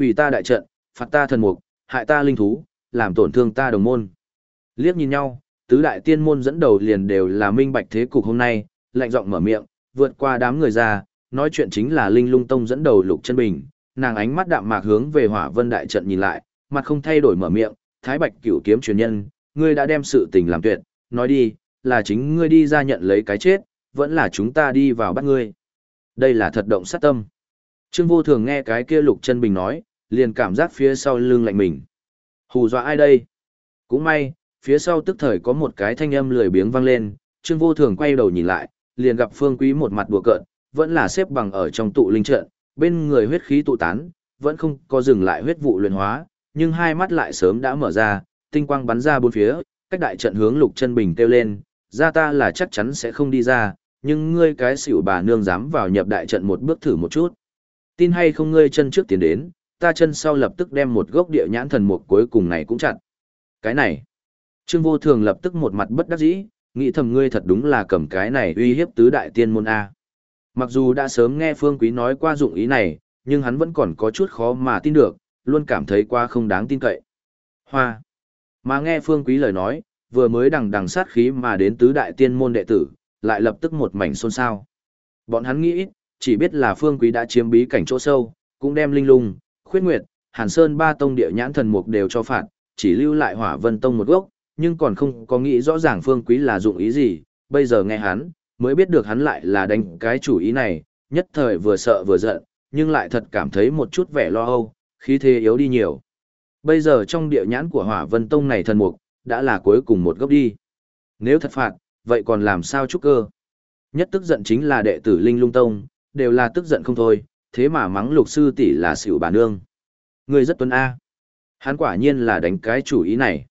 hủy ta đại trận, phạt ta thần mục, hại ta linh thú, làm tổn thương ta đồng môn. Liếc nhìn nhau, tứ đại tiên môn dẫn đầu liền đều là minh bạch thế cục hôm nay, lạnh giọng mở miệng, vượt qua đám người ra, nói chuyện chính là Linh Lung Tông dẫn đầu Lục Chân Bình, nàng ánh mắt đạm mạc hướng về Hỏa Vân đại trận nhìn lại, mặt không thay đổi mở miệng, Thái Bạch Cửu kiếm truyền nhân, ngươi đã đem sự tình làm tuyệt, nói đi, là chính ngươi đi ra nhận lấy cái chết, vẫn là chúng ta đi vào bắt ngươi. Đây là thật động sát tâm. Trương Vô Thường nghe cái kia Lục Chân Bình nói, liền cảm giác phía sau lưng lạnh mình. Hù dọa ai đây? Cũng may, phía sau tức thời có một cái thanh âm lười biếng vang lên, Trương Vô Thường quay đầu nhìn lại, liền gặp Phương Quý một mặt đùa cợt, vẫn là xếp bằng ở trong tụ linh trận, bên người huyết khí tụ tán, vẫn không có dừng lại huyết vụ luyện hóa, nhưng hai mắt lại sớm đã mở ra, tinh quang bắn ra bốn phía, cách đại trận hướng Lục Chân Bình kêu lên, ra ta là chắc chắn sẽ không đi ra, nhưng ngươi cái xỉu bà nương dám vào nhập đại trận một bước thử một chút. Tin hay không ngươi chân trước tiến đến, ta chân sau lập tức đem một gốc địa nhãn thần mục cuối cùng này cũng chặn. Cái này, Trương Vô Thường lập tức một mặt bất đắc dĩ, nghĩ thầm ngươi thật đúng là cầm cái này uy hiếp tứ đại tiên môn A. Mặc dù đã sớm nghe Phương Quý nói qua dụng ý này, nhưng hắn vẫn còn có chút khó mà tin được, luôn cảm thấy qua không đáng tin cậy. Hoa. Mà nghe Phương Quý lời nói, vừa mới đằng đằng sát khí mà đến tứ đại tiên môn đệ tử, lại lập tức một mảnh xôn xao. Bọn hắn nghĩ, chỉ biết là Phương Quý đã chiếm bí cảnh chỗ sâu, cũng đem linh lung, khuyết nguyệt, hàn sơn ba tông địa nhãn thần mục đều cho phạt, chỉ lưu lại hỏa vân tông một gốc, nhưng còn không có nghĩ rõ ràng Phương Quý là dụng ý gì, bây giờ nghe hắn, mới biết được hắn lại là đánh cái chủ ý này, nhất thời vừa sợ vừa giận, nhưng lại thật cảm thấy một chút vẻ lo âu, khí thế yếu đi nhiều. Bây giờ trong địa nhãn của hỏa vân tông này thần mục, đã là cuối cùng một gốc đi. Nếu thật phạt, vậy còn làm sao trúc cơ? Nhất tức giận chính là đệ tử Linh Lung Tông, đều là tức giận không thôi, thế mà mắng lục sư tỷ là xỉu bà nương. Người rất tuấn A. Hắn quả nhiên là đánh cái chủ ý này.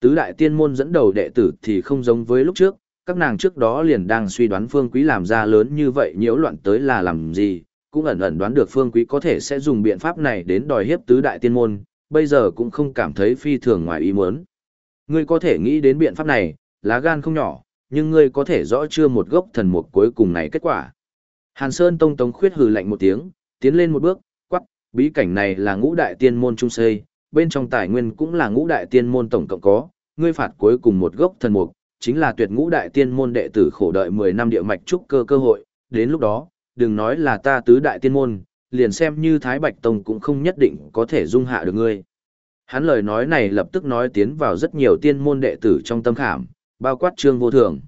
Tứ đại tiên môn dẫn đầu đệ tử thì không giống với lúc trước, các nàng trước đó liền đang suy đoán phương quý làm ra lớn như vậy nhiễu loạn tới là làm gì, cũng ẩn ẩn đoán được phương quý có thể sẽ dùng biện pháp này đến đòi hiếp tứ đại tiên môn, bây giờ cũng không cảm thấy phi thường ngoài ý muốn. Ngươi có thể nghĩ đến biện pháp này, lá gan không nhỏ, nhưng ngươi có thể rõ chưa một gốc thần mục cuối cùng này kết quả. Hàn Sơn Tông Tống khuyết hừ lạnh một tiếng, tiến lên một bước, quắc, bí cảnh này là ngũ đại tiên môn trung xây, bên trong tài nguyên cũng là ngũ đại tiên môn tổng cộng có, ngươi phạt cuối cùng một gốc thần mục, chính là tuyệt ngũ đại tiên môn đệ tử khổ đợi 10 năm địa mạch trúc cơ cơ hội, đến lúc đó, đừng nói là ta tứ đại tiên môn, liền xem như Thái Bạch Tông cũng không nhất định có thể dung hạ được ngươi. Hắn lời nói này lập tức nói tiến vào rất nhiều tiên môn đệ tử trong tâm khảm, bao quát trương vô thường.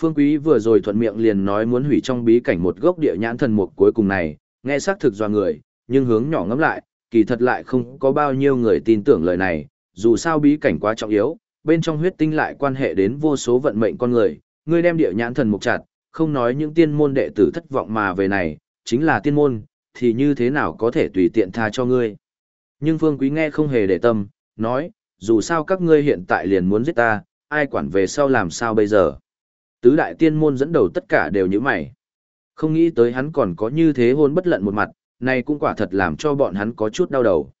Phương Quý vừa rồi thuận miệng liền nói muốn hủy trong bí cảnh một gốc địa nhãn thần mục cuối cùng này, nghe xác thực do người, nhưng hướng nhỏ ngắm lại, kỳ thật lại không có bao nhiêu người tin tưởng lời này, dù sao bí cảnh quá trọng yếu, bên trong huyết tinh lại quan hệ đến vô số vận mệnh con người, ngươi đem địa nhãn thần mục chặt, không nói những tiên môn đệ tử thất vọng mà về này, chính là tiên môn, thì như thế nào có thể tùy tiện tha cho ngươi. Nhưng Phương Quý nghe không hề để tâm, nói, dù sao các ngươi hiện tại liền muốn giết ta, ai quản về sau làm sao bây giờ. Tứ đại tiên môn dẫn đầu tất cả đều như mày. Không nghĩ tới hắn còn có như thế hôn bất lận một mặt, này cũng quả thật làm cho bọn hắn có chút đau đầu.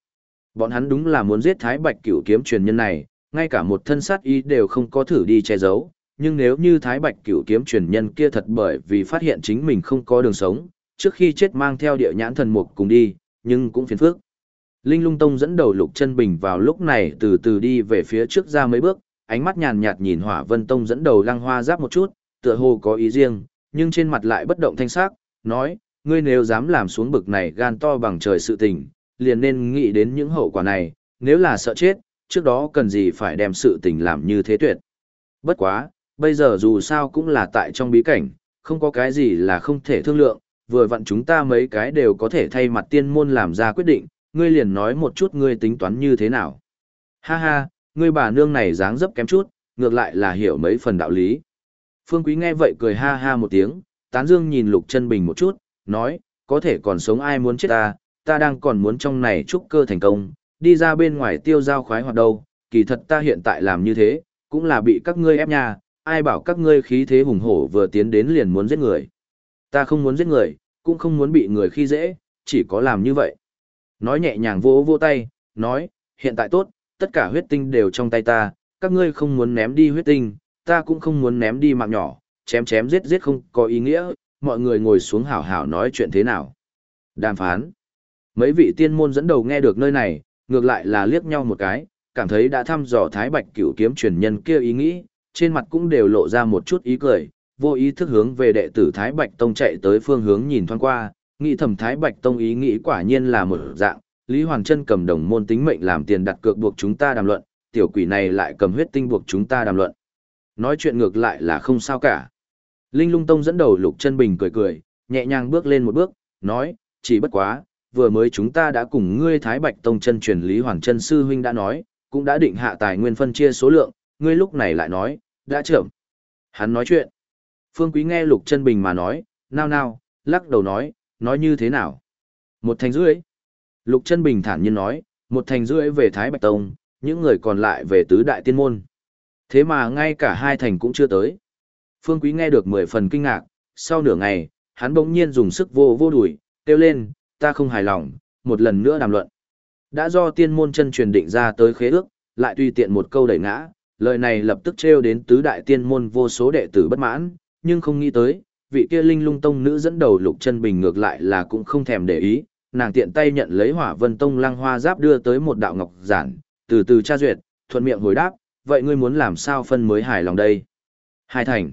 Bọn hắn đúng là muốn giết Thái Bạch cửu kiếm truyền nhân này, ngay cả một thân sát ý đều không có thử đi che giấu, nhưng nếu như Thái Bạch cửu kiếm truyền nhân kia thật bởi vì phát hiện chính mình không có đường sống, trước khi chết mang theo địa nhãn thần mục cùng đi, nhưng cũng phiền phức. Linh lung tông dẫn đầu lục chân bình vào lúc này từ từ đi về phía trước ra mấy bước, ánh mắt nhàn nhạt nhìn hỏa vân tông dẫn đầu lăng hoa giáp một chút, tựa hồ có ý riêng, nhưng trên mặt lại bất động thanh sắc, nói, ngươi nếu dám làm xuống bực này gan to bằng trời sự tình, liền nên nghĩ đến những hậu quả này, nếu là sợ chết, trước đó cần gì phải đem sự tình làm như thế tuyệt. Bất quá, bây giờ dù sao cũng là tại trong bí cảnh, không có cái gì là không thể thương lượng, vừa vặn chúng ta mấy cái đều có thể thay mặt tiên môn làm ra quyết định, ngươi liền nói một chút ngươi tính toán như thế nào. Ha ha, ngươi bà nương này dáng dấp kém chút, ngược lại là hiểu mấy phần đạo lý. Phương Quý nghe vậy cười ha ha một tiếng, tán dương nhìn Lục Chân Bình một chút, nói, có thể còn sống ai muốn chết ta, ta đang còn muốn trong này chúc cơ thành công, đi ra bên ngoài tiêu giao khoái hoạt đâu, kỳ thật ta hiện tại làm như thế, cũng là bị các ngươi ép nhà, ai bảo các ngươi khí thế hùng hổ vừa tiến đến liền muốn giết người. Ta không muốn giết người, cũng không muốn bị người khi dễ, chỉ có làm như vậy. Nói nhẹ nhàng vỗ vỗ tay, nói, hiện tại tốt, tất cả huyết tinh đều trong tay ta, các ngươi không muốn ném đi huyết tinh, ta cũng không muốn ném đi mạng nhỏ, chém chém giết giết không có ý nghĩa, mọi người ngồi xuống hảo hảo nói chuyện thế nào. Đàm phán. Mấy vị tiên môn dẫn đầu nghe được nơi này, ngược lại là liếc nhau một cái, cảm thấy đã thăm dò Thái Bạch cửu kiếm truyền nhân kia ý nghĩ, trên mặt cũng đều lộ ra một chút ý cười, vô ý thức hướng về đệ tử Thái Bạch Tông chạy tới phương hướng nhìn thoáng qua, nghĩ thầm Thái Bạch Tông ý nghĩ quả nhiên là một dạng, Lý Hoàng Trân cầm đồng môn tính mệnh làm tiền đặt cược buộc chúng ta đàm luận, tiểu quỷ này lại cầm huyết tinh buộc chúng ta đàm luận. Nói chuyện ngược lại là không sao cả. Linh Lung Tông dẫn đầu Lục Chân Bình cười cười, nhẹ nhàng bước lên một bước, nói, chỉ bất quá, vừa mới chúng ta đã cùng ngươi Thái Bạch Tông chân truyền Lý Hoàng Chân sư huynh đã nói, cũng đã định hạ tài nguyên phân chia số lượng, ngươi lúc này lại nói, đã chậm. Hắn nói chuyện. Phương Quý nghe Lục Chân Bình mà nói, nao nao, lắc đầu nói, nói như thế nào? Một thành rưỡi. Lục Chân Bình thản nhiên nói, một thành rưỡi về Thái Bạch Tông, những người còn lại về tứ đại tiên môn. Thế mà ngay cả hai thành cũng chưa tới. Phương Quý nghe được mười phần kinh ngạc, sau nửa ngày, hắn bỗng nhiên dùng sức vô vô đuổi, kêu lên, ta không hài lòng, một lần nữa đàm luận. Đã do tiên môn chân truyền định ra tới khế ước, lại tùy tiện một câu đẩy ngã, lời này lập tức trêu đến tứ đại tiên môn vô số đệ tử bất mãn, nhưng không nghĩ tới, vị kia linh lung tông nữ dẫn đầu lục chân bình ngược lại là cũng không thèm để ý, nàng tiện tay nhận lấy hỏa vân tông lăng hoa giáp đưa tới một đạo ngọc giản, từ từ tra duyệt, thuận miệng hồi đáp, vậy ngươi muốn làm sao phân mới hài lòng đây? Hai thành.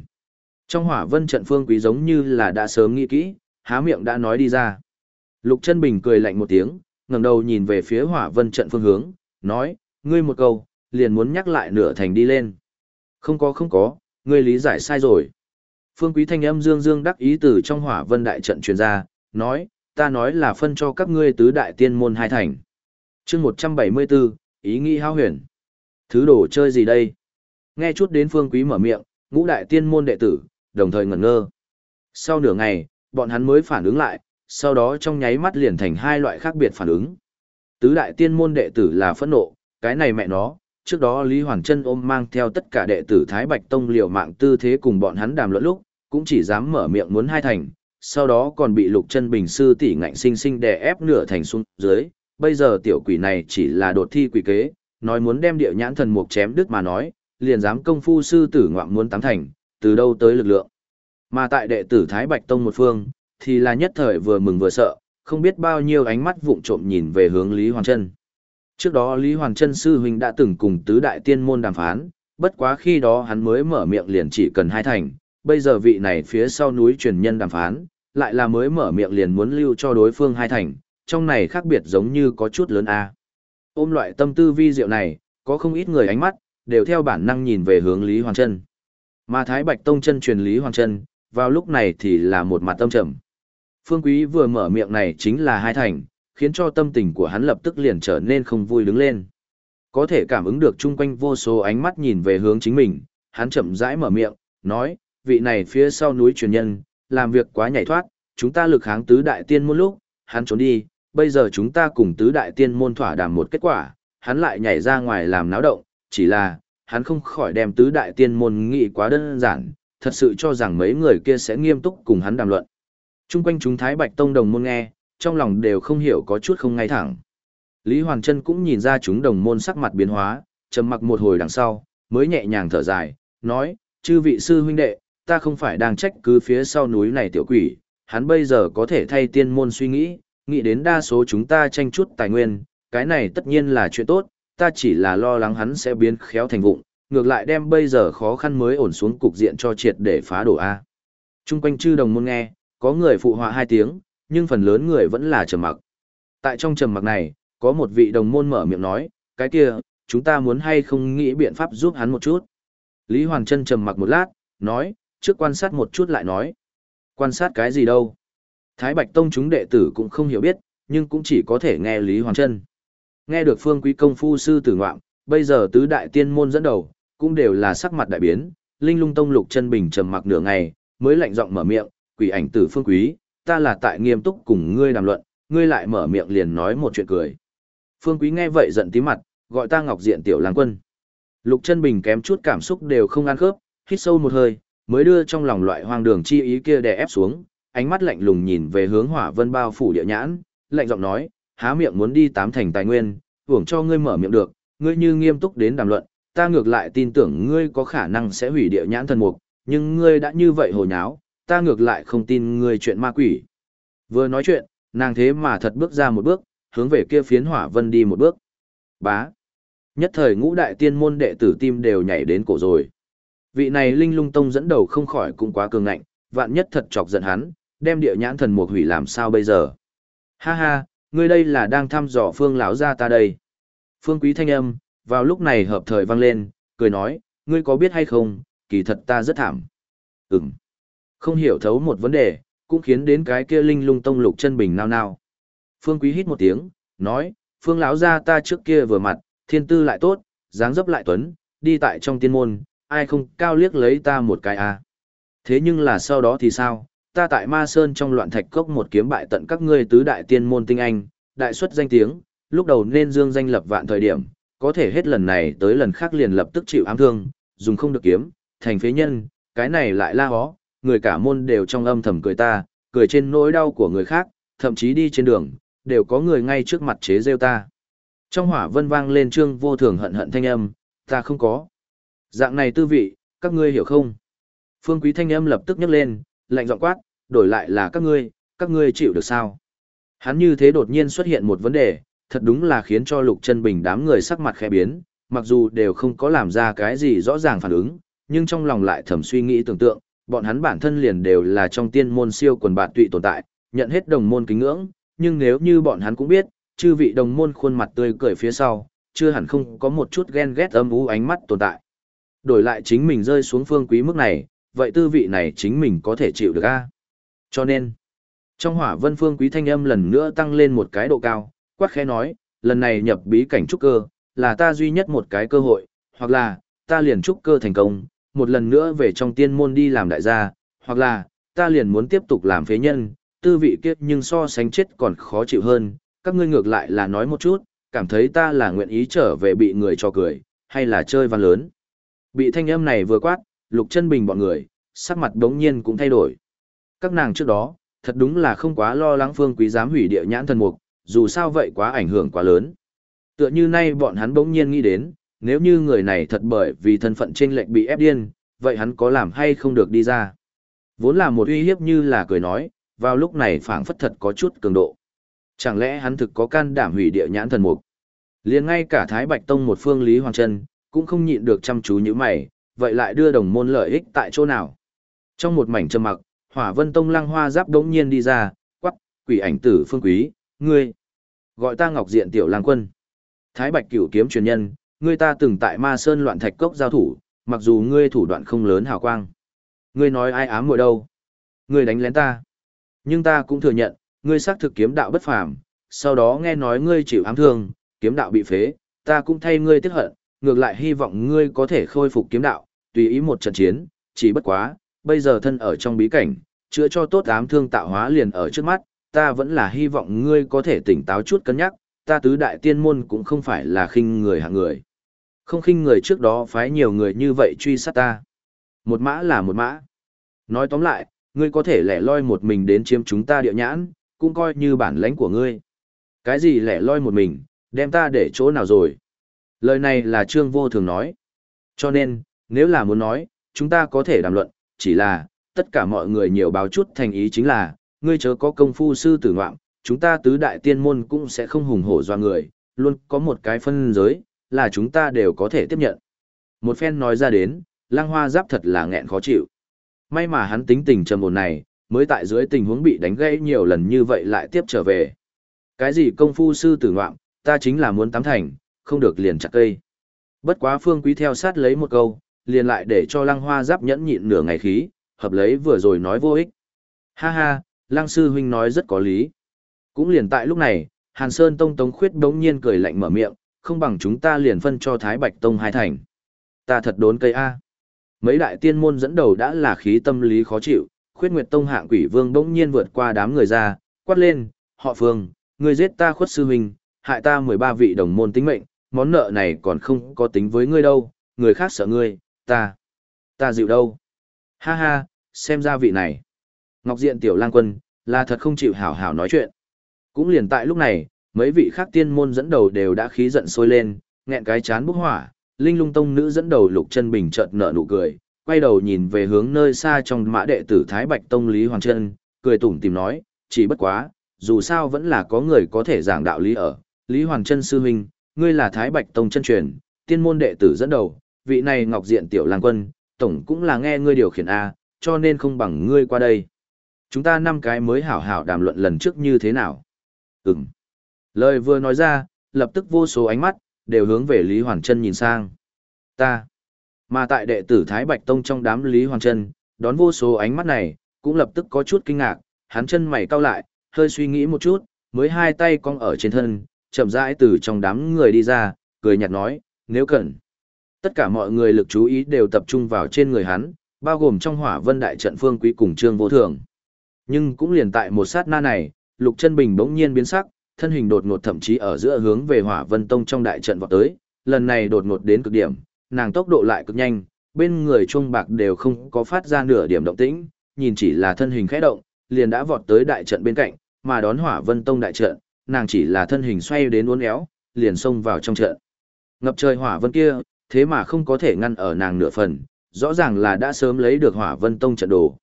Trong hỏa vân trận phương quý giống như là đã sớm nghĩ kỹ, há miệng đã nói đi ra. Lục chân bình cười lạnh một tiếng, ngẩng đầu nhìn về phía hỏa vân trận phương hướng, nói, ngươi một câu, liền muốn nhắc lại nửa thành đi lên. Không có không có, ngươi lý giải sai rồi. Phương quý thanh âm dương dương đắc ý từ trong hỏa vân đại trận truyền ra, nói, ta nói là phân cho các ngươi tứ đại tiên môn hai thành. chương 174, ý nghĩ hao huyền. Thứ đồ chơi gì đây? Nghe chút đến phương quý mở miệng, ngũ đại tiên môn đệ tử, đồng thời ngẩn ngơ. Sau nửa ngày, bọn hắn mới phản ứng lại, sau đó trong nháy mắt liền thành hai loại khác biệt phản ứng. Tứ đại tiên môn đệ tử là phẫn nộ, cái này mẹ nó, trước đó Lý Hoàng Trân ôm mang theo tất cả đệ tử Thái Bạch Tông liều mạng tư thế cùng bọn hắn đàm luận lúc, cũng chỉ dám mở miệng muốn hai thành, sau đó còn bị Lục Chân Bình sư tỷ ngạnh sinh sinh đè ép nửa thành xuống dưới, bây giờ tiểu quỷ này chỉ là đột thi quỷ kế, nói muốn đem địa nhãn thần mục chém đứt mà nói, liền dám công phu sư tử ngoạm muốn tám thành, từ đâu tới lực lượng. Mà tại đệ tử Thái Bạch Tông một phương, thì là nhất thời vừa mừng vừa sợ, không biết bao nhiêu ánh mắt vụng trộm nhìn về hướng Lý Hoàng Trân. Trước đó Lý Hoàng Trân sư huynh đã từng cùng tứ đại tiên môn đàm phán, bất quá khi đó hắn mới mở miệng liền chỉ cần hai thành, bây giờ vị này phía sau núi truyền nhân đàm phán, lại là mới mở miệng liền muốn lưu cho đối phương hai thành, trong này khác biệt giống như có chút lớn a. Ôm loại tâm tư vi diệu này, có không ít người ánh mắt, đều theo bản năng nhìn về hướng Lý Hoàng Trân. Mà Thái Bạch Tông chân truyền Lý Hoàng Trân, vào lúc này thì là một mặt tâm trầm. Phương Quý vừa mở miệng này chính là hai thành, khiến cho tâm tình của hắn lập tức liền trở nên không vui đứng lên. Có thể cảm ứng được chung quanh vô số ánh mắt nhìn về hướng chính mình, hắn chậm rãi mở miệng, nói, vị này phía sau núi truyền nhân, làm việc quá nhảy thoát, chúng ta lực kháng tứ đại tiên một lúc, hắn trốn đi, bây giờ chúng ta cùng tứ đại tiên môn thỏa đàm một kết quả, hắn lại nhảy ra ngoài làm náo động, chỉ là, hắn không khỏi đem tứ đại tiên môn nghĩ quá đơn giản, thật sự cho rằng mấy người kia sẽ nghiêm túc cùng hắn đàm luận. Trung quanh chúng Thái Bạch Tông đồng môn nghe, trong lòng đều không hiểu có chút không ngay thẳng. Lý Hoàng Trân cũng nhìn ra chúng đồng môn sắc mặt biến hóa, trầm mặc một hồi đằng sau, mới nhẹ nhàng thở dài, nói, chư vị sư huynh đệ, ta không phải đang trách cứ phía sau núi này tiểu quỷ, hắn bây giờ có thể thay tiên môn suy nghĩ, nghĩ đến đa số chúng ta tranh chút tài nguyên, cái này tất nhiên là chuyện tốt, ta chỉ là lo lắng hắn sẽ biến khéo thành vụng, ngược lại đem bây giờ khó khăn mới ổn xuống cục diện cho triệt để phá đổ A. Trung quanh chư đồng môn nghe, có người phụ họa hai tiếng, nhưng phần lớn người vẫn là trầm mặc. Tại trong trầm mặc này, có một vị đồng môn mở miệng nói, cái kia, chúng ta muốn hay không nghĩ biện pháp giúp hắn một chút. Lý Hoàng Trân trầm mặc một lát, nói, trước quan sát một chút lại nói. Quan sát cái gì đâu? Thái Bạch Tông chúng đệ tử cũng không hiểu biết, nhưng cũng chỉ có thể nghe Lý Hoàng Trân. Nghe được phương quý công phu sư tử ngoạm, bây giờ tứ đại tiên môn dẫn đầu, cũng đều là sắc mặt đại biến, Linh Lung Tông Lục Chân Bình trầm mặc nửa ngày, mới lạnh giọng mở miệng, "Quỷ ảnh tử Phương Quý, ta là tại nghiêm túc cùng ngươi đàm luận, ngươi lại mở miệng liền nói một chuyện cười." Phương Quý nghe vậy giận tí mặt, gọi ta Ngọc Diện tiểu lang quân. Lục Chân Bình kém chút cảm xúc đều không ăn khớp, hít sâu một hơi, mới đưa trong lòng loại hoang đường chi ý kia đè ép xuống, ánh mắt lạnh lùng nhìn về hướng Hỏa Vân bao phủ địa nhãn, lạnh giọng nói, há miệng muốn đi tám thành tài nguyên, hưởng cho ngươi mở miệng được, ngươi như nghiêm túc đến đàm luận, ta ngược lại tin tưởng ngươi có khả năng sẽ hủy địa nhãn thần mục, nhưng ngươi đã như vậy hồ nháo, ta ngược lại không tin ngươi chuyện ma quỷ. Vừa nói chuyện, nàng thế mà thật bước ra một bước, hướng về kia phiến hỏa vân đi một bước. Bá. Nhất thời ngũ đại tiên môn đệ tử tim đều nhảy đến cổ rồi. Vị này linh lung tông dẫn đầu không khỏi cũng quá cường ngạnh, vạn nhất thật chọc giận hắn, đem địa nhãn thần mục hủy làm sao bây giờ. Ha ha, ngươi đây là đang thăm dò phương lão gia ta đây. Phương quý thanh âm, vào lúc này hợp thời vang lên, cười nói, ngươi có biết hay không, kỳ thật ta rất thảm. Ừm. Không hiểu thấu một vấn đề, cũng khiến đến cái kia linh lung tông lục chân bình nao nao. Phương quý hít một tiếng, nói, phương lão gia ta trước kia vừa mặt, thiên tư lại tốt, dáng dấp lại tuấn, đi tại trong tiên môn, ai không cao liếc lấy ta một cái à. Thế nhưng là sau đó thì sao, ta tại ma sơn trong loạn thạch cốc một kiếm bại tận các ngươi tứ đại tiên môn tinh anh, đại xuất danh tiếng, lúc đầu nên dương danh lập vạn thời điểm, có thể hết lần này tới lần khác liền lập tức chịu ám thương, dùng không được kiếm, thành phế nhân, cái này lại la hó, người cả môn đều trong âm thầm cười ta, cười trên nỗi đau của người khác, thậm chí đi trên đường, đều có người ngay trước mặt chế rêu ta. Trong hỏa vân vang lên trương vô thường hận hận thanh âm, ta không có. Dạng này tư vị, các ngươi hiểu không? Phương quý thanh âm lập tức nhấc lên, lạnh giọng quát, đổi lại là các ngươi, các ngươi chịu được sao? Hắn như thế đột nhiên xuất hiện một vấn đề, thật đúng là khiến cho lục chân bình đám người sắc mặt khẽ biến, mặc dù đều không có làm ra cái gì rõ ràng phản ứng, nhưng trong lòng lại thầm suy nghĩ tưởng tượng, bọn hắn bản thân liền đều là trong tiên môn siêu quần bạn tụy tồn tại, nhận hết đồng môn kính ngưỡng, nhưng nếu như bọn hắn cũng biết, chư vị đồng môn khuôn mặt tươi cười phía sau, chưa hẳn không có một chút ghen ghét âm u ánh mắt tồn tại. Đổi lại chính mình rơi xuống phương quý mức này, vậy tư vị này chính mình có thể chịu được a cho nên, trong hỏa vân phương quý thanh âm lần nữa tăng lên một cái độ cao, quát khẽ nói, lần này nhập bí cảnh trúc cơ, là ta duy nhất một cái cơ hội, hoặc là, ta liền trúc cơ thành công, một lần nữa về trong tiên môn đi làm đại gia, hoặc là, ta liền muốn tiếp tục làm phế nhân, tư vị kiếp nhưng so sánh chết còn khó chịu hơn, các ngươi ngược lại là nói một chút, cảm thấy ta là nguyện ý trở về bị người cho cười, hay là chơi văn lớn. Bị thanh âm này vừa quát, lục chân bình bọn người, sắc mặt đống nhiên cũng thay đổi. Các nàng trước đó, thật đúng là không quá lo lắng phương quý giám hủy địa nhãn thần mục, dù sao vậy quá ảnh hưởng quá lớn. Tựa như nay bọn hắn bỗng nhiên nghĩ đến, nếu như người này thật bởi vì thân phận trên lệnh bị ép điên, vậy hắn có làm hay không được đi ra. Vốn là một uy hiếp như là cười nói, vào lúc này phảng phất thật có chút cường độ. Chẳng lẽ hắn thực có can đảm hủy địa nhãn thần mục? liền ngay cả Thái Bạch Tông một phương Lý Hoàng Trân, cũng không nhịn được chăm chú như mày, vậy lại đưa đồng môn lợi ích tại chỗ nào? Trong một mảnh trầm mặc, Hỏa Vân Tông Lăng Hoa Giáp đống nhiên đi ra, quắc, quỷ ảnh tử phương quý, ngươi. Gọi ta Ngọc Diện Tiểu Lang Quân. Thái Bạch Cửu kiếm truyền nhân, ngươi ta từng tại Ma Sơn loạn thạch cốc giao thủ, mặc dù ngươi thủ đoạn không lớn hào quang. Ngươi nói ai ám muội đâu? Ngươi đánh lén ta. Nhưng ta cũng thừa nhận, ngươi xác thực kiếm đạo bất phàm, sau đó nghe nói ngươi chịu ám thương, kiếm đạo bị phế, ta cũng thay ngươi tiếc hận, ngược lại hy vọng ngươi có thể khôi phục kiếm đạo, tùy ý một trận chiến, chỉ bất quá, bây giờ thân ở trong bí cảnh, chữa cho tốt ám thương tạo hóa liền ở trước mắt, ta vẫn là hy vọng ngươi có thể tỉnh táo chút cân nhắc, ta tứ đại tiên môn cũng không phải là khinh người hạng người. Không khinh người trước đó phái nhiều người như vậy truy sát ta. Một mã là một mã. Nói tóm lại, ngươi có thể lẻ loi một mình đến chiếm chúng ta địa nhãn, cũng coi như bản lãnh của ngươi. Cái gì lẻ loi một mình, đem ta để chỗ nào rồi? Lời này là Trương Vô Thường nói. Cho nên, nếu là muốn nói, chúng ta có thể đàm luận, chỉ là, tất cả mọi người nhiều báo chút thành ý chính là, ngươi chớ có công phu sư tử ngoạm, chúng ta tứ đại tiên môn cũng sẽ không hùng hổ doa người, luôn có một cái phân giới, là chúng ta đều có thể tiếp nhận. Một phen nói ra đến, lang hoa giáp thật là nghẹn khó chịu. May mà hắn tính tình trầm ổn này, mới tại dưới tình huống bị đánh gãy nhiều lần như vậy lại tiếp trở về. Cái gì công phu sư tử ngoạm, ta chính là muốn tắm thành, không được liền chặt cây. Bất quá phương quý theo sát lấy một câu, liền lại để cho lăng hoa giáp nhẫn nhịn nửa ngày khí, hợp lấy vừa rồi nói vô ích. Ha ha, lăng sư huynh nói rất có lý. Cũng liền tại lúc này, Hàn Sơn Tông Tống Khuyết đống nhiên cười lạnh mở miệng, không bằng chúng ta liền phân cho Thái Bạch Tông hai thành. Ta thật đốn cây A. Mấy đại tiên môn dẫn đầu đã là khí tâm lý khó chịu, Khuyết Nguyệt Tông hạng quỷ vương đống nhiên vượt qua đám người ra, quát lên, họ phương, người giết ta khuất sư huynh, hại ta 13 vị đồng môn tính mệnh, món nợ này còn không có tính với ngươi đâu, người khác sợ ngươi, ta, ta dịu đâu. Ha ha, xem ra vị này. Ngọc Diện Tiểu Lang Quân, là thật không chịu hảo hảo nói chuyện. Cũng liền tại lúc này, mấy vị khác tiên môn dẫn đầu đều đã khí giận sôi lên, nghẹn cái chán bốc hỏa, Linh Lung Tông nữ dẫn đầu Lục Chân Bình chợt nở nụ cười, quay đầu nhìn về hướng nơi xa trong mã đệ tử Thái Bạch Tông Lý Hoàng chân, cười tủm tìm nói, chỉ bất quá, dù sao vẫn là có người có thể giảng đạo lý ở. Lý Hoàng chân sư huynh, ngươi là Thái Bạch Tông chân truyền, tiên môn đệ tử dẫn đầu, vị này Ngọc Diện tiểu lang quân, tổng cũng là nghe ngươi điều khiển a, cho nên không bằng ngươi qua đây. Chúng ta năm cái mới hảo hảo đàm luận lần trước như thế nào? Ừm. Lời vừa nói ra, lập tức vô số ánh mắt, đều hướng về Lý Hoàng Trân nhìn sang. Ta. Mà tại đệ tử Thái Bạch Tông trong đám Lý Hoàng Trân, đón vô số ánh mắt này, cũng lập tức có chút kinh ngạc, hắn chân mày cau lại, hơi suy nghĩ một chút, mới hai tay cong ở trên thân, chậm rãi từ trong đám người đi ra, cười nhạt nói, nếu cần. Tất cả mọi người lực chú ý đều tập trung vào trên người hắn, bao gồm trong hỏa vân đại trận phương quý cùng trương vô thường. Nhưng cũng liền tại một sát na này, Lục Chân Bình bỗng nhiên biến sắc, thân hình đột ngột thậm chí ở giữa hướng về Hỏa Vân Tông trong đại trận vọt tới, lần này đột ngột đến cực điểm, nàng tốc độ lại cực nhanh, bên người trung bạc đều không có phát ra nửa điểm động tĩnh, nhìn chỉ là thân hình khẽ động, liền đã vọt tới đại trận bên cạnh, mà đón Hỏa Vân Tông đại trận, nàng chỉ là thân hình xoay đến uốn éo, liền xông vào trong trận. Ngập trời hỏa vân kia, thế mà không có thể ngăn ở nàng nửa phần, rõ ràng là đã sớm lấy được Hỏa Vân Tông trận đồ.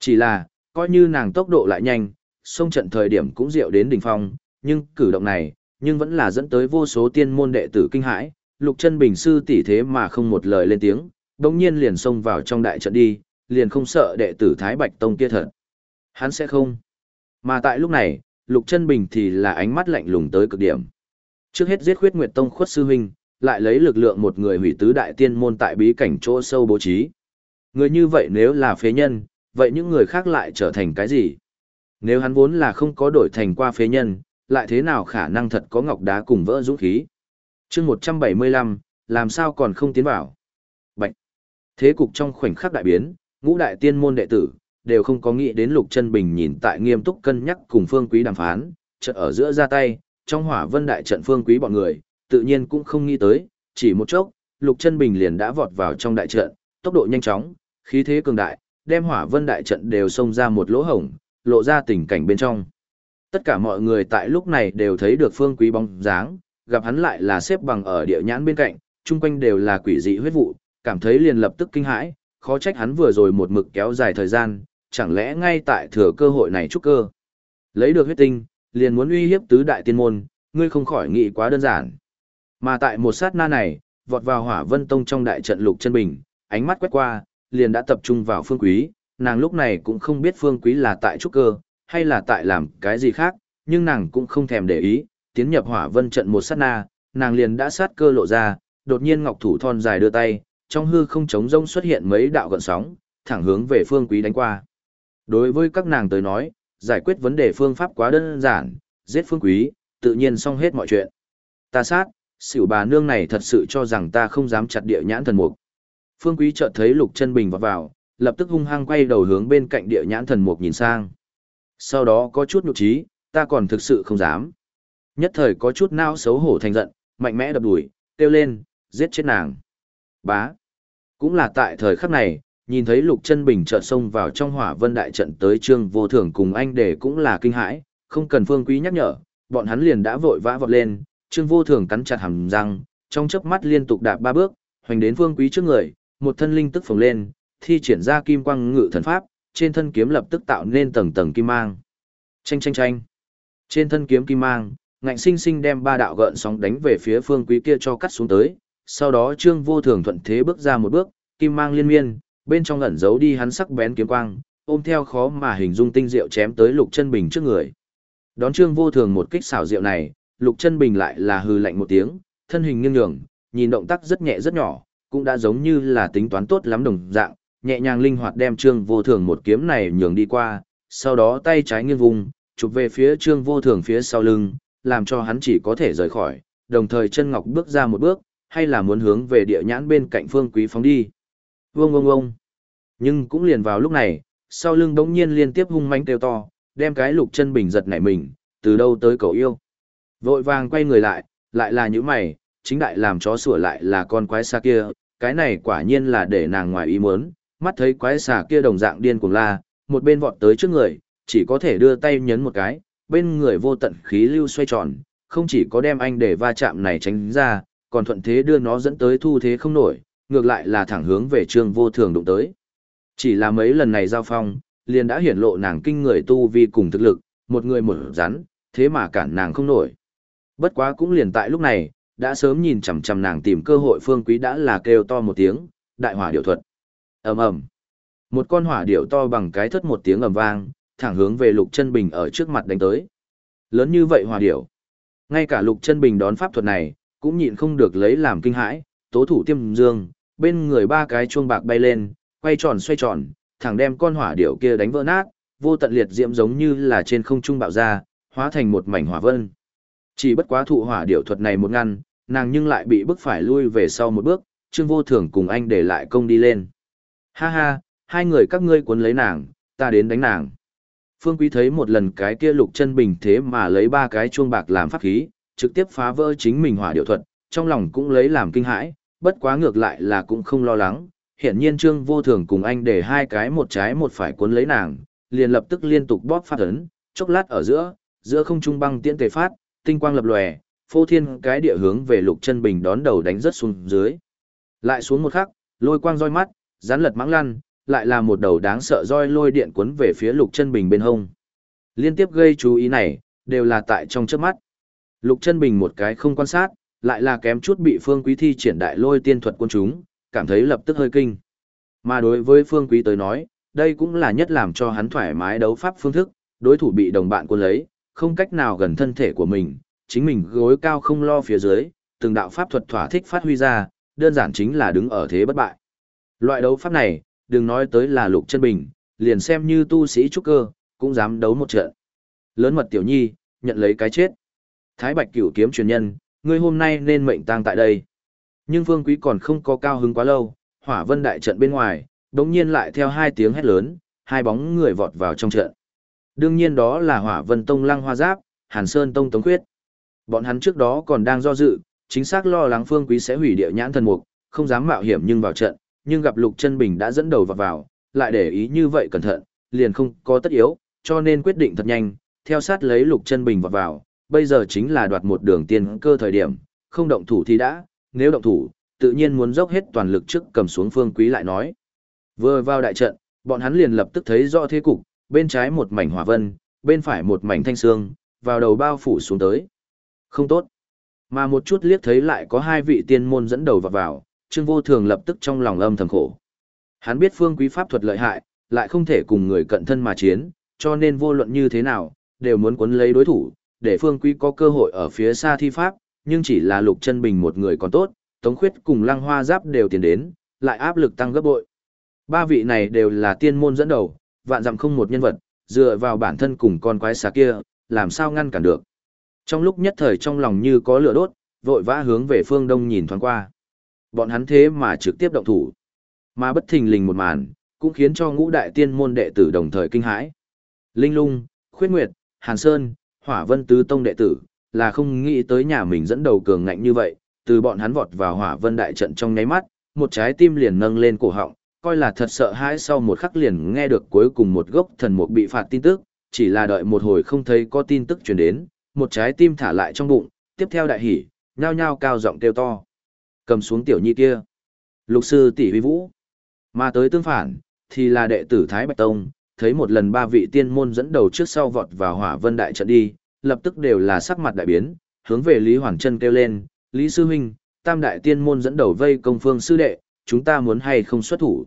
Chỉ là, coi như nàng tốc độ lại nhanh, xông trận thời điểm cũng diệu đến đỉnh phong, nhưng cử động này, nhưng vẫn là dẫn tới vô số tiên môn đệ tử kinh hãi, Lục Chân Bình sư tỷ thế mà không một lời lên tiếng, đồng nhiên liền xông vào trong đại trận đi, liền không sợ đệ tử Thái Bạch Tông kia thật. Hắn sẽ không. Mà tại lúc này, Lục Chân Bình thì là ánh mắt lạnh lùng tới cực điểm. Trước hết giết Khuyết Nguyệt Tông khuất sư huynh, lại lấy lực lượng một người hủy tứ đại tiên môn tại bí cảnh chỗ sâu bố trí. Người như vậy nếu là phế nhân, vậy những người khác lại trở thành cái gì? Nếu hắn vốn là không có đổi thành qua phế nhân, lại thế nào khả năng thật có ngọc đá cùng vỡ dũng khí? chương 175, làm sao còn không tiến vào? Bạch! Thế cục trong khoảnh khắc đại biến, ngũ đại tiên môn đệ tử, đều không có nghĩ đến Lục Chân Bình nhìn tại nghiêm túc cân nhắc cùng Phương Quý đàm phán, chợt ở giữa ra tay, trong hỏa vân đại trận Phương Quý bọn người, tự nhiên cũng không nghĩ tới, chỉ một chốc, Lục Chân Bình liền đã vọt vào trong đại trận, tốc độ nhanh chóng, khí thế cường đại, đem hỏa vân đại trận đều xông ra một lỗ hổng, lộ ra tình cảnh bên trong. Tất cả mọi người tại lúc này đều thấy được phương quý bóng dáng, gặp hắn lại là xếp bằng ở địa nhãn bên cạnh, chung quanh đều là quỷ dị huyết vụ, cảm thấy liền lập tức kinh hãi, khó trách hắn vừa rồi một mực kéo dài thời gian, chẳng lẽ ngay tại thừa cơ hội này trúc cơ. Lấy được huyết tinh, liền muốn uy hiếp tứ đại tiên môn, ngươi không khỏi nghĩ quá đơn giản. Mà tại một sát na này, vọt vào hỏa vân tông trong đại trận lục chân bình, ánh mắt quét qua, liền đã tập trung vào phương quý, nàng lúc này cũng không biết phương quý là tại trúc cơ, hay là tại làm cái gì khác, nhưng nàng cũng không thèm để ý, tiến nhập hỏa vân trận một sát na, nàng liền đã sát cơ lộ ra, đột nhiên ngọc thủ thon dài đưa tay, trong hư không trống rông xuất hiện mấy đạo gợn sóng, thẳng hướng về phương quý đánh qua. Đối với các nàng tới nói, giải quyết vấn đề phương pháp quá đơn giản, giết phương quý, tự nhiên xong hết mọi chuyện. Ta sát, xỉu bà nương này thật sự cho rằng ta không dám chặt địa nhãn thần mục. Phương Quý chợt thấy Lục Chân Bình vọt vào, lập tức hung hăng quay đầu hướng bên cạnh địa nhãn thần mục nhìn sang. Sau đó có chút nhục trí, ta còn thực sự không dám. Nhất thời có chút nao xấu hổ thành giận, mạnh mẽ đập đuổi, kêu lên, giết chết nàng. Bá. Cũng là tại thời khắc này, nhìn thấy Lục Chân Bình chợt xông vào trong hỏa vân đại trận tới Trương Vô Thưởng cùng anh để cũng là kinh hãi, không cần Phương Quý nhắc nhở, bọn hắn liền đã vội vã vọt lên, Trương Vô Thưởng cắn chặt hàm răng, trong chớp mắt liên tục đạp ba bước, hoành đến Phương Quý trước người, một thân linh tức phồng lên, thi triển ra kim quang ngự thần pháp, trên thân kiếm lập tức tạo nên tầng tầng kim mang. Chanh chanh chanh. Trên thân kiếm kim mang, ngạnh sinh sinh đem ba đạo gợn sóng đánh về phía phương quý kia cho cắt xuống tới, sau đó Trương Vô Thường thuận thế bước ra một bước, kim mang liên miên, bên trong ẩn giấu đi hắn sắc bén kiếm quang, ôm theo khó mà hình dung tinh diệu chém tới Lục Chân Bình trước người. Đón Trương Vô Thường một kích xảo diệu này, Lục Chân Bình lại là hừ lạnh một tiếng, thân hình nghiêng nhường, nhìn động tác rất nhẹ rất nhỏ, cũng đã giống như là tính toán tốt lắm đồng dạng, nhẹ nhàng linh hoạt đem Trương Vô Thường một kiếm này nhường đi qua, sau đó tay trái nghiêng vùng, chụp về phía Trương Vô Thường phía sau lưng, làm cho hắn chỉ có thể rời khỏi, đồng thời chân ngọc bước ra một bước, hay là muốn hướng về địa nhãn bên cạnh Phương Quý phóng đi. Vông vông vông. Nhưng cũng liền vào lúc này, sau lưng bỗng nhiên liên tiếp hung mãnh kêu to, đem cái lục chân bình giật nảy mình, từ đâu tới cầu yêu. Vội vàng quay người lại, lại là những mày, chính đại làm chó sủa lại là con quái xa kia, cái này quả nhiên là để nàng ngoài ý muốn, mắt thấy quái xà kia đồng dạng điên cuồng la, một bên vọt tới trước người, chỉ có thể đưa tay nhấn một cái, bên người vô tận khí lưu xoay tròn, không chỉ có đem anh để va chạm này tránh ra, còn thuận thế đưa nó dẫn tới thu thế không nổi, ngược lại là thẳng hướng về trương vô thường đụng tới. Chỉ là mấy lần này giao phong, liền đã hiển lộ nàng kinh người tu vi cùng thực lực, một người một rắn, thế mà cản nàng không nổi. Bất quá cũng liền tại lúc này, đã sớm nhìn chằm chằm nàng tìm cơ hội phương quý đã là kêu to một tiếng, đại hỏa điệu thuật. ầm ầm Một con hỏa điệu to bằng cái thất một tiếng ầm vang, thẳng hướng về lục chân bình ở trước mặt đánh tới. Lớn như vậy hỏa điệu. Ngay cả lục chân bình đón pháp thuật này, cũng nhịn không được lấy làm kinh hãi, tố thủ tiêm dương, bên người ba cái chuông bạc bay lên, quay tròn xoay tròn, thẳng đem con hỏa điệu kia đánh vỡ nát, vô tận liệt diễm giống như là trên không trung bạo ra, hóa thành một mảnh hỏa vân. Chỉ bất quá thụ hỏa điệu thuật này một ngăn, nàng nhưng lại bị bức phải lui về sau một bước, Trương Vô Thường cùng anh để lại công đi lên. Ha ha, hai người các ngươi cuốn lấy nàng, ta đến đánh nàng. Phương Quý thấy một lần cái kia lục chân bình thế mà lấy ba cái chuông bạc làm pháp khí, trực tiếp phá vỡ chính mình hỏa điệu thuật, trong lòng cũng lấy làm kinh hãi, bất quá ngược lại là cũng không lo lắng. Hiện nhiên Trương Vô Thường cùng anh để hai cái một trái một phải cuốn lấy nàng, liền lập tức liên tục bóp phát ấn, chốc lát ở giữa, giữa không trung băng tiễn tề phát, tinh quang lập lòe, phô thiên cái địa hướng về lục chân bình đón đầu đánh rất xuống dưới. Lại xuống một khắc, lôi quang roi mắt, rắn lật mãng lăn, lại là một đầu đáng sợ roi lôi điện cuốn về phía lục chân bình bên hông. Liên tiếp gây chú ý này, đều là tại trong chớp mắt. Lục chân bình một cái không quan sát, lại là kém chút bị phương quý thi triển đại lôi tiên thuật quân chúng, cảm thấy lập tức hơi kinh. Mà đối với phương quý tới nói, đây cũng là nhất làm cho hắn thoải mái đấu pháp phương thức, đối thủ bị đồng bạn quân lấy, không cách nào gần thân thể của mình, chính mình gối cao không lo phía dưới, từng đạo pháp thuật thỏa thích phát huy ra, đơn giản chính là đứng ở thế bất bại. Loại đấu pháp này, đừng nói tới là lục chân bình, liền xem như tu sĩ trúc cơ, cũng dám đấu một trận. Lớn mật tiểu nhi, nhận lấy cái chết. Thái Bạch cửu kiếm truyền nhân, ngươi hôm nay nên mệnh tang tại đây. Nhưng Phương Quý còn không có cao hứng quá lâu, hỏa vân đại trận bên ngoài, đống nhiên lại theo hai tiếng hét lớn, hai bóng người vọt vào trong trận. Đương nhiên đó là hỏa vân tông lăng hoa giáp, hàn sơn tông tống khuyết. Bọn hắn trước đó còn đang do dự, chính xác lo lắng phương quý sẽ hủy địa nhãn thần mục, không dám mạo hiểm nhưng vào trận, nhưng gặp lục chân bình đã dẫn đầu vào vào, lại để ý như vậy cẩn thận, liền không có tất yếu, cho nên quyết định thật nhanh, theo sát lấy lục chân bình vào vào, bây giờ chính là đoạt một đường tiên cơ thời điểm, không động thủ thì đã, nếu động thủ, tự nhiên muốn dốc hết toàn lực trước cầm xuống phương quý lại nói. Vừa vào đại trận, bọn hắn liền lập tức thấy rõ thế cục, bên trái một mảnh hỏa vân, bên phải một mảnh thanh xương, vào đầu bao phủ xuống tới. Không tốt. Mà một chút liếc thấy lại có hai vị tiên môn dẫn đầu vào vào, Trương Vô Thường lập tức trong lòng âm thầm khổ. Hắn biết phương quý pháp thuật lợi hại, lại không thể cùng người cận thân mà chiến, cho nên vô luận như thế nào, đều muốn cuốn lấy đối thủ, để phương quý có cơ hội ở phía xa thi pháp, nhưng chỉ là lục chân bình một người còn tốt, Tống Khuyết cùng Lăng Hoa Giáp đều tiến đến, lại áp lực tăng gấp bội. Ba vị này đều là tiên môn dẫn đầu, vạn dặm không một nhân vật, dựa vào bản thân cùng con quái xà kia, làm sao ngăn cản được. Trong lúc nhất thời trong lòng như có lửa đốt, vội vã hướng về phương đông nhìn thoáng qua. Bọn hắn thế mà trực tiếp động thủ. Mà bất thình lình một màn, cũng khiến cho ngũ đại tiên môn đệ tử đồng thời kinh hãi. Linh Lung, Khuyết Nguyệt, Hàn Sơn, Hỏa Vân Tứ Tông đệ tử, là không nghĩ tới nhà mình dẫn đầu cường ngạnh như vậy, từ bọn hắn vọt vào Hỏa Vân đại trận trong nháy mắt, một trái tim liền nâng lên cổ họng, coi là thật sợ hãi sau một khắc liền nghe được cuối cùng một gốc thần mục bị phạt tin tức, chỉ là đợi một hồi không thấy có tin tức truyền đến, một trái tim thả lại trong bụng, tiếp theo đại hỉ, nhao nhao cao giọng kêu to. Cầm xuống tiểu nhi kia. Lục sư tỷ huy vũ. Mà tới tương phản, thì là đệ tử Thái Bạch Tông, thấy một lần ba vị tiên môn dẫn đầu trước sau vọt vào hỏa vân đại trận đi, lập tức đều là sắc mặt đại biến, hướng về Lý Hoàng Trân kêu lên, Lý Sư Huynh, tam đại tiên môn dẫn đầu vây công phương sư đệ, chúng ta muốn hay không xuất thủ.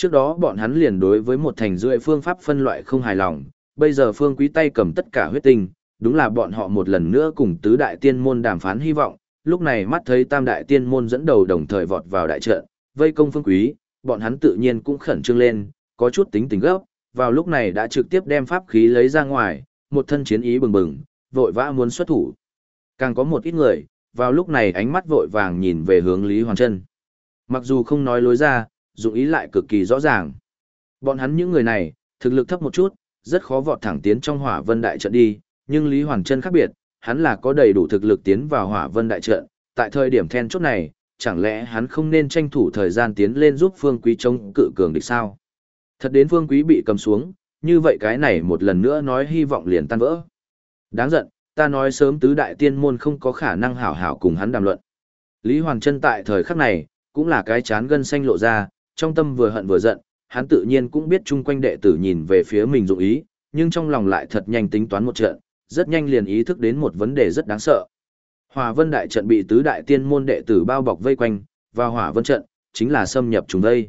Trước đó bọn hắn liền đối với một thành rưỡi phương pháp phân loại không hài lòng, bây giờ phương quý tay cầm tất cả huyết tinh, đúng là bọn họ một lần nữa cùng tứ đại tiên môn đàm phán hy vọng, lúc này mắt thấy tam đại tiên môn dẫn đầu đồng thời vọt vào đại trận, vây công phương quý, bọn hắn tự nhiên cũng khẩn trương lên, có chút tính tình gấp, vào lúc này đã trực tiếp đem pháp khí lấy ra ngoài, một thân chiến ý bừng bừng, vội vã muốn xuất thủ. Càng có một ít người, vào lúc này ánh mắt vội vàng nhìn về hướng Lý Hoàng Trân. Mặc dù không nói lối ra, dụng ý lại cực kỳ rõ ràng. Bọn hắn những người này, thực lực thấp một chút, rất khó vọt thẳng tiến trong hỏa vân đại trận đi, nhưng Lý Hoàng Trân khác biệt, hắn là có đầy đủ thực lực tiến vào hỏa vân đại trận, tại thời điểm then chốt này, chẳng lẽ hắn không nên tranh thủ thời gian tiến lên giúp Phương Quý chống cự cường địch sao? Thật đến Phương Quý bị cầm xuống, như vậy cái này một lần nữa nói hy vọng liền tan vỡ. Đáng giận, ta nói sớm tứ đại tiên môn không có khả năng hảo hảo cùng hắn đàm luận. Lý Hoàng Trân tại thời khắc này, cũng là cái chán gân xanh lộ ra, trong tâm vừa hận vừa giận, hắn tự nhiên cũng biết chung quanh đệ tử nhìn về phía mình dụng ý, nhưng trong lòng lại thật nhanh tính toán một trận, rất nhanh liền ý thức đến một vấn đề rất đáng sợ. Hỏa Vân đại trận bị tứ đại tiên môn đệ tử bao bọc vây quanh, và Hỏa Vân trận chính là xâm nhập chúng đây.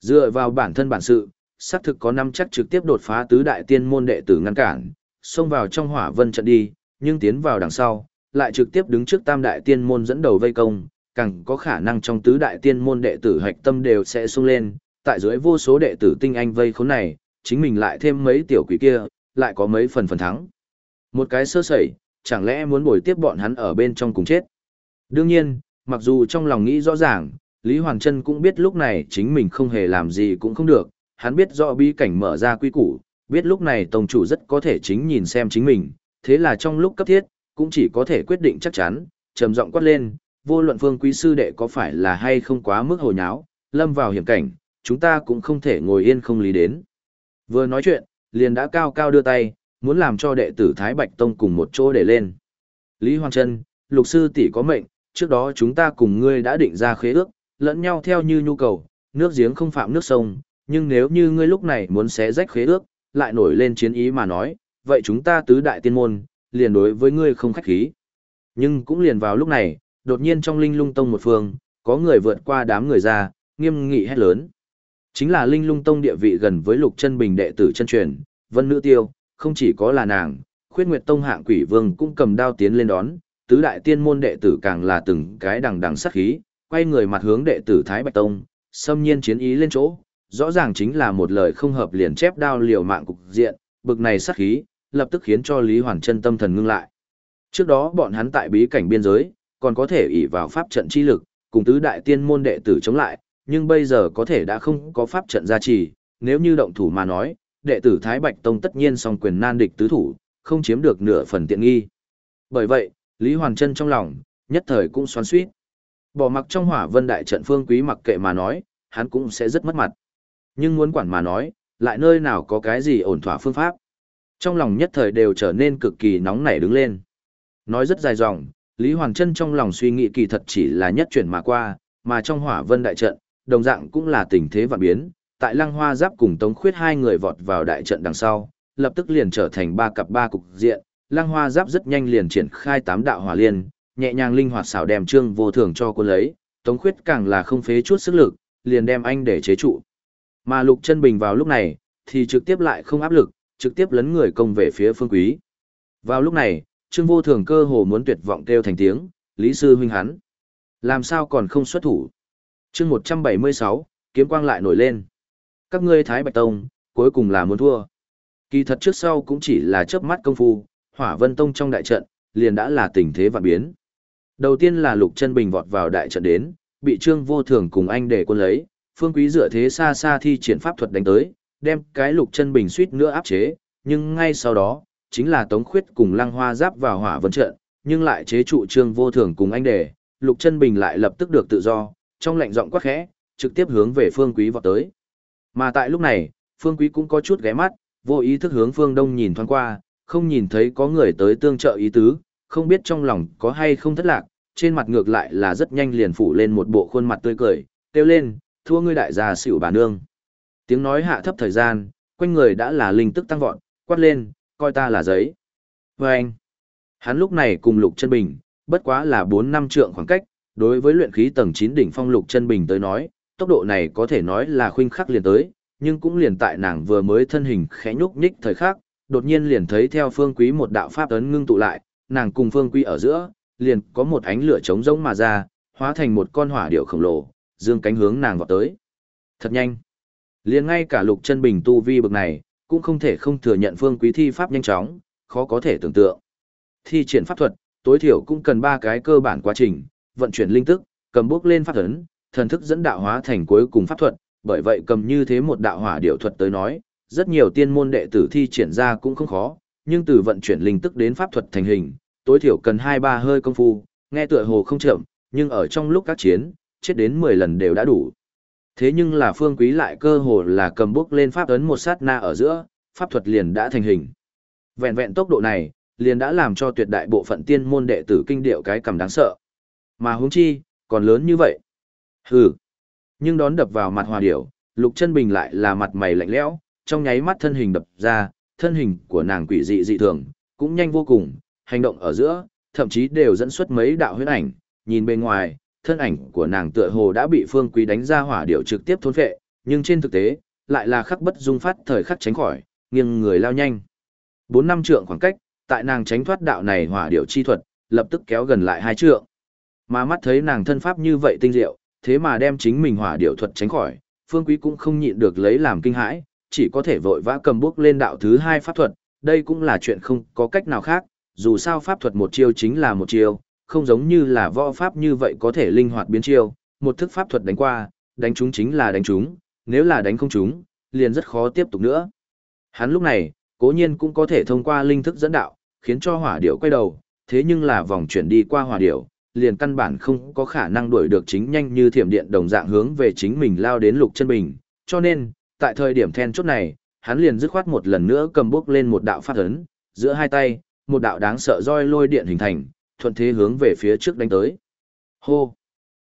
Dựa vào bản thân bản sự, xác thực có năm chắc trực tiếp đột phá tứ đại tiên môn đệ tử ngăn cản, xông vào trong Hỏa Vân trận đi, nhưng tiến vào đằng sau, lại trực tiếp đứng trước tam đại tiên môn dẫn đầu vây công, càng có khả năng trong tứ đại tiên môn đệ tử hạch tâm đều sẽ sung lên, tại dưới vô số đệ tử tinh anh vây khốn này, chính mình lại thêm mấy tiểu quỷ kia, lại có mấy phần phần thắng. Một cái sơ sẩy, chẳng lẽ muốn bồi tiếp bọn hắn ở bên trong cùng chết. Đương nhiên, mặc dù trong lòng nghĩ rõ ràng, Lý Hoàng Trân cũng biết lúc này chính mình không hề làm gì cũng không được, hắn biết rõ bi cảnh mở ra quy củ, biết lúc này tổng chủ rất có thể chính nhìn xem chính mình, thế là trong lúc cấp thiết, cũng chỉ có thể quyết định chắc chắn, trầm giọng quát lên, vô luận phương quý sư đệ có phải là hay không quá mức hồi nháo, lâm vào hiểm cảnh, chúng ta cũng không thể ngồi yên không lý đến. Vừa nói chuyện, liền đã cao cao đưa tay, muốn làm cho đệ tử Thái Bạch Tông cùng một chỗ để lên. Lý Hoàng Trân, lục sư tỷ có mệnh, trước đó chúng ta cùng ngươi đã định ra khế ước, lẫn nhau theo như nhu cầu, nước giếng không phạm nước sông, nhưng nếu như ngươi lúc này muốn xé rách khế ước, lại nổi lên chiến ý mà nói, vậy chúng ta tứ đại tiên môn, liền đối với ngươi không khách khí. Nhưng cũng liền vào lúc này, đột nhiên trong linh lung tông một phương, có người vượt qua đám người ra, nghiêm nghị hét lớn. Chính là linh lung tông địa vị gần với lục chân bình đệ tử chân truyền, vân nữ tiêu, không chỉ có là nàng, khuyết nguyệt tông hạng quỷ vương cũng cầm đao tiến lên đón, tứ đại tiên môn đệ tử càng là từng cái đằng đằng sát khí, quay người mặt hướng đệ tử Thái Bạch Tông, xâm nhiên chiến ý lên chỗ, rõ ràng chính là một lời không hợp liền chép đao liều mạng cục diện, bực này sát khí, lập tức khiến cho Lý Hoàn chân tâm thần ngưng lại. Trước đó bọn hắn tại bí cảnh biên giới, còn có thể ỷ vào pháp trận chi lực, cùng tứ đại tiên môn đệ tử chống lại, nhưng bây giờ có thể đã không có pháp trận gia trì, nếu như động thủ mà nói, đệ tử Thái Bạch Tông tất nhiên song quyền nan địch tứ thủ, không chiếm được nửa phần tiện nghi. Bởi vậy, Lý Hoàn Trân trong lòng, nhất thời cũng xoắn suýt. Bỏ mặc trong hỏa vân đại trận phương quý mặc kệ mà nói, hắn cũng sẽ rất mất mặt. Nhưng muốn quản mà nói, lại nơi nào có cái gì ổn thỏa phương pháp. Trong lòng nhất thời đều trở nên cực kỳ nóng nảy đứng lên. Nói rất dài dòng, Lý Hoàng Trân trong lòng suy nghĩ kỳ thật chỉ là nhất chuyển mà qua, mà trong hỏa vân đại trận, đồng dạng cũng là tình thế vạn biến. Tại Lăng Hoa Giáp cùng Tống Khuyết hai người vọt vào đại trận đằng sau, lập tức liền trở thành ba cặp ba cục diện. Lăng Hoa Giáp rất nhanh liền triển khai tám đạo hỏa liên, nhẹ nhàng linh hoạt xảo đem trương vô thường cho cô lấy, Tống Khuyết càng là không phế chút sức lực, liền đem anh để chế trụ. Mà Lục Chân Bình vào lúc này, thì trực tiếp lại không áp lực, trực tiếp lấn người công về phía Phương Quý. Vào lúc này, Trương Vô Thường cơ hồ muốn tuyệt vọng kêu thành tiếng, Lý sư huynh hắn, làm sao còn không xuất thủ? Chương 176, kiếm quang lại nổi lên. Các ngươi Thái Bạch Tông, cuối cùng là muốn thua. Kỳ thật trước sau cũng chỉ là chớp mắt công phu, Hỏa Vân Tông trong đại trận, liền đã là tình thế vạn biến. Đầu tiên là Lục Chân Bình vọt vào đại trận đến, bị Trương Vô Thường cùng anh để quân lấy, Phương Quý dựa thế xa xa thi triển pháp thuật đánh tới, đem cái Lục Chân Bình suýt nữa áp chế, nhưng ngay sau đó, chính là Tống Khuyết cùng Lăng Hoa giáp vào hỏa vân trận, nhưng lại chế trụ Trương Vô Thường cùng anh đề Lục Chân Bình lại lập tức được tự do, trong lạnh giọng quát khẽ, trực tiếp hướng về Phương Quý vọt tới. Mà tại lúc này, Phương Quý cũng có chút ghé mắt, vô ý thức hướng phương đông nhìn thoáng qua, không nhìn thấy có người tới tương trợ ý tứ, không biết trong lòng có hay không thất lạc, trên mặt ngược lại là rất nhanh liền phủ lên một bộ khuôn mặt tươi cười, kêu lên, thua ngươi đại gia xỉu bà nương. Tiếng nói hạ thấp thời gian, quanh người đã là linh tức tăng vọt, quát lên, coi ta là giấy. Và anh, hắn lúc này cùng lục chân bình, bất quá là 4 năm trượng khoảng cách, đối với luyện khí tầng 9 đỉnh phong lục chân bình tới nói, tốc độ này có thể nói là khuynh khắc liền tới, nhưng cũng liền tại nàng vừa mới thân hình khẽ nhúc nhích thời khắc, đột nhiên liền thấy theo phương quý một đạo pháp ấn ngưng tụ lại, nàng cùng phương quý ở giữa, liền có một ánh lửa trống rỗng mà ra, hóa thành một con hỏa điệu khổng lồ, dương cánh hướng nàng vọt tới. Thật nhanh. Liền ngay cả lục chân bình tu vi bực này, cũng không thể không thừa nhận phương quý thi pháp nhanh chóng, khó có thể tưởng tượng. Thi triển pháp thuật, tối thiểu cũng cần ba cái cơ bản quá trình, vận chuyển linh tức, cầm bước lên pháp ấn, thần thức dẫn đạo hóa thành cuối cùng pháp thuật, bởi vậy cầm như thế một đạo hỏa điệu thuật tới nói, rất nhiều tiên môn đệ tử thi triển ra cũng không khó, nhưng từ vận chuyển linh tức đến pháp thuật thành hình, tối thiểu cần 2-3 hơi công phu, nghe tựa hồ không chậm, nhưng ở trong lúc các chiến, chết đến 10 lần đều đã đủ. Thế nhưng là phương quý lại cơ hồ là cầm bước lên pháp ấn một sát na ở giữa, pháp thuật liền đã thành hình. Vẹn vẹn tốc độ này, liền đã làm cho tuyệt đại bộ phận tiên môn đệ tử kinh điệu cái cầm đáng sợ. Mà huống chi, còn lớn như vậy. Hừ. Nhưng đón đập vào mặt hòa điểu, Lục Chân Bình lại là mặt mày lạnh lẽo, trong nháy mắt thân hình đập ra, thân hình của nàng quỷ dị dị thường, cũng nhanh vô cùng, hành động ở giữa, thậm chí đều dẫn xuất mấy đạo huyết ảnh, nhìn bên ngoài, thân ảnh của nàng tựa hồ đã bị Phương Quý đánh ra hỏa điệu trực tiếp thôn phệ, nhưng trên thực tế, lại là khắc bất dung phát thời khắc tránh khỏi, nghiêng người lao nhanh. Bốn năm trượng khoảng cách, tại nàng tránh thoát đạo này hỏa điệu chi thuật, lập tức kéo gần lại hai trượng. Mà mắt thấy nàng thân pháp như vậy tinh diệu, thế mà đem chính mình hỏa điệu thuật tránh khỏi, Phương Quý cũng không nhịn được lấy làm kinh hãi, chỉ có thể vội vã cầm bước lên đạo thứ hai pháp thuật, đây cũng là chuyện không có cách nào khác, dù sao pháp thuật một chiêu chính là một chiêu, không giống như là võ pháp như vậy có thể linh hoạt biến chiêu, một thức pháp thuật đánh qua, đánh chúng chính là đánh chúng, nếu là đánh không chúng, liền rất khó tiếp tục nữa. Hắn lúc này, cố nhiên cũng có thể thông qua linh thức dẫn đạo, khiến cho hỏa điểu quay đầu, thế nhưng là vòng chuyển đi qua hỏa điểu, liền căn bản không có khả năng đuổi được chính nhanh như thiểm điện đồng dạng hướng về chính mình lao đến lục chân bình, cho nên, tại thời điểm then chốt này, hắn liền dứt khoát một lần nữa cầm bước lên một đạo phát ấn, giữa hai tay, một đạo đáng sợ roi lôi điện hình thành, thuận thế hướng về phía trước đánh tới. Hô!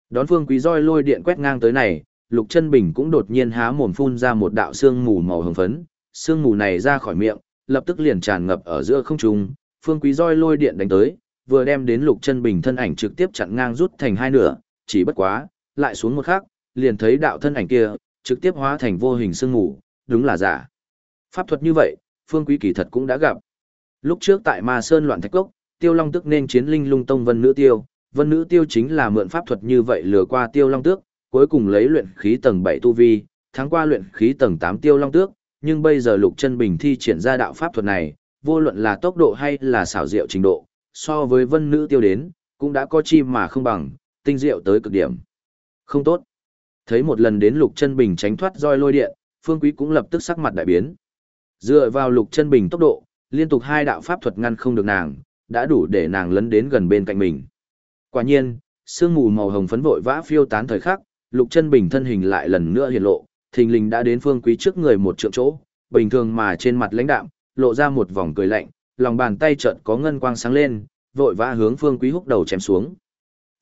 Đón phương quý roi lôi điện quét ngang tới này, lục chân bình cũng đột nhiên há mồm phun ra một đạo sương mù màu hồng phấn, sương mù này ra khỏi miệng, lập tức liền tràn ngập ở giữa không trung, phương quý roi lôi điện đánh tới, vừa đem đến lục chân bình thân ảnh trực tiếp chặn ngang rút thành hai nửa, chỉ bất quá, lại xuống một khắc, liền thấy đạo thân ảnh kia, trực tiếp hóa thành vô hình sương mù, đúng là giả. Pháp thuật như vậy, phương quý kỳ thật cũng đã gặp. Lúc trước tại Ma Sơn loạn thạch cốc, Tiêu Long Tức nên chiến linh lung tông Vân Nữ Tiêu, Vân Nữ Tiêu chính là mượn pháp thuật như vậy lừa qua Tiêu Long Tước, cuối cùng lấy luyện khí tầng bảy tu vi, thắng qua luyện khí tầng tám Tiêu Long Tước, nhưng bây giờ Lục Chân Bình thi triển ra đạo pháp thuật này, vô luận là tốc độ hay là xảo diệu trình độ, so với Vân Nữ Tiêu đến, cũng đã có chi mà không bằng, tinh diệu tới cực điểm. Không tốt. Thấy một lần đến Lục Chân Bình tránh thoát roi lôi điện, Phương Quý cũng lập tức sắc mặt đại biến. Dựa vào Lục Chân Bình tốc độ, liên tục hai đạo pháp thuật ngăn không được nàng, đã đủ để nàng lấn đến gần bên cạnh mình. Quả nhiên, sương mù màu hồng phấn vội vã phiêu tán thời khắc, Lục Chân Bình thân hình lại lần nữa hiện lộ, thình lình đã đến Phương Quý trước người một trượng chỗ, bình thường mà trên mặt lãnh đạm, lộ ra một vòng cười lạnh, lòng bàn tay chợt có ngân quang sáng lên, vội vã hướng Phương Quý húc đầu chém xuống.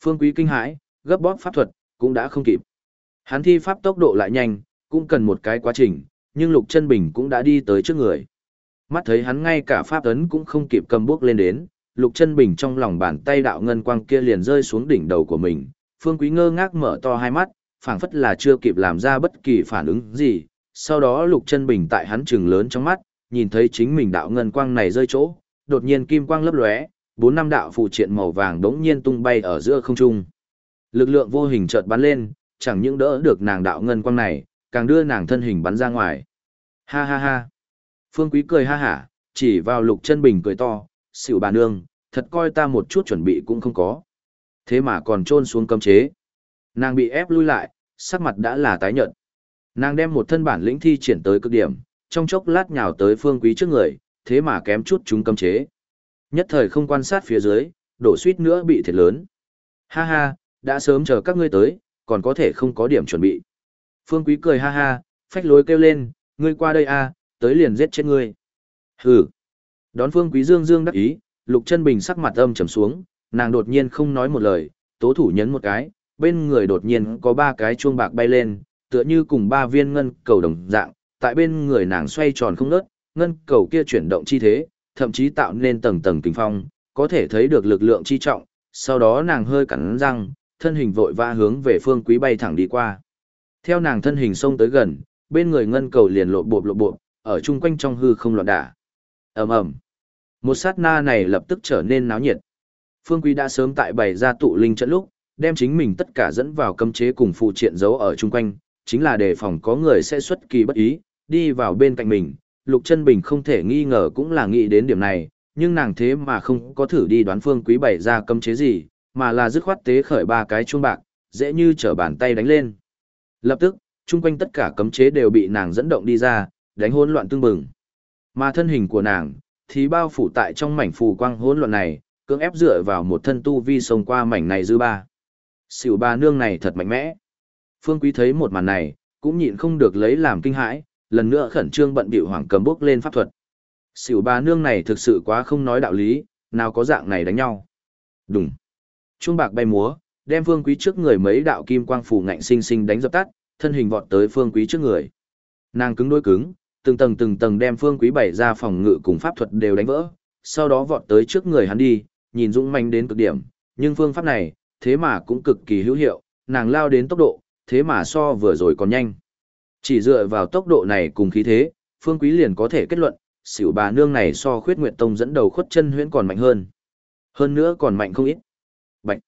Phương Quý kinh hãi, gấp bóp pháp thuật, cũng đã không kịp. Hắn thi pháp tốc độ lại nhanh, cũng cần một cái quá trình, nhưng Lục Chân Bình cũng đã đi tới trước người. Mắt thấy hắn ngay cả pháp ấn cũng không kịp cầm bước lên đến, Lục Chân Bình trong lòng bàn tay đạo ngân quang kia liền rơi xuống đỉnh đầu của mình. Phương Quý ngơ ngác mở to hai mắt, phảng phất là chưa kịp làm ra bất kỳ phản ứng gì. Sau đó Lục Chân Bình tại hắn trừng lớn trong mắt, nhìn thấy chính mình đạo ngân quang này rơi chỗ, đột nhiên kim quang lấp lóe, bốn năm đạo phụ triện màu vàng đống nhiên tung bay ở giữa không trung. Lực lượng vô hình chợt bắn lên, chẳng những đỡ được nàng đạo ngân quang này, càng đưa nàng thân hình bắn ra ngoài. Ha ha ha. Phương Quý cười ha hả, chỉ vào Lục Chân Bình cười to, xỉu bà nương, thật coi ta một chút chuẩn bị cũng không có. Thế mà còn trôn xuống cấm chế. Nàng bị ép lui lại, sắc mặt đã là tái nhợt. Nàng đem một thân bản lĩnh thi triển tới cực điểm, trong chốc lát nhào tới Phương Quý trước người, thế mà kém chút chúng cấm chế. Nhất thời không quan sát phía dưới, đổ suýt nữa bị thiệt lớn. Ha ha, đã sớm chờ các ngươi tới, còn có thể không có điểm chuẩn bị. Phương Quý cười ha ha, phách lối kêu lên, ngươi qua đây a, tới liền giết chết ngươi. Hừ. Đón Phương Quý Dương Dương đắc ý, Lục Chân Bình sắc mặt âm trầm xuống, nàng đột nhiên không nói một lời, tố thủ nhấn một cái, bên người đột nhiên có ba cái chuông bạc bay lên, tựa như cùng ba viên ngân cầu đồng dạng, tại bên người nàng xoay tròn không ngớt, ngân cầu kia chuyển động chi thế, thậm chí tạo nên tầng tầng kinh phong, có thể thấy được lực lượng chi trọng, sau đó nàng hơi cắn răng, thân hình vội vã hướng về phương quý bay thẳng đi qua. Theo nàng thân hình xông tới gần, bên người ngân cầu liền lộ bộp lộ bộp, ở chung quanh trong hư không loạn đả. ầm ầm một sát na này lập tức trở nên náo nhiệt. Phương Quý đã sớm tại bày ra tụ linh trận lúc, đem chính mình tất cả dẫn vào cấm chế cùng phụ triện giấu ở chung quanh, chính là đề phòng có người sẽ xuất kỳ bất ý, đi vào bên cạnh mình. Lục chân bình không thể nghi ngờ cũng là nghĩ đến điểm này, nhưng nàng thế mà không có thử đi đoán Phương Quý bày ra cấm chế gì, mà là dứt khoát tế khởi ba cái chuông bạc, dễ như trở bàn tay đánh lên. Lập tức, chung quanh tất cả cấm chế đều bị nàng dẫn động đi ra, đánh hỗn loạn tương bừng. Mà thân hình của nàng thì bao phủ tại trong mảnh phù quang hỗn loạn này, cưỡng ép dựa vào một thân tu vi sông qua mảnh này dư ba. Xỉu ba nương này thật mạnh mẽ. Phương Quý thấy một màn này, cũng nhịn không được lấy làm kinh hãi, lần nữa khẩn trương bận bịu hoàng cầm bước lên pháp thuật. Xỉu ba nương này thực sự quá không nói đạo lý, nào có dạng này đánh nhau. Đùng. Trung bạc bay múa, đem Phương Quý trước người mấy đạo kim quang phủ ngạnh sinh sinh đánh dập tắt, thân hình vọt tới Phương Quý trước người. Nàng cứng đối cứng, từng tầng từng tầng đem Phương Quý bày ra phòng ngự cùng pháp thuật đều đánh vỡ, sau đó vọt tới trước người hắn đi, nhìn dũng manh đến cực điểm, nhưng phương pháp này, thế mà cũng cực kỳ hữu hiệu, nàng lao đến tốc độ, thế mà so vừa rồi còn nhanh. Chỉ dựa vào tốc độ này cùng khí thế, Phương Quý liền có thể kết luận, xỉu bà nương này so khuyết nguyệt tông dẫn đầu khuất chân huyễn còn mạnh hơn. Hơn nữa còn mạnh không ít. Bạch.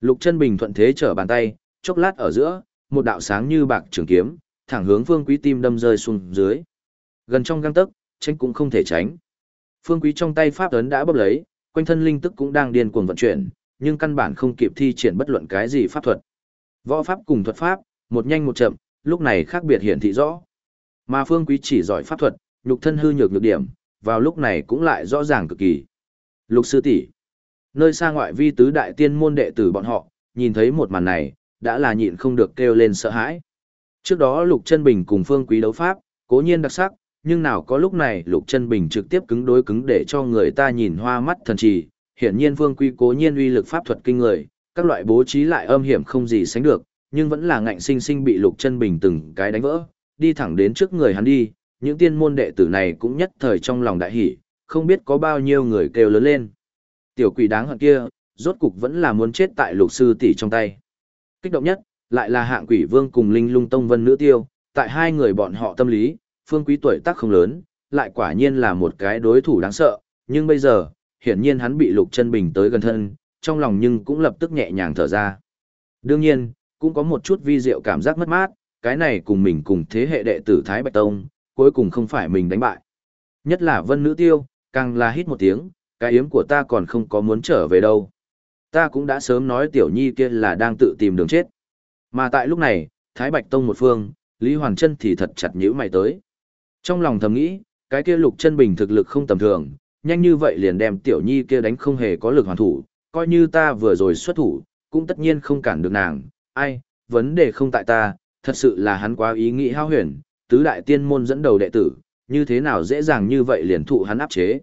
Lục chân bình thuận thế trở bàn tay, chốc lát ở giữa, một đạo sáng như bạc trường kiếm, thẳng hướng Phương Quý tim đâm rơi xuống dưới. Gần trong găng tấc, tránh cũng không thể tránh. Phương Quý trong tay pháp ấn đã bóp lấy, quanh thân linh tức cũng đang điên cuồng vận chuyển, nhưng căn bản không kịp thi triển bất luận cái gì pháp thuật. Võ pháp cùng thuật pháp, một nhanh một chậm, lúc này khác biệt hiển thị rõ. Mà Phương Quý chỉ giỏi pháp thuật, nhục thân hư nhược nhược điểm, vào lúc này cũng lại rõ ràng cực kỳ. Lục sư tỷ, nơi xa ngoại vi tứ đại tiên môn đệ tử bọn họ, nhìn thấy một màn này, đã là nhịn không được kêu lên sợ hãi. Trước đó Lục Chân Bình cùng Phương Quý đấu pháp, cố nhiên đặc sắc, nhưng nào có lúc này Lục Chân Bình trực tiếp cứng đối cứng để cho người ta nhìn hoa mắt thần trì, hiển nhiên vương quy cố nhiên uy lực pháp thuật kinh người, các loại bố trí lại âm hiểm không gì sánh được, nhưng vẫn là ngạnh sinh sinh bị Lục Chân Bình từng cái đánh vỡ, đi thẳng đến trước người hắn đi, những tiên môn đệ tử này cũng nhất thời trong lòng đại hỉ, không biết có bao nhiêu người kêu lớn lên. Tiểu quỷ đáng hận kia, rốt cục vẫn là muốn chết tại Lục sư tỷ trong tay. Kích động nhất, lại là hạng quỷ vương cùng linh lung tông vân nữ tiêu, tại hai người bọn họ tâm lý, phương quý tuổi tác không lớn, lại quả nhiên là một cái đối thủ đáng sợ, nhưng bây giờ, hiển nhiên hắn bị lục chân bình tới gần thân, trong lòng nhưng cũng lập tức nhẹ nhàng thở ra. Đương nhiên, cũng có một chút vi diệu cảm giác mất mát, cái này cùng mình cùng thế hệ đệ tử Thái Bạch Tông, cuối cùng không phải mình đánh bại. Nhất là vân nữ tiêu, càng là hít một tiếng, cái yếm của ta còn không có muốn trở về đâu. Ta cũng đã sớm nói tiểu nhi kia là đang tự tìm đường chết. Mà tại lúc này, Thái Bạch Tông một phương, Lý Hoàng Trân thì thật chặt nhữ mày tới. Trong lòng thầm nghĩ, cái kia lục chân bình thực lực không tầm thường, nhanh như vậy liền đem tiểu nhi kia đánh không hề có lực hoàn thủ, coi như ta vừa rồi xuất thủ, cũng tất nhiên không cản được nàng, ai, vấn đề không tại ta, thật sự là hắn quá ý nghĩ hao huyền, tứ đại tiên môn dẫn đầu đệ tử, như thế nào dễ dàng như vậy liền thụ hắn áp chế.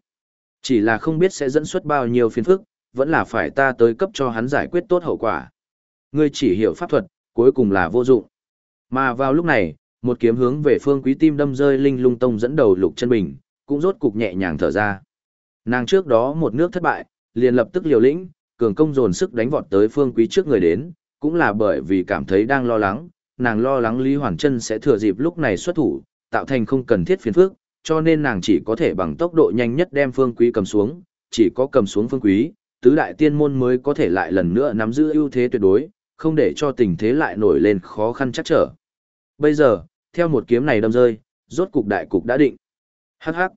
Chỉ là không biết sẽ dẫn xuất bao nhiêu phiền phức, vẫn là phải ta tới cấp cho hắn giải quyết tốt hậu quả. Ngươi chỉ hiểu pháp thuật, cuối cùng là vô dụng. Mà vào lúc này, một kiếm hướng về phương quý tim đâm rơi linh lung tông dẫn đầu lục chân bình, cũng rốt cục nhẹ nhàng thở ra. Nàng trước đó một nước thất bại, liền lập tức liều lĩnh, cường công dồn sức đánh vọt tới phương quý trước người đến, cũng là bởi vì cảm thấy đang lo lắng, nàng lo lắng Lý Hoàn Trân sẽ thừa dịp lúc này xuất thủ, tạo thành không cần thiết phiền phức, cho nên nàng chỉ có thể bằng tốc độ nhanh nhất đem phương quý cầm xuống, chỉ có cầm xuống phương quý, tứ đại tiên môn mới có thể lại lần nữa nắm giữ ưu thế tuyệt đối, không để cho tình thế lại nổi lên khó khăn chắc trở. Bây giờ, theo một kiếm này đâm rơi, rốt cục đại cục đã định. Hắc hắc.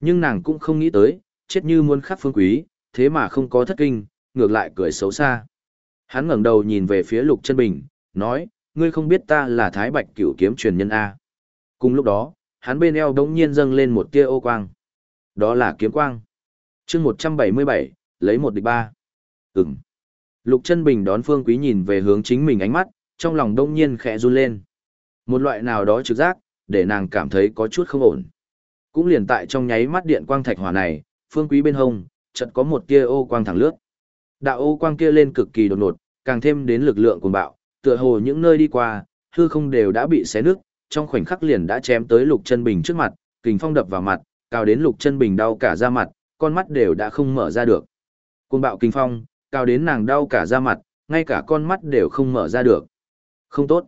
Nhưng nàng cũng không nghĩ tới, chết như muôn khắc phương quý, thế mà không có thất kinh, ngược lại cười xấu xa. Hắn ngẩng đầu nhìn về phía Lục Chân Bình, nói, ngươi không biết ta là Thái Bạch Cửu kiếm truyền nhân a. Cùng lúc đó, hắn bên eo đống nhiên dâng lên một tia ô quang. Đó là kiếm quang. Chương 177, lấy một địch ba. Ừm. Lục Chân Bình đón Phương Quý nhìn về hướng chính mình ánh mắt, trong lòng đông nhiên khẽ run lên. Một loại nào đó trực giác, để nàng cảm thấy có chút không ổn. Cũng liền tại trong nháy mắt điện quang thạch hỏa này, Phương Quý bên hông, chợt có một tia ô quang thẳng lướt. Đạo ô quang kia lên cực kỳ đột ngột, càng thêm đến lực lượng cuồng bạo, tựa hồ những nơi đi qua, hư không đều đã bị xé nứt, trong khoảnh khắc liền đã chém tới Lục Chân Bình trước mặt, kình phong đập vào mặt, cao đến Lục Chân Bình đau cả da mặt, con mắt đều đã không mở ra được. Cuồng bạo kình phong, cao đến nàng đau cả da mặt, ngay cả con mắt đều không mở ra được. Không tốt.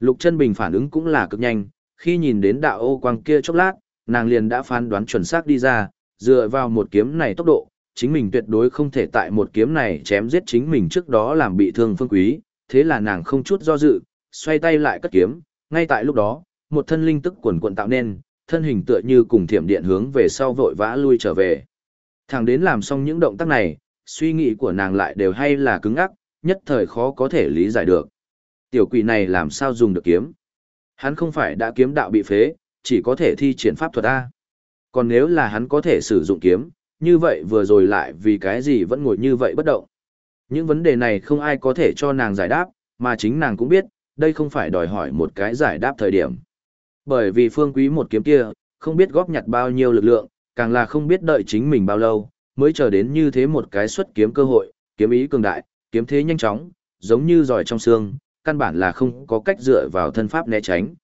Lục chân bình phản ứng cũng là cực nhanh, khi nhìn đến đạo ô quang kia chốc lát, nàng liền đã phán đoán chuẩn xác đi ra, dựa vào một kiếm này tốc độ, chính mình tuyệt đối không thể tại một kiếm này chém giết chính mình trước đó làm bị thương phương quý, thế là nàng không chút do dự, xoay tay lại cất kiếm, ngay tại lúc đó, một thân linh tức quần quận tạo nên, thân hình tựa như cùng thiểm điện hướng về sau vội vã lui trở về. Thằng đến làm xong những động tác này, suy nghĩ của nàng lại đều hay là cứng ngắc, nhất thời khó có thể lý giải được. Tiểu quỷ này làm sao dùng được kiếm? Hắn không phải đã kiếm đạo bị phế, chỉ có thể thi triển pháp thuật A. Còn nếu là hắn có thể sử dụng kiếm, như vậy vừa rồi lại vì cái gì vẫn ngồi như vậy bất động. Những vấn đề này không ai có thể cho nàng giải đáp, mà chính nàng cũng biết, đây không phải đòi hỏi một cái giải đáp thời điểm. Bởi vì phương quý một kiếm kia, không biết góp nhặt bao nhiêu lực lượng, càng là không biết đợi chính mình bao lâu, mới chờ đến như thế một cái xuất kiếm cơ hội, kiếm ý cường đại, kiếm thế nhanh chóng, giống như giỏi trong xương, căn bản là không có cách dựa vào thân pháp né tránh.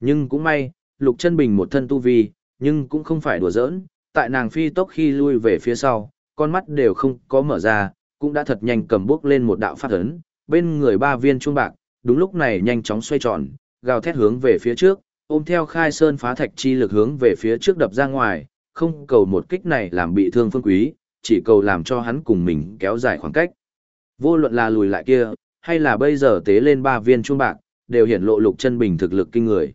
Nhưng cũng may, Lục Chân Bình một thân tu vi, nhưng cũng không phải đùa giỡn, tại nàng phi tốc khi lui về phía sau, con mắt đều không có mở ra, cũng đã thật nhanh cầm bước lên một đạo pháp ấn, bên người ba viên chuông bạc, đúng lúc này nhanh chóng xoay tròn, gào thét hướng về phía trước, ôm theo khai sơn phá thạch chi lực hướng về phía trước đập ra ngoài, không cầu một kích này làm bị thương phương quý, chỉ cầu làm cho hắn cùng mình kéo dài khoảng cách. Vô luận là lùi lại kia, hay là bây giờ tế lên ba viên chuông bạc, đều hiển lộ lục chân bình thực lực kinh người.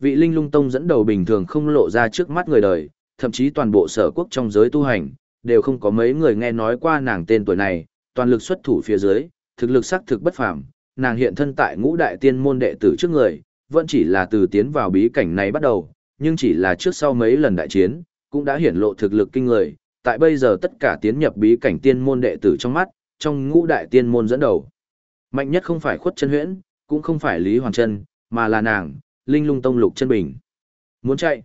Vị linh lung tông dẫn đầu bình thường không lộ ra trước mắt người đời, thậm chí toàn bộ sở quốc trong giới tu hành, đều không có mấy người nghe nói qua nàng tên tuổi này, toàn lực xuất thủ phía dưới, thực lực sắc thực bất phàm, nàng hiện thân tại ngũ đại tiên môn đệ tử trước người, vẫn chỉ là từ tiến vào bí cảnh này bắt đầu, nhưng chỉ là trước sau mấy lần đại chiến, cũng đã hiển lộ thực lực kinh người, tại bây giờ tất cả tiến nhập bí cảnh tiên môn đệ tử trong mắt, trong ngũ đại tiên môn dẫn đầu. Mạnh nhất không phải khuất chân huyễn, cũng không phải Lý Hoàng Trân, mà là nàng, Linh Lung Tông Lục Chân Bình. Muốn chạy.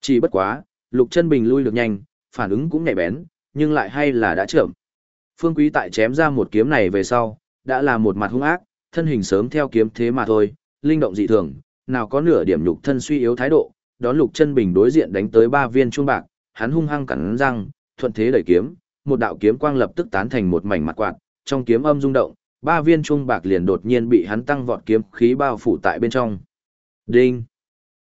Chỉ bất quá, Lục Chân Bình lui được nhanh, phản ứng cũng nhạy bén, nhưng lại hay là đã chậm. Phương Quý tại chém ra một kiếm này về sau, đã là một mặt hung ác, thân hình sớm theo kiếm thế mà thôi, linh động dị thường, nào có nửa điểm nhục thân suy yếu thái độ, đón Lục Chân Bình đối diện đánh tới ba viên chuông bạc, hắn hung hăng cắn răng, thuận thế đẩy kiếm, một đạo kiếm quang lập tức tán thành một mảnh mặt quạt, trong kiếm âm rung động, ba viên chuông bạc liền đột nhiên bị hắn tăng vọt kiếm khí bao phủ tại bên trong. Đinh!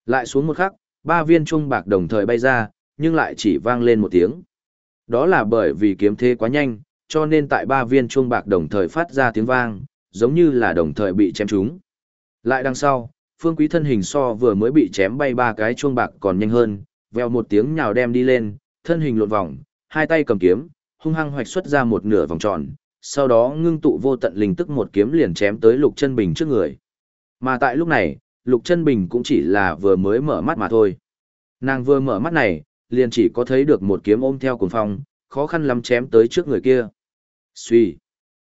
Lại xuống một khắc, ba viên chuông bạc đồng thời bay ra, nhưng lại chỉ vang lên một tiếng. Đó là bởi vì kiếm thế quá nhanh, cho nên tại ba viên chuông bạc đồng thời phát ra tiếng vang, giống như là đồng thời bị chém trúng. Lại đằng sau, phương quý thân hình so vừa mới bị chém bay ba cái chuông bạc còn nhanh hơn, veo một tiếng nhào đem đi lên, thân hình lộn vòng, hai tay cầm kiếm, hung hăng hoạch xuất ra một nửa vòng tròn, sau đó ngưng tụ vô tận linh tức một kiếm liền chém tới Lục Chân Bình trước người. Mà tại lúc này, Lục Chân Bình cũng chỉ là vừa mới mở mắt mà thôi. Nàng vừa mở mắt này, liền chỉ có thấy được một kiếm ôm theo cuồng phong, khó khăn lắm chém tới trước người kia. Suy.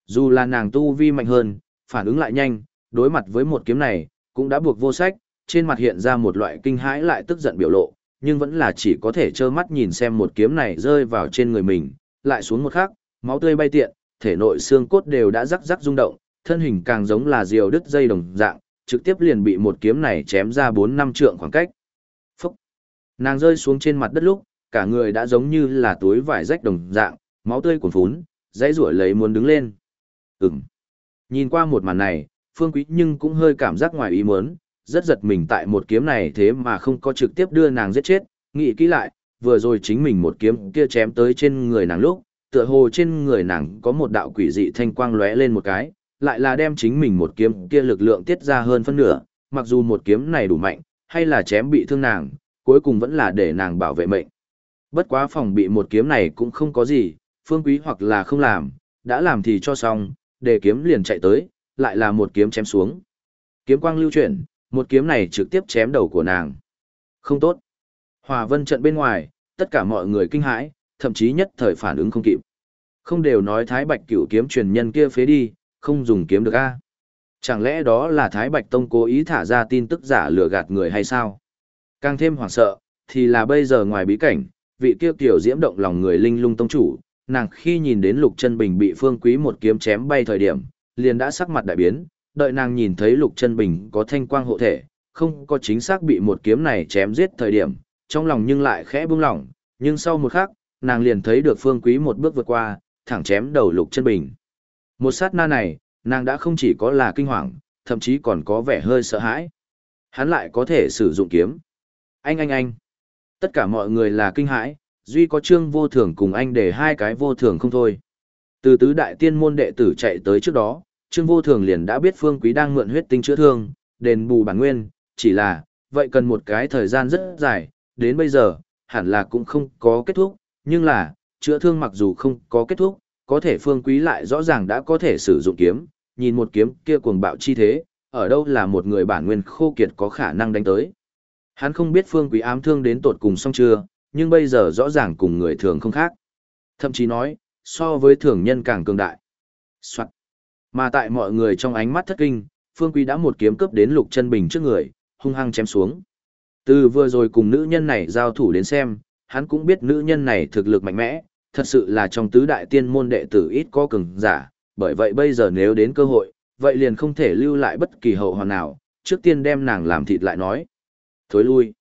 Dù là nàng tu vi mạnh hơn, phản ứng lại nhanh, đối mặt với một kiếm này, cũng đã buộc vô sách, trên mặt hiện ra một loại kinh hãi lại tức giận biểu lộ, nhưng vẫn là chỉ có thể trơ mắt nhìn xem một kiếm này rơi vào trên người mình, lại xuống một khắc, máu tươi bay tiện, thể nội xương cốt đều đã rắc rắc rung động, thân hình càng giống là diều đứt dây đồng dạng, trực tiếp liền bị một kiếm này chém ra 4 năm trượng khoảng cách. Phúc! Nàng rơi xuống trên mặt đất lúc, cả người đã giống như là túi vải rách đồng dạng, máu tươi cuồn phún, dãy rủa lấy muốn đứng lên. Ừm. Nhìn qua một màn này, Phương Quý nhưng cũng hơi cảm giác ngoài ý muốn, rất giật mình tại một kiếm này thế mà không có trực tiếp đưa nàng giết chết, nghĩ kỹ lại, vừa rồi chính mình một kiếm kia chém tới trên người nàng lúc, tựa hồ trên người nàng có một đạo quỷ dị thanh quang lóe lên một cái, lại là đem chính mình một kiếm kia lực lượng tiết ra hơn phân nửa, mặc dù một kiếm này đủ mạnh, hay là chém bị thương nàng, cuối cùng vẫn là để nàng bảo vệ mệnh. Bất quá phòng bị một kiếm này cũng không có gì, phương quý hoặc là không làm, đã làm thì cho xong, để kiếm liền chạy tới, lại là một kiếm chém xuống. Kiếm quang lưu chuyển, một kiếm này trực tiếp chém đầu của nàng. Không tốt. Hòa vân trận bên ngoài, tất cả mọi người kinh hãi, thậm chí nhất thời phản ứng không kịp. Không đều nói Thái Bạch cửu kiếm truyền nhân kia phế đi, không dùng kiếm được a Chẳng lẽ đó là Thái Bạch Tông cố ý thả ra tin tức giả lừa gạt người hay sao? Càng thêm hoảng sợ, thì là bây giờ ngoài bí cảnh, vị kia tiểu diễm động lòng người linh lung tông chủ, nàng khi nhìn đến Lục Chân Bình bị Phương Quý một kiếm chém bay thời điểm, liền đã sắc mặt đại biến, đợi nàng nhìn thấy Lục Chân Bình có thanh quang hộ thể, không có chính xác bị một kiếm này chém giết thời điểm, trong lòng nhưng lại khẽ buông lỏng, nhưng sau một khắc, nàng liền thấy được Phương Quý một bước vượt qua, thẳng chém đầu Lục Chân Bình. Một sát na này, nàng đã không chỉ có là kinh hoàng, thậm chí còn có vẻ hơi sợ hãi. Hắn lại có thể sử dụng kiếm. Anh anh anh. Tất cả mọi người là kinh hãi, duy có trương vô thường cùng anh để hai cái vô thường không thôi. Từ tứ đại tiên môn đệ tử chạy tới trước đó, trương vô thường liền đã biết phương quý đang mượn huyết tinh chữa thương, đền bù bản nguyên, chỉ là, vậy cần một cái thời gian rất dài, đến bây giờ, hẳn là cũng không có kết thúc, nhưng là, chữa thương mặc dù không có kết thúc, có thể phương quý lại rõ ràng đã có thể sử dụng kiếm, nhìn một kiếm kia cuồng bạo chi thế, ở đâu là một người bản nguyên khô kiệt có khả năng đánh tới. Hắn không biết phương quý ám thương đến tột cùng xong chưa, nhưng bây giờ rõ ràng cùng người thường không khác. Thậm chí nói, so với thường nhân càng cường đại. Soạn. Mà tại mọi người trong ánh mắt thất kinh, phương quý đã một kiếm cướp đến lục chân bình trước người, hung hăng chém xuống. Từ vừa rồi cùng nữ nhân này giao thủ đến xem, hắn cũng biết nữ nhân này thực lực mạnh mẽ, thật sự là trong tứ đại tiên môn đệ tử ít có cường giả, bởi vậy bây giờ nếu đến cơ hội, vậy liền không thể lưu lại bất kỳ hậu hoàn nào, trước tiên đem nàng làm thịt lại nói. Thối lui.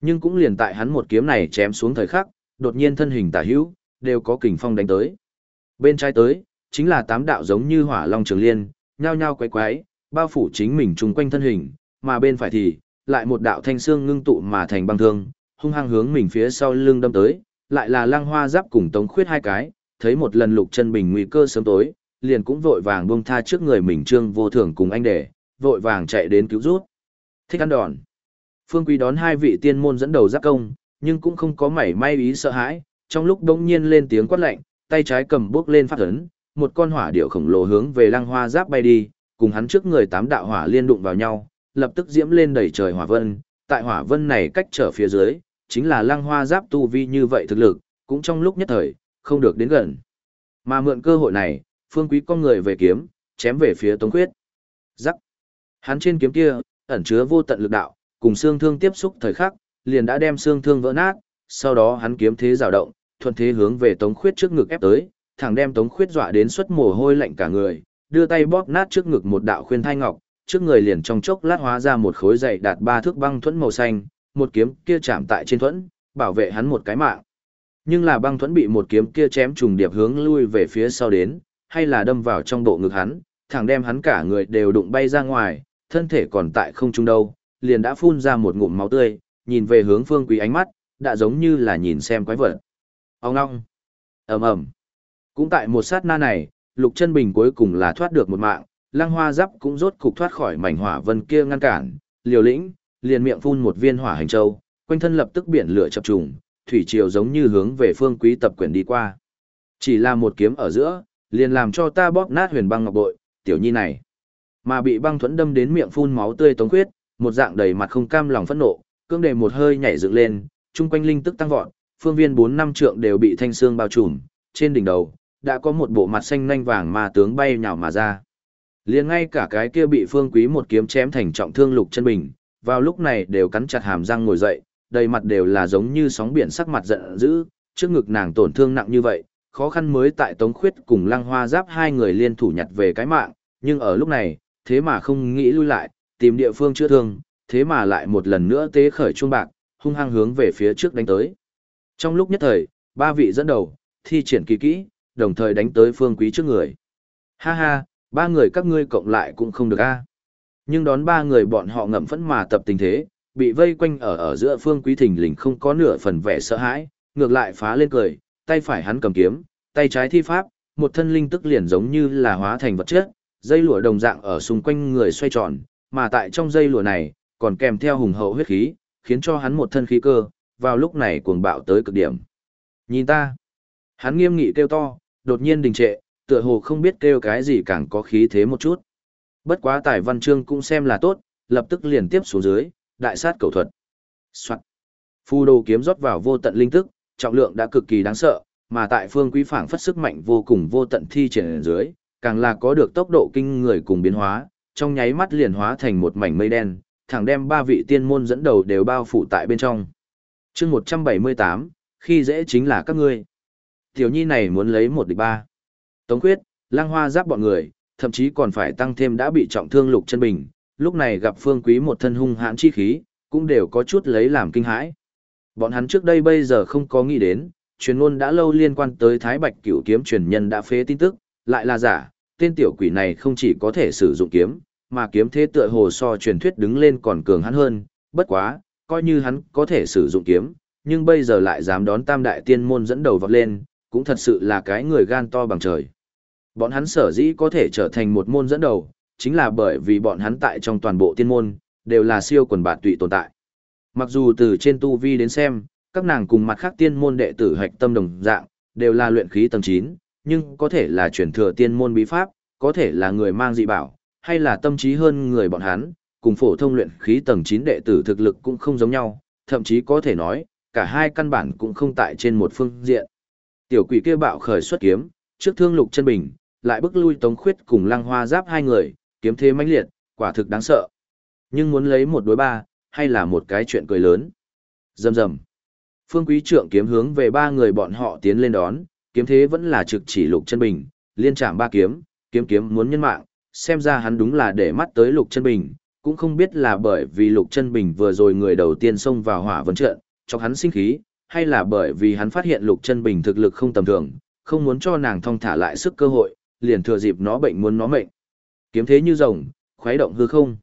Nhưng cũng liền tại hắn một kiếm này chém xuống thời khắc, đột nhiên thân hình tả hữu, đều có kình phong đánh tới. Bên trái tới, chính là tám đạo giống như hỏa long trường liên, nhao nhao quái quái, bao phủ chính mình chung quanh thân hình, mà bên phải thì, lại một đạo thanh xương ngưng tụ mà thành băng thương, hung hăng hướng mình phía sau lưng đâm tới, lại là lăng hoa giáp cùng tống khuyết hai cái, thấy một lần lục chân bình nguy cơ sớm tối, liền cũng vội vàng buông tha trước người mình trương vô thường cùng anh để, vội vàng chạy đến cứu rút. Thích ăn đòn. Phương Quý đón hai vị tiên môn dẫn đầu giáp công, nhưng cũng không có mảy may ý sợ hãi, trong lúc đống nhiên lên tiếng quát lạnh, tay trái cầm bước lên phát ấn, một con hỏa điệu khổng lồ hướng về lăng hoa giáp bay đi, cùng hắn trước người tám đạo hỏa liên đụng vào nhau, lập tức diễm lên đầy trời hỏa vân, tại hỏa vân này cách trở phía dưới, chính là lăng hoa giáp tu vi như vậy thực lực, cũng trong lúc nhất thời, không được đến gần. Mà mượn cơ hội này, phương quý con người về kiếm, chém về phía Tống Khuyết. Rắc. Hắn trên kiếm kia, ẩn chứa vô tận lực đạo, cùng xương thương tiếp xúc thời khắc, liền đã đem xương thương vỡ nát, sau đó hắn kiếm thế dao động, thuận thế hướng về Tống Khuyết trước ngực ép tới, thẳng đem Tống Khuyết dọa đến suất mồ hôi lạnh cả người, đưa tay bóp nát trước ngực một đạo khuyên thai ngọc, trước người liền trong chốc lát hóa ra một khối dày đạt ba thước băng thuẫn màu xanh, một kiếm kia chạm tại trên thuẫn, bảo vệ hắn một cái mạng. Nhưng là băng thuẫn bị một kiếm kia chém trùng điệp hướng lui về phía sau đến, hay là đâm vào trong bộ ngực hắn, thẳng đem hắn cả người đều đụng bay ra ngoài, thân thể còn tại không trung đâu, liền đã phun ra một ngụm máu tươi, nhìn về hướng phương quý ánh mắt, đã giống như là nhìn xem quái vật. Ông ngong, ầm ầm. Cũng tại một sát na này, Lục Chân Bình cuối cùng là thoát được một mạng, Lăng Hoa Giáp cũng rốt cục thoát khỏi mảnh hỏa vân kia ngăn cản, liều lĩnh, liền miệng phun một viên hỏa hành châu, quanh thân lập tức biển lửa chập trùng, thủy triều giống như hướng về phương quý tập quyển đi qua. Chỉ là một kiếm ở giữa, liền làm cho ta bóp nát huyền băng ngọc bội, tiểu nhi này. Mà bị băng thuẫn đâm đến miệng phun máu tươi tống khuyết, một dạng đầy mặt không cam lòng phẫn nộ, cương đề một hơi nhảy dựng lên, chung quanh linh tức tăng vọt, phương viên 4 năm trượng đều bị thanh xương bao trùm, trên đỉnh đầu đã có một bộ mặt xanh nhanh vàng mà tướng bay nhào mà ra. Liền ngay cả cái kia bị Phương Quý một kiếm chém thành trọng thương Lục Chân Bình, vào lúc này đều cắn chặt hàm răng ngồi dậy, đầy mặt đều là giống như sóng biển sắc mặt giận dữ, trước ngực nàng tổn thương nặng như vậy, khó khăn mới tại Tống Khuyết cùng Lăng Hoa Giáp hai người liên thủ nhặt về cái mạng, nhưng ở lúc này, thế mà không nghĩ lui lại, tìm địa phương chữa thương, thế mà lại một lần nữa tế khởi chuông bạc, hung hăng hướng về phía trước đánh tới. Trong lúc nhất thời, ba vị dẫn đầu, thi triển kỳ kỹ, đồng thời đánh tới phương quý trước người. Ha ha, ba người các ngươi cộng lại cũng không được a. Nhưng đón ba người bọn họ ngậm phẫn mà tập tình thế, bị vây quanh ở ở giữa phương quý thình lình không có nửa phần vẻ sợ hãi, ngược lại phá lên cười, tay phải hắn cầm kiếm, tay trái thi pháp, một thân linh tức liền giống như là hóa thành vật chất, dây lụa đồng dạng ở xung quanh người xoay tròn, mà tại trong dây lụa này, còn kèm theo hùng hậu huyết khí, khiến cho hắn một thân khí cơ, vào lúc này cuồng bạo tới cực điểm. Nhìn ta! Hắn nghiêm nghị kêu to, đột nhiên đình trệ, tựa hồ không biết kêu cái gì càng có khí thế một chút. Bất quá tài văn chương cũng xem là tốt, lập tức liền tiếp xuống dưới, đại sát cầu thuật. Soạn. Phù đồ kiếm rót vào vô tận linh tức, trọng lượng đã cực kỳ đáng sợ, mà tại phương quý phảng phất sức mạnh vô cùng vô tận thi triển dưới, càng là có được tốc độ kinh người cùng biến hóa, trong nháy mắt liền hóa thành một mảnh mây đen, thẳng đem ba vị tiên môn dẫn đầu đều bao phủ tại bên trong. chương 178, khi dễ chính là các ngươi. Tiểu nhi này muốn lấy một địch ba. Tống quyết, lang hoa giáp bọn người, thậm chí còn phải tăng thêm đã bị trọng thương lục chân bình, lúc này gặp phương quý một thân hung hãn chi khí, cũng đều có chút lấy làm kinh hãi. Bọn hắn trước đây bây giờ không có nghĩ đến, truyền ngôn đã lâu liên quan tới Thái Bạch cửu kiếm truyền nhân đã phế tin tức, lại là giả, tên tiểu quỷ này không chỉ có thể sử dụng kiếm, mà kiếm thế tựa hồ so truyền thuyết đứng lên còn cường hắn hơn, bất quá, coi như hắn có thể sử dụng kiếm, nhưng bây giờ lại dám đón tam đại tiên môn dẫn đầu vọt lên, cũng thật sự là cái người gan to bằng trời. Bọn hắn sở dĩ có thể trở thành một môn dẫn đầu, chính là bởi vì bọn hắn tại trong toàn bộ tiên môn, đều là siêu quần bạt tụy tồn tại. Mặc dù từ trên tu vi đến xem, các nàng cùng mặt khác tiên môn đệ tử hạch tâm đồng dạng, đều là luyện khí tầng 9, nhưng có thể là chuyển thừa tiên môn bí pháp, có thể là người mang dị bảo, hay là tâm trí hơn người bọn hắn, cùng phổ thông luyện khí tầng 9 đệ tử thực lực cũng không giống nhau, thậm chí có thể nói, cả hai căn bản cũng không tại trên một phương diện. Tiểu quỷ kia bạo khởi xuất kiếm, trước thương lục chân bình, lại bức lui tống khuyết cùng lăng hoa giáp hai người, kiếm thế mãnh liệt, quả thực đáng sợ. Nhưng muốn lấy một đối ba, hay là một cái chuyện cười lớn. Dầm dầm. Phương quý trượng kiếm hướng về ba người bọn họ tiến lên đón, kiếm thế vẫn là trực chỉ lục chân bình, liên chạm ba kiếm, kiếm kiếm muốn nhân mạng, xem ra hắn đúng là để mắt tới lục chân bình, cũng không biết là bởi vì Lục Chân Bình vừa rồi người đầu tiên xông vào hỏa vấn trận, cho hắn sinh khí, hay là bởi vì hắn phát hiện Lục Chân Bình thực lực không tầm thường, không muốn cho nàng thong thả lại sức cơ hội, liền thừa dịp nó bệnh muốn nó mệnh. Kiếm thế như rồng, khuấy động hư không.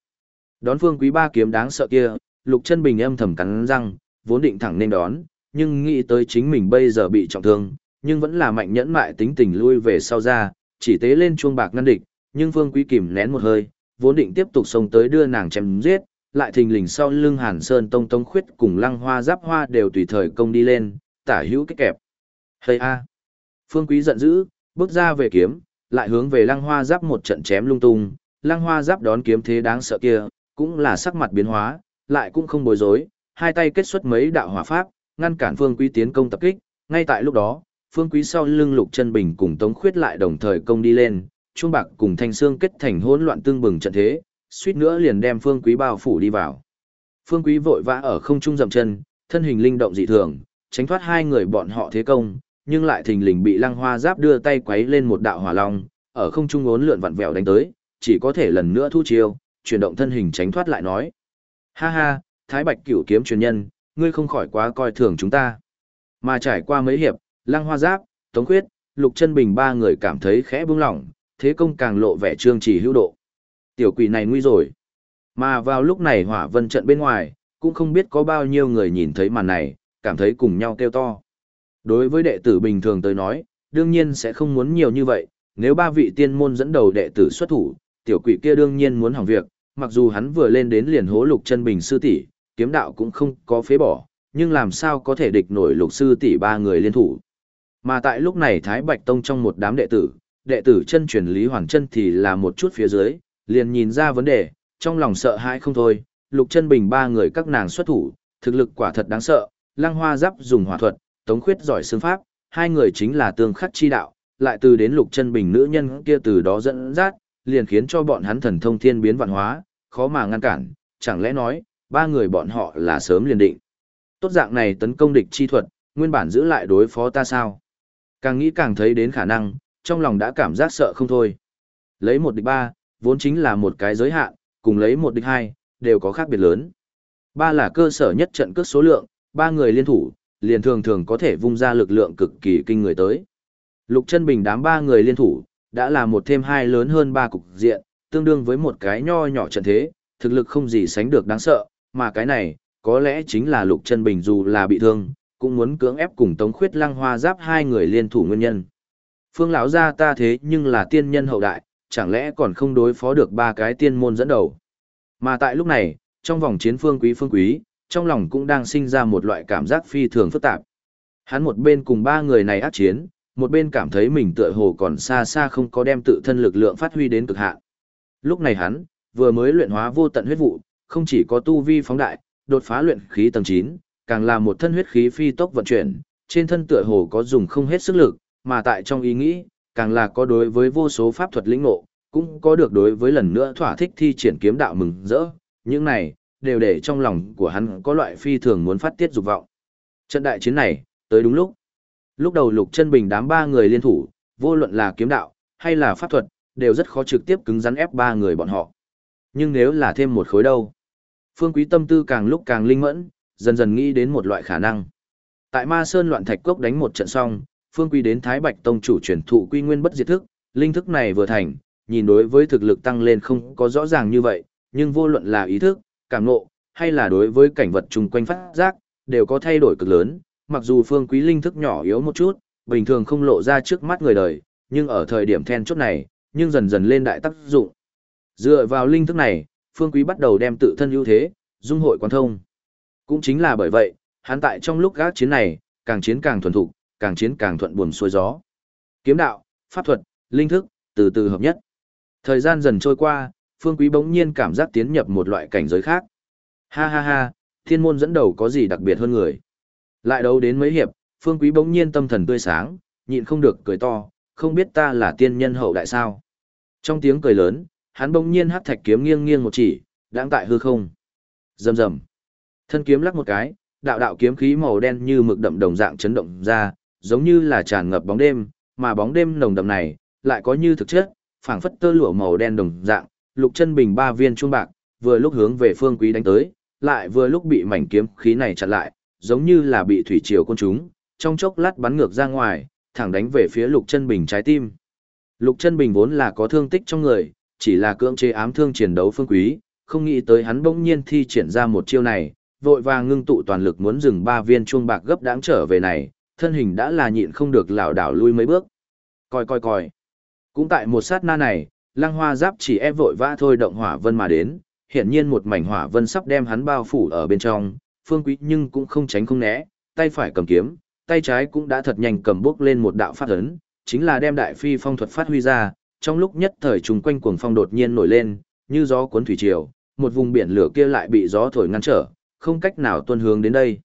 Đón Phương Quý ba kiếm đáng sợ kia, Lục Chân Bình âm thầm cắn răng, vốn định thẳng nên đón, nhưng nghĩ tới chính mình bây giờ bị trọng thương, nhưng vẫn là mạnh nhẫn mại tính tình lui về sau ra, chỉ tế lên chuông bạc ngăn địch, nhưng Phương Quý kìm nén một hơi, vốn định tiếp tục xông tới đưa nàng chém giết, lại thình lình sau lưng Hàn Sơn Tông Tông Khuyết cùng Lăng Hoa Giáp Hoa đều tùy thời công đi lên, tả hữu cái kẹp. Hây a. Phương Quý giận dữ, bước ra về kiếm, lại hướng về Lăng Hoa Giáp một trận chém lung tung, Lăng Hoa Giáp đón kiếm thế đáng sợ kia, cũng là sắc mặt biến hóa, lại cũng không bối rối, hai tay kết xuất mấy đạo hỏa pháp, ngăn cản Phương Quý tiến công tập kích, ngay tại lúc đó, Phương Quý sau lưng Lục Chân Bình cùng Tống Khuyết lại đồng thời công đi lên, chuông bạc cùng thanh xương kết thành hỗn loạn tương bừng trận thế, suýt nữa liền đem Phương Quý bao phủ đi vào. Phương Quý vội vã ở không trung dậm chân, thân hình linh động dị thường, tránh thoát hai người bọn họ thế công, nhưng lại thình lình bị Lăng Hoa Giáp đưa tay quấy lên một đạo hỏa long, ở không trung ốn lượn vặn vẹo đánh tới, chỉ có thể lần nữa thu chiêu, chuyển động thân hình tránh thoát lại nói: "Ha ha, Thái Bạch Cửu kiếm truyền nhân, ngươi không khỏi quá coi thường chúng ta." Mà trải qua mấy hiệp, Lăng Hoa Giáp, Tống Khuyết, Lục Chân Bình ba người cảm thấy khẽ buông lỏng, thế công càng lộ vẻ trương chỉ hữu độ. Tiểu quỷ này nguy rồi. Mà vào lúc này hỏa vân trận bên ngoài, cũng không biết có bao nhiêu người nhìn thấy màn này, cảm thấy cùng nhau kêu to. Đối với đệ tử bình thường tới nói, đương nhiên sẽ không muốn nhiều như vậy, nếu ba vị tiên môn dẫn đầu đệ tử xuất thủ, tiểu quỷ kia đương nhiên muốn hỏng việc, mặc dù hắn vừa lên đến liền hố lục chân bình sư tỷ, kiếm đạo cũng không có phế bỏ, nhưng làm sao có thể địch nổi lục sư tỷ ba người liên thủ. Mà tại lúc này Thái Bạch Tông trong một đám đệ tử, đệ tử chân truyền Lý Hoàn Chân thì là một chút phía dưới, liền nhìn ra vấn đề, trong lòng sợ hãi không thôi, Lục Chân Bình ba người các nàng xuất thủ, thực lực quả thật đáng sợ, Lăng Hoa Giáp dùng hỏa thuật, Tống Khuyết giỏi xương pháp, hai người chính là tương khắc chi đạo, lại từ đến Lục Chân Bình nữ nhân kia từ đó dẫn dắt, liền khiến cho bọn hắn thần thông thiên biến vạn hóa, khó mà ngăn cản, chẳng lẽ nói, ba người bọn họ là sớm liền định. Tốt dạng này tấn công địch chi thuật, nguyên bản giữ lại đối phó ta sao? Càng nghĩ càng thấy đến khả năng, trong lòng đã cảm giác sợ không thôi. Lấy một địch ba, vốn chính là một cái giới hạn, cùng lấy một địch hai, đều có khác biệt lớn. Ba là cơ sở nhất trận cước số lượng, ba người liên thủ, liền thường thường có thể vung ra lực lượng cực kỳ kinh người tới. Lục chân bình đám ba người liên thủ, đã là một thêm hai lớn hơn ba cục diện, tương đương với một cái nho nhỏ trận thế, thực lực không gì sánh được đáng sợ, mà cái này, có lẽ chính là lục chân bình dù là bị thương, cũng muốn cưỡng ép cùng tống khuyết lăng hoa giáp hai người liên thủ nguyên nhân. Phương lão gia ta thế nhưng là tiên nhân hậu đại, chẳng lẽ còn không đối phó được ba cái tiên môn dẫn đầu. Mà tại lúc này, trong vòng chiến phương quý phương quý, trong lòng cũng đang sinh ra một loại cảm giác phi thường phức tạp. Hắn một bên cùng ba người này ác chiến, một bên cảm thấy mình tựa hồ còn xa xa không có đem tự thân lực lượng phát huy đến cực hạn. Lúc này hắn, vừa mới luyện hóa vô tận huyết vụ, không chỉ có tu vi phóng đại, đột phá luyện khí tầng 9, càng là một thân huyết khí phi tốc vận chuyển, trên thân tựa hồ có dùng không hết sức lực, mà tại trong ý nghĩ, càng là có đối với vô số pháp thuật lĩnh ngộ, cũng có được đối với lần nữa thỏa thích thi triển kiếm đạo mừng rỡ, những này, đều để trong lòng của hắn có loại phi thường muốn phát tiết dục vọng. Trận đại chiến này, tới đúng lúc. Lúc đầu Lục Chân Bình đám ba người liên thủ, vô luận là kiếm đạo hay là pháp thuật, đều rất khó trực tiếp cứng rắn ép ba người bọn họ. Nhưng nếu là thêm một khối đâu? Phương Quý tâm tư càng lúc càng linh mẫn, dần dần nghĩ đến một loại khả năng. Tại Ma Sơn loạn thạch cốc đánh một trận xong, Phương Quý đến Thái Bạch Tông chủ truyền thụ quy nguyên bất diệt thức, linh thức này vừa thành, nhìn đối với thực lực tăng lên không có rõ ràng như vậy, nhưng vô luận là ý thức, cảm ngộ, hay là đối với cảnh vật chung quanh phát giác, đều có thay đổi cực lớn, mặc dù Phương Quý linh thức nhỏ yếu một chút, bình thường không lộ ra trước mắt người đời, nhưng ở thời điểm then chốt này, nhưng dần dần lên đại tác dụng. Dựa vào linh thức này, Phương Quý bắt đầu đem tự thân ưu thế, dung hội quan thông. Cũng chính là bởi vậy, hắn tại trong lúc gác chiến này, càng chiến càng thuần thục, càng chiến càng thuận buồm xuôi gió. Kiếm đạo, pháp thuật, linh thức, từ từ hợp nhất. Thời gian dần trôi qua, Phương Quý bỗng nhiên cảm giác tiến nhập một loại cảnh giới khác. Ha ha ha, thiên môn dẫn đầu có gì đặc biệt hơn người. Lại đấu đến mấy hiệp, Phương Quý bỗng nhiên tâm thần tươi sáng, nhịn không được cười to, không biết ta là tiên nhân hậu đại sao. Trong tiếng cười lớn, hắn bỗng nhiên hắc thạch kiếm nghiêng nghiêng một chỉ, đang tại hư không. Rầm rầm. Thân kiếm lắc một cái, đạo đạo kiếm khí màu đen như mực đậm đồng dạng chấn động ra, giống như là tràn ngập bóng đêm, mà bóng đêm nồng đậm này lại có như thực chất, phảng phất tơ lụa màu đen đồng dạng, lục chân bình ba viên chuông bạc, vừa lúc hướng về phương quý đánh tới, lại vừa lúc bị mảnh kiếm khí này chặn lại, giống như là bị thủy triều côn trúng, trong chốc lát bắn ngược ra ngoài, thẳng đánh về phía Lục Chân Bình trái tim. Lục Chân Bình vốn là có thương tích trong người, chỉ là cưỡng chế ám thương chiến đấu phương quý, không nghĩ tới hắn bỗng nhiên thi triển ra một chiêu này, vội vàng ngưng tụ toàn lực muốn dừng ba viên chuông bạc gấp đáng trở về này, thân hình đã là nhịn không được lảo đảo lui mấy bước. Coi coi coi. Cũng tại một sát na này, Lăng Hoa Giáp chỉ ép vội vã thôi động hỏa vân mà đến, hiển nhiên một mảnh hỏa vân sắp đem hắn bao phủ ở bên trong, Phương Quý nhưng cũng không tránh không né, tay phải cầm kiếm, tay trái cũng đã thật nhanh cầm bước lên một đạo phát ấn, chính là đem đại phi phong thuật phát huy ra, trong lúc nhất thời trùng quanh cuồng phong đột nhiên nổi lên, như gió cuốn thủy triều, một vùng biển lửa kia lại bị gió thổi ngăn trở, không cách nào tuân hướng đến đây.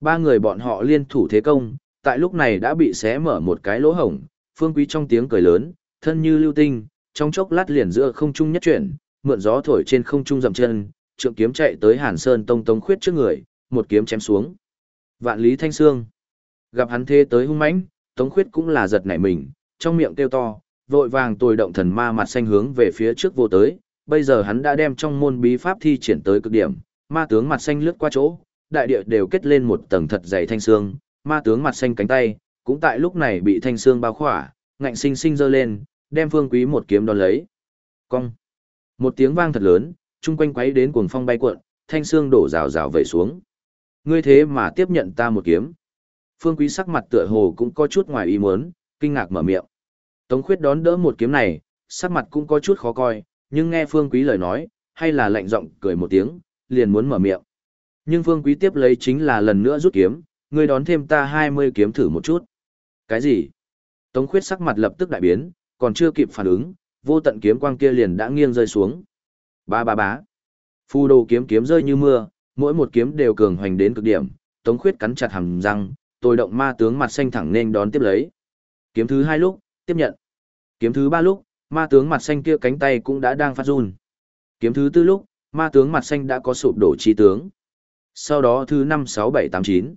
Ba người bọn họ liên thủ thế công, tại lúc này đã bị xé mở một cái lỗ hổng, Phương Quý trong tiếng cười lớn, thân như lưu tinh, trong chốc lát liền giữa không trung nhất chuyển, mượn gió thổi trên không trung dậm chân, trượng kiếm chạy tới Hàn Sơn Tông tống khuyết trước người, một kiếm chém xuống. Vạn Lý Thanh Sương gặp hắn thế tới hung mãnh, Tống khuyết cũng là giật nảy mình, trong miệng kêu to, vội vàng tồi động thần ma mặt xanh hướng về phía trước vô tới, bây giờ hắn đã đem trong môn bí pháp thi triển tới cực điểm, ma tướng mặt xanh lướt qua chỗ, đại địa đều kết lên một tầng thật dày thanh xương, ma tướng mặt xanh cánh tay, cũng tại lúc này bị thanh xương bao khỏa, ngạnh sinh sinh giơ lên, đem phương quý một kiếm đón lấy. Cong. Một tiếng vang thật lớn, chung quanh quấy đến cuồng phong bay cuộn, thanh xương đổ rào rào vẩy xuống. Ngươi thế mà tiếp nhận ta một kiếm. Phương quý sắc mặt tựa hồ cũng có chút ngoài ý muốn, kinh ngạc mở miệng. Tống khuyết đón đỡ một kiếm này, sắc mặt cũng có chút khó coi, nhưng nghe phương quý lời nói, hay là lạnh giọng cười một tiếng, liền muốn mở miệng. Nhưng phương quý tiếp lấy chính là lần nữa rút kiếm, ngươi đón thêm ta 20 kiếm thử một chút. Cái gì? Tống khuyết sắc mặt lập tức đại biến, còn chưa kịp phản ứng, vô tận kiếm quang kia liền đã nghiêng rơi xuống. Ba ba bá. Phù đồ kiếm kiếm rơi như mưa, mỗi một kiếm đều cường hoành đến cực điểm, Tống khuyết cắn chặt hàm răng, tôi động ma tướng mặt xanh thẳng nên đón tiếp lấy. Kiếm thứ hai lúc, tiếp nhận. Kiếm thứ ba lúc, ma tướng mặt xanh kia cánh tay cũng đã đang phát run. Kiếm thứ tư lúc, ma tướng mặt xanh đã có sụp đổ chi tướng. Sau đó thứ năm sáu bảy tám chín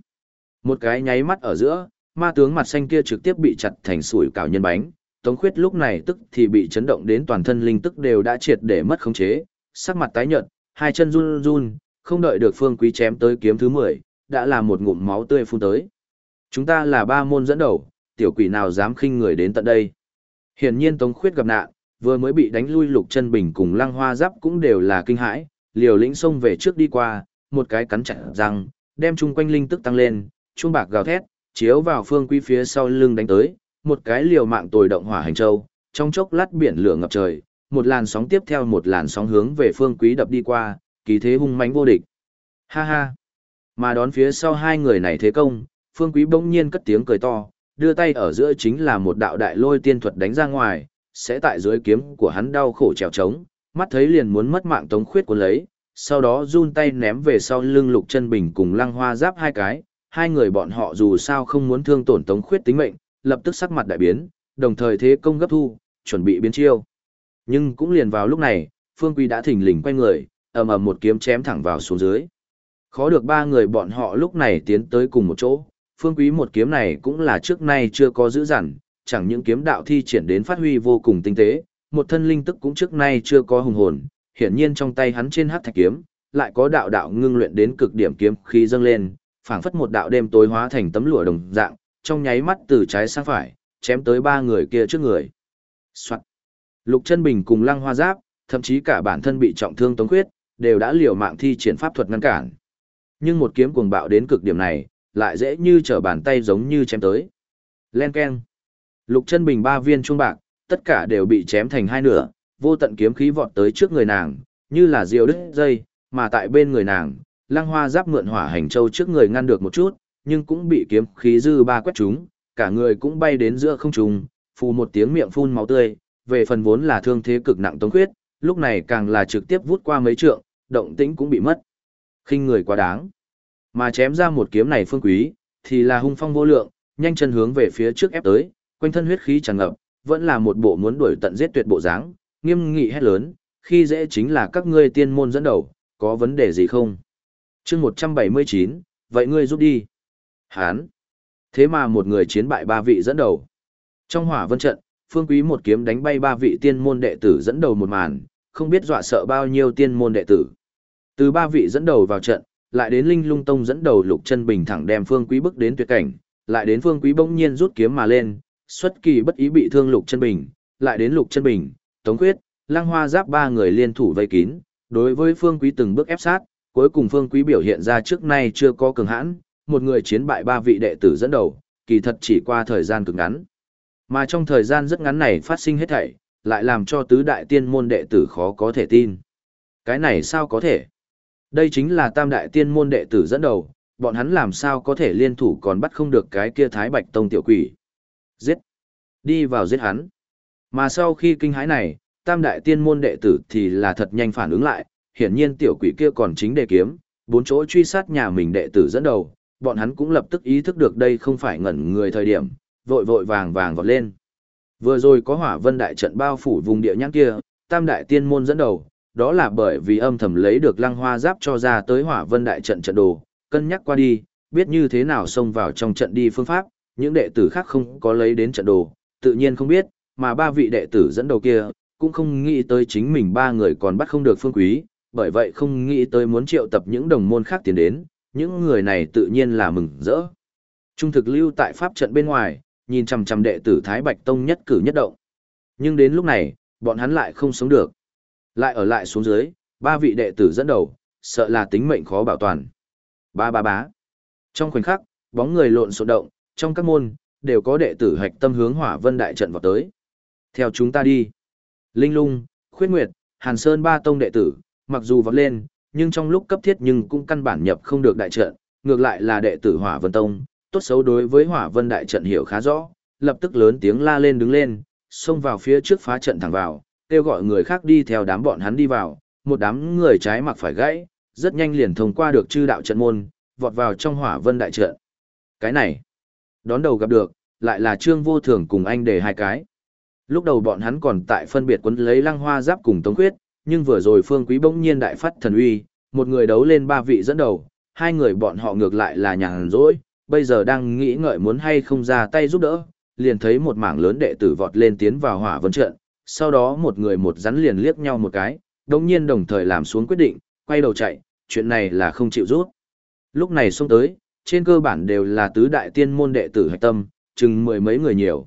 Một cái nháy mắt ở giữa, ma tướng mặt xanh kia trực tiếp bị chặt thành sủi cảo nhân bánh. Tống khuyết lúc này tức thì bị chấn động đến toàn thân linh tức đều đã triệt để mất khống chế, sắc mặt tái nhợt, hai chân run run, không đợi được phương quý chém tới kiếm thứ mười đã là một ngụm máu tươi phun tới. Chúng ta là ba môn dẫn đầu, tiểu quỷ nào dám khinh người đến tận đây. Hiển nhiên Tống Khuyết gặp nạn, vừa mới bị đánh lui Lục Chân Bình cùng Lăng Hoa Giáp cũng đều là kinh hãi, liều lĩnh xông về trước đi qua, một cái cắn chặt răng, đem chung quanh linh tức tăng lên, chuông bạc gào thét, chiếu vào phương quý phía sau lưng đánh tới, một cái liều mạng tồi động hỏa hành châu, trong chốc lát biển lửa ngập trời, một làn sóng tiếp theo một làn sóng hướng về phương quý đập đi qua, kỳ thế hung mãnh vô địch. Ha ha. Mà đón phía sau hai người này thế công, phương quý bỗng nhiên cất tiếng cười to, đưa tay ở giữa chính là một đạo đại lôi tiên thuật đánh ra ngoài, sẽ tại dưới kiếm của hắn đau khổ trèo trống, mắt thấy liền muốn mất mạng tống khuyết cuốn lấy, sau đó run tay ném về sau lưng lục chân bình cùng lăng hoa giáp hai cái, hai người bọn họ dù sao không muốn thương tổn tống khuyết tính mệnh, lập tức sắc mặt đại biến, đồng thời thế công gấp thu, chuẩn bị biến chiêu. Nhưng cũng liền vào lúc này, Phương Quý đã thỉnh lình quay người, ầm ầm một kiếm chém thẳng vào xuống dưới. Khó được ba người bọn họ lúc này tiến tới cùng một chỗ, Phương Quý một kiếm này cũng là trước nay chưa có giữ dằn, chẳng những kiếm đạo thi triển đến phát huy vô cùng tinh tế, một thân linh tức cũng trước nay chưa có hùng hồn, hiển nhiên trong tay hắn trên hắc thạch kiếm, lại có đạo đạo ngưng luyện đến cực điểm kiếm khí dâng lên, phảng phất một đạo đêm tối hóa thành tấm lụa đồng dạng, trong nháy mắt từ trái sang phải, chém tới ba người kia trước người. Soạn. Lục Chân Bình cùng Lăng Hoa Giáp, thậm chí cả bản thân bị trọng thương Tống Khuyết, đều đã liều mạng thi triển pháp thuật ngăn cản. Nhưng một kiếm cuồng bạo đến cực điểm này, lại dễ như trở bàn tay giống như chém tới. Len keng. Lục chân bình ba viên trung bạc, tất cả đều bị chém thành hai nửa, vô tận kiếm khí vọt tới trước người nàng, như là diều đứt dây, mà tại bên người nàng, lăng hoa giáp mượn hỏa hành châu trước người ngăn được một chút, nhưng cũng bị kiếm khí dư ba quét trúng, cả người cũng bay đến giữa không trung, phù một tiếng miệng phun máu tươi, về phần vốn là thương thế cực nặng tống khuyết, lúc này càng là trực tiếp vút qua mấy trượng, động tĩnh cũng bị mất. khinh người quá đáng. Mà chém ra một kiếm này phương quý, thì là hung phong vô lượng, nhanh chân hướng về phía trước ép tới, quanh thân huyết khí tràn ngập, vẫn là một bộ muốn đuổi tận giết tuyệt bộ dáng, nghiêm nghị hét lớn, khi dễ chính là các ngươi tiên môn dẫn đầu, có vấn đề gì không? chương 179, vậy ngươi giúp đi. Hán. Thế mà một người chiến bại ba vị dẫn đầu. Trong hỏa vân trận, phương quý một kiếm đánh bay ba vị tiên môn đệ tử dẫn đầu một màn, không biết dọa sợ bao nhiêu tiên môn đệ tử. Từ ba vị dẫn đầu vào trận, lại đến Linh Lung Tông dẫn đầu Lục Chân Bình thẳng đem Phương Quý bước đến tuyệt cảnh, lại đến Phương Quý bỗng nhiên rút kiếm mà lên, xuất kỳ bất ý bị thương Lục Chân Bình, lại đến Lục Chân Bình, Tống Quyết, Lăng Hoa Giáp ba người liên thủ vây kín, đối với Phương Quý từng bước ép sát, cuối cùng Phương Quý biểu hiện ra trước nay chưa có cường hãn, một người chiến bại ba vị đệ tử dẫn đầu, kỳ thật chỉ qua thời gian cực ngắn. Mà trong thời gian rất ngắn này phát sinh hết thảy, lại làm cho tứ đại tiên môn đệ tử khó có thể tin. Cái này sao có thể? Đây chính là tam đại tiên môn đệ tử dẫn đầu, bọn hắn làm sao có thể liên thủ còn bắt không được cái kia thái bạch tông tiểu quỷ. Giết! Đi vào giết hắn. Mà sau khi kinh hãi này, tam đại tiên môn đệ tử thì là thật nhanh phản ứng lại, hiển nhiên tiểu quỷ kia còn chính đề kiếm, bốn chỗ truy sát nhà mình đệ tử dẫn đầu, bọn hắn cũng lập tức ý thức được đây không phải ngẩn người thời điểm, vội vội vàng vàng vọt lên. Vừa rồi có hỏa vân đại trận bao phủ vùng địa nhãn kia, tam đại tiên môn dẫn đầu, đó là bởi vì âm thầm lấy được lăng hoa giáp cho ra tới hỏa vân đại trận trận đồ, cân nhắc qua đi, biết như thế nào xông vào trong trận đi phương pháp, những đệ tử khác không có lấy đến trận đồ, tự nhiên không biết, mà ba vị đệ tử dẫn đầu kia, cũng không nghĩ tới chính mình ba người còn bắt không được phương quý, bởi vậy không nghĩ tới muốn triệu tập những đồng môn khác tiến đến, những người này tự nhiên là mừng rỡ. Trung thực lưu tại pháp trận bên ngoài, nhìn chằm chằm đệ tử Thái Bạch Tông nhất cử nhất động. Nhưng đến lúc này, bọn hắn lại không sống được. Lại ở lại xuống dưới, ba vị đệ tử dẫn đầu, sợ là tính mệnh khó bảo toàn. Ba ba bá. Trong khoảnh khắc, bóng người lộn xộn động, trong các môn, đều có đệ tử hạch tâm hướng hỏa vân đại trận vào tới. Theo chúng ta đi. Linh lung, khuyết nguyệt, hàn sơn ba tông đệ tử, mặc dù vọt lên, nhưng trong lúc cấp thiết nhưng cũng căn bản nhập không được đại trận, ngược lại là đệ tử hỏa vân tông, tốt xấu đối với hỏa vân đại trận hiểu khá rõ, lập tức lớn tiếng la lên đứng lên, xông vào phía trước phá trận thẳng vào, kêu gọi người khác đi theo đám bọn hắn đi vào, một đám người trái mặc phải gãy, rất nhanh liền thông qua được chư đạo trận môn, vọt vào trong hỏa vân đại trận. Cái này, đón đầu gặp được, lại là trương vô thường cùng anh để hai cái. Lúc đầu bọn hắn còn tại phân biệt quấn lấy lăng hoa giáp cùng tống khuyết, nhưng vừa rồi phương quý bỗng nhiên đại phát thần uy, một người đấu lên ba vị dẫn đầu, hai người bọn họ ngược lại là nhàn rỗi, bây giờ đang nghĩ ngợi muốn hay không ra tay giúp đỡ, liền thấy một mảng lớn đệ tử vọt lên tiến vào hỏa vân trận, sau đó một người một rắn liền liếc nhau một cái, đồng nhiên đồng thời làm xuống quyết định, quay đầu chạy, chuyện này là không chịu rút. Lúc này xuống tới, trên cơ bản đều là tứ đại tiên môn đệ tử hạch tâm, chừng mười mấy người nhiều.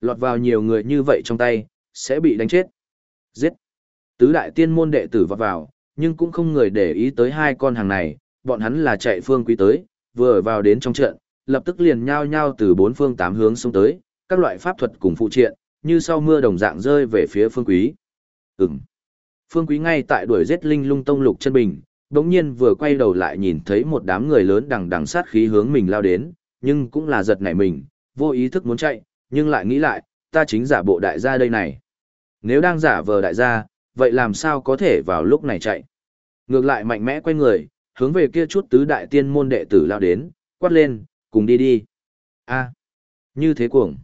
Lọt vào nhiều người như vậy trong tay, sẽ bị đánh chết. Giết. Tứ đại tiên môn đệ tử vọt vào, nhưng cũng không người để ý tới hai con hàng này, bọn hắn là chạy phương quý tới, vừa vào đến trong trận, lập tức liền nhao nhao từ bốn phương tám hướng xông tới, các loại pháp thuật cùng phụ triện, như sau mưa đồng dạng rơi về phía phương quý. Ừm. Phương quý ngay tại đuổi giết linh lung tông lục chân bình, đống nhiên vừa quay đầu lại nhìn thấy một đám người lớn đằng đằng sát khí hướng mình lao đến, nhưng cũng là giật nảy mình, vô ý thức muốn chạy, nhưng lại nghĩ lại, ta chính giả bộ đại gia đây này. Nếu đang giả vờ đại gia, vậy làm sao có thể vào lúc này chạy? Ngược lại mạnh mẽ quay người, hướng về kia chút tứ đại tiên môn đệ tử lao đến, quát lên, cùng đi đi. a như thế cuồng.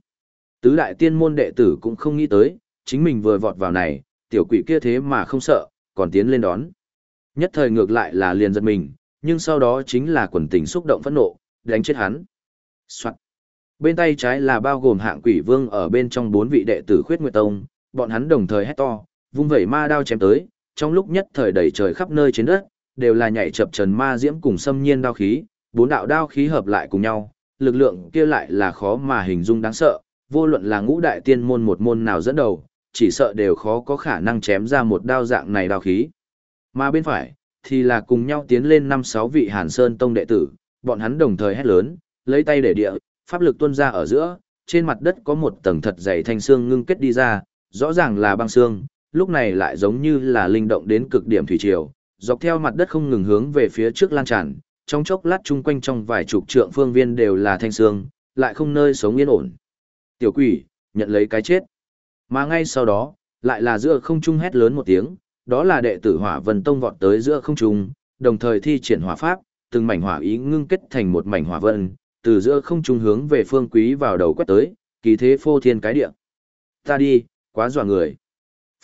Tứ đại tiên môn đệ tử cũng không nghĩ tới, chính mình vừa vọt vào này, tiểu quỷ kia thế mà không sợ, còn tiến lên đón. Nhất thời ngược lại là liền giật mình, nhưng sau đó chính là quần tình xúc động phẫn nộ, đánh chết hắn. Soạn. Bên tay trái là bao gồm hạng quỷ vương ở bên trong bốn vị đệ tử khuyết nguyệt tông, bọn hắn đồng thời hét to, vung vẩy ma đao chém tới, trong lúc nhất thời đầy trời khắp nơi trên đất, đều là nhảy chập trần ma diễm cùng xâm nhiên đao khí, bốn đạo đao khí hợp lại cùng nhau, lực lượng kia lại là khó mà hình dung đáng sợ, vô luận là ngũ đại tiên môn một môn nào dẫn đầu, chỉ sợ đều khó có khả năng chém ra một đao dạng này đao khí. Mà bên phải, thì là cùng nhau tiến lên năm sáu vị Hàn Sơn Tông đệ tử, bọn hắn đồng thời hét lớn, lấy tay để địa, pháp lực tuôn ra ở giữa, trên mặt đất có một tầng thật dày thanh xương ngưng kết đi ra, rõ ràng là băng xương, lúc này lại giống như là linh động đến cực điểm thủy triều, dọc theo mặt đất không ngừng hướng về phía trước lan tràn, trong chốc lát chung quanh trong vài chục trượng phương viên đều là thanh xương, lại không nơi sống yên ổn. Tiểu quỷ, nhận lấy cái chết. Mà ngay sau đó, lại là giữa không trung hét lớn một tiếng, đó là đệ tử hỏa vân tông vọt tới giữa không trung, đồng thời thi triển hỏa pháp, từng mảnh hỏa ý ngưng kết thành một mảnh hỏa vân, từ giữa không trung hướng về phương quý vào đầu quét tới, kỳ thế phô thiên cái địa. Ta đi, quá dọa người.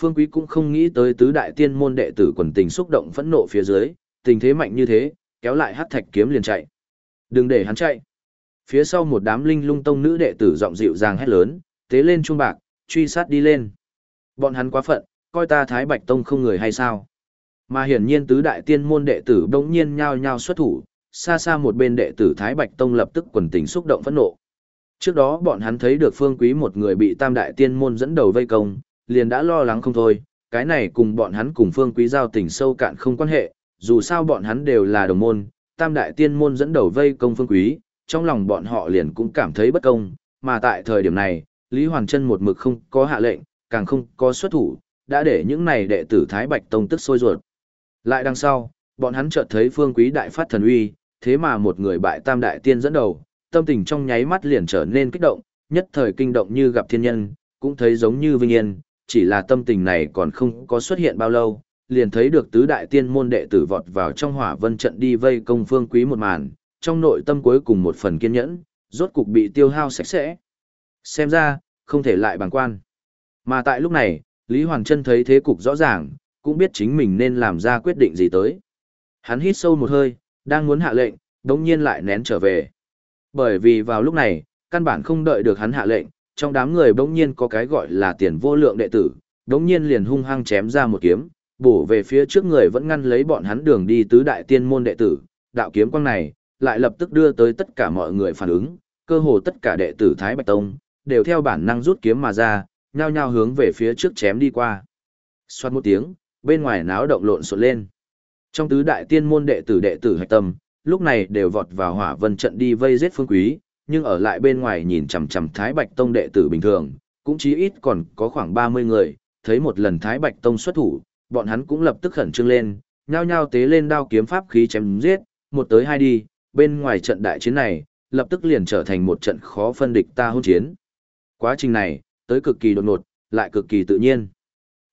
Phương Quý cũng không nghĩ tới tứ đại tiên môn đệ tử quần tình xúc động phẫn nộ phía dưới, tình thế mạnh như thế, kéo lại hắc thạch kiếm liền chạy. Đừng để hắn chạy. Phía sau một đám linh lung tông nữ đệ tử giọng dịu dàng hét lớn, tế lên trung bạc, truy sát đi lên. Bọn hắn quá phận, coi ta Thái Bạch Tông không người hay sao? Mà hiển nhiên tứ đại tiên môn đệ tử đống nhiên nhao nhao xuất thủ, xa xa một bên đệ tử Thái Bạch Tông lập tức quần tình xúc động phẫn nộ. Trước đó bọn hắn thấy được phương quý một người bị tam đại tiên môn dẫn đầu vây công, liền đã lo lắng không thôi, cái này cùng bọn hắn cùng phương quý giao tình sâu cạn không quan hệ, dù sao bọn hắn đều là đồng môn, tam đại tiên môn dẫn đầu vây công phương quý, trong lòng bọn họ liền cũng cảm thấy bất công, mà tại thời điểm này, Lý Hoàn Trân một mực không có hạ lệnh, càng không có xuất thủ, đã để những này đệ tử Thái Bạch Tông tức sôi ruột. Lại đằng sau, bọn hắn chợt thấy phương quý đại phát thần uy, thế mà một người bại tam đại tiên dẫn đầu, tâm tình trong nháy mắt liền trở nên kích động, nhất thời kinh động như gặp thiên nhân, cũng thấy giống như vinh yên, chỉ là tâm tình này còn không có xuất hiện bao lâu, liền thấy được tứ đại tiên môn đệ tử vọt vào trong hỏa vân trận đi vây công phương quý một màn, trong nội tâm cuối cùng một phần kiên nhẫn, rốt cục bị tiêu hao sạch sẽ. Xem ra, không thể lại bằng quan. Mà tại lúc này, Lý Hoàng Trân thấy thế cục rõ ràng, cũng biết chính mình nên làm ra quyết định gì tới. Hắn hít sâu một hơi, đang muốn hạ lệnh, đống nhiên lại nén trở về. Bởi vì vào lúc này, căn bản không đợi được hắn hạ lệnh, trong đám người bỗng nhiên có cái gọi là tiền vô lượng đệ tử, bỗng nhiên liền hung hăng chém ra một kiếm, bổ về phía trước người vẫn ngăn lấy bọn hắn đường đi tứ đại tiên môn đệ tử, đạo kiếm quang này, lại lập tức đưa tới tất cả mọi người phản ứng, cơ hồ tất cả đệ tử Thái Bạch Tông, đều theo bản năng rút kiếm mà ra, nhao nhao hướng về phía trước chém đi qua. Xoát một tiếng, bên ngoài náo động lộn xộn lên. Trong tứ đại tiên môn đệ tử đệ tử hạch tâm, lúc này đều vọt vào hỏa vân trận đi vây giết phương quý, nhưng ở lại bên ngoài nhìn chằm chằm Thái Bạch Tông đệ tử bình thường, cũng chí ít còn có khoảng 30 người, thấy một lần Thái Bạch Tông xuất thủ, bọn hắn cũng lập tức khẩn trương lên, nhao nhao tế lên đao kiếm pháp khí chém giết, một tới hai đi, bên ngoài trận đại chiến này, lập tức liền trở thành một trận khó phân địch ta hôn chiến. Quá trình này, tới cực kỳ đột ngột, lại cực kỳ tự nhiên.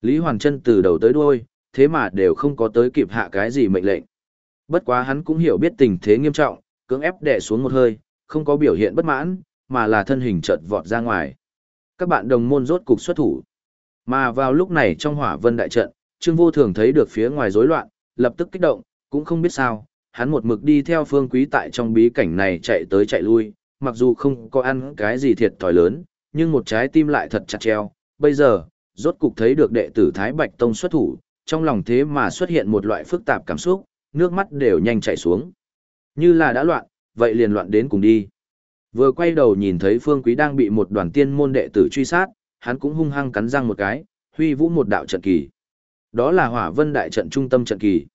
Lý Hoàng Trân từ đầu tới đuôi, thế mà đều không có tới kịp hạ cái gì mệnh lệnh. Bất quá hắn cũng hiểu biết tình thế nghiêm trọng, cưỡng ép đè xuống một hơi, không có biểu hiện bất mãn, mà là thân hình chợt vọt ra ngoài. Các bạn đồng môn rốt cục xuất thủ. Mà vào lúc này trong hỏa vân đại trận, Trương Vô Thường thấy được phía ngoài rối loạn, lập tức kích động, cũng không biết sao, hắn một mực đi theo phương quý tại trong bí cảnh này chạy tới chạy lui, mặc dù không có ăn cái gì thiệt thòi lớn, nhưng một trái tim lại thật chặt treo. Bây giờ, rốt cục thấy được đệ tử Thái Bạch Tông xuất thủ, trong lòng thế mà xuất hiện một loại phức tạp cảm xúc, nước mắt đều nhanh chảy xuống. Như là đã loạn, vậy liền loạn đến cùng đi. Vừa quay đầu nhìn thấy Phương Quý đang bị một đoàn tiên môn đệ tử truy sát, hắn cũng hung hăng cắn răng một cái, huy vũ một đạo trận kỳ. Đó là Hỏa Vân đại trận trung tâm trận kỳ.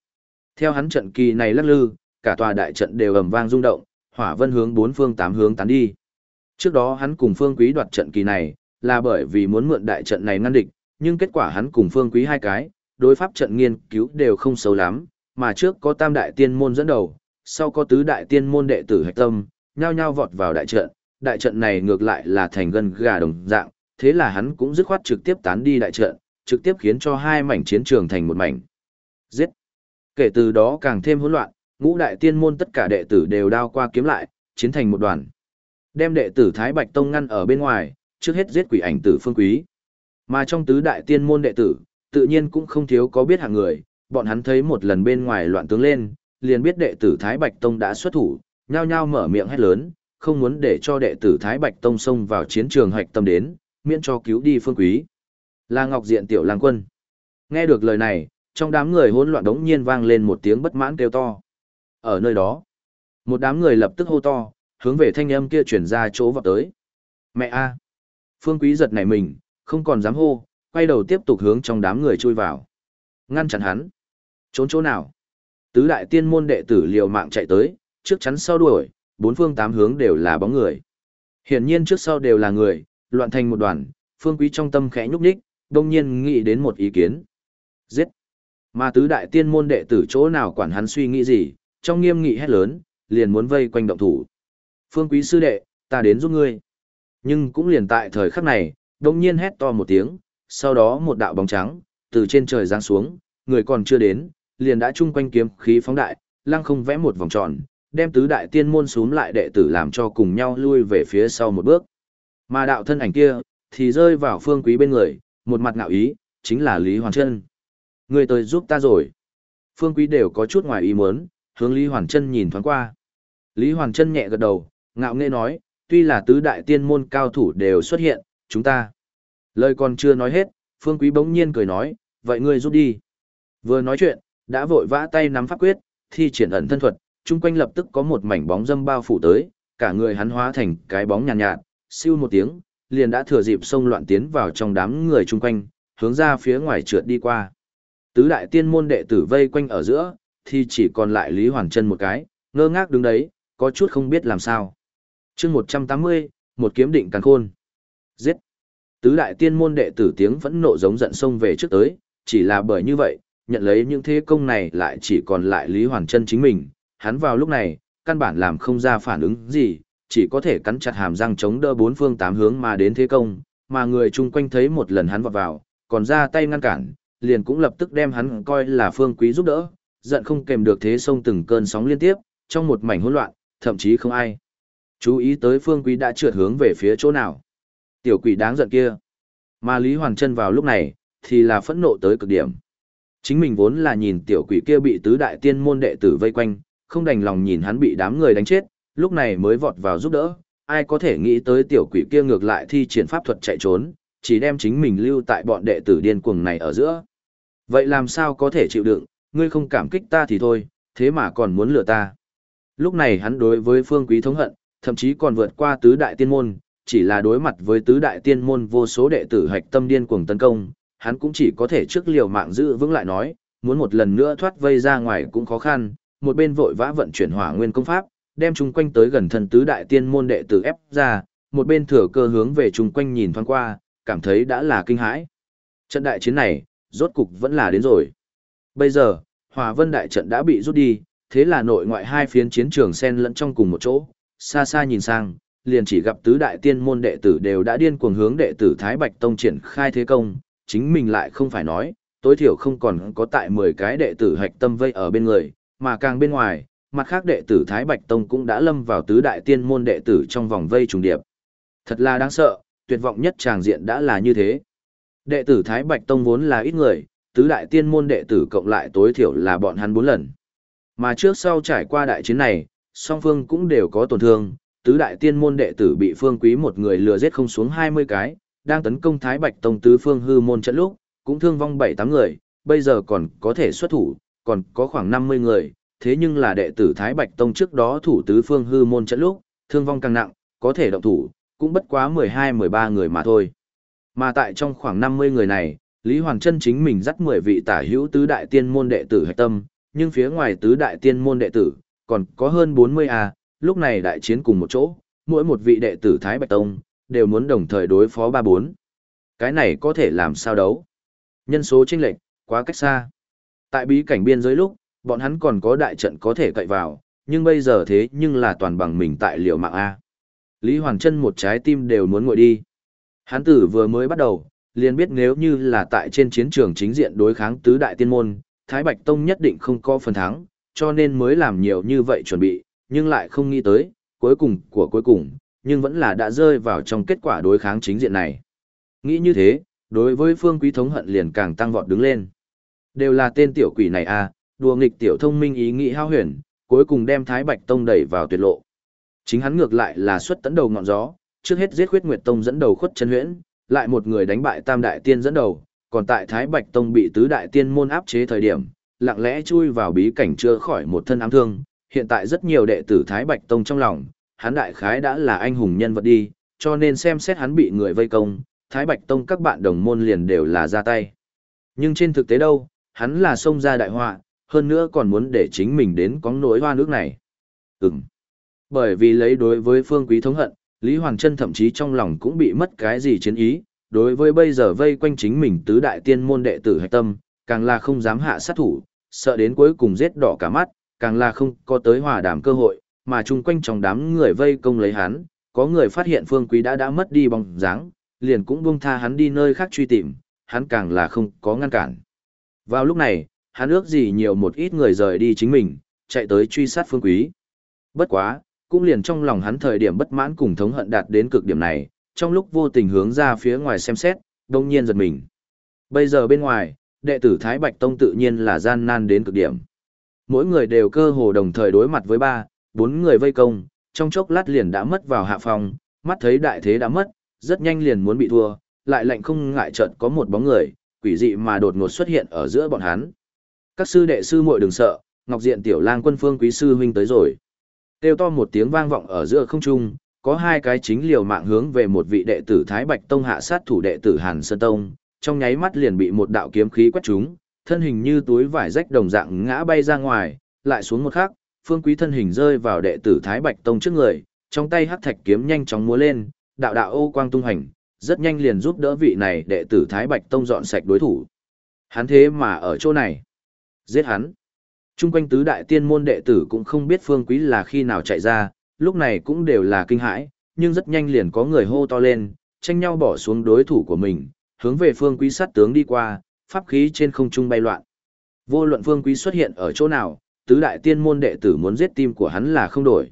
Theo hắn trận kỳ này lắc lư, cả tòa đại trận đều ầm vang rung động, Hỏa Vân hướng bốn phương tám hướng tán đi. Trước đó hắn cùng Phương Quý đoạt trận kỳ này, là bởi vì muốn mượn đại trận này ngăn địch, nhưng kết quả hắn cùng Phương Quý hai cái, đối pháp trận nghiên cứu đều không xấu lắm, mà trước có tam đại tiên môn dẫn đầu, sau có tứ đại tiên môn đệ tử hạch tâm, nhao nhao vọt vào đại trận, đại trận này ngược lại là thành gân gà đồng dạng, thế là hắn cũng dứt khoát trực tiếp tán đi đại trận, trực tiếp khiến cho hai mảnh chiến trường thành một mảnh. Giết! Kể từ đó càng thêm hỗn loạn, ngũ đại tiên môn tất cả đệ tử đều đao qua kiếm lại, chiến thành một đoàn. Đem đệ tử Thái Bạch Tông ngăn ở bên ngoài, trước hết giết quỷ ảnh tử phương quý. Mà trong tứ đại tiên môn đệ tử, tự nhiên cũng không thiếu có biết hạng người, bọn hắn thấy một lần bên ngoài loạn tướng lên, liền biết đệ tử Thái Bạch Tông đã xuất thủ, nhao nhao mở miệng hét lớn, không muốn để cho đệ tử Thái Bạch Tông xông vào chiến trường hạch tâm đến, miễn cho cứu đi phương quý. Là Ngọc Diện tiểu lang quân. Nghe được lời này, trong đám người hỗn loạn đống nhiên vang lên một tiếng bất mãn kêu to. Ở nơi đó, một đám người lập tức hô to, hướng về thanh âm kia chuyển ra chỗ vào tới. Mẹ a! Phương Quý giật nảy mình, không còn dám hô, quay đầu tiếp tục hướng trong đám người chui vào. Ngăn chặn hắn. Trốn chỗ nào? Tứ đại tiên môn đệ tử liều mạng chạy tới, trước chắn sau đuổi, bốn phương tám hướng đều là bóng người. Hiển nhiên trước sau đều là người, loạn thành một đoàn, phương quý trong tâm khẽ nhúc nhích, đông nhiên nghĩ đến một ý kiến. Giết! Mà tứ đại tiên môn đệ tử chỗ nào quản hắn suy nghĩ gì, trong nghiêm nghị hét lớn, liền muốn vây quanh động thủ. Phương quý sư đệ, ta đến giúp ngươi. Nhưng cũng liền tại thời khắc này, đông nhiên hét to một tiếng, sau đó một đạo bóng trắng, từ trên trời giáng xuống, người còn chưa đến, liền đã chung quanh kiếm khí phóng đại, lăng không vẽ một vòng tròn, đem tứ đại tiên môn xuống lại đệ tử làm cho cùng nhau lui về phía sau một bước. Mà đạo thân ảnh kia, thì rơi vào phương quý bên người, một mặt ngạo ý, chính là Lý Hoàn Trân. Người tới giúp ta rồi. Phương quý đều có chút ngoài ý muốn, hướng Lý Hoàn Trân nhìn thoáng qua. Lý Hoàn Trân nhẹ gật đầu, ngạo nghễ nói, tuy là tứ đại tiên môn cao thủ đều xuất hiện, chúng ta. Lời còn chưa nói hết, Phương Quý bỗng nhiên cười nói, vậy ngươi giúp đi. Vừa nói chuyện, đã vội vã tay nắm pháp quyết, thi triển ẩn thân thuật, chung quanh lập tức có một mảnh bóng dâm bao phủ tới, cả người hắn hóa thành cái bóng nhàn nhạt, nhạt, siêu một tiếng, liền đã thừa dịp xông loạn tiến vào trong đám người chung quanh, hướng ra phía ngoài trượt đi qua. Tứ đại tiên môn đệ tử vây quanh ở giữa, thì chỉ còn lại Lý Hoàn Chân một cái, ngơ ngác đứng đấy, có chút không biết làm sao. Chương 180, một kiếm định càn khôn. Giết. Tứ đại tiên môn đệ tử tiếng vẫn nộ giống giận xông về trước tới, chỉ là bởi như vậy, nhận lấy những thế công này lại chỉ còn lại Lý Hoàn Trân chính mình, hắn vào lúc này, căn bản làm không ra phản ứng gì, chỉ có thể cắn chặt hàm răng chống đỡ bốn phương tám hướng mà đến thế công, mà người chung quanh thấy một lần hắn vọt vào, còn ra tay ngăn cản, liền cũng lập tức đem hắn coi là phương quý giúp đỡ, giận không kèm được thế sông từng cơn sóng liên tiếp, trong một mảnh hỗn loạn, thậm chí không ai. Chú ý tới phương quý đã trượt hướng về phía chỗ nào. Tiểu quỷ đáng giận kia. Mà Lý Hoàng Trân vào lúc này, thì là phẫn nộ tới cực điểm. Chính mình vốn là nhìn tiểu quỷ kia bị tứ đại tiên môn đệ tử vây quanh, không đành lòng nhìn hắn bị đám người đánh chết, lúc này mới vọt vào giúp đỡ, ai có thể nghĩ tới tiểu quỷ kia ngược lại thi triển pháp thuật chạy trốn, chỉ đem chính mình lưu tại bọn đệ tử điên cuồng này ở giữa. Vậy làm sao có thể chịu đựng, ngươi không cảm kích ta thì thôi, thế mà còn muốn lừa ta. Lúc này hắn đối với phương quý thống hận, thậm chí còn vượt qua tứ đại tiên môn, chỉ là đối mặt với tứ đại tiên môn vô số đệ tử hạch tâm điên cuồng tấn công, hắn cũng chỉ có thể trước liều mạng giữ vững lại nói, muốn một lần nữa thoát vây ra ngoài cũng khó khăn, một bên vội vã vận chuyển hỏa nguyên công pháp, đem chúng quanh tới gần thần tứ đại tiên môn đệ tử ép ra, một bên thừa cơ hướng về chung quanh nhìn thoáng qua, cảm thấy đã là kinh hãi. Trận đại chiến này, rốt cục vẫn là đến rồi. Bây giờ, Hòa Vân đại trận đã bị rút đi, thế là nội ngoại hai phiến chiến trường xen lẫn trong cùng một chỗ, xa xa nhìn sang, liền chỉ gặp tứ đại tiên môn đệ tử đều đã điên cuồng hướng đệ tử Thái Bạch Tông triển khai thế công, chính mình lại không phải nói, tối thiểu không còn có tại 10 cái đệ tử hạch tâm vây ở bên người, mà càng bên ngoài, mặt khác đệ tử Thái Bạch Tông cũng đã lâm vào tứ đại tiên môn đệ tử trong vòng vây trùng điệp. Thật là đáng sợ, tuyệt vọng nhất tràng diện đã là như thế. Đệ tử Thái Bạch Tông vốn là ít người, tứ đại tiên môn đệ tử cộng lại tối thiểu là bọn hắn bốn lần. Mà trước sau trải qua đại chiến này, song phương cũng đều có tổn thương, tứ đại tiên môn đệ tử bị phương quý một người lừa giết không xuống 20 cái, đang tấn công Thái Bạch Tông tứ phương hư môn trận lúc, cũng thương vong 7-8 người, bây giờ còn có thể xuất thủ, còn có khoảng 50 người, thế nhưng là đệ tử Thái Bạch Tông trước đó thủ tứ phương hư môn trận lúc, thương vong càng nặng, có thể động thủ, cũng bất quá 12-13 người mà thôi. Mà tại trong khoảng 50 người này, Lý Hoàng Trân chính mình dắt 10 vị tả hữu tứ đại tiên môn đệ tử hạch tâm, nhưng phía ngoài tứ đại tiên môn đệ tử, còn có hơn 40 a lúc này đại chiến cùng một chỗ, mỗi một vị đệ tử Thái Bạch Tông, đều muốn đồng thời đối phó ba bốn. Cái này có thể làm sao đấu? Nhân số chênh lệch, quá cách xa. Tại bí cảnh biên giới lúc, bọn hắn còn có đại trận có thể cậy vào, nhưng bây giờ thế nhưng là toàn bằng mình tại liều mạng A. Lý Hoàng Trân một trái tim đều muốn ngồi đi. Hắn tử vừa mới bắt đầu, liền biết nếu như là tại trên chiến trường chính diện đối kháng tứ đại tiên môn, Thái Bạch Tông nhất định không có phần thắng, cho nên mới làm nhiều như vậy chuẩn bị, nhưng lại không nghĩ tới, cuối cùng của cuối cùng, nhưng vẫn là đã rơi vào trong kết quả đối kháng chính diện này. Nghĩ như thế, đối với phương quý thống hận liền càng tăng vọt đứng lên. Đều là tên tiểu quỷ này à, đùa nghịch tiểu thông minh ý nghĩ hao huyền, cuối cùng đem Thái Bạch Tông đẩy vào tuyệt lộ. Chính hắn ngược lại là xuất tấn đầu ngọn gió, trước hết giết huyết Nguyệt Tông dẫn đầu khuất chân huyễn, lại một người đánh bại Tam Đại Tiên dẫn đầu, còn tại Thái Bạch Tông bị Tứ Đại Tiên môn áp chế thời điểm, lặng lẽ chui vào bí cảnh chưa khỏi một thân ám thương, hiện tại rất nhiều đệ tử Thái Bạch Tông trong lòng, hắn đại khái đã là anh hùng nhân vật đi, cho nên xem xét hắn bị người vây công, Thái Bạch Tông các bạn đồng môn liền đều là ra tay. Nhưng trên thực tế đâu, hắn là xông ra đại họa, hơn nữa còn muốn để chính mình đến có nỗi hoa nước này. Ừm. Bởi vì lấy đối với phương quý thống hận, Lý Hoàng Trân thậm chí trong lòng cũng bị mất cái gì chiến ý, đối với bây giờ vây quanh chính mình tứ đại tiên môn đệ tử hạch tâm, càng là không dám hạ sát thủ, sợ đến cuối cùng giết đỏ cả mắt, càng là không có tới hòa đàm cơ hội, mà chung quanh trong đám người vây công lấy hắn, có người phát hiện phương quý đã đã mất đi bóng dáng, liền cũng buông tha hắn đi nơi khác truy tìm, hắn càng là không có ngăn cản. Vào lúc này, hắn ước gì nhiều một ít người rời đi chính mình, chạy tới truy sát phương quý. Bất quá, cũng liền trong lòng hắn thời điểm bất mãn cùng thống hận đạt đến cực điểm này, trong lúc vô tình hướng ra phía ngoài xem xét, đông nhiên giật mình. Bây giờ bên ngoài, đệ tử Thái Bạch Tông tự nhiên là gian nan đến cực điểm. Mỗi người đều cơ hồ đồng thời đối mặt với ba, bốn người vây công, trong chốc lát liền đã mất vào hạ phòng, mắt thấy đại thế đã mất, rất nhanh liền muốn bị thua, lại lạnh không ngại trận có một bóng người, quỷ dị mà đột ngột xuất hiện ở giữa bọn hắn. Các sư đệ sư muội đừng sợ, Ngọc Diện tiểu lang quân phương quý sư huynh tới rồi. Kêu to một tiếng vang vọng ở giữa không trung, có hai cái chính liều mạng hướng về một vị đệ tử Thái Bạch Tông hạ sát thủ đệ tử Hàn Sơn Tông, trong nháy mắt liền bị một đạo kiếm khí quét trúng, thân hình như túi vải rách đồng dạng ngã bay ra ngoài, lại xuống một khắc, phương quý thân hình rơi vào đệ tử Thái Bạch Tông trước người, trong tay hắc thạch kiếm nhanh chóng múa lên, đạo đạo ô quang tung hành, rất nhanh liền giúp đỡ vị này đệ tử Thái Bạch Tông dọn sạch đối thủ. Hắn thế mà ở chỗ này. Giết hắn. Trung quanh tứ đại tiên môn đệ tử cũng không biết phương quý là khi nào chạy ra, lúc này cũng đều là kinh hãi, nhưng rất nhanh liền có người hô to lên, tranh nhau bỏ xuống đối thủ của mình, hướng về phương quý sát tướng đi qua, pháp khí trên không trung bay loạn. Vô luận phương quý xuất hiện ở chỗ nào, tứ đại tiên môn đệ tử muốn giết tim của hắn là không đổi.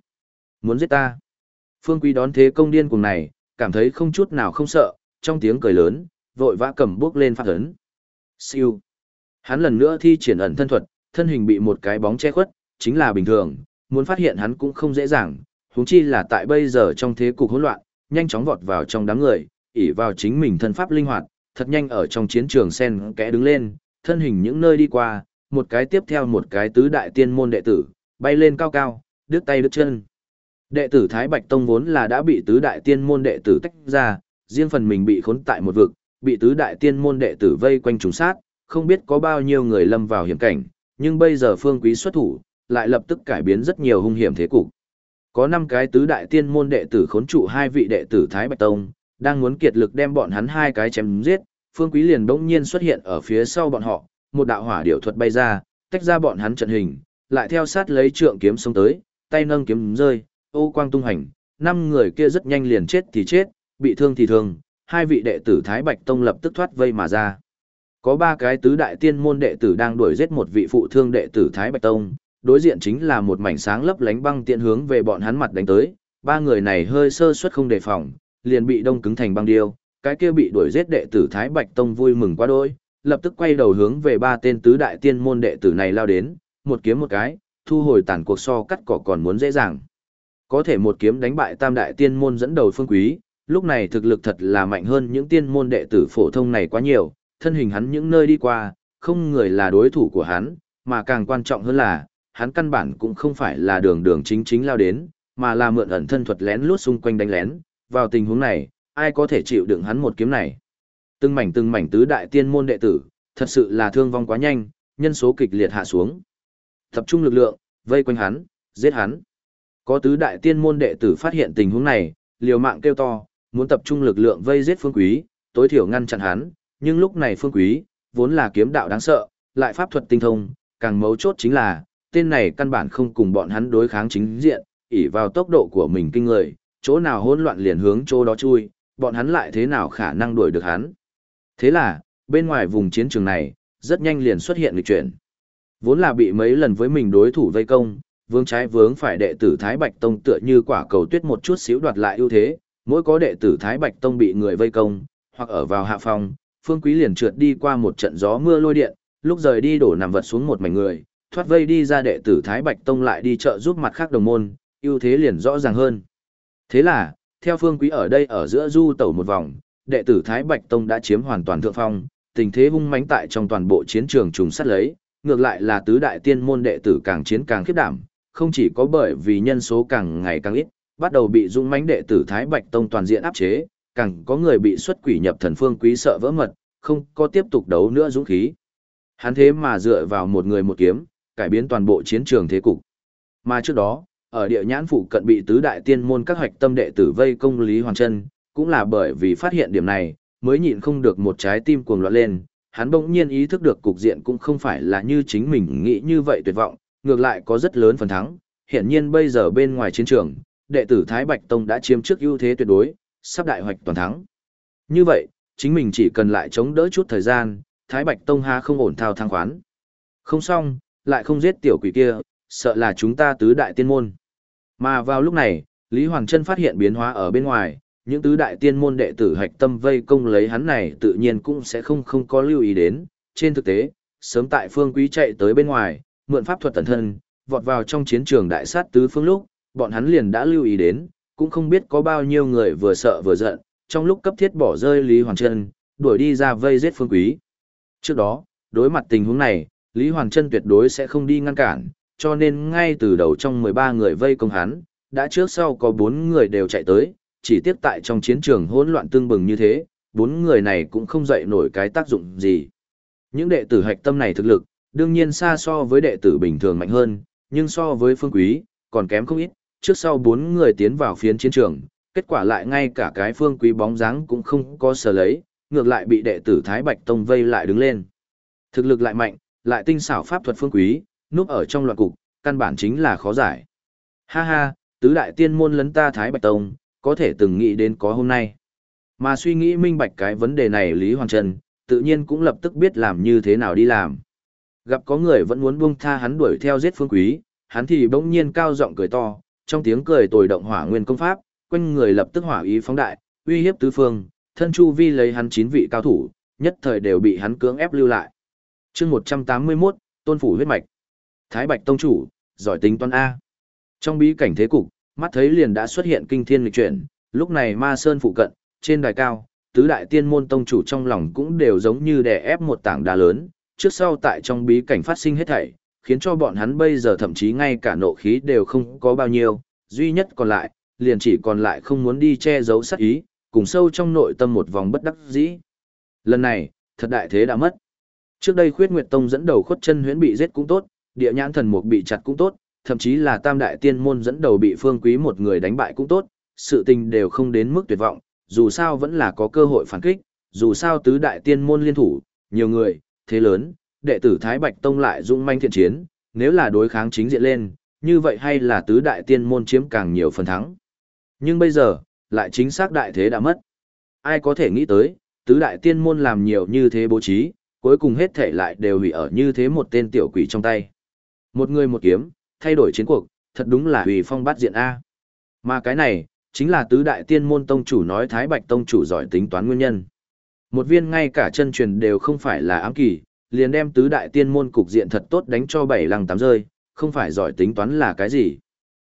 Muốn giết ta. Phương quý đón thế công điên cùng này, cảm thấy không chút nào không sợ, trong tiếng cười lớn, vội vã cầm bước lên phát ấn. Siêu. Hắn lần nữa thi triển ẩn thân thuật, thân hình bị một cái bóng che khuất, chính là bình thường, muốn phát hiện hắn cũng không dễ dàng, huống chi là tại bây giờ trong thế cục hỗn loạn, nhanh chóng vọt vào trong đám người, ỷ vào chính mình thân pháp linh hoạt, thật nhanh ở trong chiến trường sen kẽ đứng lên, thân hình những nơi đi qua, một cái tiếp theo một cái tứ đại tiên môn đệ tử, bay lên cao cao, đứt tay đứt chân. Đệ tử Thái Bạch Tông vốn là đã bị tứ đại tiên môn đệ tử tách ra, riêng phần mình bị khốn tại một vực, bị tứ đại tiên môn đệ tử vây quanh trùng sát, không biết có bao nhiêu người lâm vào hiểm cảnh, nhưng bây giờ phương quý xuất thủ, lại lập tức cải biến rất nhiều hung hiểm thế cục. Có 5 cái tứ đại tiên môn đệ tử khốn trụ hai vị đệ tử Thái Bạch Tông, đang muốn kiệt lực đem bọn hắn hai cái chém giết, phương quý liền bỗng nhiên xuất hiện ở phía sau bọn họ, một đạo hỏa điểu thuật bay ra, tách ra bọn hắn trận hình, lại theo sát lấy trượng kiếm xông tới, tay nâng kiếm rơi, ô quang tung hành, năm người kia rất nhanh liền chết thì chết, bị thương thì thương, hai vị đệ tử Thái Bạch Tông lập tức thoát vây mà ra. Có ba cái tứ đại tiên môn đệ tử đang đuổi giết một vị phụ thương đệ tử Thái Bạch Tông, đối diện chính là một mảnh sáng lấp lánh băng tiện hướng về bọn hắn mặt đánh tới, ba người này hơi sơ suất không đề phòng, liền bị đông cứng thành băng điêu, cái kia bị đuổi giết đệ tử Thái Bạch Tông vui mừng quá đôi, lập tức quay đầu hướng về ba tên tứ đại tiên môn đệ tử này lao đến, một kiếm một cái, thu hồi tàn cuộc so cắt cỏ còn muốn dễ dàng. Có thể một kiếm đánh bại tam đại tiên môn dẫn đầu phương quý, lúc này thực lực thật là mạnh hơn những tiên môn đệ tử phổ thông này quá nhiều, thân hình hắn những nơi đi qua, không người là đối thủ của hắn, mà càng quan trọng hơn là, hắn căn bản cũng không phải là đường đường chính chính lao đến, mà là mượn ẩn thân thuật lén lút xung quanh đánh lén, vào tình huống này, ai có thể chịu đựng hắn một kiếm này. Từng mảnh từng mảnh tứ đại tiên môn đệ tử, thật sự là thương vong quá nhanh, nhân số kịch liệt hạ xuống. Tập trung lực lượng, vây quanh hắn, giết hắn. Có tứ đại tiên môn đệ tử phát hiện tình huống này, liều mạng kêu to, muốn tập trung lực lượng vây giết Phương Quý, tối thiểu ngăn chặn hắn, nhưng lúc này Phương Quý, vốn là kiếm đạo đáng sợ, lại pháp thuật tinh thông, càng mấu chốt chính là, tên này căn bản không cùng bọn hắn đối kháng chính diện, ỷ vào tốc độ của mình kinh người, chỗ nào hỗn loạn liền hướng chỗ đó chui, bọn hắn lại thế nào khả năng đuổi được hắn. Thế là, bên ngoài vùng chiến trường này, rất nhanh liền xuất hiện lịch chuyển. Vốn là bị mấy lần với mình đối thủ vây công, vướng trái vướng phải đệ tử Thái Bạch Tông tựa như quả cầu tuyết một chút xíu đoạt lại ưu thế, mỗi có đệ tử Thái Bạch Tông bị người vây công, hoặc ở vào hạ phòng, Phương Quý liền trượt đi qua một trận gió mưa lôi điện, lúc rời đi đổ nằm vật xuống một mảnh người, thoát vây đi ra đệ tử Thái Bạch Tông lại đi chợ giúp mặt khác đồng môn, ưu thế liền rõ ràng hơn. Thế là, theo Phương Quý ở đây ở giữa du tẩu một vòng, đệ tử Thái Bạch Tông đã chiếm hoàn toàn thượng phong, tình thế hung mãnh tại trong toàn bộ chiến trường trùng sát lấy, ngược lại là tứ đại tiên môn đệ tử càng chiến càng khiếp đảm, không chỉ có bởi vì nhân số càng ngày càng ít, bắt đầu bị dũng mãnh đệ tử Thái Bạch Tông toàn diện áp chế, càng có người bị xuất quỷ nhập thần phương quý sợ vỡ mật, không có tiếp tục đấu nữa dũng khí. Hắn thế mà dựa vào một người một kiếm, cải biến toàn bộ chiến trường thế cục. Mà trước đó, ở địa nhãn phụ cận bị tứ đại tiên môn các hoạch tâm đệ tử vây công Lý Hoàng Trân, cũng là bởi vì phát hiện điểm này, mới nhịn không được một trái tim cuồng loạn lên, hắn bỗng nhiên ý thức được cục diện cũng không phải là như chính mình nghĩ như vậy tuyệt vọng, ngược lại có rất lớn phần thắng. Hiển nhiên bây giờ bên ngoài chiến trường, đệ tử Thái Bạch Tông đã chiếm trước ưu thế tuyệt đối, sắp đại hoạch toàn thắng. Như vậy, chính mình chỉ cần lại chống đỡ chút thời gian, Thái Bạch Tông ha không ổn thao thang khoán. Không xong, lại không giết tiểu quỷ kia, sợ là chúng ta tứ đại tiên môn. Mà vào lúc này, Lý Hoàng Trân phát hiện biến hóa ở bên ngoài, những tứ đại tiên môn đệ tử hạch tâm vây công lấy hắn này tự nhiên cũng sẽ không không có lưu ý đến. Trên thực tế, sớm tại phương quý chạy tới bên ngoài, mượn pháp thuật tẩn thân, vọt vào trong chiến trường đại sát tứ phương lúc, bọn hắn liền đã lưu ý đến, cũng không biết có bao nhiêu người vừa sợ vừa giận, trong lúc cấp thiết bỏ rơi Lý Hoàng Trân, đuổi đi ra vây giết phương quý. Trước đó, đối mặt tình huống này, Lý Hoàng Trân tuyệt đối sẽ không đi ngăn cản, cho nên ngay từ đầu trong 13 người vây công hắn, đã trước sau có 4 người đều chạy tới, chỉ tiếc tại trong chiến trường hỗn loạn tương bừng như thế, bốn người này cũng không dậy nổi cái tác dụng gì. Những đệ tử hạch tâm này thực lực, đương nhiên xa so với đệ tử bình thường mạnh hơn, nhưng so với phương quý, còn kém không ít, trước sau bốn người tiến vào phiến chiến trường, kết quả lại ngay cả cái phương quý bóng dáng cũng không có sở lấy, ngược lại bị đệ tử Thái Bạch Tông vây lại đứng lên. Thực lực lại mạnh, lại tinh xảo pháp thuật phương quý, núp ở trong loạn cục, căn bản chính là khó giải. Ha ha, tứ đại tiên môn lấn ta Thái Bạch Tông, có thể từng nghĩ đến có hôm nay. Mà suy nghĩ minh bạch cái vấn đề này Lý Hoàng Trần, tự nhiên cũng lập tức biết làm như thế nào đi làm. Gặp có người vẫn muốn buông tha hắn đuổi theo giết phương quý, hắn thì bỗng nhiên cao giọng cười to, trong tiếng cười tồi động hỏa nguyên công pháp, quanh người lập tức hỏa ý phóng đại, uy hiếp tứ phương, thân chu vi lấy hắn chín vị cao thủ, nhất thời đều bị hắn cưỡng ép lưu lại. Chương 181, Tôn phủ huyết mạch. Thái Bạch tông chủ, giỏi tính toán a. Trong bí cảnh thế cục, mắt thấy liền đã xuất hiện kinh thiên lịch chuyển, lúc này Ma Sơn phụ cận, trên đài cao, tứ đại tiên môn tông chủ trong lòng cũng đều giống như đè ép một tảng đá lớn, trước sau tại trong bí cảnh phát sinh hết thảy, khiến cho bọn hắn bây giờ thậm chí ngay cả nộ khí đều không có bao nhiêu, duy nhất còn lại, liền chỉ còn lại không muốn đi che giấu sát ý, cùng sâu trong nội tâm một vòng bất đắc dĩ. Lần này, thật đại thế đã mất. Trước đây Khuyết Nguyệt Tông dẫn đầu khuất chân huyễn bị giết cũng tốt, địa nhãn thần mục bị chặt cũng tốt, thậm chí là tam đại tiên môn dẫn đầu bị phương quý một người đánh bại cũng tốt, sự tình đều không đến mức tuyệt vọng, dù sao vẫn là có cơ hội phản kích, dù sao tứ đại tiên môn liên thủ, nhiều người, thế lớn, đệ tử Thái Bạch Tông lại dũng manh thiện chiến, nếu là đối kháng chính diện lên, như vậy hay là tứ đại tiên môn chiếm càng nhiều phần thắng. Nhưng bây giờ, lại chính xác đại thế đã mất. Ai có thể nghĩ tới, tứ đại tiên môn làm nhiều như thế bố trí, cuối cùng hết thể lại đều hủy ở như thế một tên tiểu quỷ trong tay. Một người một kiếm, thay đổi chiến cuộc, thật đúng là hủy phong bát diện A. Mà cái này, chính là tứ đại tiên môn tông chủ nói Thái Bạch tông chủ giỏi tính toán nguyên nhân. Một viên ngay cả chân truyền đều không phải là ám kỳ, liền đem tứ đại tiên môn cục diện thật tốt đánh cho bảy lăng tám rơi, không phải giỏi tính toán là cái gì.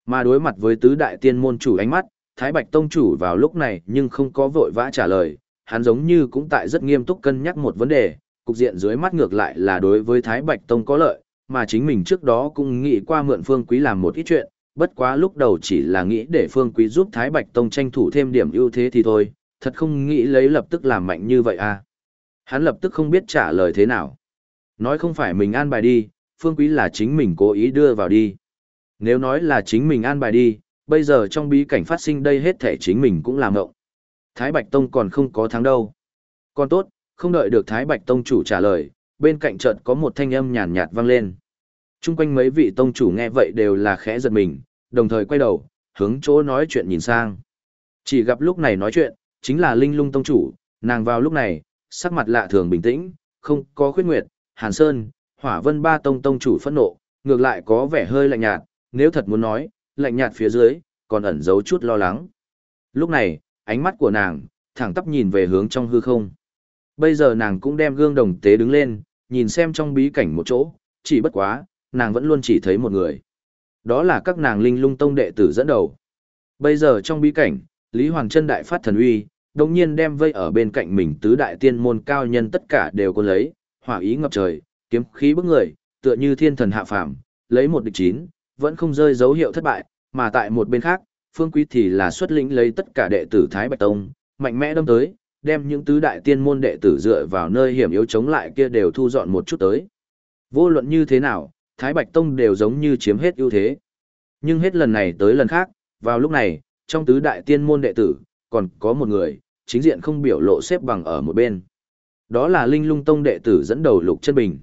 Mà đối mặt với tứ đại tiên môn chủ ánh mắt, Thái Bạch Tông chủ vào lúc này nhưng không có vội vã trả lời, hắn giống như cũng tại rất nghiêm túc cân nhắc một vấn đề, cục diện dưới mắt ngược lại là đối với Thái Bạch Tông có lợi, mà chính mình trước đó cũng nghĩ qua mượn Phương Quý làm một ít chuyện, bất quá lúc đầu chỉ là nghĩ để Phương Quý giúp Thái Bạch Tông tranh thủ thêm điểm ưu thế thì thôi, thật không nghĩ lấy lập tức làm mạnh như vậy à. Hắn lập tức không biết trả lời thế nào. Nói không phải mình an bài đi, Phương Quý là chính mình cố ý đưa vào đi. Nếu nói là chính mình an bài đi, bây giờ trong bí cảnh phát sinh đây hết thể chính mình cũng làm ngộng. Thái Bạch Tông còn không có thắng đâu. Còn tốt, không đợi được Thái Bạch Tông chủ trả lời, bên cạnh chợt có một thanh âm nhàn nhạt vang lên. Trung quanh mấy vị tông chủ nghe vậy đều là khẽ giật mình, đồng thời quay đầu, hướng chỗ nói chuyện nhìn sang. Chỉ gặp lúc này nói chuyện, chính là Linh Lung tông chủ, nàng vào lúc này, sắc mặt lạ thường bình tĩnh, không có khuyết nguyệt, Hàn Sơn, Hỏa Vân ba tông tông chủ phẫn nộ, ngược lại có vẻ hơi lạnh nhạt, nếu thật muốn nói, lạnh nhạt phía dưới, còn ẩn giấu chút lo lắng. Lúc này, ánh mắt của nàng, thẳng tắp nhìn về hướng trong hư không. Bây giờ nàng cũng đem gương đồng tế đứng lên, nhìn xem trong bí cảnh một chỗ, chỉ bất quá, nàng vẫn luôn chỉ thấy một người. Đó là các nàng linh lung tông đệ tử dẫn đầu. Bây giờ trong bí cảnh, Lý Hoàng Trân đại phát thần uy, đồng nhiên đem vây ở bên cạnh mình tứ đại tiên môn cao nhân tất cả đều có lấy, hỏa ý ngập trời, kiếm khí bức người, tựa như thiên thần hạ phàm, lấy một địch chín, vẫn không rơi dấu hiệu thất bại, mà tại một bên khác, Phương Quý thì là xuất lĩnh lấy tất cả đệ tử Thái Bạch Tông, mạnh mẽ đâm tới, đem những tứ đại tiên môn đệ tử dựa vào nơi hiểm yếu chống lại kia đều thu dọn một chút tới. Vô luận như thế nào, Thái Bạch Tông đều giống như chiếm hết ưu thế. Nhưng hết lần này tới lần khác, vào lúc này, trong tứ đại tiên môn đệ tử, còn có một người, chính diện không biểu lộ xếp bằng ở một bên. Đó là Linh Lung Tông đệ tử dẫn đầu Lục Chân Bình.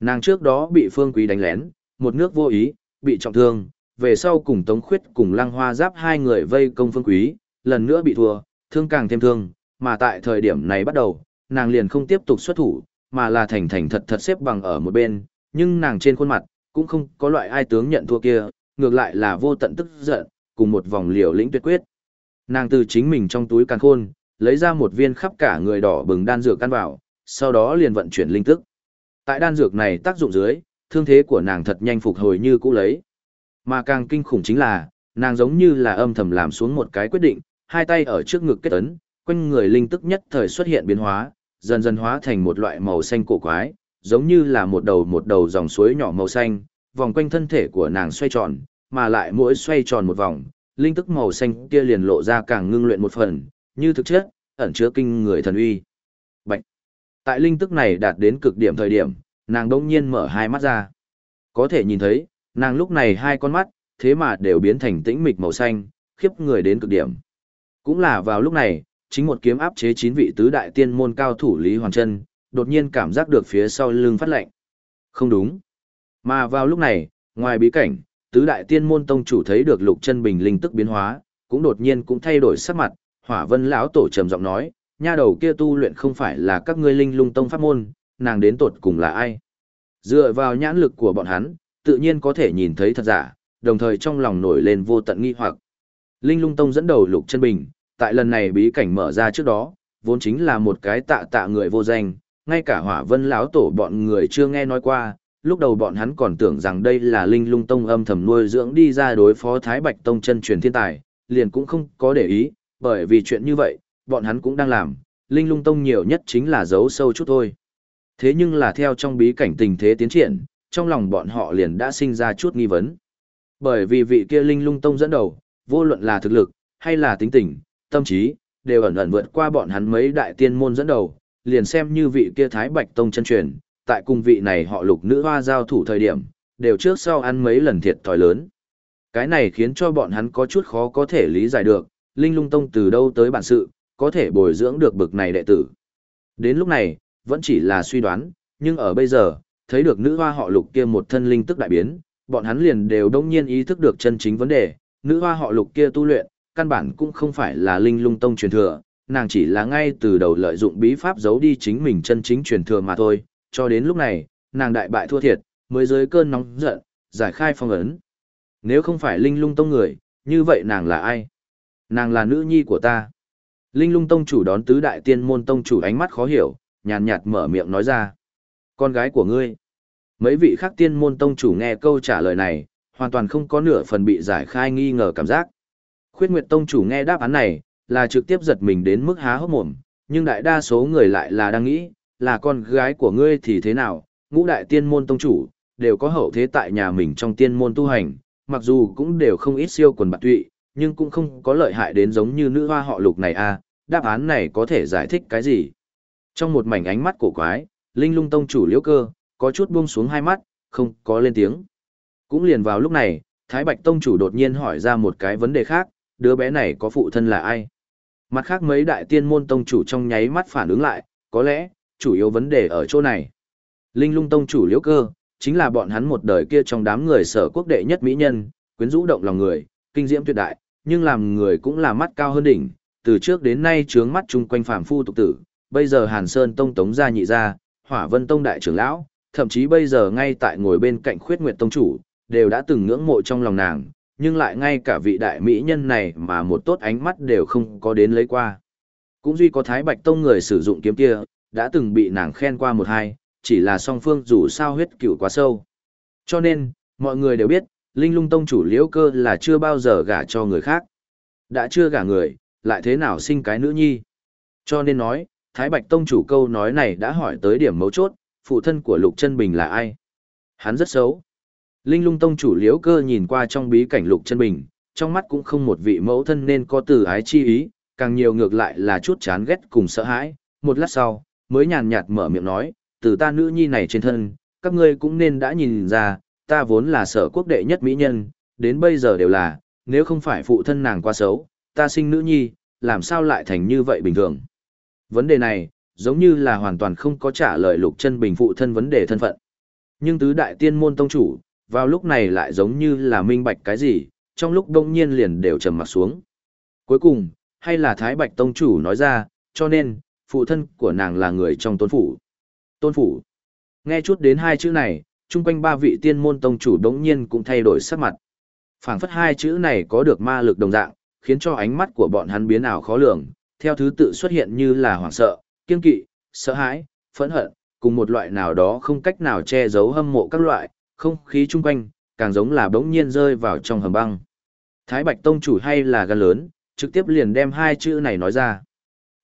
Nàng trước đó bị Phương Quý đánh lén, một nước vô ý, bị trọng thương, về sau cùng Tống Khuyết cùng Lăng Hoa Giáp hai người vây công Phương Quý, lần nữa bị thua, thương càng thêm thương, mà tại thời điểm này bắt đầu, nàng liền không tiếp tục xuất thủ, mà là thành thành thật thật xếp bằng ở một bên, nhưng nàng trên khuôn mặt, cũng không có loại ai tướng nhận thua kia, ngược lại là vô tận tức giận, cùng một vòng liều lĩnh tuyệt quyết. Nàng từ chính mình trong túi càn khôn, lấy ra một viên khắp cả người đỏ bừng đan dược căn vào, sau đó liền vận chuyển linh tức. Tại đan dược này tác dụng dưới, thương thế của nàng thật nhanh phục hồi như cũ lấy. Mà càng kinh khủng chính là, nàng giống như là âm thầm làm xuống một cái quyết định, hai tay ở trước ngực kết ấn, quanh người linh tức nhất thời xuất hiện biến hóa, dần dần hóa thành một loại màu xanh cổ quái, giống như là một đầu một đầu dòng suối nhỏ màu xanh, vòng quanh thân thể của nàng xoay tròn, mà lại mỗi xoay tròn một vòng, linh tức màu xanh kia liền lộ ra càng ngưng luyện một phần, như thực chất, ẩn chứa kinh người thần uy. Bạch. Tại linh tức này đạt đến cực điểm thời điểm, nàng đỗng nhiên mở hai mắt ra. Có thể nhìn thấy, nàng lúc này hai con mắt, thế mà đều biến thành tĩnh mịch màu xanh, khiếp người đến cực điểm. Cũng là vào lúc này, chính một kiếm áp chế chín vị tứ đại tiên môn cao thủ Lý Hoàng Trân, đột nhiên cảm giác được phía sau lưng phát lạnh. Không đúng. Mà vào lúc này, ngoài bí cảnh, tứ đại tiên môn tông chủ thấy được lục chân bình linh tức biến hóa, cũng đột nhiên cũng thay đổi sắc mặt, hỏa vân lão tổ trầm giọng nói, nha đầu kia tu luyện không phải là các ngươi linh lung tông pháp môn, nàng đến tột cùng là ai. Dựa vào nhãn lực của bọn hắn, tự nhiên có thể nhìn thấy thật giả, đồng thời trong lòng nổi lên vô tận nghi hoặc. Linh lung tông dẫn đầu lục chân bình, tại lần này bí cảnh mở ra trước đó, vốn chính là một cái tạ tạ người vô danh, ngay cả hỏa vân lão tổ bọn người chưa nghe nói qua, lúc đầu bọn hắn còn tưởng rằng đây là linh lung tông âm thầm nuôi dưỡng đi ra đối phó Thái Bạch Tông chân truyền thiên tài, liền cũng không có để ý, bởi vì chuyện như vậy, bọn hắn cũng đang làm, linh lung tông nhiều nhất chính là giấu sâu chút thôi. Thế nhưng là theo trong bí cảnh tình thế tiến triển, trong lòng bọn họ liền đã sinh ra chút nghi vấn. Bởi vì vị kia linh lung tông dẫn đầu, vô luận là thực lực, hay là tính tình, tâm trí, đều ẩn ẩn vượt qua bọn hắn mấy đại tiên môn dẫn đầu, liền xem như vị kia Thái Bạch Tông chân truyền, tại cùng vị này họ lục nữ hoa giao thủ thời điểm, đều trước sau ăn mấy lần thiệt thòi lớn. Cái này khiến cho bọn hắn có chút khó có thể lý giải được, Linh Lung Tông từ đâu tới bản sự, có thể bồi dưỡng được bực này đệ tử. Đến lúc này, vẫn chỉ là suy đoán, nhưng ở bây giờ, thấy được nữ hoa họ lục kia một thân linh tức đại biến, bọn hắn liền đều đông nhiên ý thức được chân chính vấn đề, nữ hoa họ lục kia tu luyện, căn bản cũng không phải là linh lung tông truyền thừa, nàng chỉ là ngay từ đầu lợi dụng bí pháp giấu đi chính mình chân chính truyền thừa mà thôi, cho đến lúc này, nàng đại bại thua thiệt, mới dưới cơn nóng giận, giải khai phong ấn. Nếu không phải linh lung tông người, như vậy nàng là ai? Nàng là nữ nhi của ta. Linh lung tông chủ đón tứ đại tiên môn tông chủ ánh mắt khó hiểu, nhàn nhạt mở miệng nói ra. Con gái của ngươi. Mấy vị khác tiên môn tông chủ nghe câu trả lời này, hoàn toàn không có nửa phần bị giải khai nghi ngờ cảm giác. Khuyết Nguyệt tông chủ nghe đáp án này, là trực tiếp giật mình đến mức há hốc mồm, nhưng đại đa số người lại là đang nghĩ, là con gái của ngươi thì thế nào, ngũ đại tiên môn tông chủ, đều có hậu thế tại nhà mình trong tiên môn tu hành, mặc dù cũng đều không ít siêu quần bạc tụy, nhưng cũng không có lợi hại đến giống như nữ hoa họ lục này a à, đáp án này có thể giải thích cái gì. Trong một mảnh ánh mắt cổ quái, linh lung tông chủ liễu cơ, có chút buông xuống hai mắt, không có lên tiếng. Cũng liền vào lúc này, Thái Bạch tông chủ đột nhiên hỏi ra một cái vấn đề khác, đứa bé này có phụ thân là ai? Mặt khác mấy đại tiên môn tông chủ trong nháy mắt phản ứng lại, có lẽ, chủ yếu vấn đề ở chỗ này. Linh lung tông chủ liễu cơ, chính là bọn hắn một đời kia trong đám người sở quốc đệ nhất mỹ nhân, quyến rũ động lòng người, kinh diễm tuyệt đại, nhưng làm người cũng là mắt cao hơn đỉnh, từ trước đến nay trướng mắt chung quanh phàm phu tục tử, bây giờ Hàn Sơn tông tống gia nhị gia, Hỏa Vân tông đại trưởng lão, thậm chí bây giờ ngay tại ngồi bên cạnh Khuyết Nguyệt tông chủ, đều đã từng ngưỡng mộ trong lòng nàng, nhưng lại ngay cả vị đại mỹ nhân này mà một tốt ánh mắt đều không có đến lấy qua. Cũng duy có Thái Bạch tông người sử dụng kiếm kia, đã từng bị nàng khen qua một hai, chỉ là song phương dù sao huyết cửu quá sâu. Cho nên, mọi người đều biết, Linh Lung Tông chủ liễu cơ là chưa bao giờ gả cho người khác. Đã chưa gả người, lại thế nào sinh cái nữ nhi. Cho nên nói, Thái Bạch Tông chủ câu nói này đã hỏi tới điểm mấu chốt, phụ thân của Lục Chân Bình là ai? Hắn rất xấu. Linh Lung Tông chủ liễu cơ nhìn qua trong bí cảnh Lục Chân Bình, trong mắt cũng không một vị mẫu thân nên có từ ái chi ý, càng nhiều ngược lại là chút chán ghét cùng sợ hãi. Một lát sau, mới nhàn nhạt mở miệng nói, từ ta nữ nhi này trên thân, các ngươi cũng nên đã nhìn ra, ta vốn là sở quốc đệ nhất mỹ nhân, đến bây giờ đều là, nếu không phải phụ thân nàng quá xấu, ta sinh nữ nhi, làm sao lại thành như vậy bình thường. Vấn đề này, giống như là hoàn toàn không có trả lời lục chân bình phụ thân vấn đề thân phận. Nhưng tứ đại tiên môn tông chủ, vào lúc này lại giống như là minh bạch cái gì, trong lúc đông nhiên liền đều trầm mặt xuống. Cuối cùng, hay là Thái Bạch tông chủ nói ra, cho nên, phụ thân của nàng là người trong tôn phủ. Tôn phủ. Nghe chút đến hai chữ này, chung quanh ba vị tiên môn tông chủ đống nhiên cũng thay đổi sắc mặt. phảng phất hai chữ này có được ma lực đồng dạng, khiến cho ánh mắt của bọn hắn biến ảo khó lường, theo thứ tự xuất hiện như là hoảng sợ, kiên kỵ, sợ hãi, phẫn hận, cùng một loại nào đó không cách nào che giấu hâm mộ các loại, không khí chung quanh, càng giống là bỗng nhiên rơi vào trong hầm băng. Thái Bạch Tông chủ hay là gan lớn, trực tiếp liền đem hai chữ này nói ra.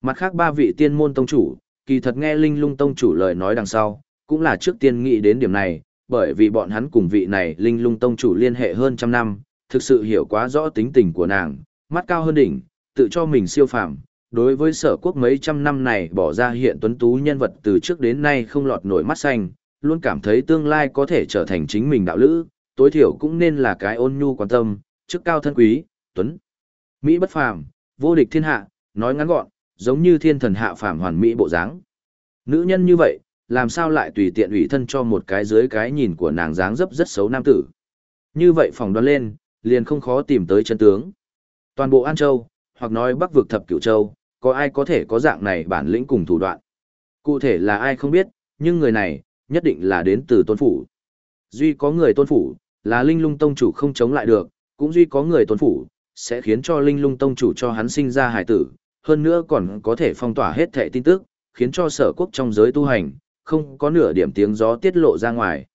Mặt khác ba vị tiên môn tông chủ, kỳ thật nghe Linh Lung Tông chủ lời nói đằng sau, cũng là trước tiên nghĩ đến điểm này, bởi vì bọn hắn cùng vị này Linh Lung Tông chủ liên hệ hơn trăm năm, thực sự hiểu quá rõ tính tình của nàng, mắt cao hơn đỉnh, tự cho mình siêu phàm. Đối với sở quốc mấy trăm năm này bỏ ra hiện tuấn tú nhân vật từ trước đến nay không lọt nổi mắt xanh, luôn cảm thấy tương lai có thể trở thành chính mình đạo lữ, tối thiểu cũng nên là cái ôn nhu quan tâm, chức cao thân quý, tuấn. Mỹ bất phàm, vô địch thiên hạ, nói ngắn gọn, giống như thiên thần hạ phàm hoàn mỹ bộ dáng. Nữ nhân như vậy, làm sao lại tùy tiện ủy thân cho một cái dưới cái nhìn của nàng dáng dấp rất xấu nam tử. Như vậy phòng đoán lên, liền không khó tìm tới chân tướng. Toàn bộ An Châu, hoặc nói Bắc vực thập cửu châu, có ai có thể có dạng này bản lĩnh cùng thủ đoạn. Cụ thể là ai không biết, nhưng người này, nhất định là đến từ tôn phủ. Duy có người tôn phủ, là linh lung tông chủ không chống lại được, cũng duy có người tôn phủ, sẽ khiến cho linh lung tông chủ cho hắn sinh ra hải tử, hơn nữa còn có thể phong tỏa hết thệ tin tức, khiến cho sở quốc trong giới tu hành, không có nửa điểm tiếng gió tiết lộ ra ngoài.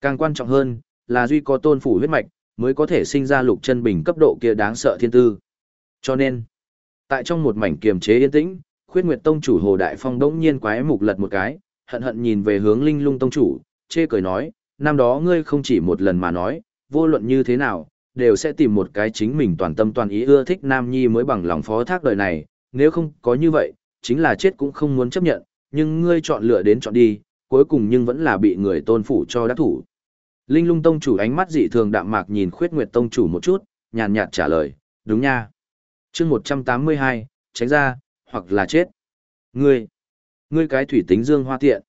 Càng quan trọng hơn, là duy có tôn phủ huyết mạch, mới có thể sinh ra lục chân bình cấp độ kia đáng sợ thiên tư. Cho nên, tại trong một mảnh kiềm chế yên tĩnh, khuyết nguyệt tông chủ Hồ Đại Phong đống nhiên quái mục lật một cái, hận hận nhìn về hướng linh lung tông chủ, chê cười nói, năm đó ngươi không chỉ một lần mà nói, vô luận như thế nào, đều sẽ tìm một cái chính mình toàn tâm toàn ý ưa thích nam nhi mới bằng lòng phó thác đời này, nếu không có như vậy, chính là chết cũng không muốn chấp nhận, nhưng ngươi chọn lựa đến chọn đi, cuối cùng nhưng vẫn là bị người tôn phủ cho đắc thủ. Linh lung tông chủ ánh mắt dị thường đạm mạc nhìn khuyết nguyệt tông chủ một chút, nhàn nhạt trả lời, đúng nha. chương 182, tránh ra, hoặc là chết. Ngươi, ngươi cái thủy tính dương hoa tiện.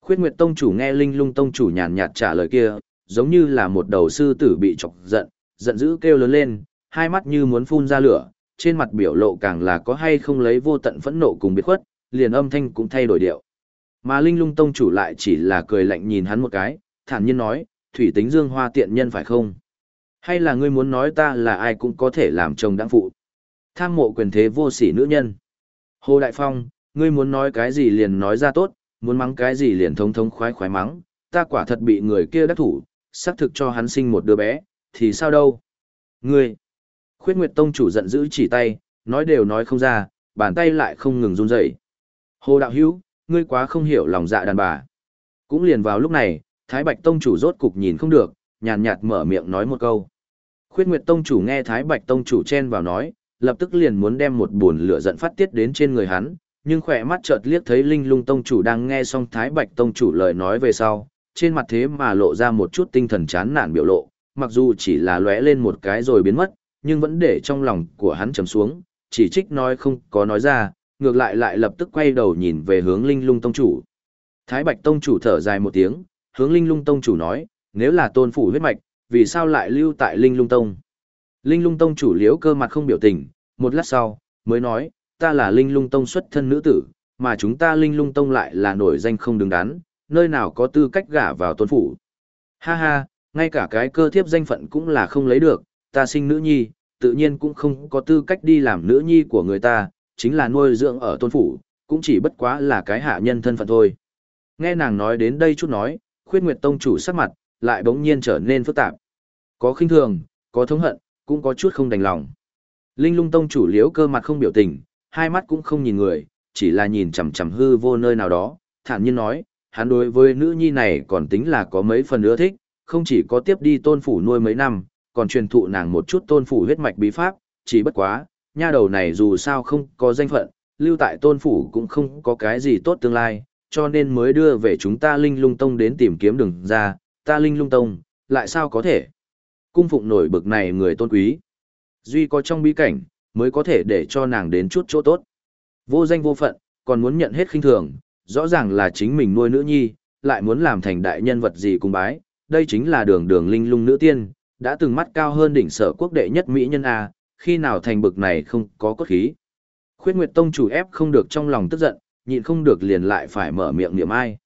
Khuyết nguyệt tông chủ nghe linh lung tông chủ nhàn nhạt trả lời kia, giống như là một đầu sư tử bị chọc giận, giận dữ kêu lớn lên, hai mắt như muốn phun ra lửa, trên mặt biểu lộ càng là có hay không lấy vô tận phẫn nộ cùng biệt khuất, liền âm thanh cũng thay đổi điệu. Mà Linh Lung Tông chủ lại chỉ là cười lạnh nhìn hắn một cái, thản nhiên nói, thủy tính dương hoa tiện nhân phải không? Hay là ngươi muốn nói ta là ai cũng có thể làm chồng đáng phụ? Tham mộ quyền thế vô sỉ nữ nhân. Hồ Đại Phong, ngươi muốn nói cái gì liền nói ra tốt, muốn mắng cái gì liền thông thông khoái khoái mắng, ta quả thật bị người kia đắc thủ, xác thực cho hắn sinh một đứa bé, thì sao đâu? Ngươi! Khuyết Nguyệt Tông chủ giận dữ chỉ tay, nói đều nói không ra, bàn tay lại không ngừng run rẩy. Hồ Đạo Hữu, ngươi quá không hiểu lòng dạ đàn bà. Cũng liền vào lúc này, Thái Bạch Tông chủ rốt cục nhìn không được, nhàn nhạt mở miệng nói một câu. Khuyết Nguyệt Tông chủ nghe Thái Bạch Tông chủ chen vào nói, lập tức liền muốn đem một buồn lửa giận phát tiết đến trên người hắn, nhưng khỏe mắt chợt liếc thấy Linh Lung Tông chủ đang nghe xong Thái Bạch Tông chủ lời nói về sau, trên mặt thế mà lộ ra một chút tinh thần chán nản biểu lộ, mặc dù chỉ là lóe lên một cái rồi biến mất, nhưng vẫn để trong lòng của hắn trầm xuống, chỉ trích nói không có nói ra, ngược lại lại lập tức quay đầu nhìn về hướng Linh Lung Tông chủ. Thái Bạch Tông chủ thở dài một tiếng, hướng Linh Lung Tông chủ nói, nếu là tôn phủ huyết mạch, vì sao lại lưu tại Linh Lung Tông? Linh Lung Tông chủ liếu cơ mặt không biểu tình, một lát sau, mới nói, ta là Linh Lung Tông xuất thân nữ tử, mà chúng ta Linh Lung Tông lại là nổi danh không đứng đắn, nơi nào có tư cách gả vào tôn phủ. Ha ha, ngay cả cái cơ thiếp danh phận cũng là không lấy được, ta sinh nữ nhi, tự nhiên cũng không có tư cách đi làm nữ nhi của người ta, chính là nuôi dưỡng ở tôn phủ, cũng chỉ bất quá là cái hạ nhân thân phận thôi. Nghe nàng nói đến đây chút nói, khuyết nguyệt tông chủ sắc mặt, lại bỗng nhiên trở nên phức tạp. Có khinh thường, có thống hận, cũng có chút không đành lòng. Linh lung tông chủ liếu cơ mặt không biểu tình, hai mắt cũng không nhìn người, chỉ là nhìn chằm chằm hư vô nơi nào đó, thản nhiên nói, hắn đối với nữ nhi này còn tính là có mấy phần ưa thích, không chỉ có tiếp đi tôn phủ nuôi mấy năm, còn truyền thụ nàng một chút tôn phủ huyết mạch bí pháp, chỉ bất quá, nha đầu này dù sao không có danh phận, lưu tại tôn phủ cũng không có cái gì tốt tương lai, cho nên mới đưa về chúng ta linh lung tông đến tìm kiếm đường ra, ta linh lung tông, lại sao có thể cung phụng nổi bực này người tôn quý. Duy có trong bí cảnh, mới có thể để cho nàng đến chút chỗ tốt. Vô danh vô phận, còn muốn nhận hết khinh thường, rõ ràng là chính mình nuôi nữ nhi, lại muốn làm thành đại nhân vật gì cùng bái, đây chính là đường đường linh lung nữ tiên, đã từng mắt cao hơn đỉnh sở quốc đệ nhất mỹ nhân A, khi nào thành bực này không có cốt khí. Khuyết Nguyệt Tông chủ ép không được trong lòng tức giận, nhịn không được liền lại phải mở miệng niệm ai.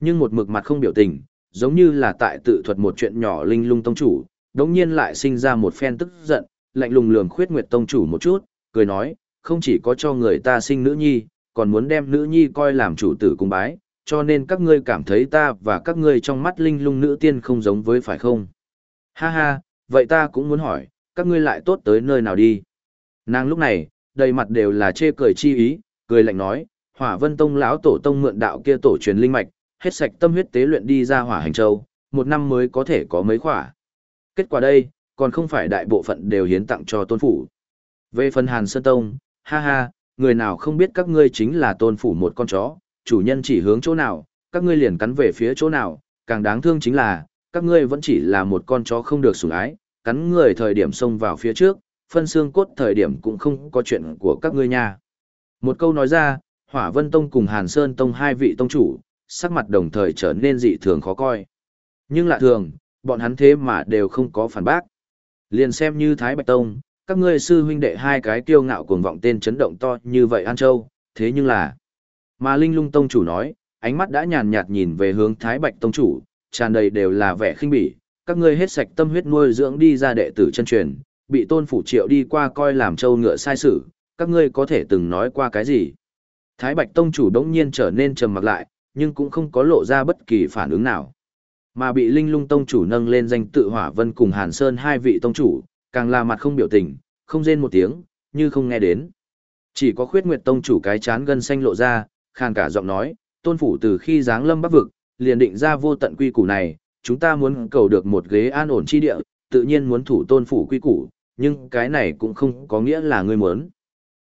Nhưng một mực mặt không biểu tình, giống như là tại tự thuật một chuyện nhỏ linh lung tông chủ, đống nhiên lại sinh ra một phen tức giận, lạnh lùng lườm Khuyết Nguyệt Tông chủ một chút, cười nói, không chỉ có cho người ta sinh nữ nhi, còn muốn đem nữ nhi coi làm chủ tử cung bái, cho nên các ngươi cảm thấy ta và các ngươi trong mắt linh lung nữ tiên không giống với phải không? Ha ha, vậy ta cũng muốn hỏi, các ngươi lại tốt tới nơi nào đi? Nàng lúc này, đầy mặt đều là chê cười chi ý, cười lạnh nói, Hỏa Vân Tông lão tổ tông mượn đạo kia tổ truyền linh mạch, hết sạch tâm huyết tế luyện đi ra Hỏa Hành Châu, một năm mới có thể có mấy khỏa. Kết quả đây, còn không phải đại bộ phận đều hiến tặng cho tôn phủ. Về phần Hàn Sơn Tông, ha ha, người nào không biết các ngươi chính là tôn phủ một con chó, chủ nhân chỉ hướng chỗ nào, các ngươi liền cắn về phía chỗ nào, càng đáng thương chính là, các ngươi vẫn chỉ là một con chó không được sủng ái, cắn người thời điểm xông vào phía trước, phân xương cốt thời điểm cũng không có chuyện của các ngươi nha. Một câu nói ra, Hỏa Vân Tông cùng Hàn Sơn Tông hai vị tông chủ, sắc mặt đồng thời trở nên dị thường khó coi. Nhưng lạ thường, bọn hắn thế mà đều không có phản bác. Liền xem như Thái Bạch Tông, các ngươi sư huynh đệ hai cái kiêu ngạo cuồng vọng tên chấn động to như vậy An Châu, thế nhưng là... Mà Linh Lung Tông chủ nói, ánh mắt đã nhàn nhạt nhìn về hướng Thái Bạch Tông chủ, tràn đầy đều là vẻ khinh bỉ, các ngươi hết sạch tâm huyết nuôi dưỡng đi ra đệ tử chân truyền, bị tôn phủ triệu đi qua coi làm châu ngựa sai sử, các ngươi có thể từng nói qua cái gì. Thái Bạch Tông chủ đống nhiên trở nên trầm mặc lại, nhưng cũng không có lộ ra bất kỳ phản ứng nào. Mà bị Linh Lung Tông chủ nâng lên danh tự Hỏa Vân cùng Hàn Sơn hai vị tông chủ, càng là mặt không biểu tình, không rên một tiếng, như không nghe đến. Chỉ có khuyết nguyệt tông chủ cái chán gân xanh lộ ra, khàn cả giọng nói, tôn phủ từ khi giáng lâm bắc vực, liền định ra vô tận quy củ này, chúng ta muốn cầu được một ghế an ổn chi địa, tự nhiên muốn thủ tôn phủ quy củ, nhưng cái này cũng không có nghĩa là ngươi muốn.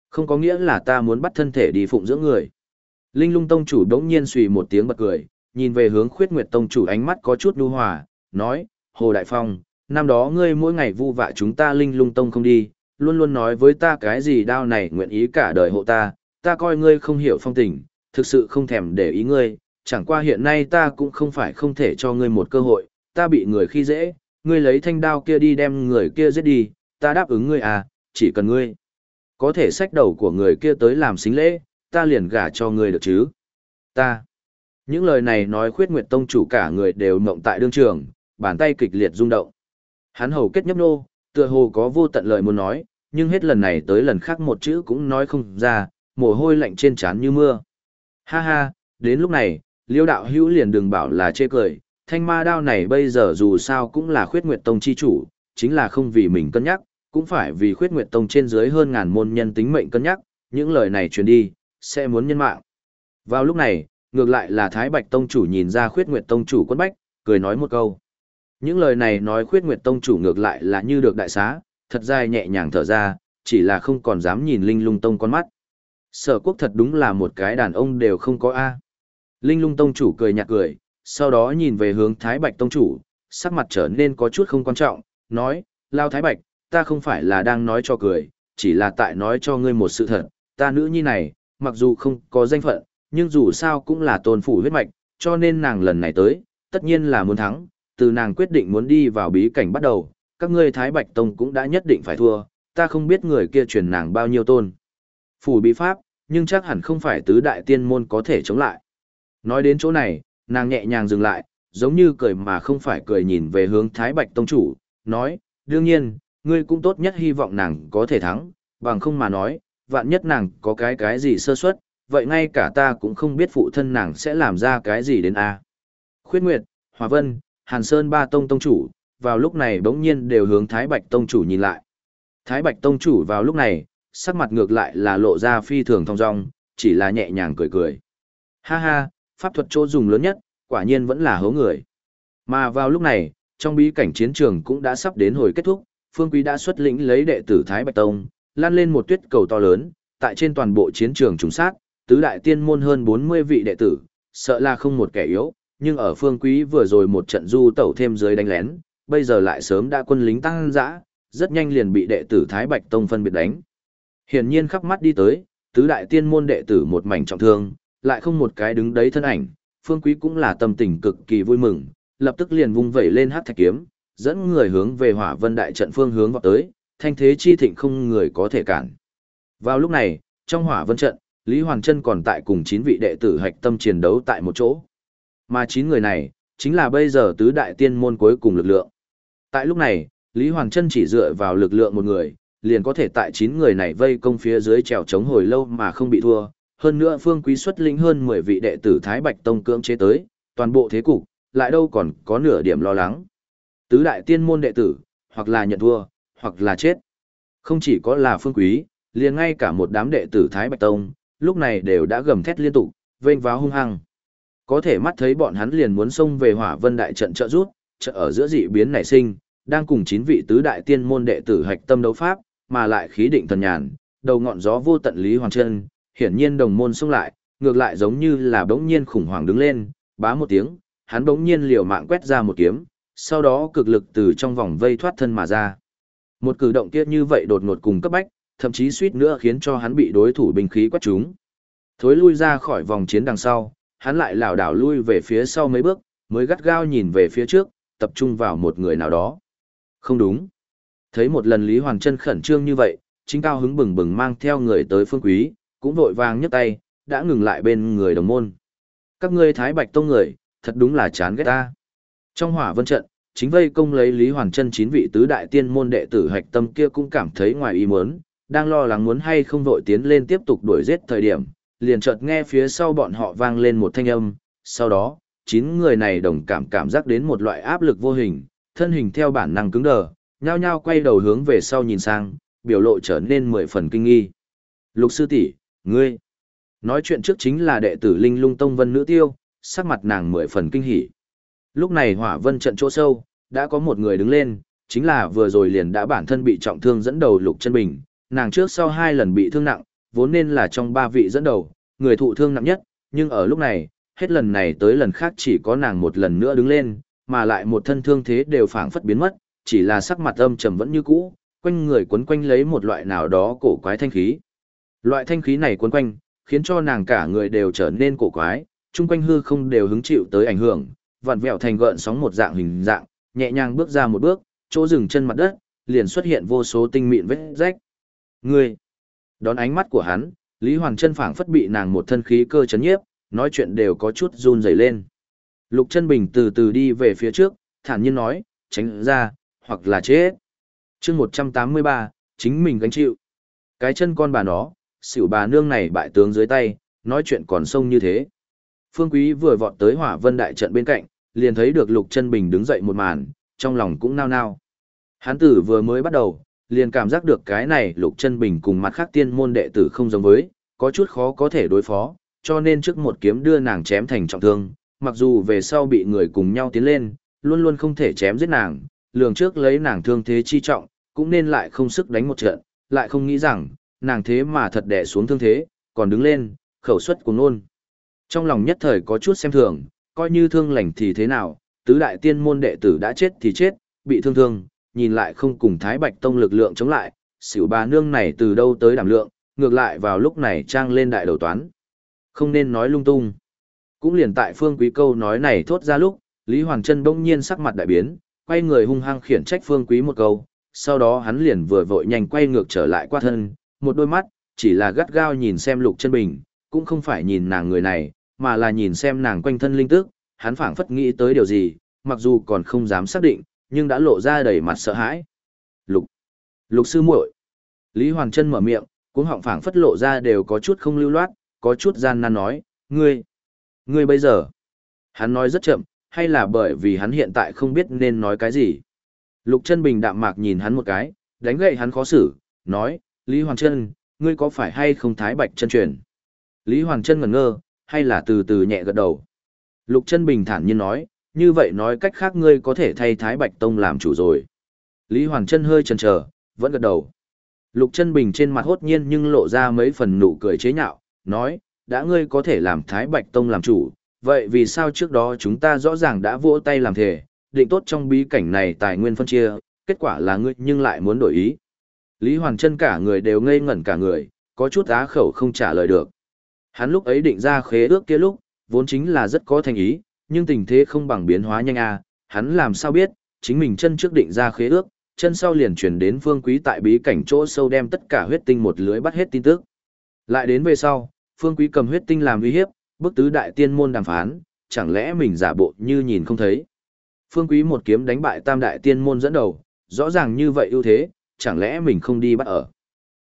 Không có nghĩa là ta muốn bắt thân thể đi phụng dưỡng người. Linh lung tông chủ đống nhiên suy một tiếng bật cười, nhìn về hướng khuyết nguyệt tông chủ ánh mắt có chút nu hòa, nói, Hồ Đại Phong, năm đó ngươi mỗi ngày vu vạ chúng ta linh lung tông không đi, luôn luôn nói với ta cái gì đao này nguyện ý cả đời hộ ta, ta coi ngươi không hiểu phong tình, thực sự không thèm để ý ngươi, chẳng qua hiện nay ta cũng không phải không thể cho ngươi một cơ hội, ta bị người khi dễ, ngươi lấy thanh đao kia đi đem người kia giết đi, ta đáp ứng ngươi à, chỉ cần ngươi có thể xách đầu của người kia tới làm xính lễ, ta liền gả cho ngươi được chứ. Ta. Những lời này nói khuyết nguyệt tông chủ cả người đều mộng tại đương trường, bàn tay kịch liệt rung động. Hắn hầu kết nhấp nô, tựa hồ có vô tận lời muốn nói, nhưng hết lần này tới lần khác một chữ cũng nói không ra, mồ hôi lạnh trên trán như mưa. Ha ha, đến lúc này, liêu đạo hữu liền đừng bảo là chê cười, thanh ma đao này bây giờ dù sao cũng là khuyết nguyệt tông chi chủ, chính là không vì mình cân nhắc, cũng phải vì khuyết nguyệt tông trên dưới hơn ngàn môn nhân tính mệnh cân nhắc, những lời này truyền đi, sẽ muốn nhân mạng. Vào lúc này, ngược lại là Thái Bạch Tông chủ nhìn ra khuyết nguyệt tông chủ quân bách, cười nói một câu. Những lời này nói khuyết nguyệt tông chủ ngược lại là như được đại xá, thật dài nhẹ nhàng thở ra, chỉ là không còn dám nhìn linh lung tông con mắt. Sở quốc thật đúng là một cái đàn ông đều không có A. Linh lung tông chủ cười nhạt cười, sau đó nhìn về hướng Thái Bạch tông chủ, sắc mặt trở nên có chút không quan trọng, nói, Lao Thái Bạch, ta không phải là đang nói cho cười, chỉ là tại nói cho ngươi một sự thật, ta nữ nhi này, mặc dù không có danh phận, nhưng dù sao cũng là tôn phủ huyết mạch, cho nên nàng lần này tới, tất nhiên là muốn thắng, từ nàng quyết định muốn đi vào bí cảnh bắt đầu, các ngươi Thái Bạch Tông cũng đã nhất định phải thua, ta không biết người kia truyền nàng bao nhiêu tôn. Phủ bí pháp, nhưng chắc hẳn không phải tứ đại tiên môn có thể chống lại. Nói đến chỗ này, nàng nhẹ nhàng dừng lại, giống như cười mà không phải cười nhìn về hướng Thái Bạch Tông chủ, nói, đương nhiên, ngươi cũng tốt nhất hy vọng nàng có thể thắng, bằng không mà nói, vạn nhất nàng có cái cái gì sơ suất, vậy ngay cả ta cũng không biết phụ thân nàng sẽ làm ra cái gì đến a. Khuyết Nguyệt, Hòa Vân, Hàn Sơn ba tông tông chủ, vào lúc này bỗng nhiên đều hướng Thái Bạch tông chủ nhìn lại. Thái Bạch tông chủ vào lúc này, sắc mặt ngược lại là lộ ra phi thường thong dong, chỉ là nhẹ nhàng cười cười. Ha ha, pháp thuật chỗ dùng lớn nhất, quả nhiên vẫn là hố người. Mà vào lúc này, trong bí cảnh chiến trường cũng đã sắp đến hồi kết thúc, Phương Quý đã xuất lĩnh lấy đệ tử Thái Bạch Tông, lan lên một tuyết cầu to lớn, tại trên toàn bộ chiến trường trùng sát, tứ đại tiên môn hơn 40 vị đệ tử, sợ là không một kẻ yếu, nhưng ở Phương Quý vừa rồi một trận du tẩu thêm dưới đánh lén, bây giờ lại sớm đã quân lính tăng dã, rất nhanh liền bị đệ tử Thái Bạch Tông phân biệt đánh. Hiển nhiên khắp mắt đi tới, tứ đại tiên môn đệ tử một mảnh trọng thương, lại không một cái đứng đấy thân ảnh, Phương Quý cũng là tâm tình cực kỳ vui mừng, lập tức liền vung vẩy lên hắc thạch kiếm, dẫn người hướng về Hỏa Vân đại trận phương hướng vào tới, thanh thế chi thịnh không người có thể cản. Vào lúc này, trong Hỏa Vân trận, Lý Hoàng Trân còn tại cùng 9 vị đệ tử hạch tâm chiến đấu tại một chỗ. Mà 9 người này, chính là bây giờ tứ đại tiên môn cuối cùng lực lượng. Tại lúc này, Lý Hoàng Trân chỉ dựa vào lực lượng một người, liền có thể tại 9 người này vây công phía dưới trèo chống hồi lâu mà không bị thua. Hơn nữa Phương Quý xuất linh hơn 10 vị đệ tử Thái Bạch Tông cưỡng chế tới, toàn bộ thế cục, lại đâu còn có nửa điểm lo lắng. Tứ đại tiên môn đệ tử, hoặc là nhận thua, hoặc là chết. Không chỉ có là Phương Quý, liền ngay cả một đám đệ tử Thái Bạch Tông, lúc này đều đã gầm thét liên tục, vênh váo hung hăng. Có thể mắt thấy bọn hắn liền muốn xông về hỏa vân đại trận trợ rút, trợ ở giữa dị biến nảy sinh, đang cùng chín vị tứ đại tiên môn đệ tử hạch tâm đấu pháp, mà lại khí định thần nhàn, đầu ngọn gió vô tận lý hoàng chân, hiển nhiên đồng môn xông lại, ngược lại giống như là bỗng nhiên khủng hoảng đứng lên, bá một tiếng, hắn bỗng nhiên liều mạng quét ra một kiếm, sau đó cực lực từ trong vòng vây thoát thân mà ra. Một cử động kia như vậy đột ngột cùng cấp bách, thậm chí suýt nữa khiến cho hắn bị đối thủ binh khí quét trúng. Thối lui ra khỏi vòng chiến đằng sau, hắn lại lảo đảo lui về phía sau mấy bước, mới gắt gao nhìn về phía trước, tập trung vào một người nào đó. Không đúng. Thấy một lần Lý Hoàng Trân khẩn trương như vậy, chính cao hứng bừng bừng mang theo người tới phương quý, cũng vội vàng nhấc tay, đã ngừng lại bên người đồng môn. Các ngươi Thái Bạch Tông người, thật đúng là chán ghét ta. Trong hỏa vân trận, chính vây công lấy Lý Hoàng Trân chín vị tứ đại tiên môn đệ tử hạch tâm kia cũng cảm thấy ngoài ý muốn, đang lo lắng muốn hay không vội tiến lên tiếp tục đuổi giết thời điểm, liền chợt nghe phía sau bọn họ vang lên một thanh âm, sau đó, chín người này đồng cảm cảm giác đến một loại áp lực vô hình, thân hình theo bản năng cứng đờ, nhao nhao quay đầu hướng về sau nhìn sang, biểu lộ trở nên mười phần kinh nghi. Lục sư tỷ, ngươi. Nói chuyện trước chính là đệ tử Linh Lung Tông Vân Nữ Tiêu, sắc mặt nàng mười phần kinh hỉ. Lúc này hỏa vân trận chỗ sâu, đã có một người đứng lên, chính là vừa rồi liền đã bản thân bị trọng thương dẫn đầu Lục Chân Bình, nàng trước sau hai lần bị thương nặng, vốn nên là trong ba vị dẫn đầu, người thụ thương nặng nhất, nhưng ở lúc này, hết lần này tới lần khác chỉ có nàng một lần nữa đứng lên, mà lại một thân thương thế đều phảng phất biến mất, chỉ là sắc mặt âm trầm vẫn như cũ, quanh người quấn quanh lấy một loại nào đó cổ quái thanh khí. Loại thanh khí này quấn quanh, khiến cho nàng cả người đều trở nên cổ quái, chung quanh hư không đều hứng chịu tới ảnh hưởng, vặn vẹo thành gợn sóng một dạng hình dạng, nhẹ nhàng bước ra một bước, chỗ dừng chân mặt đất, liền xuất hiện vô số tinh mịn vết rách. Ngươi! Đón ánh mắt của hắn, Lý Hoàng chân phảng phất bị nàng một thân khí cơ chấn nhiếp, nói chuyện đều có chút run rẩy lên. Lục chân bình từ từ đi về phía trước, thản nhiên nói, tránh ra, hoặc là chết. chương 183, chính mình gánh chịu. Cái chân con bà nó, xỉu bà nương này bại tướng dưới tay, nói chuyện còn sông như thế. Phương Quý vừa vọt tới hỏa vân đại trận bên cạnh, liền thấy được Lục chân Bình đứng dậy một màn, trong lòng cũng nao nao. Hán tử vừa mới bắt đầu, liền cảm giác được cái này Lục chân Bình cùng mặt khác tiên môn đệ tử không giống với, có chút khó có thể đối phó, cho nên trước một kiếm đưa nàng chém thành trọng thương, mặc dù về sau bị người cùng nhau tiến lên, luôn luôn không thể chém giết nàng, lường trước lấy nàng thương thế chi trọng, cũng nên lại không sức đánh một trận, lại không nghĩ rằng, nàng thế mà thật đẻ xuống thương thế, còn đứng lên, khẩu suất cùng nôn. Trong lòng nhất thời có chút xem thường, coi như thương lành thì thế nào, tứ đại tiên môn đệ tử đã chết thì chết, bị thương thương, nhìn lại không cùng Thái Bạch Tông lực lượng chống lại, xỉu bà nương này từ đâu tới đảm lượng, ngược lại vào lúc này trang lên đại đầu toán. Không nên nói lung tung. Cũng liền tại phương quý câu nói này thốt ra lúc, Lý Hoàng Trân bỗng nhiên sắc mặt đại biến, quay người hung hăng khiển trách phương quý một câu, sau đó hắn liền vừa vội nhanh quay ngược trở lại qua thân, một đôi mắt, chỉ là gắt gao nhìn xem lục chân bình, cũng không phải nhìn nàng người này, mà là nhìn xem nàng quanh thân linh tức, hắn phảng phất nghĩ tới điều gì, mặc dù còn không dám xác định, nhưng đã lộ ra đầy mặt sợ hãi. Lục, lục sư muội. Lý Hoàng Trân mở miệng, cuống họng phảng phất lộ ra đều có chút không lưu loát, có chút gian nan nói, ngươi, ngươi bây giờ. Hắn nói rất chậm, hay là bởi vì hắn hiện tại không biết nên nói cái gì. Lục chân bình đạm mạc nhìn hắn một cái, đánh gậy hắn khó xử, nói, Lý Hoàng Trân, ngươi có phải hay không thái bạch chân truyền? Lý Hoàng Trân ngẩn ngơ, hay là từ từ nhẹ gật đầu. Lục chân bình thản nhiên nói, như vậy nói cách khác ngươi có thể thay thái bạch tông làm chủ rồi. Lý Hoàng Trân hơi chần chờ, vẫn gật đầu. Lục Trân bình trên mặt hốt nhiên nhưng lộ ra mấy phần nụ cười chế nhạo, nói, đã ngươi có thể làm Thái Bạch Tông làm chủ, vậy vì sao trước đó chúng ta rõ ràng đã vỗ tay làm thể, định tốt trong bí cảnh này tài nguyên phân chia, kết quả là ngươi nhưng lại muốn đổi ý. Lý Hoàng Trân cả người đều ngây ngẩn cả người, có chút á khẩu không trả lời được. Hắn lúc ấy định ra khế ước kia lúc, vốn chính là rất có thành ý, nhưng tình thế không bằng biến hóa nhanh à, hắn làm sao biết, chính mình chân trước định ra khế ước, chân sau liền chuyển đến phương quý tại bí cảnh chỗ sâu đem tất cả huyết tinh một lưới bắt hết tin tức. Lại đến về sau, phương quý cầm huyết tinh làm uy hiếp, bức tứ đại tiên môn đàm phán, chẳng lẽ mình giả bộ như nhìn không thấy. Phương quý một kiếm đánh bại tam đại tiên môn dẫn đầu, rõ ràng như vậy ưu thế, chẳng lẽ mình không đi bắt ở.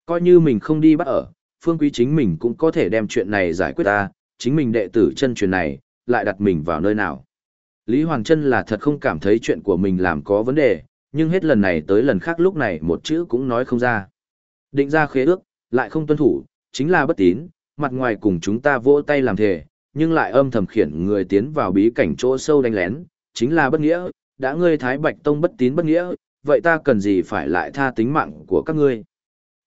Coi như mình không đi bắt ở, phương quý chính mình cũng có thể đem chuyện này giải quyết ta, chính mình đệ tử chân truyền này, lại đặt mình vào nơi nào. Lý Hoàng Trân là thật không cảm thấy chuyện của mình làm có vấn đề, nhưng hết lần này tới lần khác lúc này một chữ cũng nói không ra. Định ra khế ước, lại không tuân thủ, chính là bất tín, mặt ngoài cùng chúng ta vỗ tay làm thề, nhưng lại âm thầm khiển người tiến vào bí cảnh chỗ sâu đánh lén, chính là bất nghĩa, đã ngươi Thái Bạch Tông bất tín bất nghĩa, vậy ta cần gì phải lại tha tính mạng của các ngươi.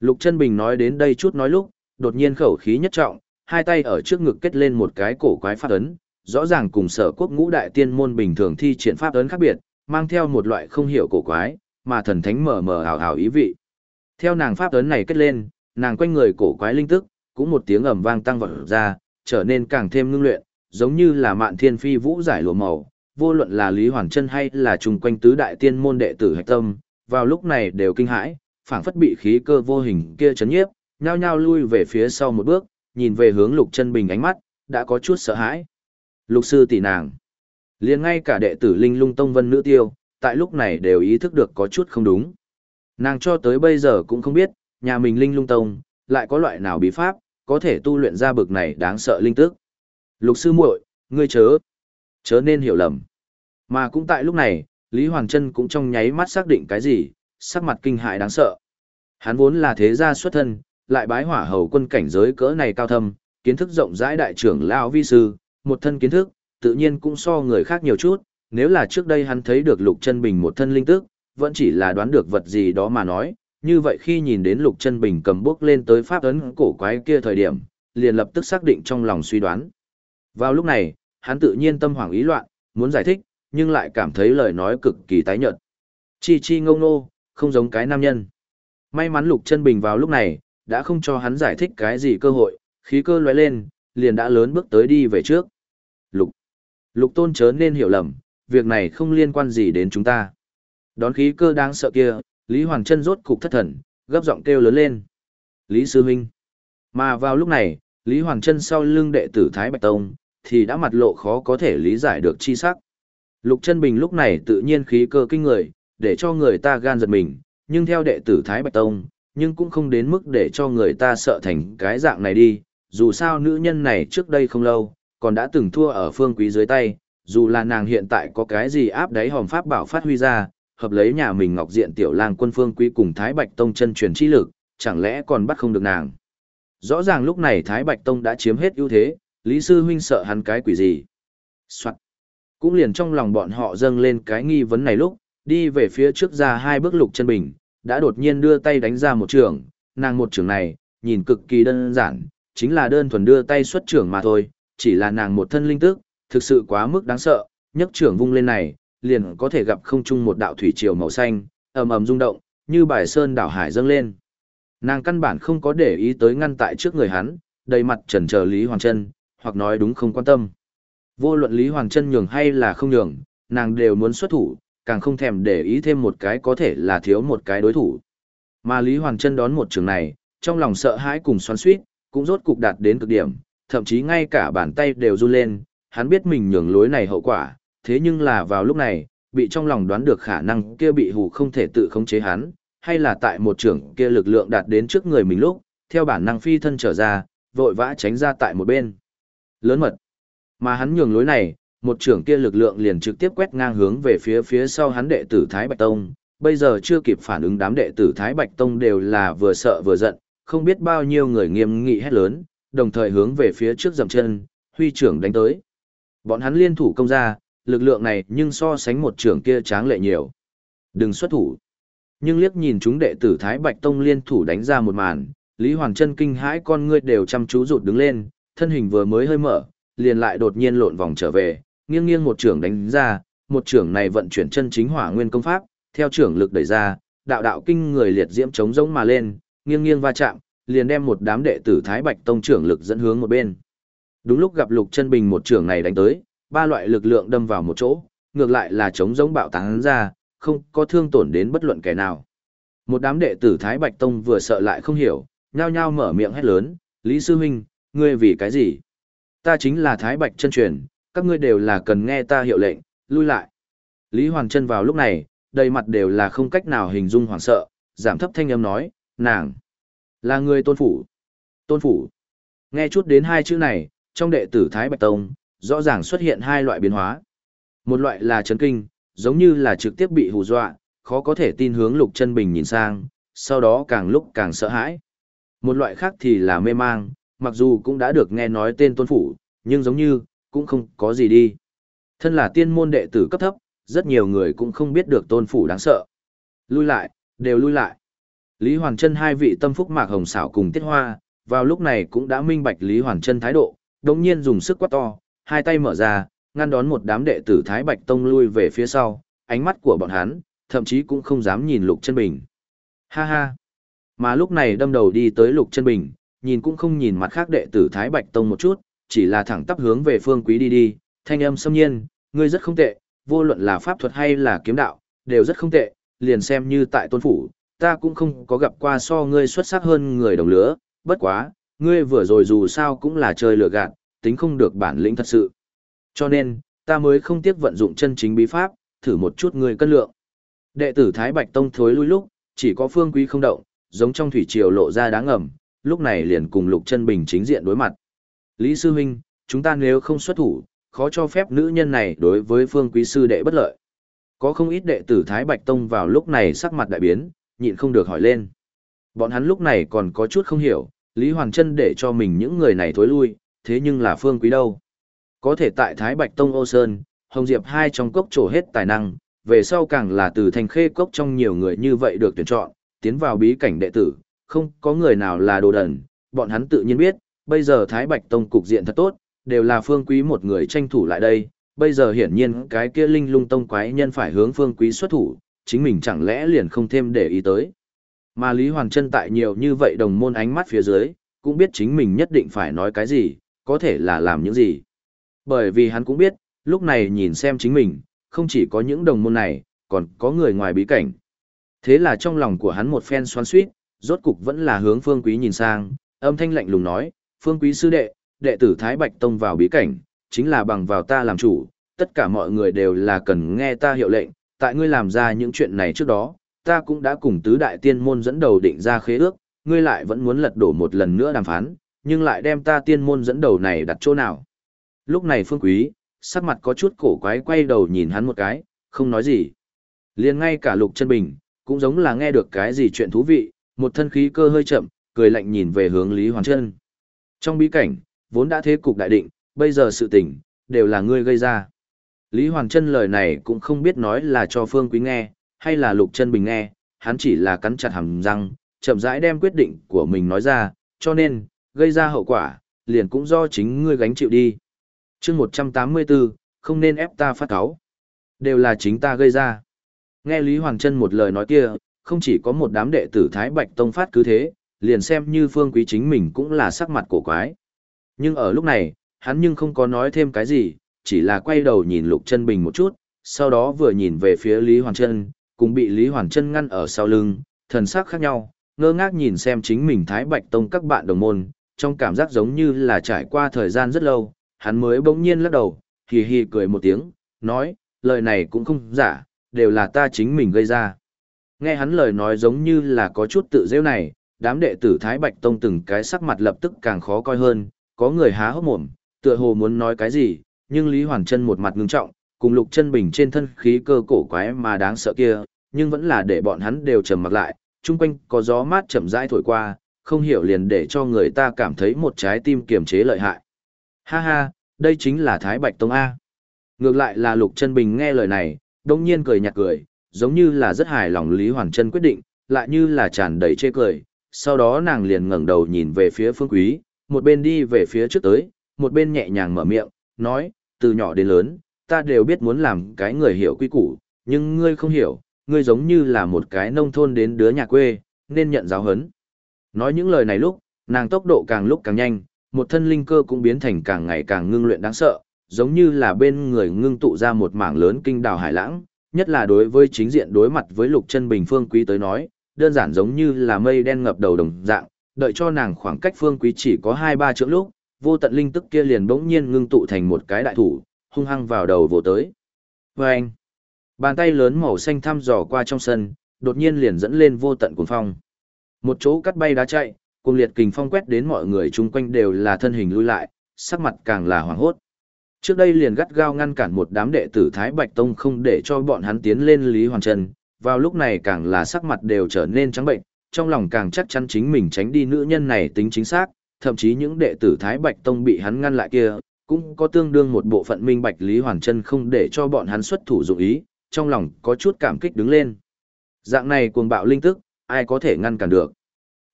Lục Trân Bình nói đến đây chút nói lúc, đột nhiên khẩu khí nhất trọng, hai tay ở trước ngực kết lên một cái cổ quái phát ấn, rõ ràng cùng sở quốc ngũ đại tiên môn bình thường thi triển pháp ấn khác biệt, mang theo một loại không hiểu cổ quái, mà thần thánh mờ mờ ảo ảo ý vị. Theo nàng pháp ấn này kết lên, nàng quanh người cổ quái linh tức, cũng một tiếng ầm vang tăng vọt ra, trở nên càng thêm ngưng luyện, giống như là mạn thiên phi vũ giải lụa màu, vô luận là Lý Hoàn Chân hay là trùng quanh tứ đại tiên môn đệ tử hạch tâm, vào lúc này đều kinh hãi, phảng phất bị khí cơ vô hình kia chấn nhiếp, nhao nhao lui về phía sau một bước, nhìn về hướng Lục Chân Bình ánh mắt, đã có chút sợ hãi. Lục sư tỷ nàng, liền ngay cả đệ tử Linh Lung Tông Vân Nữ Tiêu, tại lúc này đều ý thức được có chút không đúng. Nàng cho tới bây giờ cũng không biết, nhà mình Linh Lung Tông, lại có loại nào bí pháp, có thể tu luyện ra bực này đáng sợ linh tức. Lục sư muội, ngươi chớ, chớ nên hiểu lầm. Mà cũng tại lúc này, Lý Hoàng Trân cũng trong nháy mắt xác định cái gì, sắc mặt kinh hại đáng sợ. Hắn vốn là thế gia xuất thân, lại bái hỏa hầu quân cảnh giới cỡ này cao thâm, kiến thức rộng rãi đại trưởng lão vi sư, một thân kiến thức, tự nhiên cũng so người khác nhiều chút, nếu là trước đây hắn thấy được Lục Chân Bình một thân linh tức, vẫn chỉ là đoán được vật gì đó mà nói, như vậy khi nhìn đến Lục Chân Bình cầm bước lên tới pháp ấn cổ quái kia thời điểm, liền lập tức xác định trong lòng suy đoán. Vào lúc này, hắn tự nhiên tâm hoảng ý loạn, muốn giải thích, nhưng lại cảm thấy lời nói cực kỳ tái nhợt. Chi chi ngông nô, không giống cái nam nhân. May mắn Lục Chân Bình vào lúc này, đã không cho hắn giải thích cái gì cơ hội, khí cơ lóe lên, liền đã lớn bước tới đi về trước. Lục. Lục Tôn chớ nên hiểu lầm, việc này không liên quan gì đến chúng ta. Đón khí cơ đáng sợ kia, Lý Hoàng Trân rốt cục thất thần, gấp giọng kêu lớn lên. Lý Sư Minh. Mà vào lúc này, Lý Hoàng Trân sau lưng đệ tử Thái Bạch Tông, thì đã mặt lộ khó có thể lý giải được chi sắc. Lục Trân Bình lúc này tự nhiên khí cơ kinh người, để cho người ta gan giật mình, nhưng theo đệ tử Thái Bạch Tông, nhưng cũng không đến mức để cho người ta sợ thành cái dạng này đi, dù sao nữ nhân này trước đây không lâu, còn đã từng thua ở phương quý dưới tay, dù là nàng hiện tại có cái gì áp đáy hòm pháp bảo phát huy ra, hợp lấy nhà mình ngọc diện tiểu lang quân phương quý cùng Thái Bạch Tông chân truyền chi lực, chẳng lẽ còn bắt không được nàng. Rõ ràng lúc này Thái Bạch Tông đã chiếm hết ưu thế, Lý Sư Huynh sợ hắn cái quỷ gì. Soạn. Cũng liền trong lòng bọn họ dâng lên cái nghi vấn này lúc, đi về phía trước ra hai bước lục chân bình, đã đột nhiên đưa tay đánh ra một trường, nàng một trường này, nhìn cực kỳ đơn giản, chính là đơn thuần đưa tay xuất trưởng mà thôi, chỉ là nàng một thân linh tức, thực sự quá mức đáng sợ, nhấc trưởng vung lên này, liền có thể gặp không chung một đạo thủy triều màu xanh, ầm ầm rung động, như bài sơn đảo hải dâng lên. Nàng căn bản không có để ý tới ngăn tại trước người hắn, đầy mặt trần chờ Lý Hoàng Trân, hoặc nói đúng không quan tâm. Vô luận Lý Hoàng Trân nhường hay là không nhường, nàng đều muốn xuất thủ, càng không thèm để ý thêm một cái có thể là thiếu một cái đối thủ. Mà Lý Hoàng Trân đón một trường này, trong lòng sợ hãi cùng xoắn suýt, cũng rốt cục đạt đến cực điểm, thậm chí ngay cả bàn tay đều run lên, hắn biết mình nhường lối này hậu quả, thế nhưng là vào lúc này, bị trong lòng đoán được khả năng kia bị hù không thể tự khống chế hắn, hay là tại một trường kia lực lượng đạt đến trước người mình lúc, theo bản năng phi thân trở ra, vội vã tránh ra tại một bên. Lớn mật. Mà hắn nhường lối này, một trưởng kia lực lượng liền trực tiếp quét ngang hướng về phía phía sau hắn đệ tử Thái Bạch Tông. Bây giờ chưa kịp phản ứng đám đệ tử Thái Bạch Tông đều là vừa sợ vừa giận, không biết bao nhiêu người nghiêm nghị hét lớn, đồng thời hướng về phía trước dậm chân, huy trưởng đánh tới. Bọn hắn liên thủ công ra, lực lượng này nhưng so sánh một trưởng kia tráng lệ nhiều. Đừng xuất thủ. Nhưng liếc nhìn chúng đệ tử Thái Bạch Tông liên thủ đánh ra một màn, Lý Hoàng Trân kinh hãi con ngươi đều chăm chú rụt đứng lên, thân hình vừa mới hơi mở, liền lại đột nhiên lộn vòng trở về, nghiêng nghiêng một trưởng đánh ra, một trưởng này vận chuyển chân chính hỏa nguyên công pháp, theo trưởng lực đẩy ra, đạo đạo kinh người liệt diễm chống giống mà lên, nghiêng nghiêng va chạm, liền đem một đám đệ tử Thái Bạch Tông trưởng lực dẫn hướng một bên. Đúng lúc gặp Lục Chân Bình một trưởng này đánh tới, ba loại lực lượng đâm vào một chỗ, ngược lại là chống giống bạo tán ra, không có thương tổn đến bất luận kẻ nào. Một đám đệ tử Thái Bạch Tông vừa sợ lại không hiểu, nhao nhao mở miệng hét lớn, Lý Sư Huynh, ngươi vì cái gì? Ta chính là Thái Bạch chân truyền, các ngươi đều là cần nghe ta hiệu lệnh, lui lại. Lý Hoàng chân vào lúc này, đầy mặt đều là không cách nào hình dung hoảng sợ, giảm thấp thanh âm nói, nàng, là người tôn phủ. Tôn phủ. Nghe chút đến hai chữ này, trong đệ tử Thái Bạch Tông, rõ ràng xuất hiện hai loại biến hóa. Một loại là chấn kinh, giống như là trực tiếp bị hù dọa, khó có thể tin hướng Lục Chân Bình nhìn sang, sau đó càng lúc càng sợ hãi. Một loại khác thì là mê mang, mặc dù cũng đã được nghe nói tên tôn phủ, nhưng giống như, cũng không có gì đi. Thân là tiên môn đệ tử cấp thấp, rất nhiều người cũng không biết được tôn phủ đáng sợ. Lui lại, đều lui lại. Lý Hoàng Trân hai vị tâm phúc mạc hồng xảo cùng tiết hoa, vào lúc này cũng đã minh bạch Lý Hoàng Trân thái độ, đồng nhiên dùng sức quát to, hai tay mở ra, ngăn đón một đám đệ tử Thái Bạch Tông lui về phía sau, ánh mắt của bọn hắn, thậm chí cũng không dám nhìn Lục Chân Bình. Ha ha! Mà lúc này đâm đầu đi tới Lục Chân Bình, nhìn cũng không nhìn mặt khác đệ tử Thái Bạch Tông một chút, chỉ là thẳng tắp hướng về phương quý đi đi, thanh âm xâm nhiên, ngươi rất không tệ, vô luận là pháp thuật hay là kiếm đạo, đều rất không tệ, liền xem như tại tôn phủ, ta cũng không có gặp qua so ngươi xuất sắc hơn người đồng lứa, bất quá, ngươi vừa rồi dù sao cũng là chơi lừa gạt, tính không được bản lĩnh thật sự. Cho nên, ta mới không tiếc vận dụng chân chính bí pháp, thử một chút ngươi cân lượng. Đệ tử Thái Bạch Tông thối lui lúc, chỉ có phương quý không động, giống trong thủy triều lộ ra đáng ngầm, lúc này liền cùng Lục Chân Bình chính diện đối mặt. Lý Sư Huynh, chúng ta nếu không xuất thủ, khó cho phép nữ nhân này đối với phương quý sư đệ bất lợi. Có không ít đệ tử Thái Bạch Tông vào lúc này sắc mặt đại biến, nhịn không được hỏi lên. Bọn hắn lúc này còn có chút không hiểu, Lý Hoàng Trân để cho mình những người này thối lui, thế nhưng là phương quý đâu. Có thể tại Thái Bạch Tông Ô Sơn, Hồng Diệp hai trong cốc trổ hết tài năng, về sau càng là từ thành khê cốc trong nhiều người như vậy được tuyển chọn, tiến vào bí cảnh đệ tử, không có người nào là đồ đần, bọn hắn tự nhiên biết, bây giờ Thái Bạch Tông cục diện thật tốt, đều là phương quý một người tranh thủ lại đây, bây giờ hiển nhiên cái kia linh lung tông quái nhân phải hướng phương quý xuất thủ, chính mình chẳng lẽ liền không thêm để ý tới. Mà Lý Hoàng Trân tại nhiều như vậy đồng môn ánh mắt phía dưới, cũng biết chính mình nhất định phải nói cái gì, có thể là làm những gì. Bởi vì hắn cũng biết, lúc này nhìn xem chính mình, không chỉ có những đồng môn này, còn có người ngoài bí cảnh. Thế là trong lòng của hắn một phen xoan suýt, rốt cục vẫn là hướng Phương Quý nhìn sang, âm thanh lạnh lùng nói, Phương Quý sư đệ, đệ tử Thái Bạch Tông vào bí cảnh, chính là bằng vào ta làm chủ, tất cả mọi người đều là cần nghe ta hiệu lệnh, tại ngươi làm ra những chuyện này trước đó, ta cũng đã cùng tứ đại tiên môn dẫn đầu định ra khế ước, ngươi lại vẫn muốn lật đổ một lần nữa đàm phán, nhưng lại đem ta tiên môn dẫn đầu này đặt chỗ nào. Lúc này Phương Quý, sắc mặt có chút cổ quái quay đầu nhìn hắn một cái, không nói gì. liền ngay cả Lục Chân Bình, cũng giống là nghe được cái gì chuyện thú vị, một thân khí cơ hơi chậm, cười lạnh nhìn về hướng Lý Hoàng Trân. Trong bí cảnh, vốn đã thế cục đại định, bây giờ sự tình, đều là ngươi gây ra. Lý Hoàng Trân lời này cũng không biết nói là cho Phương Quý nghe, hay là Lục Chân Bình nghe, hắn chỉ là cắn chặt hàm răng, chậm rãi đem quyết định của mình nói ra, cho nên, gây ra hậu quả, liền cũng do chính ngươi gánh chịu đi. chương 184, không nên ép ta phát cáo. Đều là chính ta gây ra. Nghe Lý Hoàng Trân một lời nói kia, không chỉ có một đám đệ tử Thái Bạch Tông phát cứ thế, liền xem như phương quý chính mình cũng là sắc mặt cổ quái. Nhưng ở lúc này, hắn nhưng không có nói thêm cái gì, chỉ là quay đầu nhìn Lục Chân Bình một chút, sau đó vừa nhìn về phía Lý Hoàng chân, cũng bị Lý Hoàng chân ngăn ở sau lưng, thần sắc khác nhau, ngơ ngác nhìn xem chính mình Thái Bạch Tông các bạn đồng môn, trong cảm giác giống như là trải qua thời gian rất lâu, hắn mới bỗng nhiên lắc đầu, hì hì cười một tiếng, nói, lời này cũng không giả, đều là ta chính mình gây ra. Nghe hắn lời nói giống như là có chút tự rêu này, đám đệ tử Thái Bạch Tông từng cái sắc mặt lập tức càng khó coi hơn, có người há hốc mồm, tựa hồ muốn nói cái gì, nhưng Lý Hoàn Trân một mặt ngưng trọng, cùng Lục Chân Bình trên thân khí cơ cổ quái mà đáng sợ kia, nhưng vẫn là để bọn hắn đều trầm mặc lại, chung quanh có gió mát chậm rãi thổi qua, không hiểu liền để cho người ta cảm thấy một trái tim kiềm chế lợi hại. Ha ha, đây chính là Thái Bạch Tông A. Ngược lại là Lục Chân Bình nghe lời này, đông nhiên cười nhạt cười, giống như là rất hài lòng Lý Hoàn Trân quyết định, lại như là tràn đầy chê cười. Sau đó nàng liền ngẩng đầu nhìn về phía Phương Quý, một bên đi về phía trước tới, một bên nhẹ nhàng mở miệng, nói, từ nhỏ đến lớn, ta đều biết muốn làm cái người hiểu quy củ, nhưng ngươi không hiểu, ngươi giống như là một cái nông thôn đến đứa nhà quê, nên nhận giáo hấn. Nói những lời này lúc, nàng tốc độ càng lúc càng nhanh, một thân linh cơ cũng biến thành càng ngày càng ngưng luyện đáng sợ, giống như là bên người ngưng tụ ra một mảng lớn kinh đào hải lãng, nhất là đối với chính diện đối mặt với lục chân bình phương quý tới nói, đơn giản giống như là mây đen ngập đầu đồng dạng, đợi cho nàng khoảng cách phương quý chỉ có 2-3 trượng lúc, vô tận linh tức kia liền bỗng nhiên ngưng tụ thành một cái đại thủ, hung hăng vào đầu vô tới. Và anh, bàn tay lớn màu xanh thăm dò qua trong sân, đột nhiên liền dẫn lên vô tận cuồng phong. Một chỗ cắt bay đá chạy, cuồng liệt kình phong quét đến mọi người chung quanh đều là thân hình lui lại, sắc mặt càng là hoảng hốt. Trước đây liền gắt gao ngăn cản một đám đệ tử Thái Bạch Tông không để cho bọn hắn tiến lên Lý Hoàng Trần, vào lúc này càng là sắc mặt đều trở nên trắng bệnh, trong lòng càng chắc chắn chính mình tránh đi nữ nhân này tính chính xác, thậm chí những đệ tử Thái Bạch Tông bị hắn ngăn lại kia, cũng có tương đương một bộ phận minh bạch Lý Hoàn Chân không để cho bọn hắn xuất thủ dụng ý, trong lòng có chút cảm kích đứng lên. Dạng này cuồng bạo linh tức, ai có thể ngăn cản được.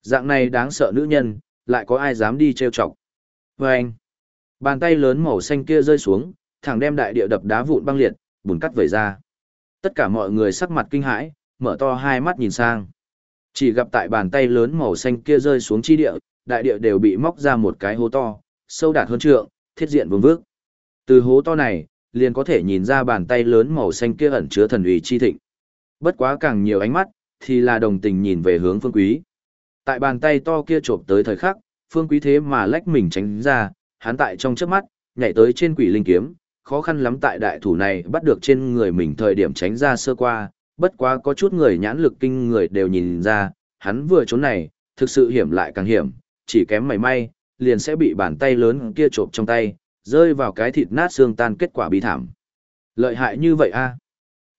Dạng này đáng sợ nữ nhân, lại có ai dám đi trêu chọc. Và anh, bàn tay lớn màu xanh kia rơi xuống, thẳng đem đại địa đập đá vụn băng liệt, bùn cắt vẩy ra. Tất cả mọi người sắc mặt kinh hãi, mở to hai mắt nhìn sang. Chỉ gặp tại bàn tay lớn màu xanh kia rơi xuống chi địa, đại địa đều bị móc ra một cái hố to, sâu đạt hơn trượng, thiết diện vương vước. Từ hố to này, liền có thể nhìn ra bàn tay lớn màu xanh kia ẩn chứa thần uy chi thịnh. Bất quá càng nhiều ánh mắt, thì là đồng tình nhìn về hướng phương quý. Tại bàn tay to kia trộm tới thời khắc, phương quý thế mà lách mình tránh ra, hắn tại trong chớp mắt, nhảy tới trên quỷ linh kiếm, khó khăn lắm tại đại thủ này bắt được trên người mình thời điểm tránh ra sơ qua, bất quá có chút người nhãn lực kinh người đều nhìn ra, hắn vừa trốn này, thực sự hiểm lại càng hiểm, chỉ kém mảy may, liền sẽ bị bàn tay lớn kia trộm trong tay, rơi vào cái thịt nát xương tan kết quả bi thảm. Lợi hại như vậy a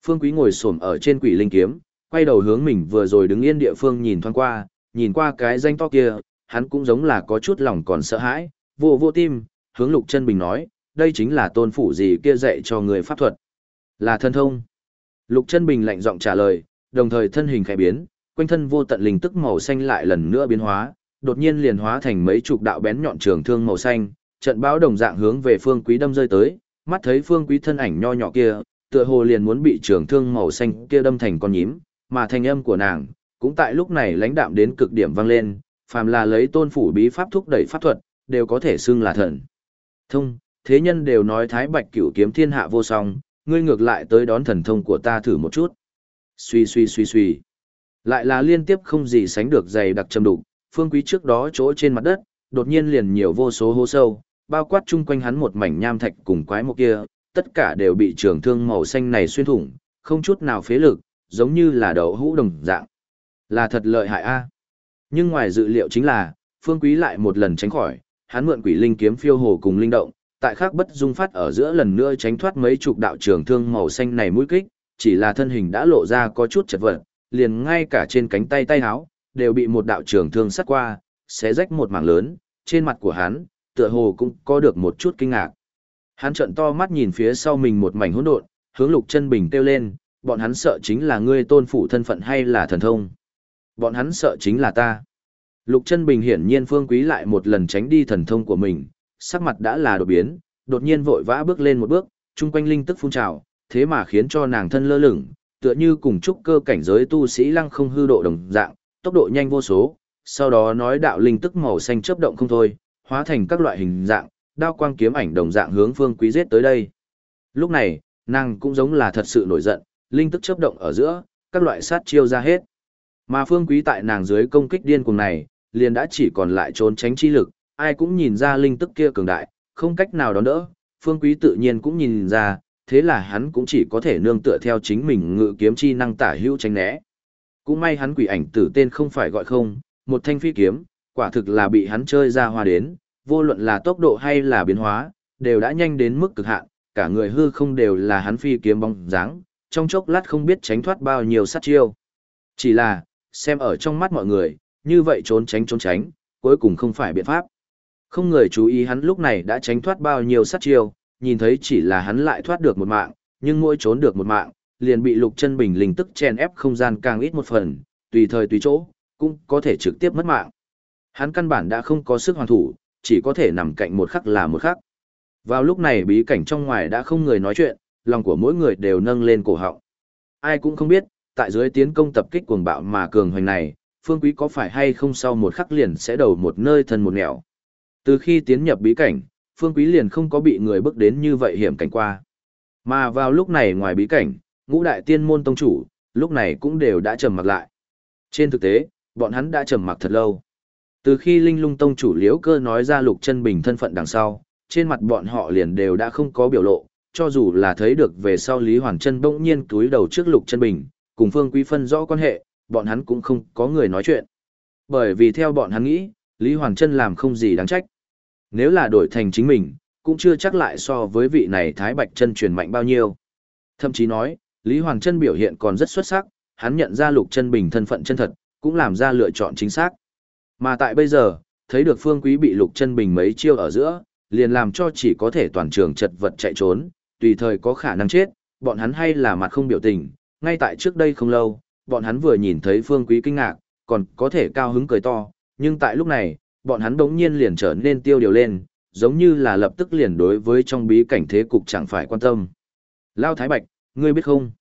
Phương Quý ngồi xổm ở trên quỷ linh kiếm, quay đầu hướng mình vừa rồi đứng yên địa phương nhìn thoáng qua, nhìn qua cái danh to kia, hắn cũng giống là có chút lòng còn sợ hãi, vô vô tim, hướng Lục Chân Bình nói, đây chính là tôn phủ gì kia dạy cho người pháp thuật. Là thân thông. Lục Chân Bình lạnh giọng trả lời, đồng thời thân hình khẽ biến, quanh thân vô tận linh tức màu xanh lại lần nữa biến hóa, đột nhiên liền hóa thành mấy chục đạo bén nhọn trường thương màu xanh, trận bão đồng dạng hướng về Phương Quý đâm rơi tới, mắt thấy Phương Quý thân ảnh nho nhỏ kia, tựa hồ liền muốn bị trường thương màu xanh kia đâm thành con nhím, mà thanh âm của nàng cũng tại lúc này lãnh đạm đến cực điểm vang lên, phàm là lấy tôn phủ bí pháp thúc đẩy pháp thuật, đều có thể xưng là thần. Thông, thế nhân đều nói Thái Bạch Cửu kiếm thiên hạ vô song, ngươi ngược lại tới đón thần thông của ta thử một chút. Suy suy suy suy. Lại là liên tiếp không gì sánh được dày đặc trầm đục, phương quý trước đó chỗ trên mặt đất, đột nhiên liền nhiều vô số hố sâu, bao quát chung quanh hắn một mảnh nham thạch cùng quái một kia, tất cả đều bị trường thương màu xanh này xuyên thủng, không chút nào phế lực, giống như là đầu hũ đồng dạng. Là thật lợi hại a. Nhưng ngoài dự liệu chính là, Phương Quý lại một lần tránh khỏi, hắn mượn quỷ linh kiếm phiêu hồ cùng linh động, tại khắc bất dung phát ở giữa lần nữa tránh thoát mấy chục đạo trường thương màu xanh này mũi kích, chỉ là thân hình đã lộ ra có chút chật vật, liền ngay cả trên cánh tay tay háo, đều bị một đạo trường thương sắt qua, xé rách một mảng lớn, trên mặt của hắn, tựa hồ cũng có được một chút kinh ngạc. Hắn trợn to mắt nhìn phía sau mình một mảnh hỗn độn, hướng Lục Chân Bình kêu lên, bọn hắn sợ chính là ngươi tôn phủ thân phận hay là thần thông? Bọn hắn sợ chính là ta. Lục Chân Bình hiển nhiên phương quý lại một lần tránh đi thần thông của mình, sắc mặt đã là đột biến, đột nhiên vội vã bước lên một bước, chung quanh linh tức phun trào, thế mà khiến cho nàng thân lơ lửng, tựa như cùng trúc cơ cảnh giới tu sĩ lăng không hư độ đồng dạng, tốc độ nhanh vô số, sau đó nói đạo linh tức màu xanh chớp động không thôi, hóa thành các loại hình dạng, đao quang kiếm ảnh đồng dạng hướng Phương Quý giết tới đây. Lúc này, nàng cũng giống là thật sự nổi giận, linh tức chớp động ở giữa, các loại sát chiêu ra hết. Mà Phương Quý tại nàng dưới công kích điên cuồng này, liền đã chỉ còn lại trốn tránh chi lực, ai cũng nhìn ra linh tức kia cường đại, không cách nào đón đỡ, Phương Quý tự nhiên cũng nhìn ra, thế là hắn cũng chỉ có thể nương tựa theo chính mình ngự kiếm chi năng tả hữu tránh né. Cũng may hắn quỷ ảnh tử tên không phải gọi không, một thanh phi kiếm, quả thực là bị hắn chơi ra hoa đến, vô luận là tốc độ hay là biến hóa, đều đã nhanh đến mức cực hạn, cả người hư không đều là hắn phi kiếm bóng dáng, trong chốc lát không biết tránh thoát bao nhiêu sát chiêu. Chỉ là, xem ở trong mắt mọi người, như vậy trốn tránh trốn tránh, cuối cùng không phải biện pháp. Không người chú ý hắn lúc này đã tránh thoát bao nhiêu sát chiêu, nhìn thấy chỉ là hắn lại thoát được một mạng, nhưng mỗi trốn được một mạng, liền bị lục chân bình linh tức chen ép không gian càng ít một phần, tùy thời tùy chỗ, cũng có thể trực tiếp mất mạng. Hắn căn bản đã không có sức hoàn thủ, chỉ có thể nằm cạnh một khắc là một khắc. Vào lúc này bí cảnh trong ngoài đã không người nói chuyện, lòng của mỗi người đều nâng lên cổ họng. Ai cũng không biết, tại dưới tiến công tập kích cuồng bạo mà cường hoành này, Phương Quý có phải hay không sau một khắc liền sẽ đầu một nơi thân một nẻo. Từ khi tiến nhập bí cảnh, Phương Quý liền không có bị người bước đến như vậy hiểm cảnh qua. Mà vào lúc này ngoài bí cảnh, ngũ đại tiên môn tông chủ, lúc này cũng đều đã trầm mặc lại. Trên thực tế, bọn hắn đã trầm mặc thật lâu. Từ khi Linh Lung Tông chủ liễu cơ nói ra lục chân bình thân phận đằng sau, trên mặt bọn họ liền đều đã không có biểu lộ, cho dù là thấy được về sau Lý Hoàn Chân bỗng nhiên túi đầu trước lục chân bình, cùng Phương Quý phân rõ quan hệ, bọn hắn cũng không có người nói chuyện. Bởi vì theo bọn hắn nghĩ, Lý Hoàn Chân làm không gì đáng trách. Nếu là đổi thành chính mình, cũng chưa chắc lại so với vị này Thái Bạch chân truyền mạnh bao nhiêu. Thậm chí nói, Lý Hoàng Chân biểu hiện còn rất xuất sắc, hắn nhận ra Lục Chân Bình thân phận chân thật, cũng làm ra lựa chọn chính xác. Mà tại bây giờ, thấy được Phương Quý bị Lục Chân Bình mấy chiêu ở giữa, liền làm cho chỉ có thể toàn trường chật vật chạy trốn, tùy thời có khả năng chết, bọn hắn hay là mặt không biểu tình, ngay tại trước đây không lâu, bọn hắn vừa nhìn thấy Phương Quý kinh ngạc, còn có thể cao hứng cười to, nhưng tại lúc này, bọn hắn đống nhiên liền trở nên tiêu điều lên, giống như là lập tức liền đối với trong bí cảnh thế cục chẳng phải quan tâm. Lao Thái Bạch, ngươi biết không?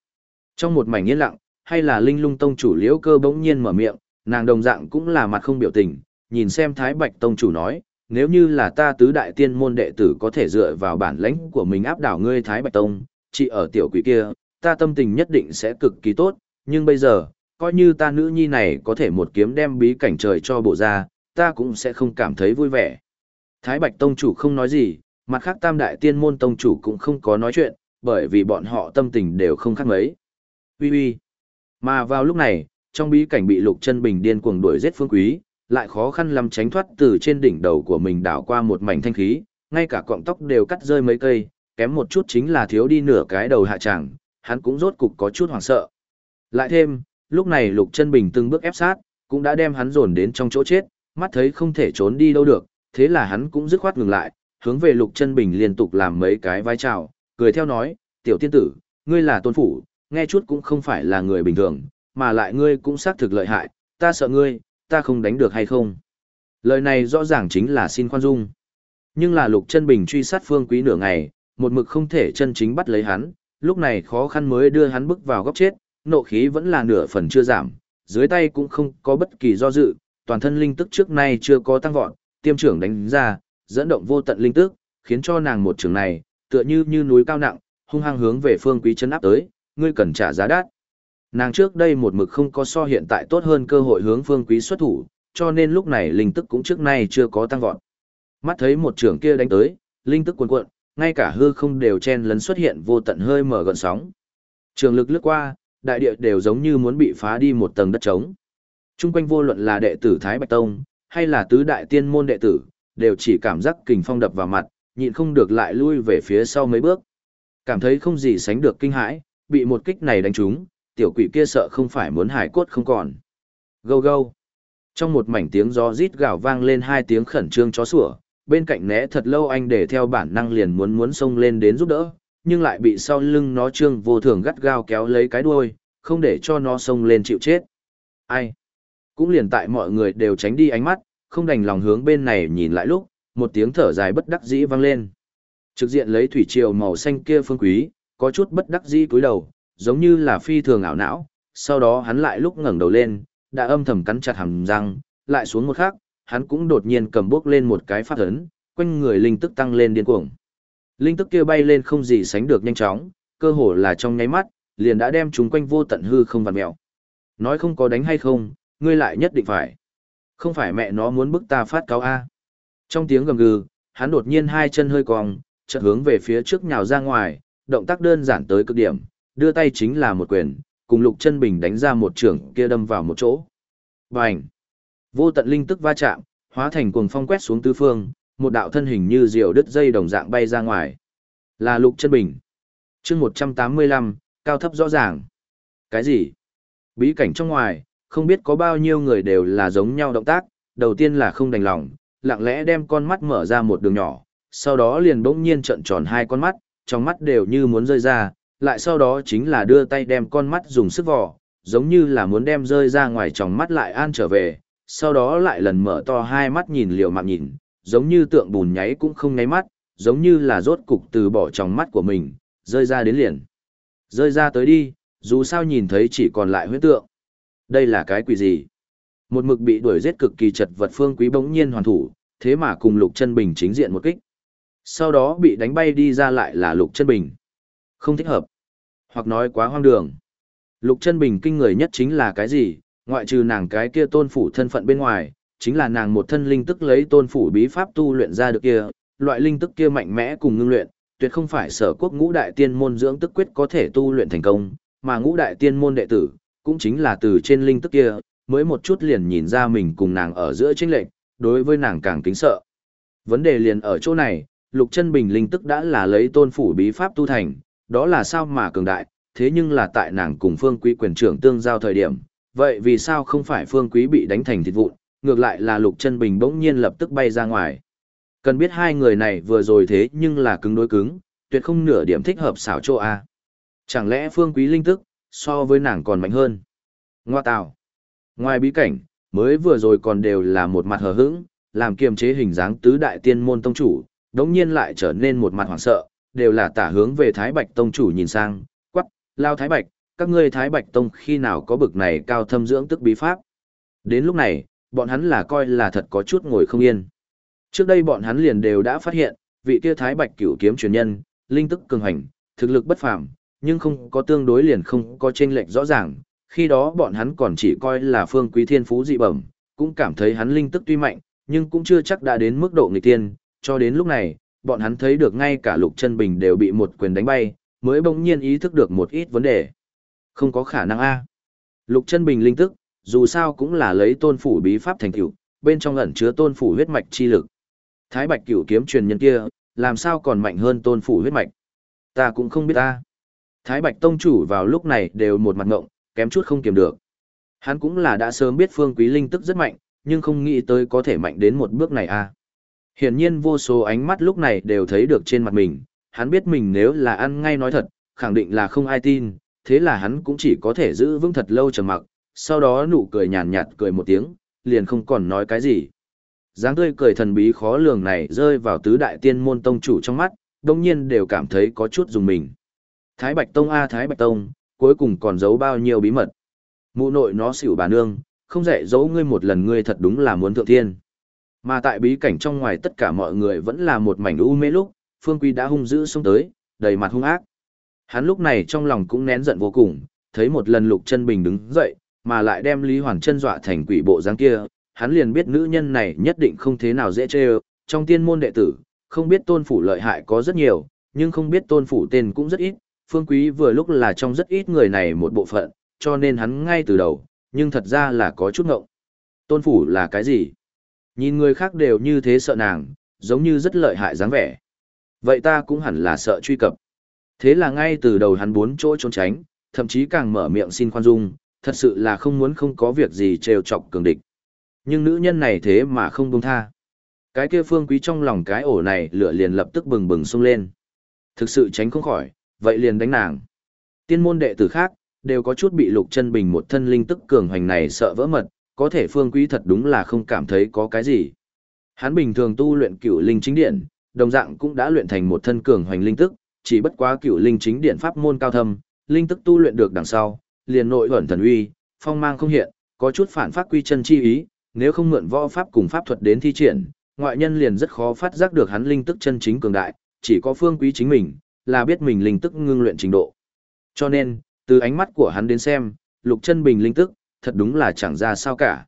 Trong một mảnh yên lặng, hay là Linh Lung Tông chủ liễu cơ bỗng nhiên mở miệng, nàng đồng dạng cũng là mặt không biểu tình, nhìn xem Thái Bạch Tông chủ nói, nếu như là ta tứ đại tiên môn đệ tử có thể dựa vào bản lãnh của mình áp đảo ngươi Thái Bạch Tông, chỉ ở tiểu quỷ kia, ta tâm tình nhất định sẽ cực kỳ tốt, nhưng bây giờ, coi như ta nữ nhi này có thể một kiếm đem bí cảnh trời cho bộ ra, ta cũng sẽ không cảm thấy vui vẻ. Thái Bạch Tông chủ không nói gì, mặt khác tam đại tiên môn tông chủ cũng không có nói chuyện, bởi vì bọn họ tâm tình đều không khác mấy. Ui ui. Mà vào lúc này, trong bí cảnh bị Lục Chân Bình điên cuồng đuổi giết Phương Quý, lại khó khăn lắm tránh thoát từ trên đỉnh đầu của mình đảo qua một mảnh thanh khí, ngay cả cọng tóc đều cắt rơi mấy cây, kém một chút chính là thiếu đi nửa cái đầu hạ tràng, hắn cũng rốt cục có chút hoảng sợ. Lại thêm, lúc này Lục Chân Bình từng bước ép sát, cũng đã đem hắn dồn đến trong chỗ chết, mắt thấy không thể trốn đi đâu được, thế là hắn cũng dứt khoát ngừng lại, hướng về Lục Chân Bình liên tục làm mấy cái vai chào, cười theo nói, "Tiểu tiên tử, ngươi là tôn phủ, nghe chút cũng không phải là người bình thường, mà lại ngươi cũng xác thực lợi hại, ta sợ ngươi, ta không đánh được hay không?" Lời này rõ ràng chính là xin khoan dung. Nhưng là Lục Chân Bình truy sát Phương Quý nửa ngày, một mực không thể chân chính bắt lấy hắn, lúc này khó khăn mới đưa hắn bước vào góc chết, nộ khí vẫn là nửa phần chưa giảm, dưới tay cũng không có bất kỳ do dự, toàn thân linh tức trước nay chưa có tăng vọt, tiêm trưởng đánh ra, dẫn động vô tận linh tức, khiến cho nàng một trường này, tựa như như núi cao nặng, hung hăng hướng về phương quý chân áp tới, ngươi cần trả giá đắt. Nàng trước đây một mực không có so hiện tại tốt hơn cơ hội hướng phương quý xuất thủ, cho nên lúc này linh tức cũng trước nay chưa có tăng vọt. Mắt thấy một trường kia đánh tới, linh tức cuồn cuộn, ngay cả hư không đều chen lấn xuất hiện vô tận hơi mở gần sóng. Trường lực lướt qua, đại địa đều giống như muốn bị phá đi một tầng đất trống. Trung quanh vô luận là đệ tử Thái Bạch Tông, hay là tứ đại tiên môn đệ tử, đều chỉ cảm giác kình phong đập vào mặt, nhịn không được lại lui về phía sau mấy bước. Cảm thấy không gì sánh được kinh hãi, bị một kích này đánh trúng, tiểu quỷ kia sợ không phải muốn hải cốt không còn. Gâu gâu. Trong một mảnh tiếng gió rít gào vang lên hai tiếng khẩn trương chó sủa, bên cạnh né thật lâu anh để theo bản năng liền muốn muốn xông lên đến giúp đỡ, nhưng lại bị sau lưng nó trương vô thường gắt gao kéo lấy cái đuôi, không để cho nó xông lên chịu chết. Ai? Cũng liền tại mọi người đều tránh đi ánh mắt, không đành lòng hướng bên này nhìn lại lúc, một tiếng thở dài bất đắc dĩ vang lên. Trực diện lấy thủy triều màu xanh kia phương quý, có chút bất đắc dĩ cúi đầu, giống như là phi thường ảo não, sau đó hắn lại lúc ngẩng đầu lên, đã âm thầm cắn chặt hàm răng, lại xuống một khắc, hắn cũng đột nhiên cầm bước lên một cái phát ấn, quanh người linh tức tăng lên điên cuồng. Linh tức kia bay lên không gì sánh được nhanh chóng, cơ hồ là trong nháy mắt, liền đã đem chúng quanh vô tận hư không vặn mèo. Nói không có đánh hay không, ngươi lại nhất định phải. Không phải mẹ nó muốn bức ta phát cáo A. Trong tiếng gầm gừ, hắn đột nhiên hai chân hơi cong, chợt hướng về phía trước nhào ra ngoài, động tác đơn giản tới cực điểm, đưa tay chính là một quyền, cùng lục chân bình đánh ra một trường kia đâm vào một chỗ. Bành! Vô tận linh tức va chạm, hóa thành cuồng phong quét xuống tứ phương, một đạo thân hình như diều đứt dây đồng dạng bay ra ngoài. Là lục chân bình. chương 185, cao thấp rõ ràng. Cái gì? Bí cảnh trong ngoài, không biết có bao nhiêu người đều là giống nhau động tác, đầu tiên là không đành lòng, lặng lẽ đem con mắt mở ra một đường nhỏ, sau đó liền bỗng nhiên trợn tròn hai con mắt, trong mắt đều như muốn rơi ra, lại sau đó chính là đưa tay đem con mắt dùng sức vò, giống như là muốn đem rơi ra ngoài trong mắt lại an trở về, sau đó lại lần mở to hai mắt nhìn liều mạng nhìn, giống như tượng bùn nháy cũng không nháy mắt, giống như là rốt cục từ bỏ trong mắt của mình, rơi ra đến liền. Rơi ra tới đi, dù sao nhìn thấy chỉ còn lại huyết tượng. Đây là cái quỷ gì? Một mực bị đuổi giết cực kỳ chật vật phương quý bỗng nhiên hoàn thủ, thế mà cùng Lục Chân Bình chính diện một kích. Sau đó bị đánh bay đi ra lại là Lục Chân Bình. Không thích hợp. Hoặc nói quá hoang đường. Lục Chân Bình kinh người nhất chính là cái gì? Ngoại trừ nàng cái kia tôn phủ thân phận bên ngoài, chính là nàng một thân linh tức lấy tôn phủ bí pháp tu luyện ra được kia, loại linh tức kia mạnh mẽ cùng ngưng luyện, tuyệt không phải sở quốc ngũ đại tiên môn dưỡng tức quyết có thể tu luyện thành công, mà ngũ đại tiên môn đệ tử, cũng chính là từ trên linh tức kia, mới một chút liền nhìn ra mình cùng nàng ở giữa chênh lệch, đối với nàng càng kính sợ. Vấn đề liền ở chỗ này, Lục Chân Bình linh tức đã là lấy tôn phủ bí pháp tu thành, đó là sao mà cường đại, thế nhưng là tại nàng cùng Phương Quý quyền trưởng tương giao thời điểm, vậy vì sao không phải Phương Quý bị đánh thành thịt vụn, ngược lại là Lục Chân Bình bỗng nhiên lập tức bay ra ngoài. Cần biết hai người này vừa rồi thế nhưng là cứng đối cứng, tuyệt không nửa điểm thích hợp xảo chỗ A. Chẳng lẽ Phương Quý Linh tức, so với nàng còn mạnh hơn? Ngoa tạo. Ngoài bí cảnh, mới vừa rồi còn đều là một mặt hờ hững, làm kiềm chế hình dáng tứ đại tiên môn tông chủ, đống nhiên lại trở nên một mặt hoảng sợ, đều là tả hướng về Thái Bạch tông chủ nhìn sang, quắc, lao Thái Bạch, các ngươi Thái Bạch tông khi nào có bực này cao thâm dưỡng tức bí pháp. Đến lúc này, bọn hắn là coi là thật có chút ngồi không yên. Trước đây bọn hắn liền đều đã phát hiện, vị kia Thái Bạch cửu kiếm truyền nhân, linh tức cường hành, thực lực bất phàm, nhưng không có tương đối liền không có chênh lệch rõ ràng, khi đó bọn hắn còn chỉ coi là phương quý thiên phú dị bẩm, cũng cảm thấy hắn linh tức tuy mạnh, nhưng cũng chưa chắc đã đến mức độ nghịch tiên, cho đến lúc này, bọn hắn thấy được ngay cả lục chân bình đều bị một quyền đánh bay, mới bỗng nhiên ý thức được một ít vấn đề. Không có khả năng a. Lục chân bình linh tức, dù sao cũng là lấy tôn phủ bí pháp thành tựu, bên trong ẩn chứa tôn phủ huyết mạch chi lực. Thái Bạch Cửu kiếm truyền nhân kia, làm sao còn mạnh hơn tôn phủ huyết mạch? Ta cũng không biết ta. Thái Bạch tông chủ vào lúc này đều một mặt ngộng, kém chút không kiềm được. Hắn cũng là đã sớm biết Phương Quý linh tức rất mạnh, nhưng không nghĩ tới có thể mạnh đến một bước này a. Hiển nhiên vô số ánh mắt lúc này đều thấy được trên mặt mình, hắn biết mình nếu là ăn ngay nói thật, khẳng định là không ai tin, thế là hắn cũng chỉ có thể giữ vững thật lâu trầm mặc, sau đó nụ cười nhàn nhạt cười một tiếng, liền không còn nói cái gì. dáng tươi cười thần bí khó lường này rơi vào tứ đại tiên môn tông chủ trong mắt, đồng nhiên đều cảm thấy có chút dùng mình. Thái Bạch Tông A Thái Bạch Tông, cuối cùng còn giấu bao nhiêu bí mật. Mụ nội nó xỉu bà nương, không dạy giấu ngươi một lần ngươi thật đúng là muốn thượng thiên. Mà tại bí cảnh trong ngoài tất cả mọi người vẫn là một mảnh u mê lúc, Phương Quý đã hung dữ xông tới, đầy mặt hung ác. Hắn lúc này trong lòng cũng nén giận vô cùng, thấy một lần Lục Chân Bình đứng dậy, mà lại đem Lý Hoàn Chân dọa thành quỷ bộ dáng kia, hắn liền biết nữ nhân này nhất định không thế nào dễ chơi, trong tiên môn đệ tử, không biết tôn phủ lợi hại có rất nhiều, nhưng không biết tôn phủ tên cũng rất ít, Phương Quý vừa lúc là trong rất ít người này một bộ phận, cho nên hắn ngay từ đầu, nhưng thật ra là có chút ngộng. Tôn phủ là cái gì? Nhìn người khác đều như thế sợ nàng, giống như rất lợi hại dáng vẻ. Vậy ta cũng hẳn là sợ truy cập. Thế là ngay từ đầu hắn bốn chỗ trốn tránh, thậm chí càng mở miệng xin khoan dung, thật sự là không muốn không có việc gì trêu chọc cường địch. Nhưng nữ nhân này thế mà không buông tha. Cái kia phương quý trong lòng cái ổ này lửa liền lập tức bừng bừng sung lên. Thực sự tránh không khỏi, vậy liền đánh nàng. Tiên môn đệ tử khác, đều có chút bị lục chân bình một thân linh tức cường hoành này sợ vỡ mật, có thể phương quý thật đúng là không cảm thấy có cái gì. Hắn bình thường tu luyện cửu linh chính điện, đồng dạng cũng đã luyện thành một thân cường hoành linh tức, chỉ bất quá cửu linh chính điện pháp môn cao thâm, linh tức tu luyện được đằng sau, liền nội ẩn thần uy, phong mang không hiện, có chút phản phát quy chân chi ý, nếu không mượn võ pháp cùng pháp thuật đến thi triển, ngoại nhân liền rất khó phát giác được hắn linh tức chân chính cường đại, chỉ có phương quý chính mình, là biết mình linh tức ngưng luyện trình độ. Cho nên, từ ánh mắt của hắn đến xem, lục chân bình linh tức, thật đúng là chẳng ra sao cả.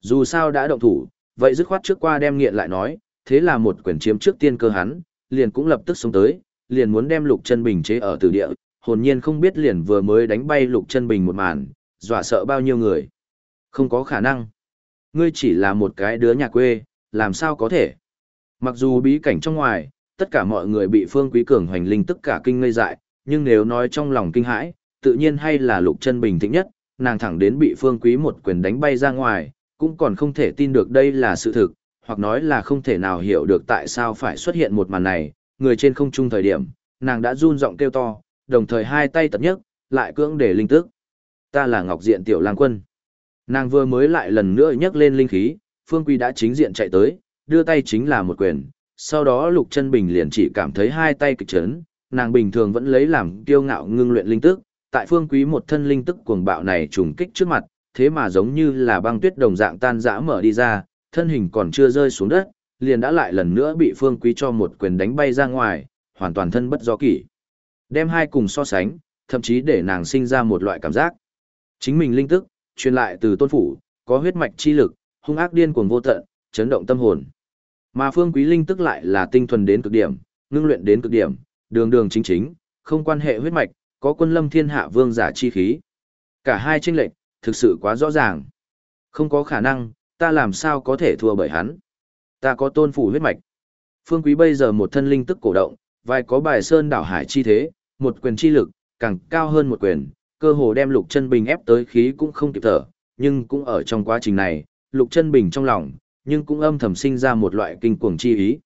Dù sao đã động thủ, vậy dứt khoát trước qua đem nghiện lại nói, thế là một quyền chiếm trước tiên cơ hắn, liền cũng lập tức xuống tới, liền muốn đem lục chân bình chế ở tử địa, hồn nhiên không biết liền vừa mới đánh bay lục chân bình một màn, dọa sợ bao nhiêu người. Không có khả năng. Ngươi chỉ là một cái đứa nhà quê, làm sao có thể. Mặc dù bí cảnh trong ngoài, tất cả mọi người bị phương quý cường hoành linh tất cả kinh ngây dại, nhưng nếu nói trong lòng kinh hãi, tự nhiên hay là lục chân bình tĩnh nhất, nàng thẳng đến bị phương quý một quyền đánh bay ra ngoài, cũng còn không thể tin được đây là sự thực, hoặc nói là không thể nào hiểu được tại sao phải xuất hiện một màn này, người trên không trung thời điểm, nàng đã run giọng kêu to, đồng thời hai tay tập nhất, lại cưỡng để linh tức. Ta là Ngọc Diện Tiểu Lang Quân. Nàng vừa mới lại lần nữa nhấc lên linh khí, Phương Quý đã chính diện chạy tới, đưa tay chính là một quyền, sau đó Lục Chân Bình liền chỉ cảm thấy hai tay kịch chấn, nàng bình thường vẫn lấy làm kiêu ngạo ngưng luyện linh tức, tại Phương Quý một thân linh tức cuồng bạo này trùng kích trước mặt, thế mà giống như là băng tuyết đồng dạng tan rã mở đi ra, thân hình còn chưa rơi xuống đất, liền đã lại lần nữa bị Phương Quý cho một quyền đánh bay ra ngoài, hoàn toàn thân bất do kỷ. Đem hai cùng so sánh, thậm chí để nàng sinh ra một loại cảm giác. Chính mình linh tức, truyền lại từ tôn phủ, có huyết mạch chi lực, hung ác điên cuồng vô tận, chấn động tâm hồn. Mà phương quý linh tức lại là tinh thuần đến cực điểm, ngưng luyện đến cực điểm, đường đường chính chính, không quan hệ huyết mạch, có quân lâm thiên hạ vương giả chi khí. Cả hai chênh lệch, thực sự quá rõ ràng. Không có khả năng, ta làm sao có thể thua bởi hắn. Ta có tôn phủ huyết mạch. Phương quý bây giờ một thân linh tức cổ động, vài có bài sơn đảo hải chi thế, một quyền chi lực, càng cao hơn một quyền, cơ hồ đem lục chân bình ép tới khí cũng không kịp thở, nhưng cũng ở trong quá trình này, Lục Chân Bình trong lòng, nhưng cũng âm thầm sinh ra một loại kinh cuồng chi ý.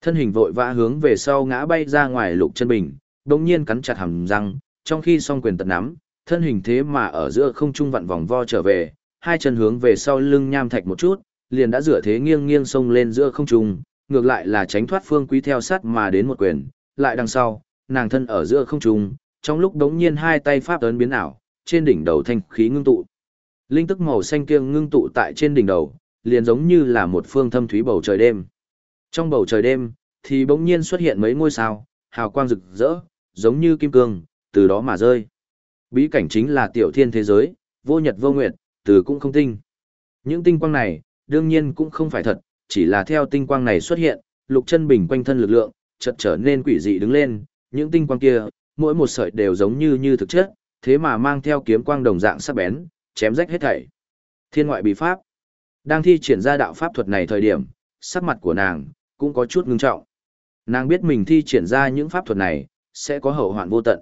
Thân hình vội vã hướng về sau ngã bay ra ngoài Lục Chân Bình, đồng nhiên cắn chặt hàm răng, trong khi song quyền tận nắm, thân hình thế mà ở giữa không trung vặn vòng vo trở về, hai chân hướng về sau lưng nham thạch một chút, liền đã dựa thế nghiêng nghiêng sông lên giữa không trung, ngược lại là tránh thoát Phương Quý theo sát mà đến một quyền, lại đằng sau, nàng thân ở giữa không trung, trong lúc đống nhiên hai tay pháp ấn biến ảo, trên đỉnh đầu thanh khí ngưng tụ. Linh tức màu xanh kiêng ngưng tụ tại trên đỉnh đầu, liền giống như là một phương thâm thúy bầu trời đêm. Trong bầu trời đêm, thì bỗng nhiên xuất hiện mấy ngôi sao, hào quang rực rỡ, giống như kim cương, từ đó mà rơi. Bí cảnh chính là tiểu thiên thế giới, vô nhật vô nguyệt, từ cũng không tinh. Những tinh quang này, đương nhiên cũng không phải thật, chỉ là theo tinh quang này xuất hiện, lục chân bình quanh thân lực lượng, chợt trở nên quỷ dị đứng lên, những tinh quang kia, mỗi một sợi đều giống như như thực chất, thế mà mang theo kiếm quang đồng dạng sắc bén, chém rách hết thảy. Thiên ngoại bí pháp. Đang thi triển ra đạo pháp thuật này thời điểm, sắc mặt của nàng cũng có chút ngưng trọng. Nàng biết mình thi triển ra những pháp thuật này sẽ có hậu hoạn vô tận.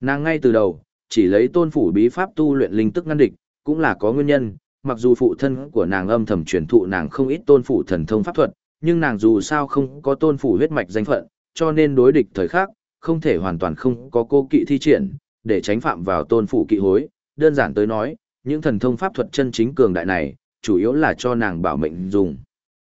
Nàng ngay từ đầu chỉ lấy tôn phủ bí pháp tu luyện linh tức ngăn địch, cũng là có nguyên nhân, mặc dù phụ thân của nàng âm thầm truyền thụ nàng không ít tôn phủ thần thông pháp thuật, nhưng nàng dù sao không có tôn phủ huyết mạch danh phận, cho nên đối địch thời khắc, không thể hoàn toàn không có cô kỵ thi triển, để tránh phạm vào tôn phủ kỵ hối, đơn giản tới nói, những thần thông pháp thuật chân chính cường đại này, chủ yếu là cho nàng bảo mệnh dùng.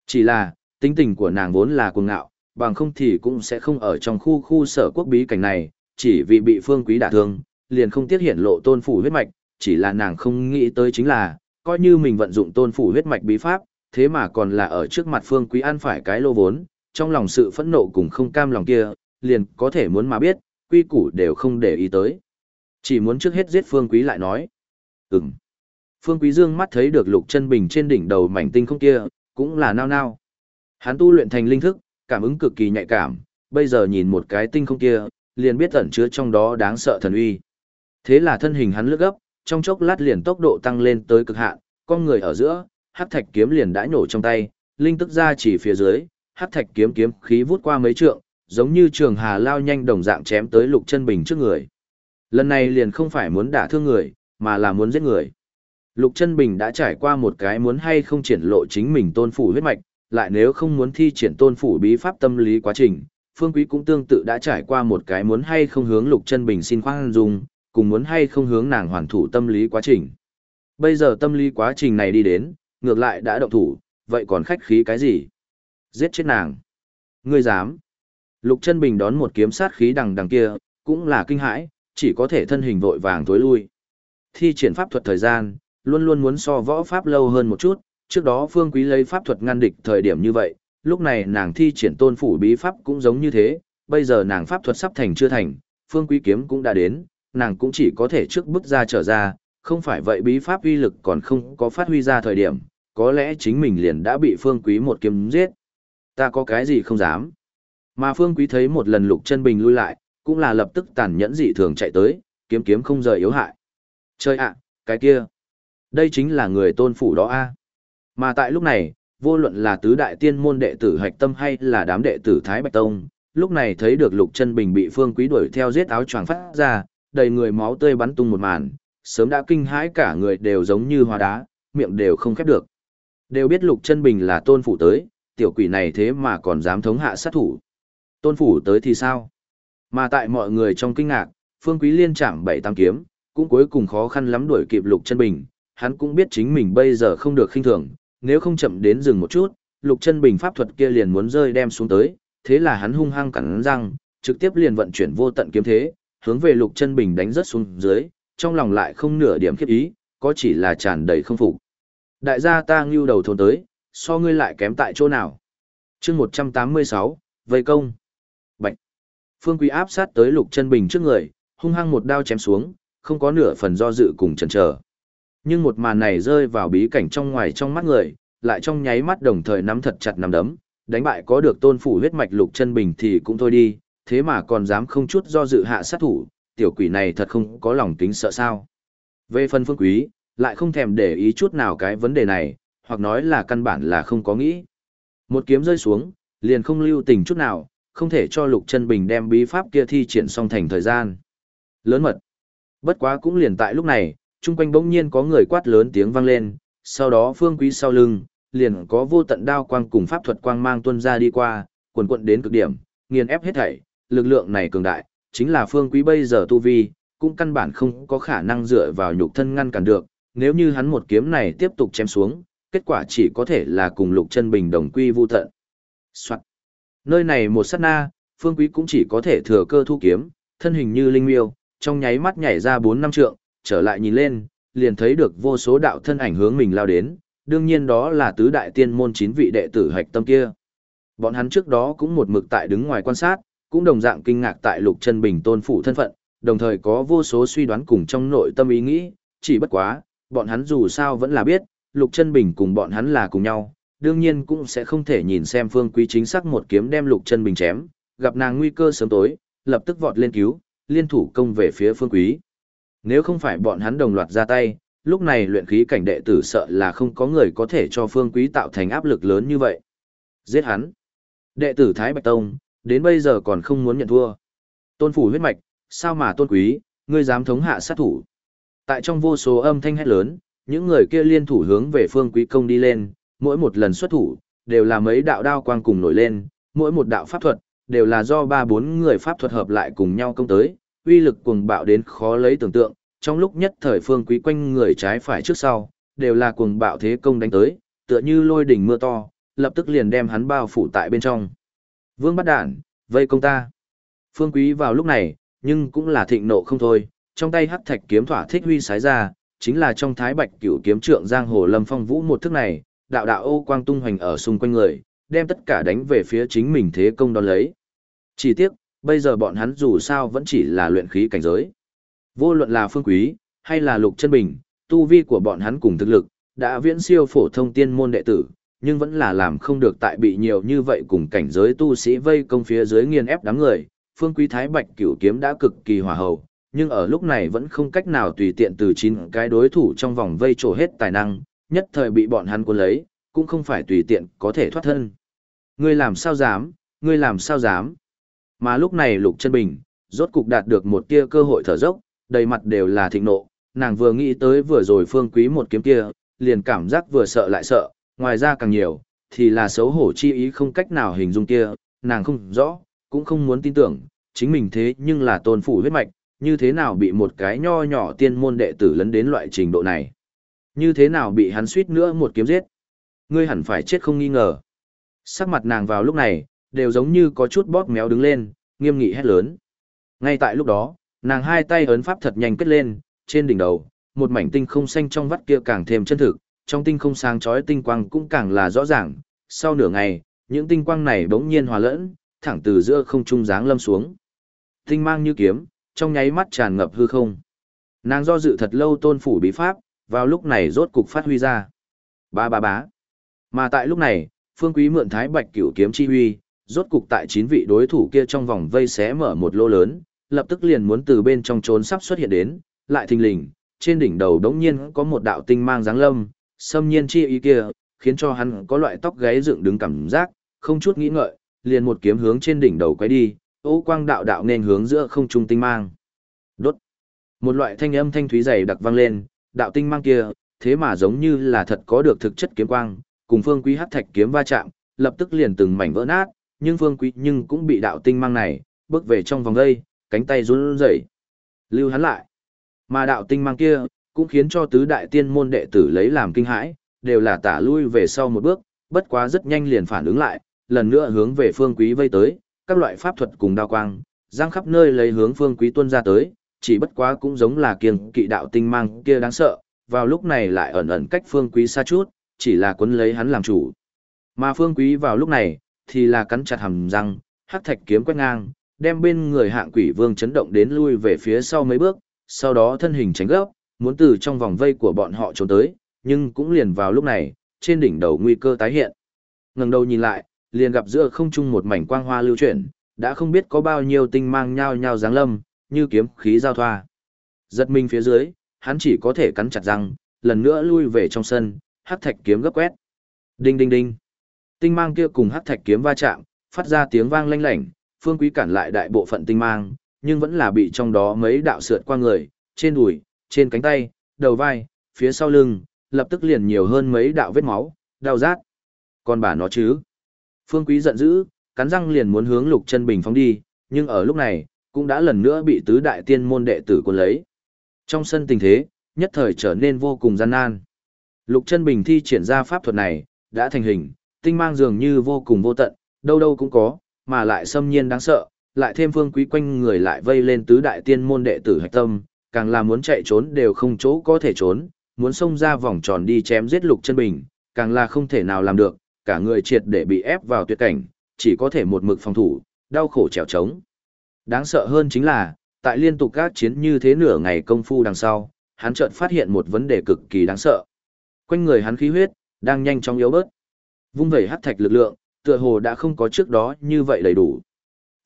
Chỉ là, tính tình của nàng vốn là cuồng ngạo, bằng không thì cũng sẽ không ở trong khu khu sở quốc bí cảnh này, chỉ vì bị phương quý đả thương, liền không tiết hiện lộ tôn phủ huyết mạch, chỉ là nàng không nghĩ tới chính là, coi như mình vận dụng tôn phủ huyết mạch bí pháp, thế mà còn là ở trước mặt phương quý ăn phải cái lô vốn, trong lòng sự phẫn nộ cùng không cam lòng kia, liền có thể muốn mà biết, quy củ đều không để ý tới. Chỉ muốn trước hết giết phương quý lại nói. Ừm. Phương quý dương mắt thấy được lục chân bình trên đỉnh đầu mảnh tinh không kia, cũng là nao nao. Hắn tu luyện thành linh thức, cảm ứng cực kỳ nhạy cảm, bây giờ nhìn một cái tinh không kia, liền biết ẩn chứa trong đó đáng sợ thần uy. Thế là thân hình hắn lướt gấp, trong chốc lát liền tốc độ tăng lên tới cực hạn, con người ở giữa, hắc thạch kiếm liền đã nổ trong tay, linh tức ra chỉ phía dưới, hắc thạch kiếm kiếm khí vút qua mấy trượng, giống như trường hà lao nhanh đồng dạng chém tới lục chân bình trước người. Lần này liền không phải muốn đả thương người, mà là muốn giết người. Lục chân bình đã trải qua một cái muốn hay không triển lộ chính mình tôn phủ huyết mạch, lại nếu không muốn thi triển tôn phủ bí pháp tâm lý quá trình, Phương Quý cũng tương tự đã trải qua một cái muốn hay không hướng Lục Chân Bình xin khoan dung, cùng muốn hay không hướng nàng hoàn thủ tâm lý quá trình. Bây giờ tâm lý quá trình này đi đến, ngược lại đã động thủ, vậy còn khách khí cái gì? Giết chết nàng. Ngươi dám. Lục chân bình đón một kiếm sát khí đằng đằng kia, cũng là kinh hãi, chỉ có thể thân hình vội vàng tối lui. Thi triển pháp thuật thời gian, luôn luôn muốn so võ pháp lâu hơn một chút, trước đó phương quý lấy pháp thuật ngăn địch thời điểm như vậy, lúc này nàng thi triển tôn phủ bí pháp cũng giống như thế, bây giờ nàng pháp thuật sắp thành chưa thành, phương quý kiếm cũng đã đến, nàng cũng chỉ có thể trước bước ra trở ra, không phải vậy bí pháp uy lực còn không có phát huy ra thời điểm, có lẽ chính mình liền đã bị phương quý một kiếm giết. Ta có cái gì không dám. Mà phương quý thấy một lần lục chân bình lui lại, cũng là lập tức tàn nhẫn dị thường chạy tới, kiếm kiếm không rời yếu hại. Chơi ạ, cái kia. Đây chính là người tôn phủ đó a. Mà tại lúc này, vô luận là tứ đại tiên môn đệ tử hạch tâm hay là đám đệ tử Thái Bạch Tông, lúc này thấy được lục chân bình bị phương quý đuổi theo giết áo choàng phát ra, đầy người máu tươi bắn tung một màn, sớm đã kinh hãi cả người đều giống như hóa đá, miệng đều không khép được. Đều biết Lục Chân Bình là tôn phủ tới, tiểu quỷ này thế mà còn dám thống hạ sát thủ. Tôn phủ tới thì sao? Mà tại mọi người trong kinh ngạc, Phương Quý Liên chạm bảy tam kiếm, cũng cuối cùng khó khăn lắm đuổi kịp Lục Chân Bình, hắn cũng biết chính mình bây giờ không được khinh thường, nếu không chậm đến dừng một chút, Lục Chân Bình pháp thuật kia liền muốn rơi đem xuống tới, thế là hắn hung hăng cắn răng, trực tiếp liền vận chuyển vô tận kiếm thế, hướng về Lục Chân Bình đánh rất xuống dưới, trong lòng lại không nửa điểm khiếp ý, có chỉ là tràn đầy không phục. Đại gia ta ngưu đầu thôn tới, so ngươi lại kém tại chỗ nào. chương 186, vây công. Bạch. Phương Quý áp sát tới Lục Chân Bình trước người, hung hăng một đao chém xuống, không có nửa phần do dự cùng chần chờ. Nhưng một màn này rơi vào bí cảnh trong ngoài trong mắt người, lại trong nháy mắt đồng thời nắm thật chặt nắm đấm, đánh bại có được tôn phủ huyết mạch Lục Chân Bình thì cũng thôi đi, thế mà còn dám không chút do dự hạ sát thủ, tiểu quỷ này thật không có lòng tính sợ sao. Về phần phương quý, lại không thèm để ý chút nào cái vấn đề này, hoặc nói là căn bản là không có nghĩ. Một kiếm rơi xuống, liền không lưu tình chút nào, không thể cho Lục Chân Bình đem bí pháp kia thi triển xong thành thời gian. Lớn mật. Bất quá cũng liền tại lúc này, chung quanh bỗng nhiên có người quát lớn tiếng vang lên, sau đó phương quý sau lưng, liền có vô tận đao quang cùng pháp thuật quang mang tuân ra đi qua, quần quận đến cực điểm, nghiền ép hết thảy, lực lượng này cường đại, chính là phương quý bây giờ tu vi, cũng căn bản không có khả năng dựa vào nhục thân ngăn cản được, nếu như hắn một kiếm này tiếp tục chém xuống, kết quả chỉ có thể là cùng lục chân bình đồng quy vu tận. Soạn. Nơi này một sát na, phương quý cũng chỉ có thể thừa cơ thu kiếm, thân hình như linh miêu, trong nháy mắt nhảy ra 4 năm trượng, trở lại nhìn lên, liền thấy được vô số đạo thân ảnh hướng mình lao đến, đương nhiên đó là tứ đại tiên môn chín vị đệ tử hạch tâm kia. Bọn hắn trước đó cũng một mực tại đứng ngoài quan sát, cũng đồng dạng kinh ngạc tại Lục Chân Bình tôn phủ thân phận, đồng thời có vô số suy đoán cùng trong nội tâm ý nghĩ, chỉ bất quá, bọn hắn dù sao vẫn là biết, Lục Chân Bình cùng bọn hắn là cùng nhau, đương nhiên cũng sẽ không thể nhìn xem Phương Quý chính xác một kiếm đem Lục Chân Bình chém, gặp nàng nguy cơ sớm tối, lập tức vọt lên cứu, liên thủ công về phía Phương Quý. Nếu không phải bọn hắn đồng loạt ra tay, lúc này luyện khí cảnh đệ tử sợ là không có người có thể cho Phương Quý tạo thành áp lực lớn như vậy. Giết hắn. Đệ tử Thái Bạch Tông, đến bây giờ còn không muốn nhận thua. Tôn phủ huyết mạch, sao mà tôn quý, ngươi dám thống hạ sát thủ. Tại trong vô số âm thanh hét lớn, những người kia liên thủ hướng về Phương Quý công đi lên, mỗi một lần xuất thủ, đều là mấy đạo đao quang cùng nổi lên, mỗi một đạo pháp thuật, đều là do ba bốn người pháp thuật hợp lại cùng nhau công tới, uy lực cuồng bạo đến khó lấy tưởng tượng, trong lúc nhất thời phương quý quanh người trái phải trước sau, đều là cuồng bạo thế công đánh tới, tựa như lôi đỉnh mưa to, lập tức liền đem hắn bao phủ tại bên trong. Vương bắt đạn, vây công ta. Phương quý vào lúc này, nhưng cũng là thịnh nộ không thôi, trong tay hắc thạch kiếm thỏa thích huy sái ra, chính là trong thái bạch cửu kiếm trượng giang hồ lâm phong vũ một thức này, đạo đạo ô quang tung hoành ở xung quanh người, đem tất cả đánh về phía chính mình thế công đón lấy. Chỉ tiếc, bây giờ bọn hắn dù sao vẫn chỉ là luyện khí cảnh giới. Vô luận là phương quý, hay là lục chân bình, tu vi của bọn hắn cùng thực lực, đã viễn siêu phổ thông tiên môn đệ tử, nhưng vẫn là làm không được tại bị nhiều như vậy cùng cảnh giới tu sĩ vây công phía dưới nghiền ép đám người. Phương quý thái bạch cửu kiếm đã cực kỳ hòa hậu, nhưng ở lúc này vẫn không cách nào tùy tiện từ chín cái đối thủ trong vòng vây trổ hết tài năng, nhất thời bị bọn hắn cuốn lấy, cũng không phải tùy tiện có thể thoát thân. Ngươi làm sao dám, ngươi làm sao dám. Mà lúc này Lục Chân Bình, rốt cục đạt được một tia cơ hội thở dốc, đầy mặt đều là thịnh nộ, nàng vừa nghĩ tới vừa rồi Phương Quý một kiếm kia, liền cảm giác vừa sợ lại sợ, ngoài ra càng nhiều, thì là xấu hổ chi ý không cách nào hình dung kia, nàng không rõ, cũng không muốn tin tưởng, chính mình thế nhưng là tôn phủ huyết mạch, như thế nào bị một cái nho nhỏ tiên môn đệ tử lấn đến loại trình độ này. Như thế nào bị hắn suýt nữa một kiếm giết. Ngươi hẳn phải chết không nghi ngờ. Sắc mặt nàng vào lúc này, đều giống như có chút bóp méo đứng lên, nghiêm nghị hét lớn. Ngay tại lúc đó, nàng hai tay ấn pháp thật nhanh kết lên, trên đỉnh đầu, một mảnh tinh không xanh trong vắt kia càng thêm chân thực, trong tinh không sáng chói tinh quang cũng càng là rõ ràng. Sau nửa ngày, những tinh quang này bỗng nhiên hòa lẫn, thẳng từ giữa không trung dáng lâm xuống. Tinh mang như kiếm, trong nháy mắt tràn ngập hư không. Nàng do dự thật lâu tôn phủ bí pháp, vào lúc này rốt cục phát huy ra. Ba ba bá. Mà tại lúc này, Phương Quý mượn Thái Bạch Cửu kiếm chi huy, rốt cục tại chín vị đối thủ kia trong vòng vây xé mở một lỗ lớn, lập tức liền muốn từ bên trong trốn sắp xuất hiện đến, lại thình lình, trên đỉnh đầu đống nhiên có một đạo tinh mang dáng lâm, xâm nhiên chi ý kia, khiến cho hắn có loại tóc gáy dựng đứng cảm giác, không chút nghĩ ngợi, liền một kiếm hướng trên đỉnh đầu quay đi, ô quang đạo đạo nên hướng giữa không trung tinh mang. Đốt. Một loại thanh âm thanh thúy dày đặc vang lên, đạo tinh mang kia, thế mà giống như là thật có được thực chất kiếm quang, cùng phương quý hắc thạch kiếm va chạm, lập tức liền từng mảnh vỡ nát, nhưng phương quý nhưng cũng bị đạo tinh mang này, bước về trong vòng dây, cánh tay run rẩy. Lưu hắn lại. Mà đạo tinh mang kia, cũng khiến cho tứ đại tiên môn đệ tử lấy làm kinh hãi, đều là tả lui về sau một bước, bất quá rất nhanh liền phản ứng lại, lần nữa hướng về phương quý vây tới, các loại pháp thuật cùng đao quang, giang khắp nơi lấy hướng phương quý tuân ra tới, chỉ bất quá cũng giống là kiêng kỵ đạo tinh mang kia đáng sợ, vào lúc này lại ẩn ẩn cách phương quý xa chút, chỉ là quấn lấy hắn làm chủ. Mà phương quý vào lúc này, thì là cắn chặt hàm răng, hắc thạch kiếm quét ngang, đem bên người hạng quỷ vương chấn động đến lui về phía sau mấy bước, sau đó thân hình tránh gấp, muốn từ trong vòng vây của bọn họ trốn tới, nhưng cũng liền vào lúc này, trên đỉnh đầu nguy cơ tái hiện. Ngẩng đầu nhìn lại, liền gặp giữa không trung một mảnh quang hoa lưu chuyển, đã không biết có bao nhiêu tinh mang nhau nhau dáng lâm, như kiếm khí giao thoa. Giật mình phía dưới, hắn chỉ có thể cắn chặt răng, lần nữa lui về trong sân, hắc thạch kiếm gấp quét. Đinh đinh đinh. Tinh mang kia cùng hắc thạch kiếm va chạm, phát ra tiếng vang lanh lảnh, Phương Quý cản lại đại bộ phận tinh mang, nhưng vẫn là bị trong đó mấy đạo sượt qua người, trên đùi, trên cánh tay, đầu vai, phía sau lưng, lập tức liền nhiều hơn mấy đạo vết máu, đau rát. Còn bà nó chứ? Phương Quý giận dữ, cắn răng liền muốn hướng Lục Chân Bình phóng đi, nhưng ở lúc này, cũng đã lần nữa bị tứ đại tiên môn đệ tử cuốn lấy. Trong sân tình thế, nhất thời trở nên vô cùng gian nan. Lục Chân Bình thi triển ra pháp thuật này, đã thành hình, tinh mang dường như vô cùng vô tận, đâu đâu cũng có, mà lại xâm nhiên đáng sợ, lại thêm phương quý quanh người lại vây lên tứ đại tiên môn đệ tử hạch tâm, càng là muốn chạy trốn đều không chỗ có thể trốn, muốn xông ra vòng tròn đi chém giết lục chân bình, càng là không thể nào làm được, cả người triệt để bị ép vào tuyệt cảnh, chỉ có thể một mực phòng thủ, đau khổ trèo trống. Đáng sợ hơn chính là, tại liên tục các chiến như thế nửa ngày công phu đằng sau, hắn chợt phát hiện một vấn đề cực kỳ đáng sợ. Quanh người hắn khí huyết, đang nhanh chóng yếu bớt. Vung vẩy hắc thạch lực lượng, tựa hồ đã không có trước đó như vậy đầy đủ.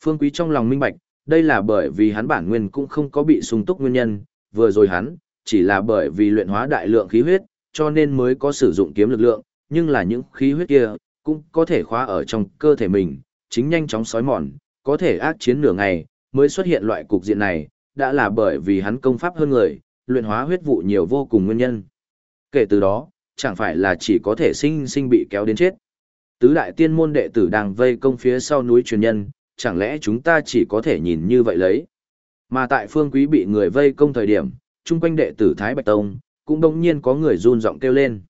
Phương Quý trong lòng minh bạch, đây là bởi vì hắn bản nguyên cũng không có bị sung túc nguyên nhân, vừa rồi hắn, chỉ là bởi vì luyện hóa đại lượng khí huyết, cho nên mới có sử dụng kiếm lực lượng, nhưng là những khí huyết kia, cũng có thể khóa ở trong cơ thể mình, chính nhanh chóng sói mòn, có thể ác chiến nửa ngày, mới xuất hiện loại cục diện này, đã là bởi vì hắn công pháp hơn người, luyện hóa huyết vụ nhiều vô cùng nguyên nhân. Kể từ đó, chẳng phải là chỉ có thể sinh sinh bị kéo đến chết. Tứ đại tiên môn đệ tử đang vây công phía sau núi truyền nhân, chẳng lẽ chúng ta chỉ có thể nhìn như vậy lấy. Mà tại phương quý bị người vây công thời điểm, chung quanh đệ tử Thái Bạch Tông, cũng đồng nhiên có người run giọng kêu lên.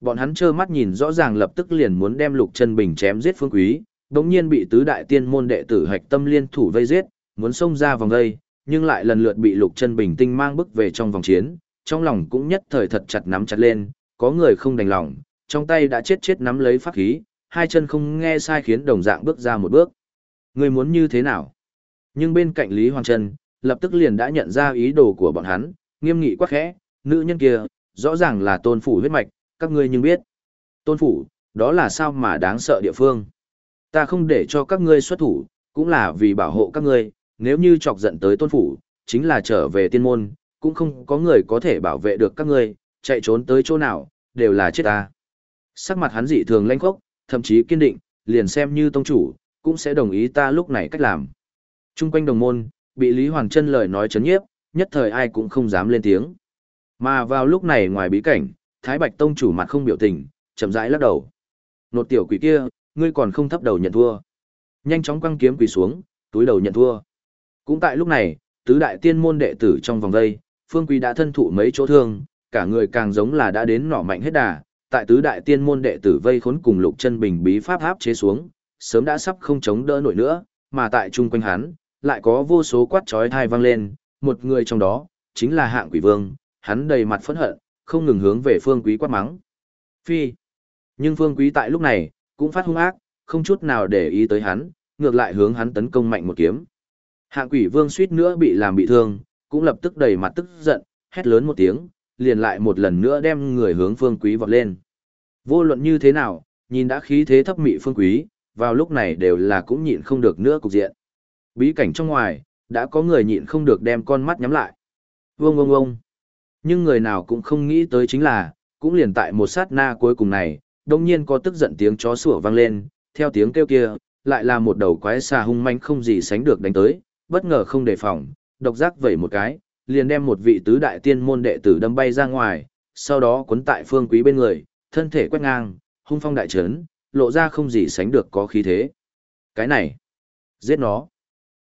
Bọn hắn trơ mắt nhìn rõ ràng lập tức liền muốn đem lục chân bình chém giết phương quý, đồng nhiên bị tứ đại tiên môn đệ tử hạch tâm liên thủ vây giết, muốn xông ra vòng vây, nhưng lại lần lượt bị lục chân bình tinh mang bức về trong vòng chiến, trong lòng cũng nhất thời thật chặt nắm chặt lên, có người không đành lòng, trong tay đã chết chết nắm lấy pháp khí, hai chân không nghe sai khiến đồng dạng bước ra một bước. Người muốn như thế nào? Nhưng bên cạnh Lý Hoàng Trân, lập tức liền đã nhận ra ý đồ của bọn hắn, nghiêm nghị quá khẽ, nữ nhân kia, rõ ràng là tôn phủ huyết mạch, các ngươi nhưng biết. Tôn phủ, đó là sao mà đáng sợ địa phương. Ta không để cho các ngươi xuất thủ, cũng là vì bảo hộ các ngươi, nếu như chọc giận tới tôn phủ, chính là trở về tiên môn, cũng không có người có thể bảo vệ được các ngươi, chạy trốn tới chỗ nào, đều là chết ta. Sắc mặt hắn dị thường lanh khốc, thậm chí kiên định, liền xem như tông chủ, cũng sẽ đồng ý ta lúc này cách làm. Trung quanh đồng môn, bị Lý Hoàng Trân lời nói chấn nhiếp, nhất thời ai cũng không dám lên tiếng. Mà vào lúc này ngoài bí cảnh, Thái Bạch Tông chủ mặt không biểu tình, chậm rãi lắc đầu. Nột tiểu quỷ kia, ngươi còn không thấp đầu nhận thua. Nhanh chóng quăng kiếm quỳ xuống, túi đầu nhận thua. Cũng tại lúc này, tứ đại tiên môn đệ tử trong vòng đây, Phương Quý đã thân thụ mấy chỗ thương, cả người càng giống là đã đến nỏ mạnh hết đà, tại tứ đại tiên môn đệ tử vây khốn cùng lục chân bình bí pháp áp chế xuống, sớm đã sắp không chống đỡ nổi nữa, mà tại chung quanh hắn, lại có vô số quát chói thai vang lên, một người trong đó, chính là hạng quỷ vương, hắn đầy mặt phẫn hận, không ngừng hướng về phương quý quát mắng. Phi. Nhưng phương quý tại lúc này, cũng phát hung ác, không chút nào để ý tới hắn, ngược lại hướng hắn tấn công mạnh một kiếm. Hạng quỷ vương suýt nữa bị làm bị thương, cũng lập tức đầy mặt tức giận, hét lớn một tiếng, liền lại một lần nữa đem người hướng phương quý vọt lên. Vô luận như thế nào, nhìn đã khí thế thấp mị phương quý, vào lúc này đều là cũng nhịn không được nữa cục diện. Bí cảnh trong ngoài, đã có người nhịn không được đem con mắt nhắm lại. Vông vông vông. Nhưng người nào cũng không nghĩ tới chính là, cũng liền tại một sát na cuối cùng này, đông nhiên có tức giận tiếng chó sủa vang lên, theo tiếng kêu kia, lại là một đầu quái xà hung manh không gì sánh được đánh tới, bất ngờ không đề phòng, độc giác vẩy một cái, liền đem một vị tứ đại tiên môn đệ tử đâm bay ra ngoài, sau đó cuốn tại phương quý bên người, thân thể quét ngang, hung phong đại trấn, lộ ra không gì sánh được có khí thế. Cái này, giết nó.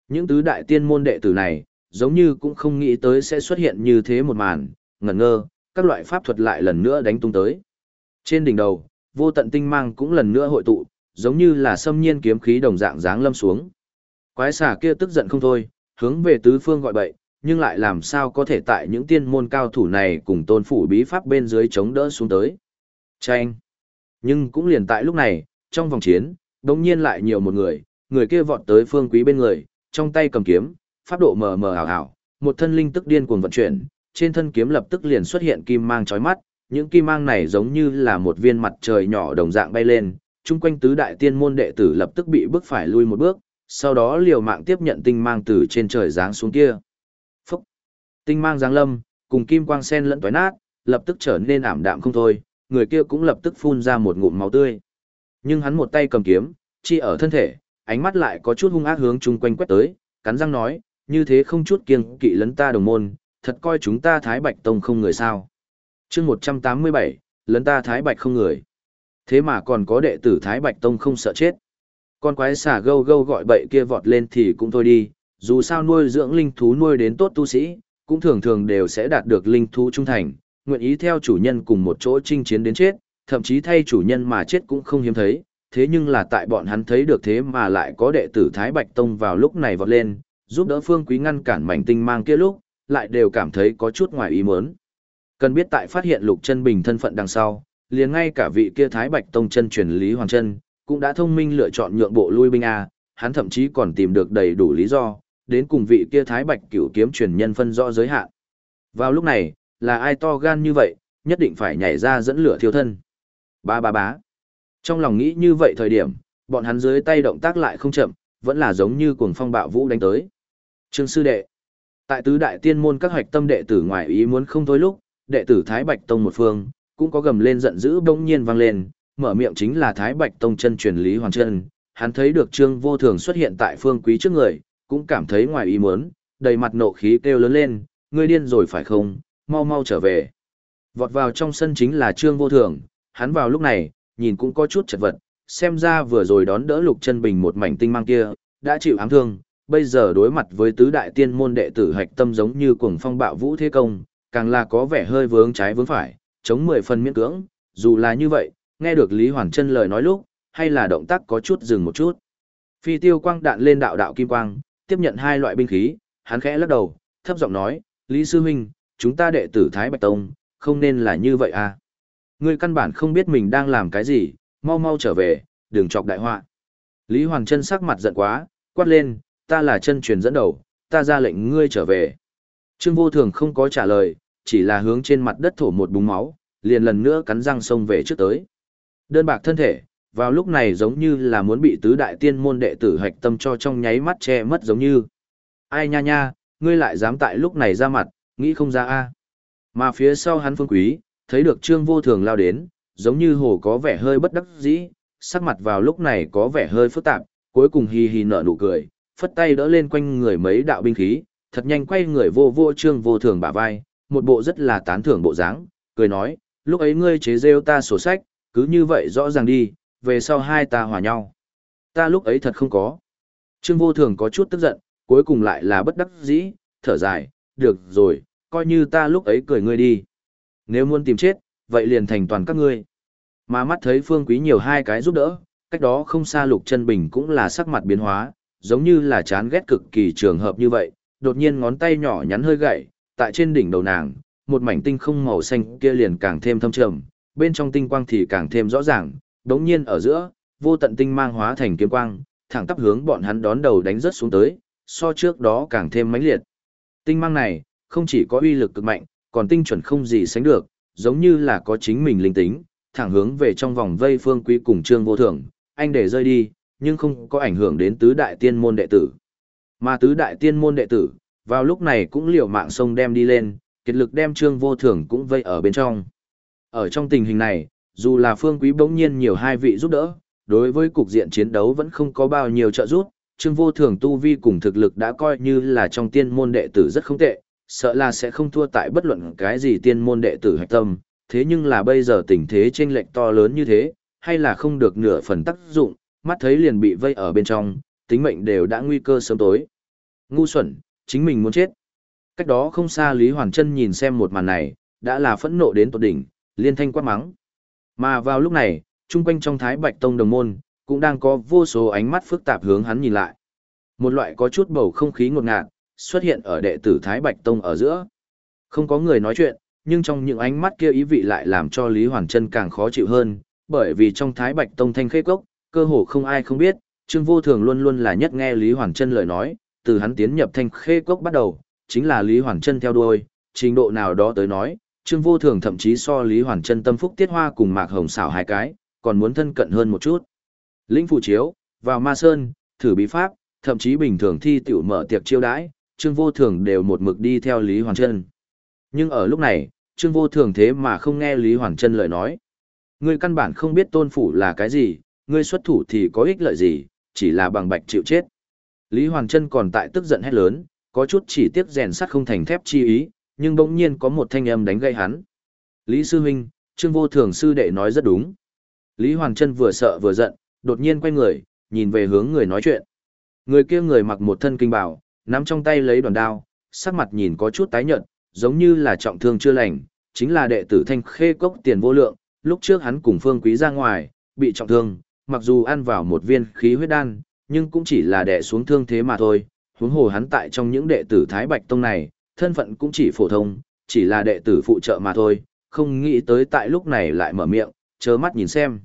Những tứ đại tiên môn đệ tử này, giống như cũng không nghĩ tới sẽ xuất hiện như thế một màn, ngẩn ngơ, các loại pháp thuật lại lần nữa đánh tung tới. Trên đỉnh đầu, vô tận tinh mang cũng lần nữa hội tụ, giống như là xâm nhiên kiếm khí đồng dạng dáng lâm xuống. Quái xà kia tức giận không thôi, hướng về tứ phương gọi bậy, nhưng lại làm sao có thể tại những tiên môn cao thủ này cùng tôn phủ bí pháp bên dưới chống đỡ xuống tới. Chanh! Nhưng cũng liền tại lúc này, trong vòng chiến, đống nhiên lại nhiều một người, người kia vọt tới phương quý bên người, trong tay cầm kiếm, pháp độ mờ mờ ảo ảo, một thân linh tức điên cuồng vận chuyển, trên thân kiếm lập tức liền xuất hiện kim mang chói mắt, những kim mang này giống như là một viên mặt trời nhỏ đồng dạng bay lên, chung quanh tứ đại tiên môn đệ tử lập tức bị bước phải lui một bước, sau đó liều mạng tiếp nhận tinh mang từ trên trời giáng xuống kia. Tinh mang giáng lâm, cùng kim quang sen lẫn toái nát, lập tức trở nên ảm đạm không thôi, người kia cũng lập tức phun ra một ngụm máu tươi. Nhưng hắn một tay cầm kiếm, chi ở thân thể, ánh mắt lại có chút hung ác hướng chung quanh quét tới, cắn răng nói, như thế không chút kiêng kỵ lấn ta đồng môn, thật coi chúng ta Thái Bạch Tông không người sao. chương 187, lấn ta Thái Bạch không người. Thế mà còn có đệ tử Thái Bạch Tông không sợ chết. Con quái xà gâu gâu gọi bậy kia vọt lên thì cũng thôi đi, dù sao nuôi dưỡng linh thú nuôi đến tốt tu sĩ, cũng thường thường đều sẽ đạt được linh thú trung thành, nguyện ý theo chủ nhân cùng một chỗ chinh chiến đến chết, thậm chí thay chủ nhân mà chết cũng không hiếm thấy, thế nhưng là tại bọn hắn thấy được thế mà lại có đệ tử Thái Bạch Tông vào lúc này vọt lên, giúp đỡ Phương Quý ngăn cản mảnh tinh mang kia lúc, lại đều cảm thấy có chút ngoài ý muốn. Cần biết tại phát hiện Lục Chân Bình thân phận đằng sau, liền ngay cả vị kia Thái Bạch Tông chân truyền Lý Hoàng Chân, cũng đã thông minh lựa chọn nhượng bộ lui binh a, hắn thậm chí còn tìm được đầy đủ lý do, đến cùng vị kia Thái Bạch Cửu kiếm truyền nhân phân rõ giới hạn. Vào lúc này, là ai to gan như vậy, nhất định phải nhảy ra dẫn lửa thiêu thân. Ba ba bá. Trong lòng nghĩ như vậy thời điểm, bọn hắn dưới tay động tác lại không chậm, vẫn là giống như cuồng phong bạo vũ đánh tới. Trương sư đệ. Tại tứ đại tiên môn các hoạch tâm đệ tử ngoài ý muốn không thôi lúc, đệ tử Thái Bạch Tông một phương, cũng có gầm lên giận dữ bỗng nhiên vang lên, mở miệng chính là Thái Bạch Tông chân truyền Lý Hoàng Chân, hắn thấy được Trương Vô Thường xuất hiện tại phương quý trước người, cũng cảm thấy ngoài ý muốn, đầy mặt nộ khí kêu lớn lên, ngươi điên rồi phải không, mau mau trở về. Vọt vào trong sân chính là Trương Vô Thường, hắn vào lúc này, nhìn cũng có chút chật vật, xem ra vừa rồi đón đỡ Lục Chân Bình một mảnh tinh mang kia, đã chịu ám thương, bây giờ đối mặt với tứ đại tiên môn đệ tử hạch tâm giống như cuồng phong bạo vũ thế công, càng là có vẻ hơi vướng trái vướng phải, chống mười phần miễn cưỡng, dù là như vậy, nghe được Lý Hoàn Chân lời nói lúc, hay là động tác có chút dừng một chút. Phi tiêu quang đạn lên đạo đạo kim quang, tiếp nhận hai loại binh khí, hắn khẽ lắc đầu, thấp giọng nói, Lý Sư Minh, chúng ta đệ tử Thái Bạch Tông, không nên là như vậy à. Ngươi căn bản không biết mình đang làm cái gì, mau mau trở về, đừng chọc đại họa. Lý Hoàng Trân sắc mặt giận quá, quát lên, ta là chân truyền dẫn đầu, ta ra lệnh ngươi trở về. Trương Vô Thường không có trả lời, chỉ là hướng trên mặt đất thổ một búng máu, liền lần nữa cắn răng xông về trước tới. Đơn bạc thân thể, vào lúc này giống như là muốn bị tứ đại tiên môn đệ tử hạch tâm cho trong nháy mắt che mất giống như. Ai nha nha, ngươi lại dám tại lúc này ra mặt, nghĩ không ra a Mà phía sau hắn phương quý, thấy được trương vô thường lao đến, giống như hồ có vẻ hơi bất đắc dĩ, sắc mặt vào lúc này có vẻ hơi phức tạp, cuối cùng hì hì nở nụ cười, phất tay đỡ lên quanh người mấy đạo binh khí, thật nhanh quay người vô vô trương vô thường bả vai, một bộ rất là tán thưởng bộ dáng, cười nói, lúc ấy ngươi chế rêu ta sổ sách, cứ như vậy rõ ràng đi, về sau hai ta hòa nhau. Ta lúc ấy thật không có. Trương vô thường có chút tức giận, cuối cùng lại là bất đắc dĩ, thở dài, được rồi, coi như ta lúc ấy cười ngươi đi. Nếu muốn tìm chết, vậy liền thành toàn các ngươi. Mà mắt thấy phương quý nhiều hai cái giúp đỡ, cách đó không xa lục chân bình cũng là sắc mặt biến hóa, giống như là chán ghét cực kỳ trường hợp như vậy, đột nhiên ngón tay nhỏ nhắn hơi gậy, tại trên đỉnh đầu nàng, một mảnh tinh không màu xanh kia liền càng thêm thâm trầm, bên trong tinh quang thì càng thêm rõ ràng, đống nhiên ở giữa, vô tận tinh mang hóa thành kiếm quang, thẳng tắp hướng bọn hắn đón đầu đánh rớt xuống tới, so trước đó càng thêm mãnh liệt. Tinh mang này, không chỉ có uy lực cực mạnh, còn tinh chuẩn không gì sánh được, giống như là có chính mình linh tính, thẳng hướng về trong vòng vây phương quý cùng trương vô thưởng, anh để rơi đi, nhưng không có ảnh hưởng đến tứ đại tiên môn đệ tử. Mà tứ đại tiên môn đệ tử, vào lúc này cũng liều mạng sông đem đi lên, kiệt lực đem trương vô thưởng cũng vây ở bên trong. Ở trong tình hình này, dù là phương quý bỗng nhiên nhiều hai vị giúp đỡ, đối với cục diện chiến đấu vẫn không có bao nhiêu trợ giúp, trương vô thường tu vi cùng thực lực đã coi như là trong tiên môn đệ tử rất không tệ, sợ là sẽ không thua tại bất luận cái gì tiên môn đệ tử hạch tâm, thế nhưng là bây giờ tình thế chênh lệch to lớn như thế, hay là không được nửa phần tác dụng, mắt thấy liền bị vây ở bên trong, tính mệnh đều đã nguy cơ sớm tối. Ngu xuẩn, chính mình muốn chết. Cách đó không xa Lý Hoàn Trân nhìn xem một màn này, đã là phẫn nộ đến tột đỉnh, liên thanh quát mắng. Mà vào lúc này, chung quanh trong Thái Bạch Tông đồng môn, cũng đang có vô số ánh mắt phức tạp hướng hắn nhìn lại. Một loại có chút bầu không khí ngột ngạt, xuất hiện ở đệ tử Thái Bạch Tông ở giữa. Không có người nói chuyện, nhưng trong những ánh mắt kia ý vị lại làm cho Lý Hoàn Trân càng khó chịu hơn, bởi vì trong Thái Bạch Tông thanh khê cốc, cơ hồ không ai không biết, Trương Vô Thường luôn luôn là nhất nghe Lý Hoàn Trân lời nói, từ hắn tiến nhập thanh khê cốc bắt đầu, chính là Lý Hoàn Trân theo đuôi, trình độ nào đó tới nói, Trương Vô Thường thậm chí so Lý Hoàn Trân tâm phúc tiết hoa cùng Mạc Hồng xảo hai cái, còn muốn thân cận hơn một chút. Lĩnh phù chiếu, vào Ma Sơn, thử bí pháp, thậm chí bình thường thi tiểu mở tiệc chiêu đãi, Trương Vô Thường đều một mực đi theo Lý Hoàn Trân. Nhưng ở lúc này, Trương Vô Thường thế mà không nghe Lý Hoàn Trân lời nói. Ngươi căn bản không biết tôn phủ là cái gì, ngươi xuất thủ thì có ích lợi gì, chỉ là bằng bạch chịu chết. Lý Hoàn Trân còn tại tức giận hét lớn, có chút chỉ tiếc rèn sắt không thành thép chi ý, nhưng bỗng nhiên có một thanh âm đánh gây hắn. Lý Sư Huynh, Trương Vô Thường Sư Đệ nói rất đúng. Lý Hoàng Trân vừa sợ vừa giận, đột nhiên quay người, nhìn về hướng người nói chuyện. Người kia người mặc một thân kinh bào, nắm trong tay lấy đoàn đao, sắc mặt nhìn có chút tái nhợt, giống như là trọng thương chưa lành, chính là đệ tử Thanh Khê Cốc tiền vô lượng, lúc trước hắn cùng Phương Quý ra ngoài, bị trọng thương, mặc dù ăn vào một viên khí huyết đan, nhưng cũng chỉ là đè xuống thương thế mà thôi, huống hồ hắn tại trong những đệ tử Thái Bạch Tông này, thân phận cũng chỉ phổ thông, chỉ là đệ tử phụ trợ mà thôi, không nghĩ tới tại lúc này lại mở miệng, chớ mắt nhìn xem.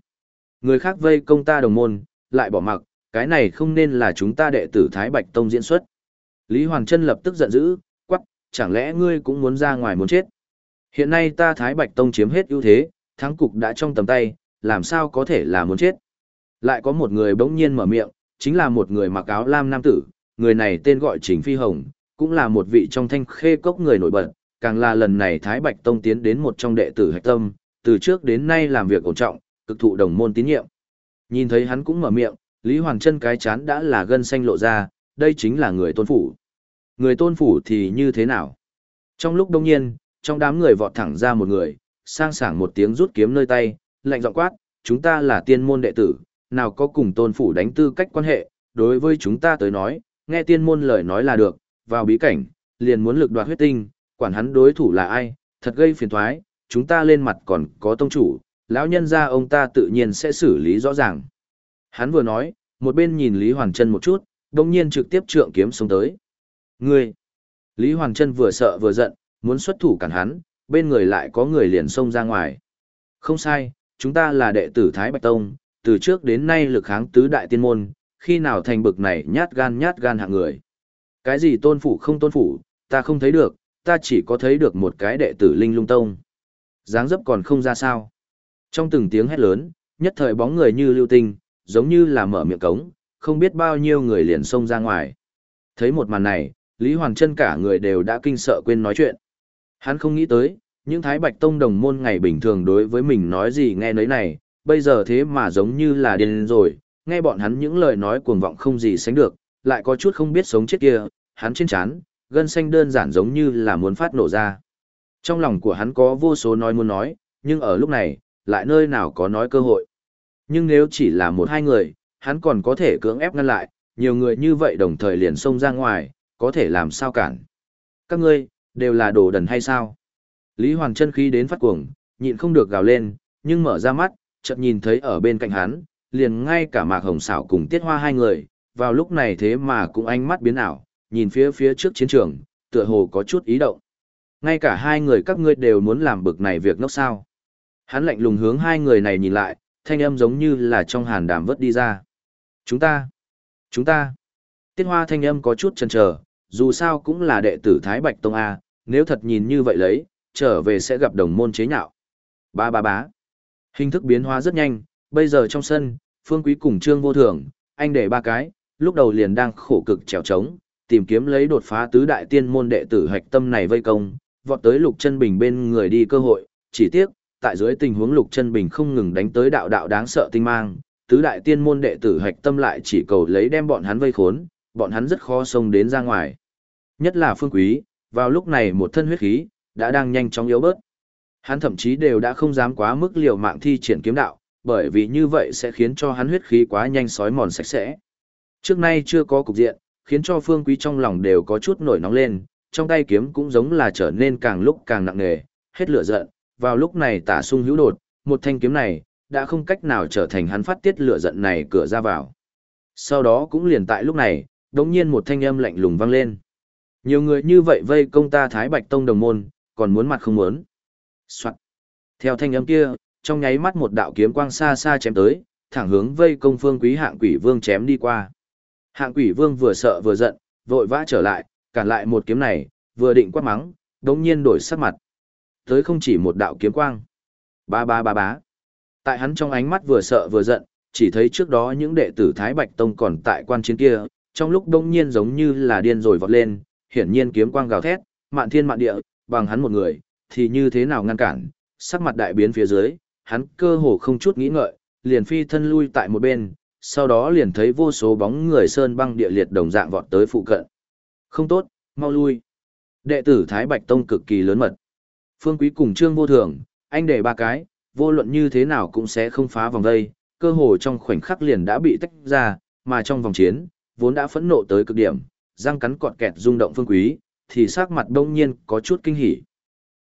Người khác vây công ta đồng môn, lại bỏ mặc, cái này không nên là chúng ta đệ tử Thái Bạch Tông diễn xuất. Lý Hoàng Trân lập tức giận dữ, quắc, chẳng lẽ ngươi cũng muốn ra ngoài muốn chết? Hiện nay ta Thái Bạch Tông chiếm hết ưu thế, thắng cục đã trong tầm tay, làm sao có thể là muốn chết? Lại có một người bỗng nhiên mở miệng, chính là một người mặc áo lam nam tử, người này tên gọi Trình Phi Hồng, cũng là một vị trong thanh khê cốc người nổi bật, càng là lần này Thái Bạch Tông tiến đến một trong đệ tử hạch tâm, từ trước đến nay làm việc ổn trọng, cực thụ đồng môn tín nhiệm. Nhìn thấy hắn cũng mở miệng, Lý Hoàng Trân cái chán đã là gân xanh lộ ra, đây chính là người tôn phủ. Người tôn phủ thì như thế nào? Trong lúc đông nhiên, trong đám người vọt thẳng ra một người, sang sảng một tiếng rút kiếm nơi tay, lạnh giọng quát, chúng ta là tiên môn đệ tử, nào có cùng tôn phủ đánh tư cách quan hệ, đối với chúng ta tới nói, nghe tiên môn lời nói là được, vào bí cảnh, liền muốn lực đoạt huyết tinh, quản hắn đối thủ là ai, thật gây phiền thoái, chúng ta lên mặt còn có tông chủ, lão nhân ra ông ta tự nhiên sẽ xử lý rõ ràng. Hắn vừa nói, một bên nhìn Lý Hoàn Trân một chút, đồng nhiên trực tiếp trượng kiếm xuống tới. Ngươi! Lý Hoàn Trân vừa sợ vừa giận, muốn xuất thủ cản hắn, bên người lại có người liền xông ra ngoài. Không sai, chúng ta là đệ tử Thái Bạch Tông, từ trước đến nay lực kháng tứ đại tiên môn, khi nào thành bực này nhát gan nhát gan hạng người. Cái gì tôn phủ không tôn phủ, ta không thấy được, ta chỉ có thấy được một cái đệ tử linh lung tông. dáng dấp còn không ra sao. Trong từng tiếng hét lớn, nhất thời bóng người như lưu tinh, giống như là mở miệng cống, không biết bao nhiêu người liền xông ra ngoài. Thấy một màn này, Lý Hoàng Trân cả người đều đã kinh sợ quên nói chuyện. Hắn không nghĩ tới, những Thái Bạch Tông đồng môn ngày bình thường đối với mình nói gì nghe nấy này, bây giờ thế mà giống như là điên rồi, nghe bọn hắn những lời nói cuồng vọng không gì sánh được, lại có chút không biết sống chết kia, hắn trên chán, gân xanh đơn giản giống như là muốn phát nổ ra. Trong lòng của hắn có vô số nói muốn nói, nhưng ở lúc này, lại nơi nào có nói cơ hội. Nhưng nếu chỉ là một hai người, hắn còn có thể cưỡng ép ngăn lại, nhiều người như vậy đồng thời liền xông ra ngoài, có thể làm sao cản. Các ngươi, đều là đồ đần hay sao? Lý Hoàng chân khí đến phát cuồng, nhịn không được gào lên, nhưng mở ra mắt, chợt nhìn thấy ở bên cạnh hắn, liền ngay cả Mạc Hồng Sảo cùng Tiết Hoa hai người, vào lúc này thế mà cũng ánh mắt biến ảo, nhìn phía phía trước chiến trường, tựa hồ có chút ý động. Ngay cả hai người các ngươi đều muốn làm bực này việc ngốc sao. Hắn lạnh lùng hướng hai người này nhìn lại, thanh âm giống như là trong hàn đàm vớt đi ra. Chúng ta, chúng ta. Tiết hoa thanh âm có chút chần chờ, dù sao cũng là đệ tử Thái Bạch Tông A, nếu thật nhìn như vậy lấy, trở về sẽ gặp đồng môn chế nhạo. Ba ba bá. Hình thức biến hóa rất nhanh, bây giờ trong sân, Phương Quý cùng Trương Vô Thường, anh để ba cái, lúc đầu liền đang khổ cực trèo trống, tìm kiếm lấy đột phá tứ đại tiên môn đệ tử hạch tâm này vây công, vọt tới Lục Chân Bình bên người đi cơ hội, chỉ tiếc, tại dưới tình huống Lục Chân Bình không ngừng đánh tới đạo đạo đáng sợ tinh mang, tứ đại tiên môn đệ tử hạch tâm lại chỉ cầu lấy đem bọn hắn vây khốn, bọn hắn rất khó xông đến ra ngoài. Nhất là Phương Quý, vào lúc này một thân huyết khí đã đang nhanh chóng yếu bớt. Hắn thậm chí đều đã không dám quá mức liều mạng thi triển kiếm đạo, bởi vì như vậy sẽ khiến cho hắn huyết khí quá nhanh sói mòn sạch sẽ. Trước nay chưa có cục diện, khiến cho Phương Quý trong lòng đều có chút nổi nóng lên, trong tay kiếm cũng giống là trở nên càng lúc càng nặng nề, hết lửa giận, vào lúc này tả sung hữu đột, một thanh kiếm này, đã không cách nào trở thành hắn phát tiết lửa giận này cửa ra vào. Sau đó cũng liền tại lúc này, đống nhiên một thanh âm lạnh lùng vang lên. Nhiều người như vậy vây công ta Thái Bạch Tông đồng môn, còn muốn mặt không muốn. Soạn. Theo thanh âm kia, trong nháy mắt một đạo kiếm quang xa xa chém tới, thẳng hướng vây công phương quý hạng quỷ vương chém đi qua. Hạng quỷ vương vừa sợ vừa giận, vội vã trở lại, cản lại một kiếm này, vừa định quát mắng, đống nhiên đổi sắc mặt. Tới không chỉ một đạo kiếm quang. Ba ba ba bá. Tại hắn trong ánh mắt vừa sợ vừa giận, chỉ thấy trước đó những đệ tử Thái Bạch Tông còn tại quan chiến kia, trong lúc đống nhiên giống như là điên rồi vọt lên, hiển nhiên kiếm quang gào thét, mạn thiên mạn địa, bằng hắn một người, thì như thế nào ngăn cản, sắc mặt đại biến phía dưới, hắn cơ hồ không chút nghĩ ngợi, liền phi thân lui tại một bên, sau đó liền thấy vô số bóng người sơn băng địa liệt đồng dạng vọt tới phụ cận. Không tốt, mau lui. Đệ tử Thái Bạch Tông cực kỳ lớn mật. Phương Quý cùng Trương Vô Thường, Anh để ba cái, vô luận như thế nào cũng sẽ không phá vòng đây, cơ hồ trong khoảnh khắc liền đã bị tách ra, mà trong vòng chiến, vốn đã phẫn nộ tới cực điểm, răng cắn cọt kẹt rung động phương quý, thì sắc mặt đông nhiên có chút kinh hỉ.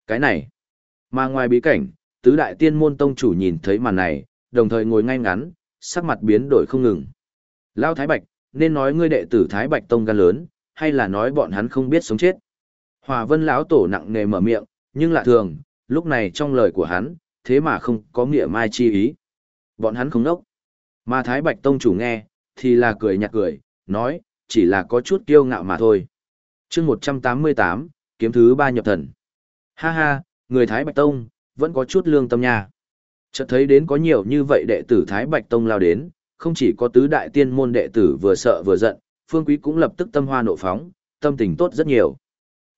Cái này, mà ngoài bí cảnh, tứ đại tiên môn tông chủ nhìn thấy màn này, đồng thời ngồi ngay ngắn, sắc mặt biến đổi không ngừng. Lao Thái Bạch, nên nói ngươi đệ tử Thái Bạch tông gan lớn, hay là nói bọn hắn không biết sống chết. Hòa Vân lão tổ nặng nề mở miệng, nhưng lạ thường, lúc này trong lời của hắn, thế mà không có nghĩa mai chi ý. Bọn hắn không nốc. Mà Thái Bạch tông chủ nghe, thì là cười nhạt cười, nói, chỉ là có chút kiêu ngạo mà thôi. chương 188, kiếm thứ ba nhập thần. Ha ha, người Thái Bạch Tông, vẫn có chút lương tâm nha. Chợt thấy đến có nhiều như vậy đệ tử Thái Bạch Tông lao đến, không chỉ có tứ đại tiên môn đệ tử vừa sợ vừa giận, Phương Quý cũng lập tức tâm hoa nộ phóng, tâm tình tốt rất nhiều.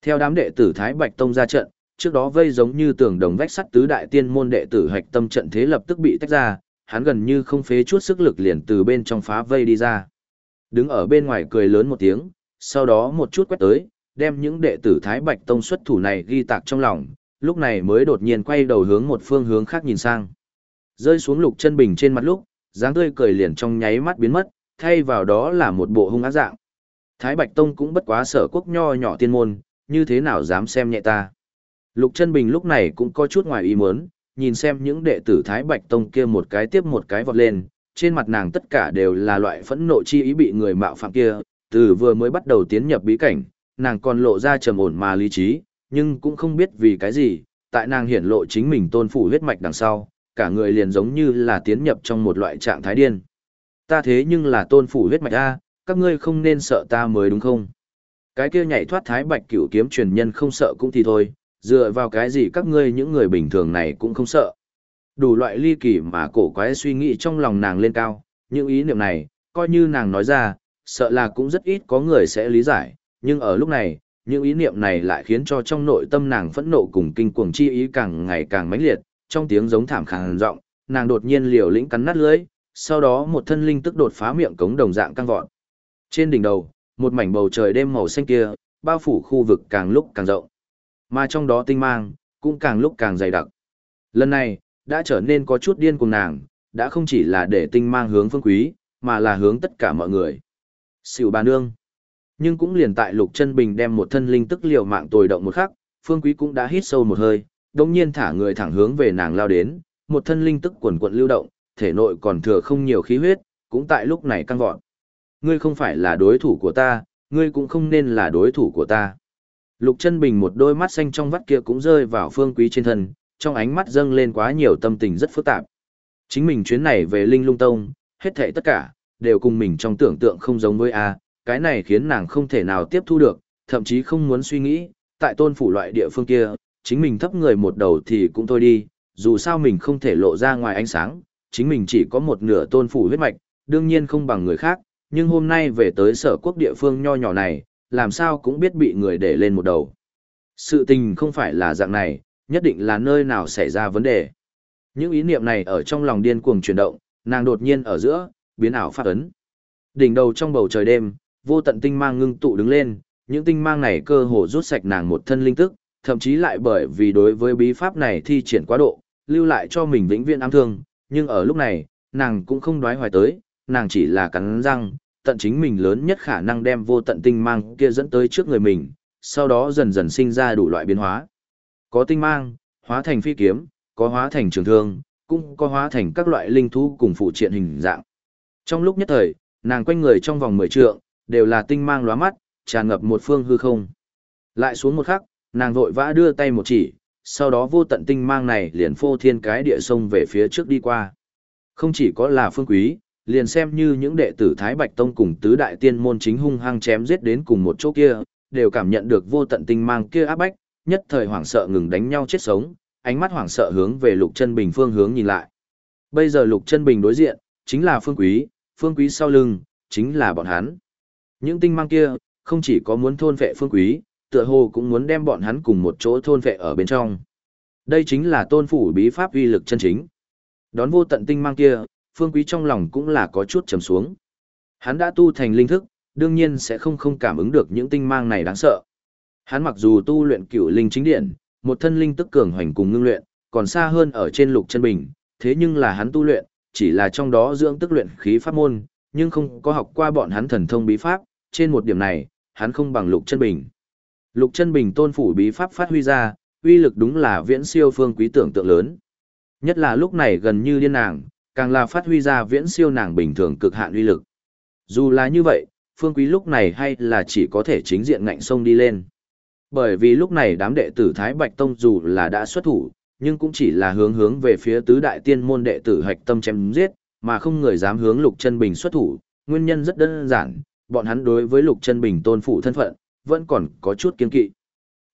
Theo đám đệ tử Thái Bạch Tông ra trận, trước đó vây giống như tường đồng vách sắt tứ đại tiên môn đệ tử hạch tâm trận thế lập tức bị tách ra, hắn gần như không phế chút sức lực liền từ bên trong phá vây đi ra. Đứng ở bên ngoài cười lớn một tiếng, sau đó một chút quét tới, đem những đệ tử Thái Bạch Tông xuất thủ này ghi tạc trong lòng, lúc này mới đột nhiên quay đầu hướng một phương hướng khác nhìn sang. Rơi xuống lục chân bình trên mặt lúc, dáng tươi cười liền trong nháy mắt biến mất, thay vào đó là một bộ hung ác dạng. Thái Bạch Tông cũng bất quá sở quốc nho nhỏ tiên môn, như thế nào dám xem nhẹ ta. Lục chân bình lúc này cũng có chút ngoài ý muốn, nhìn xem những đệ tử Thái Bạch Tông kia một cái tiếp một cái vọt lên, trên mặt nàng tất cả đều là loại phẫn nộ chi ý bị người mạo phạm kia, từ vừa mới bắt đầu tiến nhập bí cảnh, nàng còn lộ ra trầm ổn mà lý trí, nhưng cũng không biết vì cái gì, tại nàng hiển lộ chính mình tôn phủ huyết mạch đằng sau, cả người liền giống như là tiến nhập trong một loại trạng thái điên. Ta thế nhưng là tôn phủ huyết mạch A, các ngươi không nên sợ ta mới đúng không? Cái kia nhảy thoát thái bạch cửu kiếm truyền nhân không sợ cũng thì thôi, dựa vào cái gì các ngươi những người bình thường này cũng không sợ. Đủ loại ly kỳ mà cổ quái suy nghĩ trong lòng nàng lên cao, những ý niệm này, coi như nàng nói ra, sợ là cũng rất ít có người sẽ lý giải, nhưng ở lúc này, những ý niệm này lại khiến cho trong nội tâm nàng phẫn nộ cùng kinh cuồng chi ý càng ngày càng mãnh liệt, trong tiếng giống thảm khàn giọng, nàng đột nhiên liều lĩnh cắn nát lưỡi, sau đó một thân linh tức đột phá miệng cống đồng dạng căng vọt. Trên đỉnh đầu, một mảnh bầu trời đêm màu xanh kia, bao phủ khu vực càng lúc càng rộng. Mà trong đó tinh mang, cũng càng lúc càng dày đặc. Lần này, đã trở nên có chút điên cùng nàng, đã không chỉ là để tinh mang hướng phương quý, mà là hướng tất cả mọi người. Sỉu bà nương. Nhưng cũng liền tại Lục Chân Bình đem một thân linh tức liều mạng tồi động một khắc, Phương Quý cũng đã hít sâu một hơi, đông nhiên thả người thẳng hướng về nàng lao đến, một thân linh tức quần quận lưu động, thể nội còn thừa không nhiều khí huyết, cũng tại lúc này căng vọt. Ngươi không phải là đối thủ của ta, ngươi cũng không nên là đối thủ của ta. Lục Chân Bình một đôi mắt xanh trong vắt kia cũng rơi vào Phương Quý trên thân, trong ánh mắt dâng lên quá nhiều tâm tình rất phức tạp. Chính mình chuyến này về Linh Lung Tông, hết thảy tất cả, đều cùng mình trong tưởng tượng không giống với A, cái này khiến nàng không thể nào tiếp thu được, thậm chí không muốn suy nghĩ, tại tôn phủ loại địa phương kia, chính mình thấp người một đầu thì cũng thôi đi, dù sao mình không thể lộ ra ngoài ánh sáng, chính mình chỉ có một nửa tôn phủ huyết mạch, đương nhiên không bằng người khác, nhưng hôm nay về tới sở quốc địa phương nho nhỏ này, làm sao cũng biết bị người để lên một đầu. Sự tình không phải là dạng này, nhất định là nơi nào xảy ra vấn đề. Những ý niệm này ở trong lòng điên cuồng chuyển động, nàng đột nhiên ở giữa, biến ảo phát ấn. Đỉnh đầu trong bầu trời đêm, vô tận tinh mang ngưng tụ đứng lên, những tinh mang này cơ hồ rút sạch nàng một thân linh tức, thậm chí lại bởi vì đối với bí pháp này thi triển quá độ, lưu lại cho mình vĩnh viễn ám thương, nhưng ở lúc này, nàng cũng không đoái hoài tới, nàng chỉ là cắn răng, tận chính mình lớn nhất khả năng đem vô tận tinh mang kia dẫn tới trước người mình, sau đó dần dần sinh ra đủ loại biến hóa. Có tinh mang, hóa thành phi kiếm, có hóa thành trường thương, cũng có hóa thành các loại linh thú cùng phụ triện hình dạng. Trong lúc nhất thời, nàng quanh người trong vòng 10 trượng, đều là tinh mang lóa mắt, tràn ngập một phương hư không. Lại xuống một khắc, nàng vội vã đưa tay một chỉ, sau đó vô tận tinh mang này liền phô thiên cái địa sông về phía trước đi qua. Không chỉ có là phương quý, liền xem như những đệ tử Thái Bạch Tông cùng tứ đại tiên môn chính hung hăng chém giết đến cùng một chỗ kia, đều cảm nhận được vô tận tinh mang kia áp bách, nhất thời hoảng sợ ngừng đánh nhau chết sống, ánh mắt hoảng sợ hướng về Lục Chân Bình phương hướng nhìn lại. Bây giờ Lục Chân Bình đối diện, chính là Phương Quý, Phương Quý sau lưng, chính là bọn hắn. Những tinh mang kia, không chỉ có muốn thôn vệ phương quý, tựa hồ cũng muốn đem bọn hắn cùng một chỗ thôn vệ ở bên trong. Đây chính là tôn phủ bí pháp uy lực chân chính. Đón vô tận tinh mang kia, phương quý trong lòng cũng là có chút trầm xuống. Hắn đã tu thành linh thức, đương nhiên sẽ không không cảm ứng được những tinh mang này đáng sợ. Hắn mặc dù tu luyện cửu linh chính điện, một thân linh tức cường hoành cùng ngưng luyện, còn xa hơn ở trên lục chân bình, thế nhưng là hắn tu luyện, chỉ là trong đó dưỡng tức luyện khí pháp môn, nhưng không có học qua bọn hắn thần thông bí pháp, trên một điểm này, hắn không bằng lục chân bình. Lục chân bình tôn phủ bí pháp phát huy ra, uy lực đúng là viễn siêu phương quý tưởng tượng lớn. Nhất là lúc này gần như điên nàng, càng là phát huy ra viễn siêu nàng bình thường cực hạn uy lực. Dù là như vậy, phương quý lúc này hay là chỉ có thể chính diện ngạnh sông đi lên. Bởi vì lúc này đám đệ tử Thái Bạch Tông dù là đã xuất thủ, nhưng cũng chỉ là hướng hướng về phía tứ đại tiên môn đệ tử hạch tâm chém giết, mà không người dám hướng Lục Chân Bình xuất thủ, nguyên nhân rất đơn giản, bọn hắn đối với Lục Chân Bình tôn phụ thân phận, vẫn còn có chút kiên kỵ.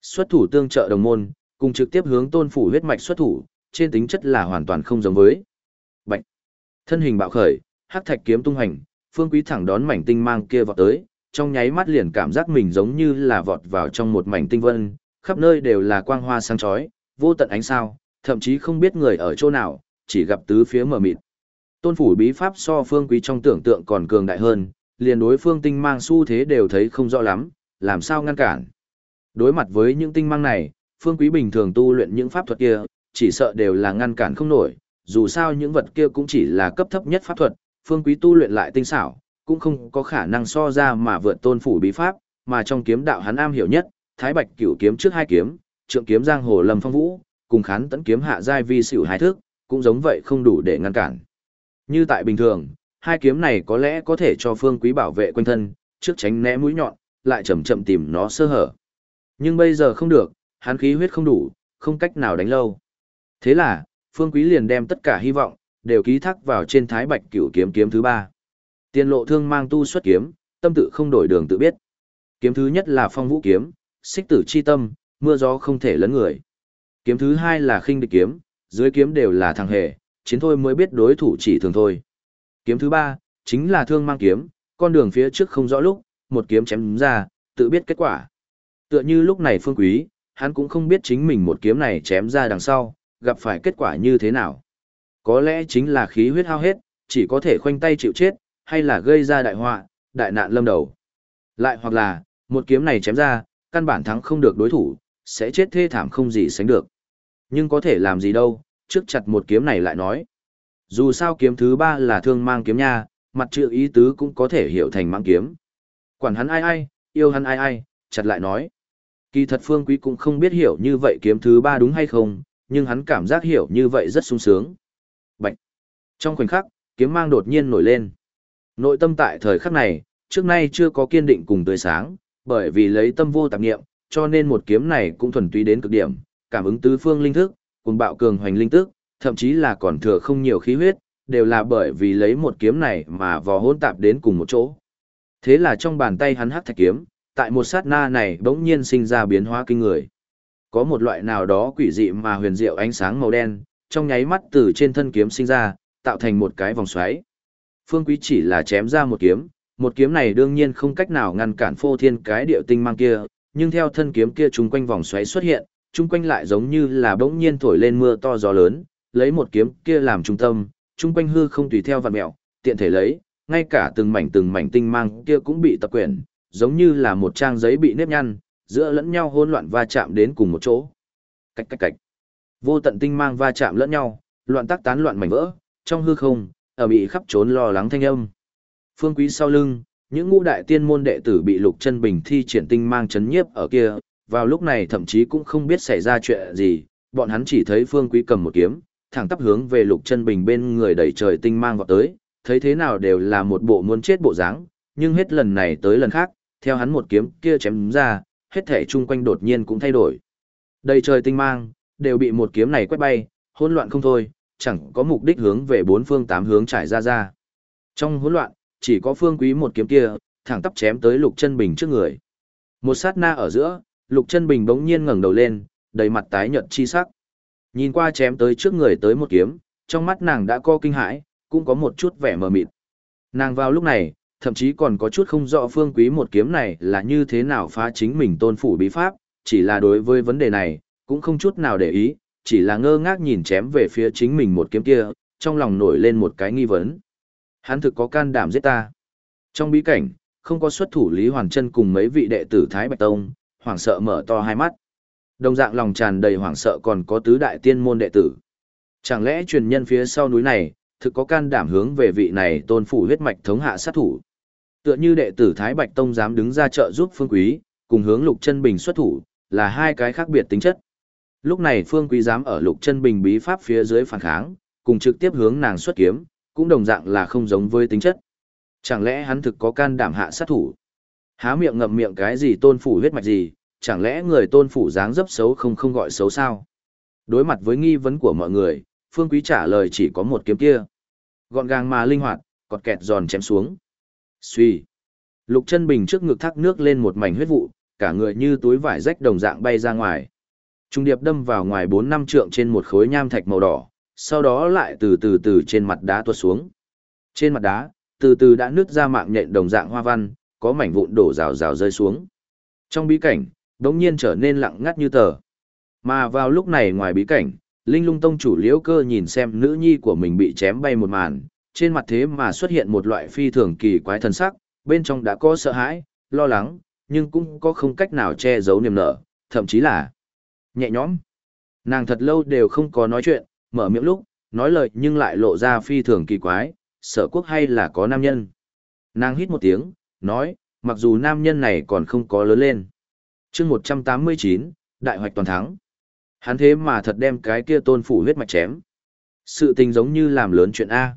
Xuất thủ tương trợ đồng môn, cùng trực tiếp hướng tôn phủ huyết mạch xuất thủ, trên tính chất là hoàn toàn không giống với. Bạch. Thân hình bạo khởi, hắc thạch kiếm tung hành, Phương Quý thẳng đón mảnh tinh mang kia vọt tới, trong nháy mắt liền cảm giác mình giống như là vọt vào trong một mảnh tinh vân, khắp nơi đều là quang hoa sáng chói, vô tận ánh sao, thậm chí không biết người ở chỗ nào, chỉ gặp tứ phía mở mịt. Tôn phủ bí pháp so Phương Quý trong tưởng tượng còn cường đại hơn, liền đối phương tinh mang xu thế đều thấy không rõ lắm, làm sao ngăn cản. Đối mặt với những tinh mang này, Phương Quý bình thường tu luyện những pháp thuật kia, chỉ sợ đều là ngăn cản không nổi, dù sao những vật kia cũng chỉ là cấp thấp nhất pháp thuật, Phương Quý tu luyện lại tinh xảo, cũng không có khả năng so ra mà vượt tôn phủ bí pháp, mà trong kiếm đạo hắn am hiểu nhất, Thái Bạch Cửu kiếm trước hai kiếm, trượng kiếm giang hồ Lâm Phong Vũ, cùng khán tấn kiếm hạ giai vi xỉu hai thước, cũng giống vậy không đủ để ngăn cản. Như tại bình thường, hai kiếm này có lẽ có thể cho Phương Quý bảo vệ quanh thân, trước tránh né mũi nhọn, lại chậm chậm tìm nó sơ hở. Nhưng bây giờ không được, hắn khí huyết không đủ, không cách nào đánh lâu. Thế là, Phương Quý liền đem tất cả hy vọng, đều ký thác vào trên Thái Bạch Cửu kiếm kiếm thứ ba. Tiên lộ thương mang tu xuất kiếm, tâm tự không đổi đường tự biết. Kiếm thứ nhất là phong vũ kiếm, xích tử chi tâm, mưa gió không thể lấn người. Kiếm thứ hai là khinh địch kiếm, dưới kiếm đều là thằng hề, chiến thôi mới biết đối thủ chỉ thường thôi. Kiếm thứ ba, chính là thương mang kiếm, con đường phía trước không rõ lúc, một kiếm chém ra, tự biết kết quả. Tựa như lúc này phương quý, hắn cũng không biết chính mình một kiếm này chém ra đằng sau, gặp phải kết quả như thế nào. Có lẽ chính là khí huyết hao hết, chỉ có thể khoanh tay chịu chết, hay là gây ra đại họa, đại nạn lâm đầu. Lại hoặc là, một kiếm này chém ra, căn bản thắng không được đối thủ, sẽ chết thê thảm không gì sánh được. Nhưng có thể làm gì đâu, trước chặt một kiếm này lại nói. Dù sao kiếm thứ ba là thương mang kiếm nha, mặt chữ ý tứ cũng có thể hiểu thành mang kiếm. Quản hắn ai ai, yêu hắn ai ai, chặt lại nói. Kỳ thật Phương Quý cũng không biết hiểu như vậy kiếm thứ ba đúng hay không, nhưng hắn cảm giác hiểu như vậy rất sung sướng. Bạch! Trong khoảnh khắc, kiếm mang đột nhiên nổi lên. Nội tâm tại thời khắc này, trước nay chưa có kiên định cùng tươi sáng, bởi vì lấy tâm vô tạp nghiệm, cho nên một kiếm này cũng thuần túy đến cực điểm, cảm ứng tứ phương linh thức, cùng bạo cường hoành linh tức, thậm chí là còn thừa không nhiều khí huyết, đều là bởi vì lấy một kiếm này mà vò hỗn tạp đến cùng một chỗ. Thế là trong bàn tay hắn hắc thạch kiếm, tại một sát na này bỗng nhiên sinh ra biến hóa kinh người. Có một loại nào đó quỷ dị mà huyền diệu ánh sáng màu đen, trong nháy mắt từ trên thân kiếm sinh ra, tạo thành một cái vòng xoáy. Phương Quý chỉ là chém ra một kiếm, một kiếm này đương nhiên không cách nào ngăn cản phô thiên cái điệu tinh mang kia, nhưng theo thân kiếm kia chúng quanh vòng xoáy xuất hiện, chúng quanh lại giống như là bỗng nhiên thổi lên mưa to gió lớn, lấy một kiếm kia làm trung tâm, chung quanh hư không tùy theo vạn mẹo, tiện thể lấy, ngay cả từng mảnh từng mảnh tinh mang kia cũng bị tập quyển, giống như là một trang giấy bị nếp nhăn, giữa lẫn nhau hỗn loạn va chạm đến cùng một chỗ. Cách cách cách. Vô tận tinh mang va chạm lẫn nhau, loạn tác tán loạn mảnh vỡ, trong hư không, ở bị khắp trốn lo lắng thanh âm. Phương Quý sau lưng, những ngũ đại tiên môn đệ tử bị Lục Chân Bình thi triển tinh mang chấn nhiếp ở kia, vào lúc này thậm chí cũng không biết xảy ra chuyện gì, bọn hắn chỉ thấy Phương Quý cầm một kiếm, thẳng tắp hướng về Lục Chân Bình bên người đẩy trời tinh mang vọt tới, thấy thế nào đều là một bộ muốn chết bộ dáng, nhưng hết lần này tới lần khác, theo hắn một kiếm kia chém ra, hết thể chung quanh đột nhiên cũng thay đổi. Đầy trời tinh mang, đều bị một kiếm này quét bay, hỗn loạn không thôi, chẳng có mục đích hướng về bốn phương tám hướng trải ra ra. Trong hỗn loạn, chỉ có phương quý một kiếm kia, thẳng tắp chém tới lục chân bình trước người. Một sát na ở giữa, lục chân bình bỗng nhiên ngẩng đầu lên, đầy mặt tái nhợt chi sắc. Nhìn qua chém tới trước người tới một kiếm, trong mắt nàng đã có kinh hãi, cũng có một chút vẻ mờ mịt. Nàng vào lúc này, thậm chí còn có chút không rõ phương quý một kiếm này là như thế nào phá chính mình tôn phủ bí pháp, chỉ là đối với vấn đề này, cũng không chút nào để ý, chỉ là ngơ ngác nhìn chém về phía chính mình một kiếm kia, trong lòng nổi lên một cái nghi vấn. Hắn thực có can đảm giết ta. Trong bí cảnh, không có xuất thủ Lý Hoàn Trân cùng mấy vị đệ tử Thái Bạch Tông, hoảng sợ mở to hai mắt. Đồng dạng lòng tràn đầy hoảng sợ còn có tứ đại tiên môn đệ tử. Chẳng lẽ truyền nhân phía sau núi này, thực có can đảm hướng về vị này tôn phủ huyết mạch thống hạ sát thủ. Tựa như đệ tử Thái Bạch Tông dám đứng ra trợ giúp Phương Quý, cùng hướng Lục Chân Bình xuất thủ, là hai cái khác biệt tính chất. Lúc này Phương Quý dám ở Lục Chân Bình bí pháp phía dưới phản kháng, cùng trực tiếp hướng nàng xuất kiếm, cũng đồng dạng là không giống với tính chất. Chẳng lẽ hắn thực có can đảm hạ sát thủ? Há miệng ngậm miệng cái gì tôn phủ huyết mạch gì, chẳng lẽ người tôn phủ dáng dấp xấu không không gọi xấu sao? Đối mặt với nghi vấn của mọi người, Phương Quý trả lời chỉ có một kiếm kia. Gọn gàng mà linh hoạt, cọt kẹt giòn chém xuống. Xuy. Lục chân bình trước ngực thác nước lên một mảnh huyết vụ, cả người như túi vải rách đồng dạng bay ra ngoài. Trung điệp đâm vào ngoài 4 năm trượng trên một khối nham thạch màu đỏ, sau đó lại từ từ từ trên mặt đá tuột xuống. Trên mặt đá, từ từ đã nứt ra mạng nhện đồng dạng hoa văn, có mảnh vụn đổ rào rào rơi xuống. Trong bí cảnh, đống nhiên trở nên lặng ngắt như tờ. Mà vào lúc này ngoài bí cảnh, Linh lung tông chủ liễu cơ nhìn xem nữ nhi của mình bị chém bay một màn, trên mặt thế mà xuất hiện một loại phi thường kỳ quái thần sắc, bên trong đã có sợ hãi, lo lắng, nhưng cũng có không cách nào che giấu niềm nở, thậm chí là nhẹ nhõm. Nàng thật lâu đều không có nói chuyện, mở miệng lúc, nói lời nhưng lại lộ ra phi thường kỳ quái, sở quốc hay là có nam nhân. Nàng hít một tiếng, nói, mặc dù nam nhân này còn không có lớn lên. chương 189, đại hoạch toàn thắng. Hắn thế mà thật đem cái kia tôn phủ huyết mạch chém. Sự tình giống như làm lớn chuyện A.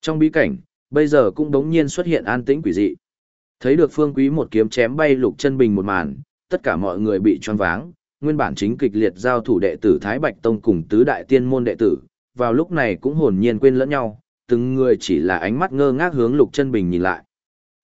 Trong bí cảnh, bây giờ cũng đống nhiên xuất hiện an tĩnh quỷ dị. Thấy được phương quý một kiếm chém bay lục chân bình một màn, tất cả mọi người bị choáng váng, nguyên bản chính kịch liệt giao thủ đệ tử Thái Bạch Tông cùng tứ đại tiên môn đệ tử, vào lúc này cũng hồn nhiên quên lẫn nhau, từng người chỉ là ánh mắt ngơ ngác hướng lục chân bình nhìn lại.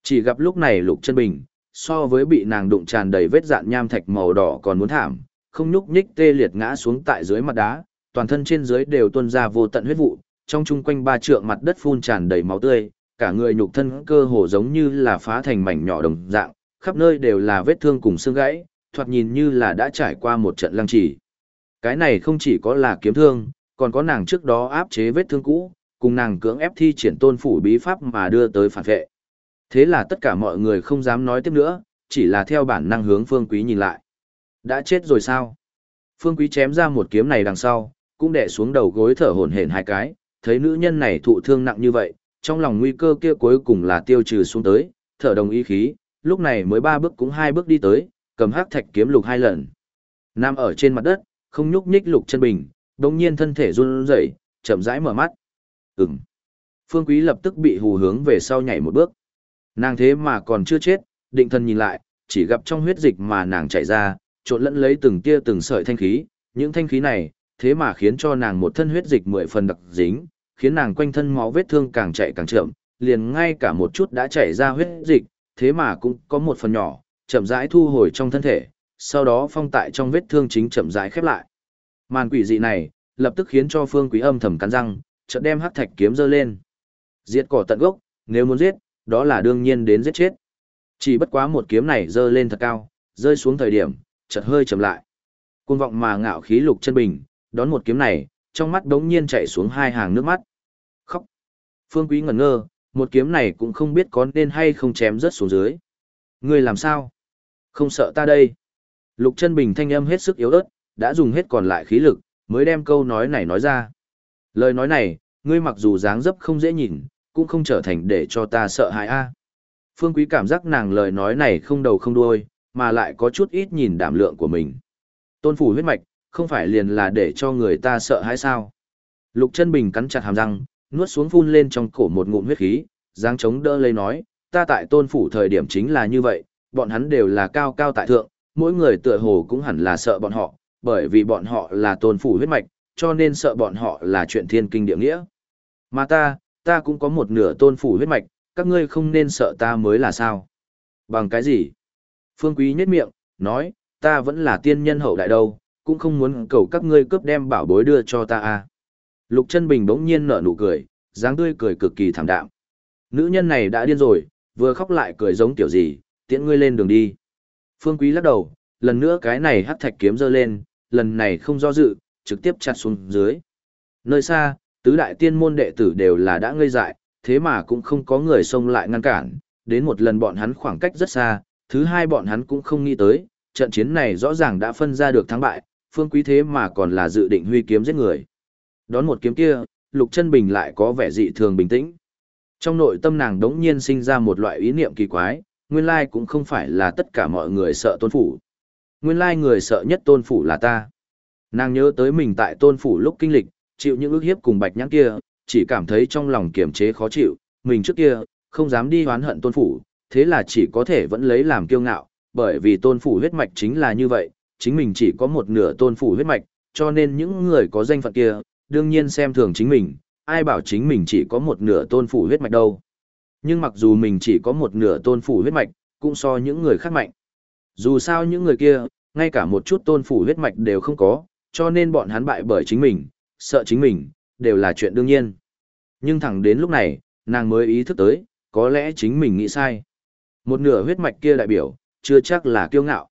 Chỉ gặp lúc này lục chân bình, so với bị nàng đụng tràn đầy vết dạn nham thạch màu đỏ còn muốn thảm, không nhúc nhích tê liệt ngã xuống tại dưới mặt đá, toàn thân trên dưới đều tuôn ra vô tận huyết vụ, trong chung quanh ba trượng mặt đất phun tràn đầy máu tươi, cả người nhục thân cơ hồ giống như là phá thành mảnh nhỏ đồng dạng, khắp nơi đều là vết thương cùng xương gãy, thoạt nhìn như là đã trải qua một trận lăng trì. Cái này không chỉ có là kiếm thương, còn có nàng trước đó áp chế vết thương cũ, cùng nàng cưỡng ép thi triển tôn phủ bí pháp mà đưa tới phản vệ. Thế là tất cả mọi người không dám nói tiếp nữa, chỉ là theo bản năng hướng phương quý nhìn lại. Đã chết rồi sao? Phương Quý chém ra một kiếm này đằng sau, cũng đè xuống đầu gối thở hổn hển hai cái, thấy nữ nhân này thụ thương nặng như vậy, trong lòng nguy cơ kia cuối cùng là tiêu trừ xuống tới, thở đồng ý khí, lúc này mới ba bước cũng hai bước đi tới, cầm hắc thạch kiếm lục hai lần. Nam ở trên mặt đất, không nhúc nhích lục chân bình, đồng nhiên thân thể run rẩy, chậm rãi mở mắt. Ừm. Phương Quý lập tức bị hù hướng về sau nhảy một bước. Nàng thế mà còn chưa chết, định thần nhìn lại, chỉ gặp trong huyết dịch mà nàng chảy ra, trộn lẫn lấy từng tia từng sợi thanh khí, những thanh khí này, thế mà khiến cho nàng một thân huyết dịch mười phần đặc dính, khiến nàng quanh thân máu vết thương càng chạy càng chậm, liền ngay cả một chút đã chảy ra huyết dịch, thế mà cũng có một phần nhỏ, chậm rãi thu hồi trong thân thể, sau đó phong tại trong vết thương chính chậm rãi khép lại. Màn quỷ dị này, lập tức khiến cho Phương Quý âm thầm cắn răng, chợt đem hắc thạch kiếm giơ lên. Diệt cỏ tận gốc, nếu muốn giết, đó là đương nhiên đến giết chết. Chỉ bất quá một kiếm này giơ lên thật cao, rơi xuống thời điểm, chợt hơi chậm lại. Cuồng vọng mà ngạo khí lục chân bình, đón một kiếm này, trong mắt đống nhiên chảy xuống hai hàng nước mắt. Khóc. Phương Quý ngẩn ngơ, một kiếm này cũng không biết có nên hay không chém rớt xuống dưới. Ngươi làm sao? Không sợ ta đây. Lục chân bình thanh âm hết sức yếu ớt, đã dùng hết còn lại khí lực, mới đem câu nói này nói ra. Lời nói này, ngươi mặc dù dáng dấp không dễ nhìn, cũng không trở thành để cho ta sợ hãi a. Phương Quý cảm giác nàng lời nói này không đầu không đuôi, mà lại có chút ít nhìn đảm lượng của mình. Tôn phủ huyết mạch, không phải liền là để cho người ta sợ hãi sao. Lục chân bình cắn chặt hàm răng, nuốt xuống phun lên trong cổ một ngụm huyết khí, giáng chống đỡ lấy nói, ta tại tôn phủ thời điểm chính là như vậy, bọn hắn đều là cao cao tại thượng, mỗi người tựa hồ cũng hẳn là sợ bọn họ, bởi vì bọn họ là tôn phủ huyết mạch, cho nên sợ bọn họ là chuyện thiên kinh địa nghĩa. Mà ta, ta cũng có một nửa tôn phủ huyết mạch, các ngươi không nên sợ ta mới là sao. Bằng cái gì? Phương Quý nhếch miệng, nói, ta vẫn là tiên nhân hậu đại đâu, cũng không muốn cầu các ngươi cướp đem bảo bối đưa cho ta à. Lục chân bình bỗng nhiên nở nụ cười, dáng tươi cười cực kỳ thảm đạm. Nữ nhân này đã điên rồi, vừa khóc lại cười giống tiểu gì, tiễn ngươi lên đường đi. Phương Quý lắc đầu, lần nữa cái này hắc thạch kiếm giơ lên, lần này không do dự, trực tiếp chặt xuống dưới. Nơi xa, tứ đại tiên môn đệ tử đều là đã ngây dại, thế mà cũng không có người xông lại ngăn cản, đến một lần bọn hắn khoảng cách rất xa, thứ hai bọn hắn cũng không nghĩ tới, trận chiến này rõ ràng đã phân ra được thắng bại, phương quý thế mà còn là dự định huy kiếm giết người. Đón một kiếm kia, Lục Chân Bình lại có vẻ dị thường bình tĩnh. Trong nội tâm nàng đống nhiên sinh ra một loại ý niệm kỳ quái, nguyên lai cũng không phải là tất cả mọi người sợ tôn phủ. Nguyên lai người sợ nhất tôn phủ là ta. Nàng nhớ tới mình tại tôn phủ lúc kinh lịch, chịu những ước hiếp cùng bạch nhãn kia, chỉ cảm thấy trong lòng kiềm chế khó chịu, mình trước kia, không dám đi hoán hận tôn phủ, thế là chỉ có thể vẫn lấy làm kiêu ngạo, bởi vì tôn phủ huyết mạch chính là như vậy, chính mình chỉ có một nửa tôn phủ huyết mạch, cho nên những người có danh phận kia, đương nhiên xem thường chính mình, ai bảo chính mình chỉ có một nửa tôn phủ huyết mạch đâu. Nhưng mặc dù mình chỉ có một nửa tôn phủ huyết mạch, cũng so những người khác mạnh. Dù sao những người kia, ngay cả một chút tôn phủ huyết mạch đều không có, cho nên bọn hắn bại bởi chính mình, sợ chính mình, đều là chuyện đương nhiên. Nhưng thẳng đến lúc này, nàng mới ý thức tới, có lẽ chính mình nghĩ sai. Một nửa huyết mạch kia đại biểu, chưa chắc là kiêu ngạo.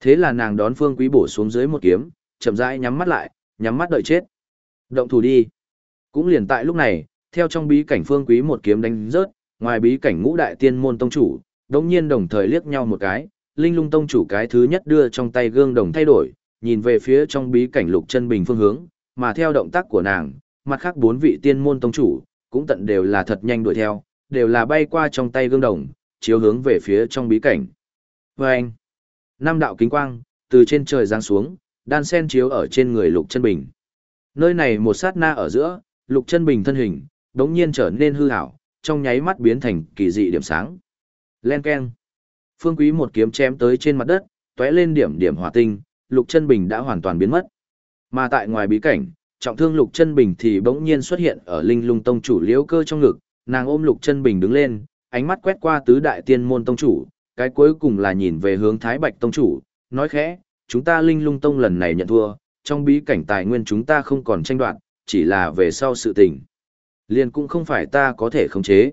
Thế là nàng đón phương quý bổ xuống dưới một kiếm, chậm rãi nhắm mắt lại, nhắm mắt đợi chết. Động thủ đi. Cũng liền tại lúc này, theo trong bí cảnh phương quý một kiếm đánh rớt, ngoài bí cảnh ngũ đại tiên môn tông chủ, đống nhiên đồng thời liếc nhau một cái, linh lung tông chủ cái thứ nhất đưa trong tay gương đồng thay đổi, nhìn về phía trong bí cảnh lục chân bình phương hướng, mà theo động tác của nàng, mặt khác bốn vị tiên môn tông chủ, cũng tận đều là thật nhanh đuổi theo, đều là bay qua trong tay gương đồng, chiếu hướng về phía trong bí cảnh. Vâng! anh, năm đạo kính quang, từ trên trời giáng xuống, đan sen chiếu ở trên người lục chân bình. Nơi này một sát na ở giữa, lục chân bình thân hình, đống nhiên trở nên hư ảo, trong nháy mắt biến thành kỳ dị điểm sáng. Len keng. Phương Quý một kiếm chém tới trên mặt đất, tóe lên điểm điểm hỏa tinh, Lục Chân Bình đã hoàn toàn biến mất. Mà tại ngoài bí cảnh, trọng thương Lục Chân Bình thì bỗng nhiên xuất hiện ở Linh Lung Tông chủ Liễu Cơ trong ngực, nàng ôm Lục Chân Bình đứng lên, ánh mắt quét qua tứ đại tiên môn tông chủ, cái cuối cùng là nhìn về hướng Thái Bạch tông chủ, nói khẽ, chúng ta Linh Lung Tông lần này nhận thua, trong bí cảnh tài nguyên chúng ta không còn tranh đoạt, chỉ là về sau sự tình. Liền cũng không phải ta có thể khống chế.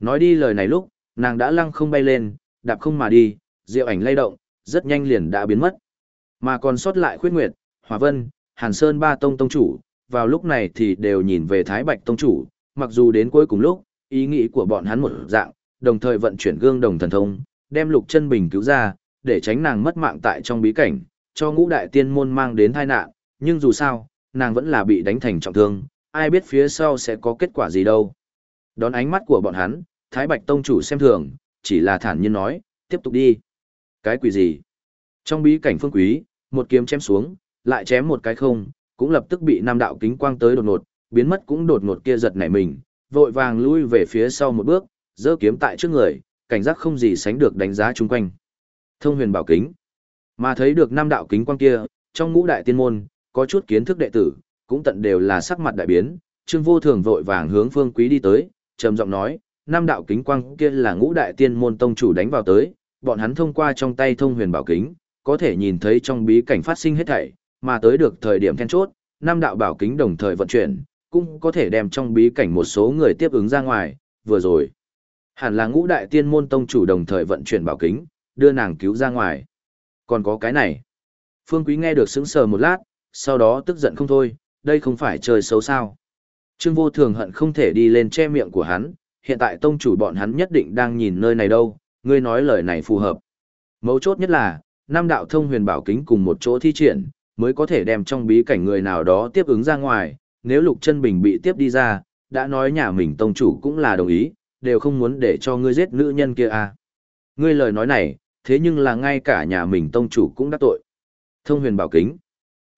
Nói đi lời này lúc, nàng đã lăng không bay lên, đạp không mà đi, diệu ảnh lay động, rất nhanh liền đã biến mất. Mà còn sót lại khuyết nguyệt, hòa vân, hàn sơn ba tông tông chủ, vào lúc này thì đều nhìn về thái bạch tông chủ, mặc dù đến cuối cùng lúc, ý nghĩ của bọn hắn một dạng, đồng thời vận chuyển gương đồng thần thông, đem lục chân bình cứu ra, để tránh nàng mất mạng tại trong bí cảnh, cho ngũ đại tiên môn mang đến tai nạn, nhưng dù sao, nàng vẫn là bị đánh thành trọng thương, ai biết phía sau sẽ có kết quả gì đâu. Đón ánh mắt của bọn hắn, Thái Bạch Tông chủ xem thường, chỉ là thản nhiên nói, tiếp tục đi. Cái quỷ gì? Trong bí cảnh phương quý, một kiếm chém xuống, lại chém một cái không, cũng lập tức bị nam đạo kính quang tới đột ngột, biến mất cũng đột ngột kia giật nảy mình, vội vàng lui về phía sau một bước, giơ kiếm tại trước người, cảnh giác không gì sánh được đánh giá chung quanh. Thông huyền bảo kính. Mà thấy được năm đạo kính quang kia, trong ngũ đại tiên môn, có chút kiến thức đệ tử, cũng tận đều là sắc mặt đại biến, Trương Vô Thường vội vàng hướng Phương Quý đi tới, trầm giọng nói, năm đạo kính quang kia là ngũ đại tiên môn tông chủ đánh vào tới, bọn hắn thông qua trong tay thông huyền bảo kính, có thể nhìn thấy trong bí cảnh phát sinh hết thảy, mà tới được thời điểm then chốt, năm đạo bảo kính đồng thời vận chuyển, cũng có thể đem trong bí cảnh một số người tiếp ứng ra ngoài, vừa rồi. Hẳn là ngũ đại tiên môn tông chủ đồng thời vận chuyển bảo kính, đưa nàng cứu ra ngoài. Còn có cái này. Phương Quý nghe được sững sờ một lát, sau đó tức giận không thôi, đây không phải chơi xấu sao. Trương vô thường hận không thể đi lên che miệng của hắn, hiện tại tông chủ bọn hắn nhất định đang nhìn nơi này đâu, ngươi nói lời này phù hợp. Mấu chốt nhất là, năm đạo thông huyền bảo kính cùng một chỗ thi triển, mới có thể đem trong bí cảnh người nào đó tiếp ứng ra ngoài, nếu Lục Chân Bình bị tiếp đi ra, đã nói nhà mình tông chủ cũng là đồng ý, đều không muốn để cho ngươi giết nữ nhân kia à. Ngươi lời nói này, thế nhưng là ngay cả nhà mình tông chủ cũng đắc tội. Thông huyền bảo kính.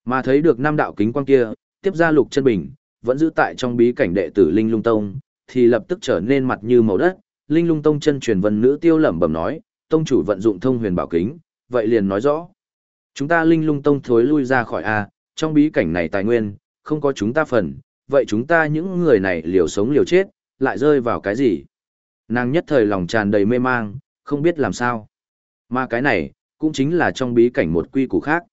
Mà thấy được năm đạo kính quang kia, tiếp ra Lục Chân Bình, vẫn giữ tại trong bí cảnh đệ tử Linh Lung Tông, thì lập tức trở nên mặt như màu đất. Linh lung tông chân truyền vân nữ tiêu lẩm bẩm nói, tông chủ vận dụng thông huyền bảo kính, vậy liền nói rõ. Chúng ta linh lung tông thối lui ra khỏi A, trong bí cảnh này tài nguyên, không có chúng ta phần, vậy chúng ta những người này liều sống liều chết, lại rơi vào cái gì? Nàng nhất thời lòng tràn đầy mê mang, không biết làm sao. Mà cái này, cũng chính là trong bí cảnh một quy củ khác.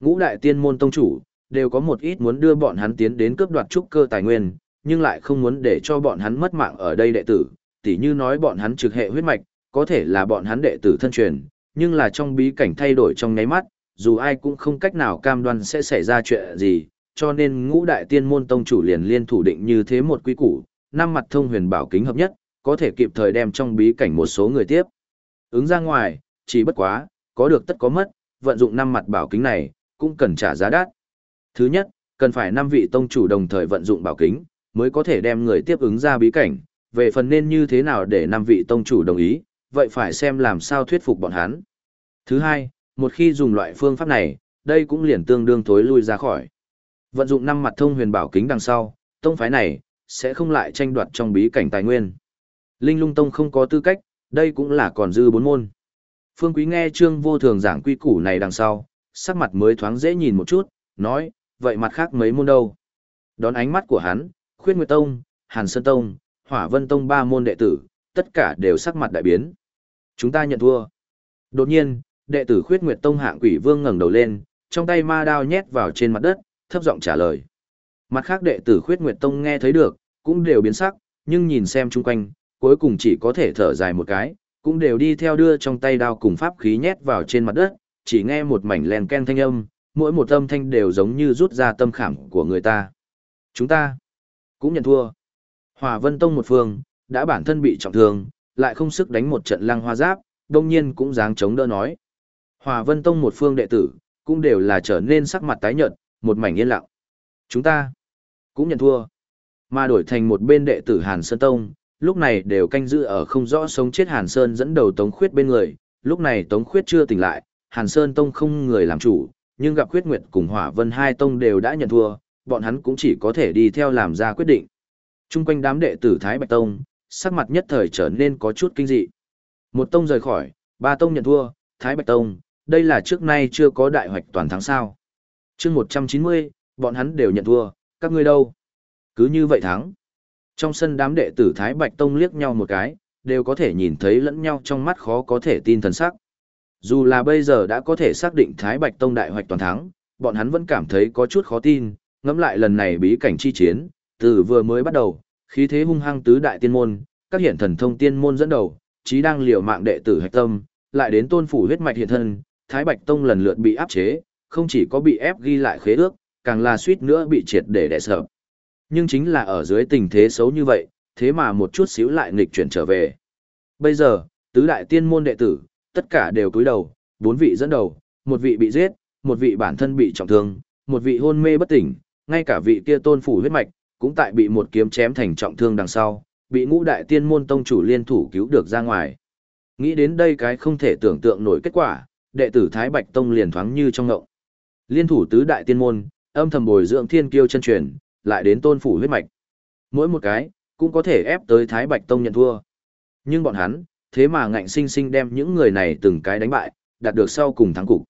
Ngũ đại tiên môn tông chủ, đều có một ít muốn đưa bọn hắn tiến đến cướp đoạt trúc cơ tài nguyên, nhưng lại không muốn để cho bọn hắn mất mạng ở đây đệ tử, tỉ như nói bọn hắn trực hệ huyết mạch, có thể là bọn hắn đệ tử thân truyền, nhưng là trong bí cảnh thay đổi trong nháy mắt, dù ai cũng không cách nào cam đoan sẽ xảy ra chuyện gì, cho nên ngũ đại tiên môn tông chủ liền liên thủ định như thế một quy củ, năm mặt thông huyền bảo kính hợp nhất, có thể kịp thời đem trong bí cảnh một số người tiếp. Ứng ra ngoài, chỉ bất quá, có được tất có mất, vận dụng năm mặt bảo kính này, cũng cần trả giá đắt. Thứ nhất, cần phải năm vị tông chủ đồng thời vận dụng bảo kính, mới có thể đem người tiếp ứng ra bí cảnh, về phần nên như thế nào để năm vị tông chủ đồng ý, vậy phải xem làm sao thuyết phục bọn hắn. Thứ hai, một khi dùng loại phương pháp này, đây cũng liền tương đương thối lui ra khỏi. Vận dụng năm mặt thông huyền bảo kính đằng sau, tông phái này sẽ không lại tranh đoạt trong bí cảnh tài nguyên. Linh Lung Tông không có tư cách, đây cũng là còn dư bốn môn. Phương Quý nghe Trương Vô Thường giảng quy củ này đằng sau, sắc mặt mới thoáng dễ nhìn một chút, nói, vậy mặt khác mấy môn đâu? Đón ánh mắt của hắn, Khuyết Nguyệt Tông, Hàn Sơn Tông, Hỏa Vân Tông ba môn đệ tử, tất cả đều sắc mặt đại biến. Chúng ta nhận thua. Đột nhiên, đệ tử Khuyết Nguyệt Tông hạng quỷ vương ngẩng đầu lên, trong tay ma đao nhét vào trên mặt đất, thấp giọng trả lời. Mặt khác đệ tử Khuyết Nguyệt Tông nghe thấy được, cũng đều biến sắc, nhưng nhìn xem chung quanh, cuối cùng chỉ có thể thở dài một cái, cũng đều đi theo đưa trong tay đao cùng pháp khí nhét vào trên mặt đất, chỉ nghe một mảnh len ken thanh âm, mỗi một âm thanh đều giống như rút ra tâm khảm của người ta. Chúng ta cũng nhận thua. Hòa Vân Tông một phương, đã bản thân bị trọng thương, lại không sức đánh một trận lăng hoa giáp, đông nhiên cũng dáng chống đỡ nói. Hòa Vân Tông một phương đệ tử, cũng đều là trở nên sắc mặt tái nhợt, một mảnh yên lặng. Chúng ta cũng nhận thua. Mà đổi thành một bên đệ tử Hàn Sơn Tông, lúc này đều canh giữ ở không rõ sống chết Hàn Sơn dẫn đầu Tống Khuyết bên người, lúc này Tống Khuyết chưa tỉnh lại, Hàn Sơn Tông không người làm chủ, nhưng gặp Khuyết Nguyệt cùng Hỏa Vân hai tông đều đã nhận thua, bọn hắn cũng chỉ có thể đi theo làm ra quyết định. Trung quanh đám đệ tử Thái Bạch Tông, sắc mặt nhất thời trở nên có chút kinh dị. Một tông rời khỏi, ba tông nhận thua, Thái Bạch Tông, đây là trước nay chưa có đại hoạch toàn thắng sao chương 190, bọn hắn đều nhận thua, các ngươi đâu? Cứ như vậy thắng. Trong sân đám đệ tử Thái Bạch Tông liếc nhau một cái, đều có thể nhìn thấy lẫn nhau trong mắt khó có thể tin thần sắc. Dù là bây giờ đã có thể xác định Thái Bạch Tông đại hoạch toàn thắng, bọn hắn vẫn cảm thấy có chút khó tin, ngẫm lại lần này bí cảnh chi chiến, từ vừa mới bắt đầu, khí thế hung hăng tứ đại tiên môn, các hiện thần thông tiên môn dẫn đầu, trí đang liều mạng đệ tử hạch tâm, lại đến tôn phủ huyết mạch hiện thân, Thái Bạch Tông lần lượt bị áp chế, không chỉ có bị ép ghi lại khế ước, càng là suýt nữa bị triệt để đè sập. Nhưng chính là ở dưới tình thế xấu như vậy, thế mà một chút xíu lại nghịch chuyển trở về. Bây giờ, tứ đại tiên môn đệ tử, tất cả đều cúi đầu, bốn vị dẫn đầu, một vị bị giết, một vị bản thân bị trọng thương, một vị hôn mê bất tỉnh, ngay cả vị kia tôn phủ huyết mạch, cũng tại bị một kiếm chém thành trọng thương đằng sau, bị ngũ đại tiên môn tông chủ liên thủ cứu được ra ngoài. Nghĩ đến đây cái không thể tưởng tượng nổi kết quả, đệ tử Thái Bạch Tông liền thoáng như trong ngộng. Liên thủ tứ đại tiên môn, âm thầm bồi dưỡng thiên kiêu chân truyền, lại đến tôn phủ huyết mạch. Mỗi một cái, cũng có thể ép tới Thái Bạch Tông nhận thua. Nhưng bọn hắn, thế mà ngạnh sinh sinh đem những người này từng cái đánh bại, đạt được sau cùng thắng cục.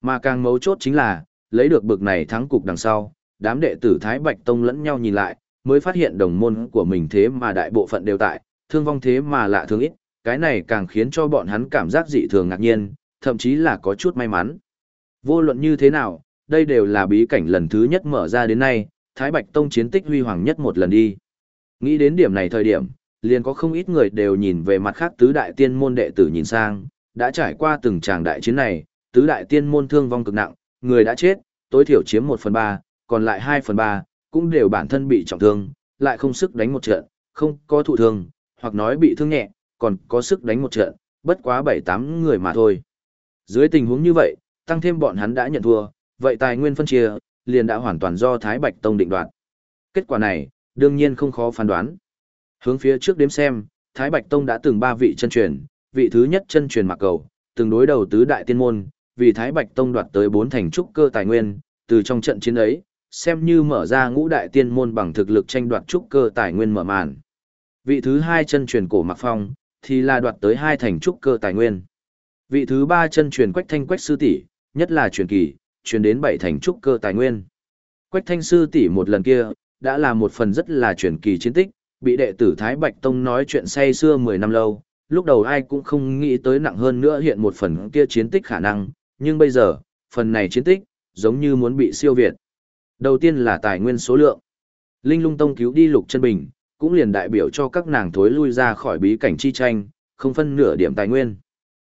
Mà càng mấu chốt chính là, lấy được bực này thắng cục đằng sau, đám đệ tử Thái Bạch Tông lẫn nhau nhìn lại, mới phát hiện đồng môn của mình thế mà đại bộ phận đều tại, thương vong thế mà lạ thương ít, cái này càng khiến cho bọn hắn cảm giác dị thường ngạc nhiên, thậm chí là có chút may mắn. Vô luận như thế nào, đây đều là bí cảnh lần thứ nhất mở ra đến nay, Thái Bạch Tông chiến tích huy hoàng nhất một lần đi. Nghĩ đến điểm này thời điểm, liền có không ít người đều nhìn về mặt khác tứ đại tiên môn đệ tử nhìn sang, đã trải qua từng tràng đại chiến này, tứ đại tiên môn thương vong cực nặng, người đã chết, tối thiểu chiếm 1 phần 3, còn lại 2 phần 3, cũng đều bản thân bị trọng thương, lại không sức đánh một trận, không có thụ thương, hoặc nói bị thương nhẹ, còn có sức đánh một trận, bất quá 7-8 người mà thôi. Dưới tình huống như vậy, tăng thêm bọn hắn đã nhận thua, vậy tài nguyên phân chia, liền đã hoàn toàn do Thái Bạch Tông định đoạt. Kết quả này, đương nhiên không khó phán đoán. Hướng phía trước đếm xem, Thái Bạch Tông đã từng ba vị chân truyền, vị thứ nhất chân truyền mặc cầu, từng đối đầu tứ đại tiên môn, vì Thái Bạch Tông đoạt tới bốn thành trúc cơ tài nguyên, từ trong trận chiến ấy, xem như mở ra ngũ đại tiên môn bằng thực lực tranh đoạt trúc cơ tài nguyên mở màn. Vị thứ hai chân truyền cổ Mặc Phong, thì là đoạt tới hai thành trúc cơ tài nguyên. Vị thứ ba chân truyền Quách Thanh Quách sư tỷ, nhất là truyền kỳ, truyền đến bảy thành trúc cơ tài nguyên. Quách Thanh sư tỷ một lần kia, đã là một phần rất là truyền kỳ chiến tích, bị đệ tử Thái Bạch Tông nói chuyện say xưa 10 năm lâu, lúc đầu ai cũng không nghĩ tới nặng hơn nữa hiện một phần kia chiến tích khả năng, nhưng bây giờ, phần này chiến tích, giống như muốn bị siêu việt. Đầu tiên là tài nguyên số lượng. Linh lung tông cứu đi lục chân bình, cũng liền đại biểu cho các nàng thối lui ra khỏi bí cảnh chi tranh, không phân nửa điểm tài nguyên.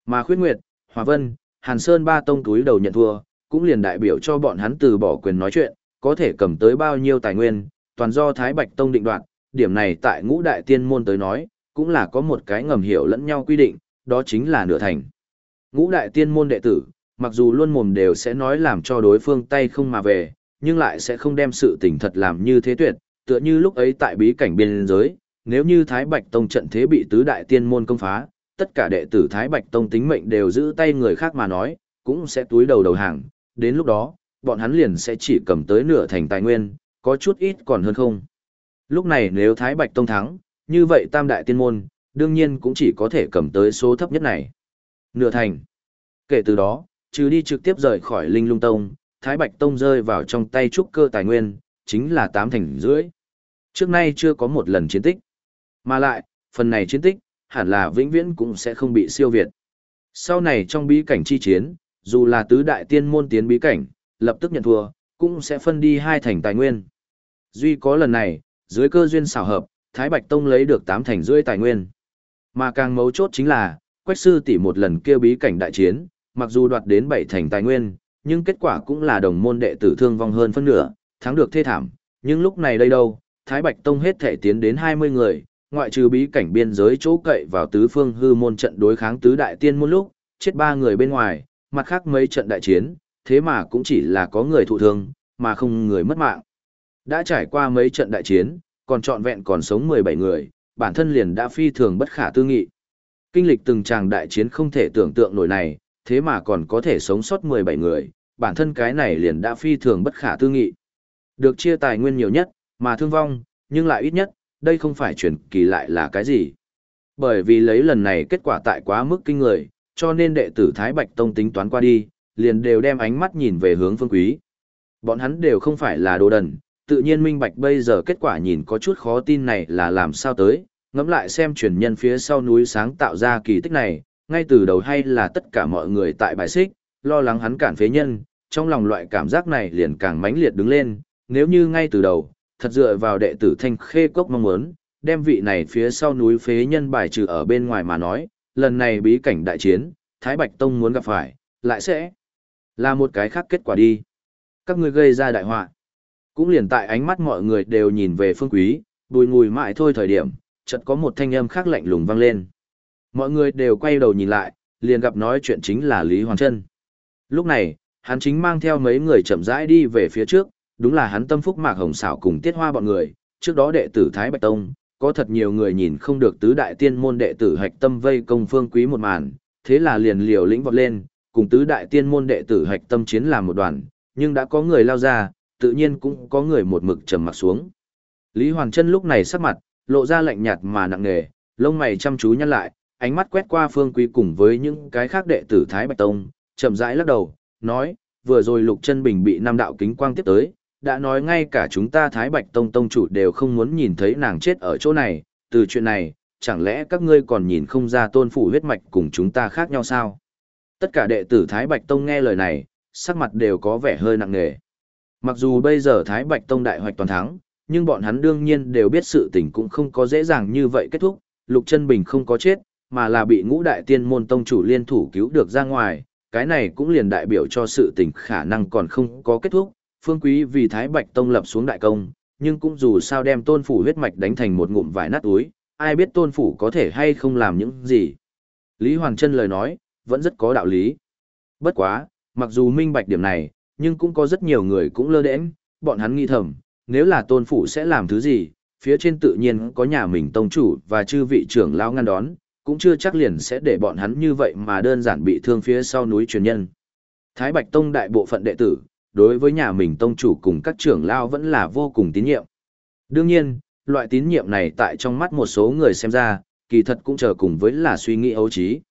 Mà khuyết nguyệt, hòa vân, hàn sơn ba tông túi đầu nhận thua, cũng liền đại biểu cho bọn hắn từ bỏ quyền nói chuyện, có thể cầm tới bao nhiêu tài nguyên, toàn do Thái Bạch Tông định đoạt, điểm này tại ngũ đại tiên môn tới nói, cũng là có một cái ngầm hiểu lẫn nhau quy định, đó chính là nửa thành. Ngũ đại tiên môn đệ tử, mặc dù luôn mồm đều sẽ nói làm cho đối phương tay không mà về, nhưng lại sẽ không đem sự tình thật làm như thế tuyệt, tựa như lúc ấy tại bí cảnh biên giới, nếu như Thái Bạch Tông trận thế bị tứ đại tiên môn công phá, tất cả đệ tử Thái Bạch Tông tính mệnh đều giữ tay người khác mà nói, cũng sẽ túi đầu đầu hàng, đến lúc đó, bọn hắn liền sẽ chỉ cầm tới nửa thành tài nguyên, có chút ít còn hơn không. Lúc này nếu Thái Bạch Tông thắng, như vậy tam đại tiên môn, đương nhiên cũng chỉ có thể cầm tới số thấp nhất này. Nửa thành. Kể từ đó, trừ đi trực tiếp rời khỏi Linh Lung Tông, Thái Bạch Tông rơi vào trong tay trúc cơ tài nguyên, chính là tám thành rưỡi. Trước nay chưa có một lần chiến tích. Mà lại, phần này chiến tích, hẳn là vĩnh viễn cũng sẽ không bị siêu việt. Sau này trong bí cảnh chi chiến, dù là tứ đại tiên môn tiến bí cảnh, lập tức nhận thua, cũng sẽ phân đi hai thành tài nguyên. Duy có lần này, dưới cơ duyên xảo hợp, Thái Bạch Tông lấy được tám thành rưỡi tài nguyên. Mà càng mấu chốt chính là, Quách sư tỷ một lần kêu bí cảnh đại chiến, mặc dù đoạt đến bảy thành tài nguyên, nhưng kết quả cũng là đồng môn đệ tử thương vong hơn phân nửa, thắng được thê thảm. Nhưng lúc này đây đâu, Thái Bạch Tông hết thể tiến đến 20 người, ngoại trừ bí cảnh biên giới chỗ cậy vào tứ phương hư môn trận đối kháng tứ đại tiên môn lúc, chết ba người bên ngoài, mặt khác mấy trận đại chiến, thế mà cũng chỉ là có người thụ thương, mà không người mất mạng. Đã trải qua mấy trận đại chiến, còn trọn vẹn còn sống 17 người, bản thân liền đã phi thường bất khả tư nghị. Kinh lịch từng tràng đại chiến không thể tưởng tượng nổi này, thế mà còn có thể sống sót 17 người, bản thân cái này liền đã phi thường bất khả tư nghị. Được chia tài nguyên nhiều nhất, mà thương vong, nhưng lại ít nhất, đây không phải chuyển kỳ lại là cái gì. Bởi vì lấy lần này kết quả tại quá mức kinh người, cho nên đệ tử Thái Bạch Tông tính toán qua đi, liền đều đem ánh mắt nhìn về hướng phương quý. Bọn hắn đều không phải là đồ đần, tự nhiên minh bạch bây giờ kết quả nhìn có chút khó tin này là làm sao tới, ngẫm lại xem truyền nhân phía sau núi sáng tạo ra kỳ tích này, ngay từ đầu hay là tất cả mọi người tại bài xích, lo lắng hắn cản phế nhân, trong lòng loại cảm giác này liền càng mãnh liệt đứng lên, nếu như ngay từ đầu, thật dựa vào đệ tử thanh khê cốc mong muốn, đem vị này phía sau núi phế nhân bài trừ ở bên ngoài mà nói, lần này bí cảnh đại chiến, Thái Bạch Tông muốn gặp phải, lại sẽ là một cái khác kết quả đi. Các ngươi gây ra đại họa. Cũng liền tại ánh mắt mọi người đều nhìn về phương quý, bùi ngùi mãi thôi thời điểm, chợt có một thanh âm khác lạnh lùng vang lên. Mọi người đều quay đầu nhìn lại, liền gặp nói chuyện chính là Lý Hoàng Trân. Lúc này, hắn chính mang theo mấy người chậm rãi đi về phía trước, đúng là hắn tâm phúc mạc hồng xảo cùng tiết hoa bọn người, trước đó đệ tử Thái Bạch Tông, có thật nhiều người nhìn không được tứ đại tiên môn đệ tử hạch tâm vây công phương quý một màn, thế là liền liều lĩnh vọt lên, cùng tứ đại tiên môn đệ tử hạch tâm chiến làm một đoàn, nhưng đã có người lao ra, tự nhiên cũng có người một mực trầm mặt xuống. Lý Hoàng Trân lúc này sắc mặt, lộ ra lạnh nhạt mà nặng nề, lông mày chăm chú nhăn lại, ánh mắt quét qua phương quý cùng với những cái khác đệ tử Thái Bạch Tông, chậm rãi lắc đầu, nói, vừa rồi Lục Chân Bình bị năm đạo kính quang tiếp tới, đã nói ngay cả chúng ta Thái Bạch Tông Tông chủ đều không muốn nhìn thấy nàng chết ở chỗ này, từ chuyện này, chẳng lẽ các ngươi còn nhìn không ra tôn phủ huyết mạch cùng chúng ta khác nhau sao? Tất cả đệ tử Thái Bạch Tông nghe lời này, sắc mặt đều có vẻ hơi nặng nề. Mặc dù bây giờ Thái Bạch Tông đại hoạch toàn thắng, nhưng bọn hắn đương nhiên đều biết sự tình cũng không có dễ dàng như vậy kết thúc, Lục Chân Bình không có chết, mà là bị ngũ đại tiên môn tông chủ liên thủ cứu được ra ngoài, cái này cũng liền đại biểu cho sự tình khả năng còn không có kết thúc, phương quý vì Thái Bạch Tông lập xuống đại công, nhưng cũng dù sao đem tôn phủ huyết mạch đánh thành một ngụm vải nát túi, ai biết tôn phủ có thể hay không làm những gì. Lý Hoàng Trân lời nói, vẫn rất có đạo lý. Bất quá, mặc dù minh bạch điểm này, nhưng cũng có rất nhiều người cũng lơ đễnh, bọn hắn nghi thầm, nếu là tôn phủ sẽ làm thứ gì, phía trên tự nhiên có nhà mình tông chủ và chư vị trưởng lao ngăn đón, cũng chưa chắc liền sẽ để bọn hắn như vậy mà đơn giản bị thương phía sau núi truyền nhân. Thái Bạch Tông đại bộ phận đệ tử, đối với nhà mình tông chủ cùng các trưởng lao vẫn là vô cùng tín nhiệm. Đương nhiên, loại tín nhiệm này tại trong mắt một số người xem ra, kỳ thật cũng chờ cùng với là suy nghĩ ấu trí.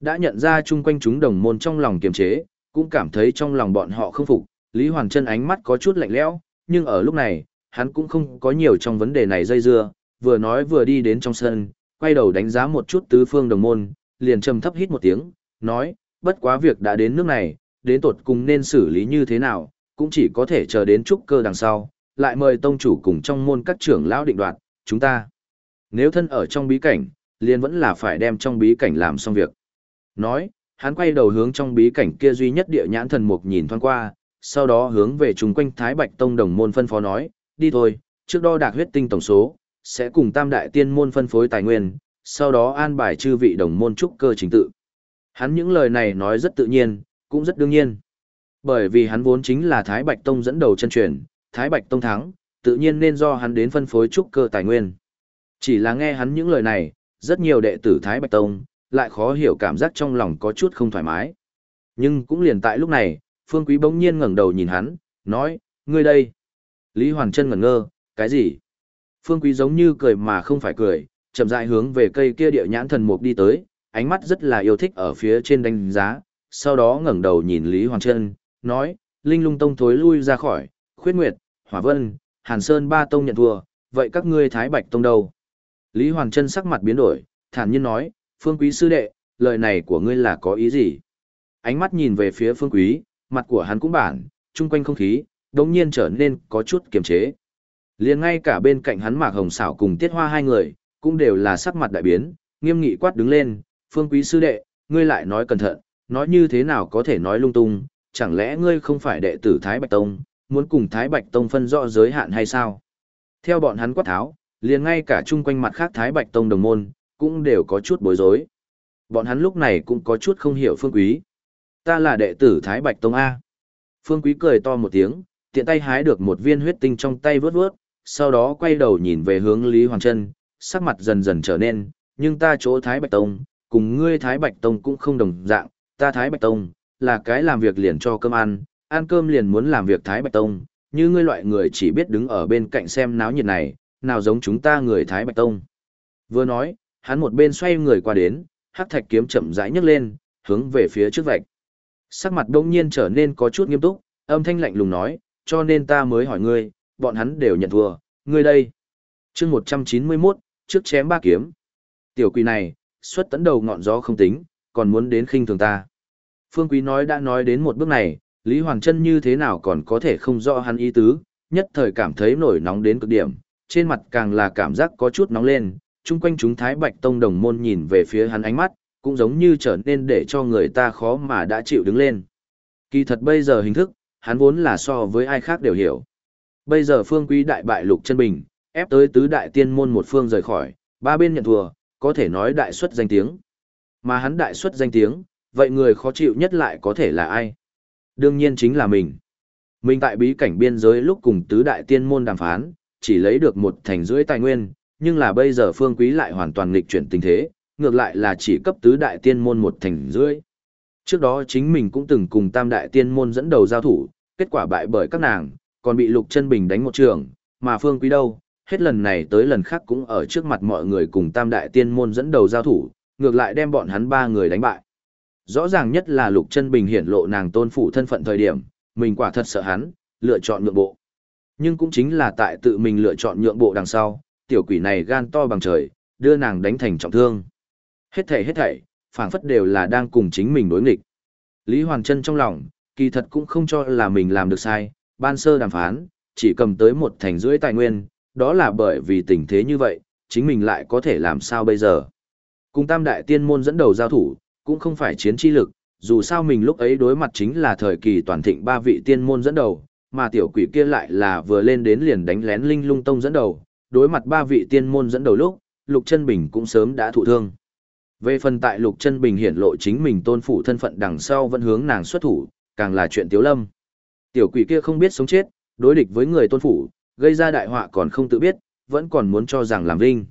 Đã nhận ra chung quanh chúng đồng môn trong lòng kiềm chế, cũng cảm thấy trong lòng bọn họ không phục, Lý Hoàng Trân ánh mắt có chút lạnh lẽo, nhưng ở lúc này, hắn cũng không có nhiều trong vấn đề này dây dưa, vừa nói vừa đi đến trong sân, quay đầu đánh giá một chút tứ phương đồng môn, liền trầm thấp hít một tiếng, nói, bất quá việc đã đến nước này, đến tột cùng nên xử lý như thế nào, cũng chỉ có thể chờ đến trúc cơ đằng sau, lại mời tông chủ cùng trong môn các trưởng lão định đoạt, chúng ta. Nếu thân ở trong bí cảnh, liền vẫn là phải đem trong bí cảnh làm xong việc. Nói, hắn quay đầu hướng trong bí cảnh kia duy nhất địa nhãn thần mục nhìn thoáng qua, sau đó hướng về chung quanh Thái Bạch Tông đồng môn phân phó nói, đi thôi, trước đo đạc huyết tinh tổng số, sẽ cùng tam đại tiên môn phân phối tài nguyên, sau đó an bài chư vị đồng môn trúc cơ chính tự. Hắn những lời này nói rất tự nhiên, cũng rất đương nhiên. Bởi vì hắn vốn chính là Thái Bạch Tông dẫn đầu chân truyền, Thái Bạch Tông thắng, tự nhiên nên do hắn đến phân phối trúc cơ tài nguyên. Chỉ là nghe hắn những lời này, rất nhiều đệ tử Thái Bạch Tông, lại khó hiểu cảm giác trong lòng có chút không thoải mái. Nhưng cũng liền tại lúc này, Phương Quý bỗng nhiên ngẩng đầu nhìn hắn, nói, ngươi đây. Lý Hoàn Trân ngẩn ngơ, cái gì? Phương Quý giống như cười mà không phải cười, chậm rãi hướng về cây kia địa nhãn thần mục đi tới, ánh mắt rất là yêu thích ở phía trên đánh giá, sau đó ngẩng đầu nhìn Lý Hoàng Trân, nói, Linh Lung Tông thối lui ra khỏi, Khuyết Nguyệt, Hỏa Vân, Hàn Sơn ba tông nhận thua, vậy các ngươi Thái Bạch Tông đâu? Lý Hoàng Trân sắc mặt biến đổi, thản nhiên nói, Phương Quý sư đệ, lời này của ngươi là có ý gì? Ánh mắt nhìn về phía Phương Quý, mặt của hắn cũng bản, chung quanh không khí, đống nhiên trở nên có chút kiềm chế. liền ngay cả bên cạnh hắn Mạc Hồng Sảo cùng Tiết Hoa hai người, cũng đều là sắc mặt đại biến, nghiêm nghị quát đứng lên, Phương Quý sư đệ, ngươi lại nói cẩn thận, nói như thế nào có thể nói lung tung, chẳng lẽ ngươi không phải đệ tử Thái Bạch Tông, muốn cùng Thái Bạch Tông phân rõ giới hạn hay sao? Theo bọn hắn quát tháo, liền ngay cả chung quanh mặt khác Thái Bạch Tông đồng môn, cũng đều có chút bối rối. Bọn hắn lúc này cũng có chút không hiểu Phương Quý. Ta là đệ tử Thái Bạch Tông A. Phương Quý cười to một tiếng, tiện tay hái được một viên huyết tinh trong tay vớt vớt, sau đó quay đầu nhìn về hướng Lý Hoàng Trân, sắc mặt dần dần trở nên, nhưng ta chỗ Thái Bạch Tông, cùng ngươi Thái Bạch Tông cũng không đồng dạng, ta Thái Bạch Tông, là cái làm việc liền cho cơm ăn, ăn cơm liền muốn làm việc Thái Bạch Tông, như ngươi loại người chỉ biết đứng ở bên cạnh xem náo nhiệt này, nào giống chúng ta người Thái Bạch Tông. Vừa nói, hắn một bên xoay người qua đến, hắc thạch kiếm chậm rãi nhấc lên, hướng về phía trước vạch. Sắc mặt đông nhiên trở nên có chút nghiêm túc, âm thanh lạnh lùng nói, cho nên ta mới hỏi ngươi, bọn hắn đều nhận thua, ngươi đây. chương 191, trước chém ba kiếm. Tiểu quỷ này, xuất tấn đầu ngọn gió không tính, còn muốn đến khinh thường ta. Phương Quý nói đã nói đến một bước này, Lý Hoàng Trân như thế nào còn có thể không rõ hắn ý tứ, nhất thời cảm thấy nổi nóng đến cực điểm, trên mặt càng là cảm giác có chút nóng lên, chung quanh chúng Thái Bạch Tông đồng môn nhìn về phía hắn ánh mắt, cũng giống như trở nên để cho người ta khó mà đã chịu đứng lên. Kỳ thật bây giờ hình thức, hắn vốn là so với ai khác đều hiểu. Bây giờ phương quý đại bại lục chân bình, ép tới tứ đại tiên môn một phương rời khỏi, ba bên nhận thua, có thể nói đại xuất danh tiếng. Mà hắn đại xuất danh tiếng, vậy người khó chịu nhất lại có thể là ai? Đương nhiên chính là mình. Mình tại bí cảnh biên giới lúc cùng tứ đại tiên môn đàm phán, chỉ lấy được một thành rưỡi tài nguyên, nhưng là bây giờ phương quý lại hoàn toàn nghịch chuyển tình thế, ngược lại là chỉ cấp tứ đại tiên môn một thành rưỡi. Trước đó chính mình cũng từng cùng tam đại tiên môn dẫn đầu giao thủ, kết quả bại bởi các nàng, còn bị lục chân bình đánh một trường, mà phương quý đâu, hết lần này tới lần khác cũng ở trước mặt mọi người cùng tam đại tiên môn dẫn đầu giao thủ, ngược lại đem bọn hắn ba người đánh bại. Rõ ràng nhất là lục chân bình hiển lộ nàng tôn phủ thân phận thời điểm, mình quả thật sợ hắn, lựa chọn nhượng bộ. Nhưng cũng chính là tại tự mình lựa chọn nhượng bộ đằng sau, tiểu quỷ này gan to bằng trời, đưa nàng đánh thành trọng thương. Hết thảy hết thảy, phảng phất đều là đang cùng chính mình đối nghịch. Lý Hoàng chân trong lòng, kỳ thật cũng không cho là mình làm được sai, ban sơ đàm phán, chỉ cầm tới một thành rưỡi tài nguyên, đó là bởi vì tình thế như vậy, chính mình lại có thể làm sao bây giờ. Cùng tam đại tiên môn dẫn đầu giao thủ, cũng không phải chiến chi lực, dù sao mình lúc ấy đối mặt chính là thời kỳ toàn thịnh ba vị tiên môn dẫn đầu, mà tiểu quỷ kia lại là vừa lên đến liền đánh lén linh lung tông dẫn đầu, đối mặt ba vị tiên môn dẫn đầu lúc, Lục Chân Bình cũng sớm đã thụ thương. Về phần tại Lục Chân Bình hiển lộ chính mình tôn phụ thân phận đằng sau vẫn hướng nàng xuất thủ, càng là chuyện tiếu lâm. Tiểu quỷ kia không biết sống chết, đối địch với người tôn phụ, gây ra đại họa còn không tự biết, vẫn còn muốn cho rằng làm vinh.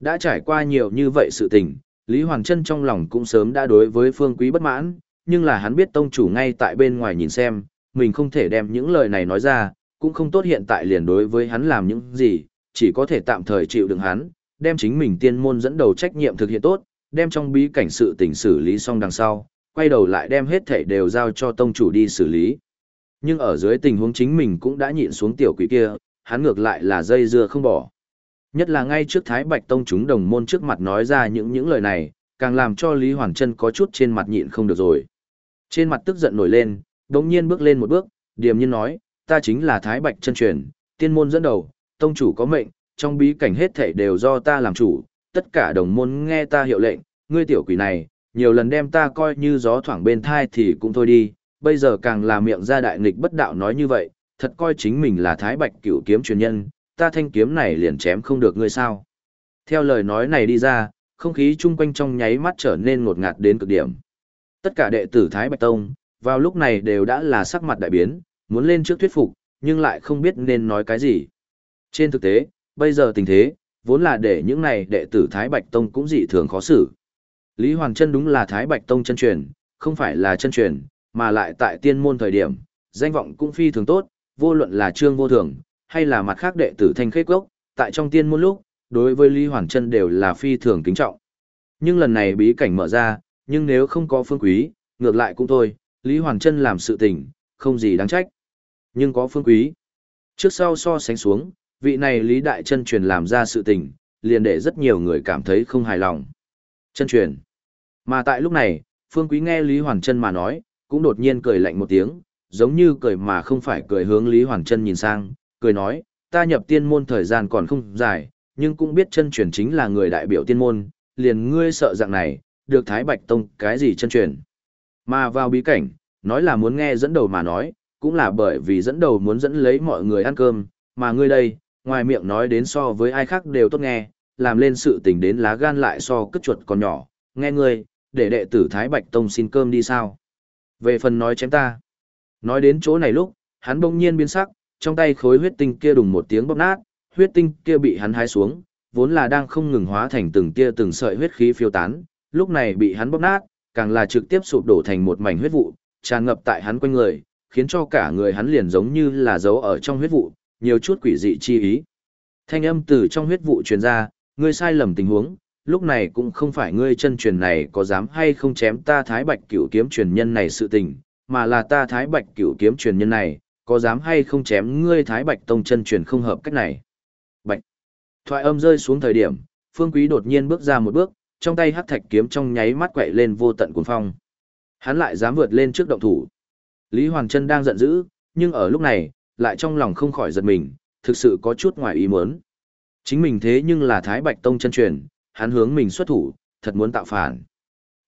Đã trải qua nhiều như vậy sự tình, Lý Hoàng Trân trong lòng cũng sớm đã đối với Phương Quý bất mãn, nhưng là hắn biết tông chủ ngay tại bên ngoài nhìn xem, mình không thể đem những lời này nói ra, cũng không tốt hiện tại liền đối với hắn làm những gì, chỉ có thể tạm thời chịu đựng hắn, đem chính mình tiên môn dẫn đầu trách nhiệm thực hiện tốt, đem trong bí cảnh sự tình xử lý xong đằng sau, quay đầu lại đem hết thảy đều giao cho tông chủ đi xử lý. Nhưng ở dưới tình huống chính mình cũng đã nhịn xuống tiểu quỷ kia, hắn ngược lại là dây dưa không bỏ. Nhất là ngay trước Thái Bạch Tông chúng đồng môn trước mặt nói ra những những lời này, càng làm cho Lý Hoàn Trân có chút trên mặt nhịn không được rồi. Trên mặt tức giận nổi lên, đống nhiên bước lên một bước, điềm nhiên nói, ta chính là Thái Bạch chân truyền, tiên môn dẫn đầu, tông chủ có mệnh, trong bí cảnh hết thảy đều do ta làm chủ, tất cả đồng môn nghe ta hiệu lệnh, ngươi tiểu quỷ này, nhiều lần đem ta coi như gió thoảng bên thai thì cũng thôi đi, bây giờ càng là miệng ra đại nghịch bất đạo nói như vậy, thật coi chính mình là thái bạch cửu kiếm truyền nhân, ta thanh kiếm này liền chém không được ngươi sao. Theo lời nói này đi ra, không khí chung quanh trong nháy mắt trở nên ngột ngạt đến cực điểm. Tất cả đệ tử Thái Bạch Tông, Vào lúc này đều đã là sắc mặt đại biến, muốn lên trước thuyết phục, nhưng lại không biết nên nói cái gì. Trên thực tế, bây giờ tình thế, vốn là để những này đệ tử Thái Bạch Tông cũng dị thường khó xử. Lý Hoàng Trân đúng là Thái Bạch Tông chân truyền, không phải là chân truyền, mà lại tại tiên môn thời điểm, danh vọng cũng phi thường tốt, vô luận là trương vô thường, hay là mặt khác đệ tử thanh khế cốc, tại trong tiên môn lúc, đối với Lý Hoàng Trân đều là phi thường kính trọng. Nhưng lần này bí cảnh mở ra, nhưng nếu không có phương quý, ngược lại cũng thôi, Lý Hoàng Trân làm sự tình, không gì đáng trách. Nhưng có phương quý. Trước sau so sánh xuống, vị này Lý Đại Chân truyền làm ra sự tình, liền để rất nhiều người cảm thấy không hài lòng. Chân truyền. Mà tại lúc này, Phương Quý nghe Lý Hoàn Trân mà nói, cũng đột nhiên cười lạnh một tiếng, giống như cười mà không phải cười hướng Lý Hoàn Trân nhìn sang, cười nói, ta nhập tiên môn thời gian còn không dài, nhưng cũng biết chân truyền chính là người đại biểu tiên môn, liền ngươi sợ dạng này, được Thái Bạch Tông cái gì chân truyền. Mà vào bí cảnh, nói là muốn nghe dẫn đầu mà nói, cũng là bởi vì dẫn đầu muốn dẫn lấy mọi người ăn cơm, mà ngươi đây, ngoài miệng nói đến so với ai khác đều tốt nghe, làm lên sự tình đến lá gan lại so cất chuột còn nhỏ, nghe ngươi, để đệ tử Thái Bạch Tông xin cơm đi sao. Về phần nói chém ta. Nói đến chỗ này lúc, hắn bỗng nhiên biến sắc, trong tay khối huyết tinh kia đùng một tiếng bóp nát, huyết tinh kia bị hắn hái xuống, vốn là đang không ngừng hóa thành từng tia từng sợi huyết khí phiêu tán, lúc này bị hắn bóp nát, càng là trực tiếp sụp đổ thành một mảnh huyết vụ, tràn ngập tại hắn quanh người, khiến cho cả người hắn liền giống như là dấu ở trong huyết vụ, nhiều chút quỷ dị chi ý. Thanh âm từ trong huyết vụ truyền ra, ngươi sai lầm tình huống, lúc này cũng không phải ngươi chân truyền này có dám hay không chém ta thái bạch cửu kiếm truyền nhân này sự tình, mà là ta thái bạch cửu kiếm truyền nhân này, có dám hay không chém ngươi thái bạch tông chân truyền không hợp cách này. Bạch. Thoại âm rơi xuống thời điểm, phương quý đột nhiên bước ra một bước, trong tay hắc thạch kiếm trong nháy mắt quậy lên vô tận cuồng phong. Hắn lại dám vượt lên trước động thủ. Lý Hoàng Trân đang giận dữ, nhưng ở lúc này, lại trong lòng không khỏi giật mình, thực sự có chút ngoài ý muốn. Chính mình thế nhưng là Thái Bạch Tông chân truyền, hắn hướng mình xuất thủ, thật muốn tạo phản.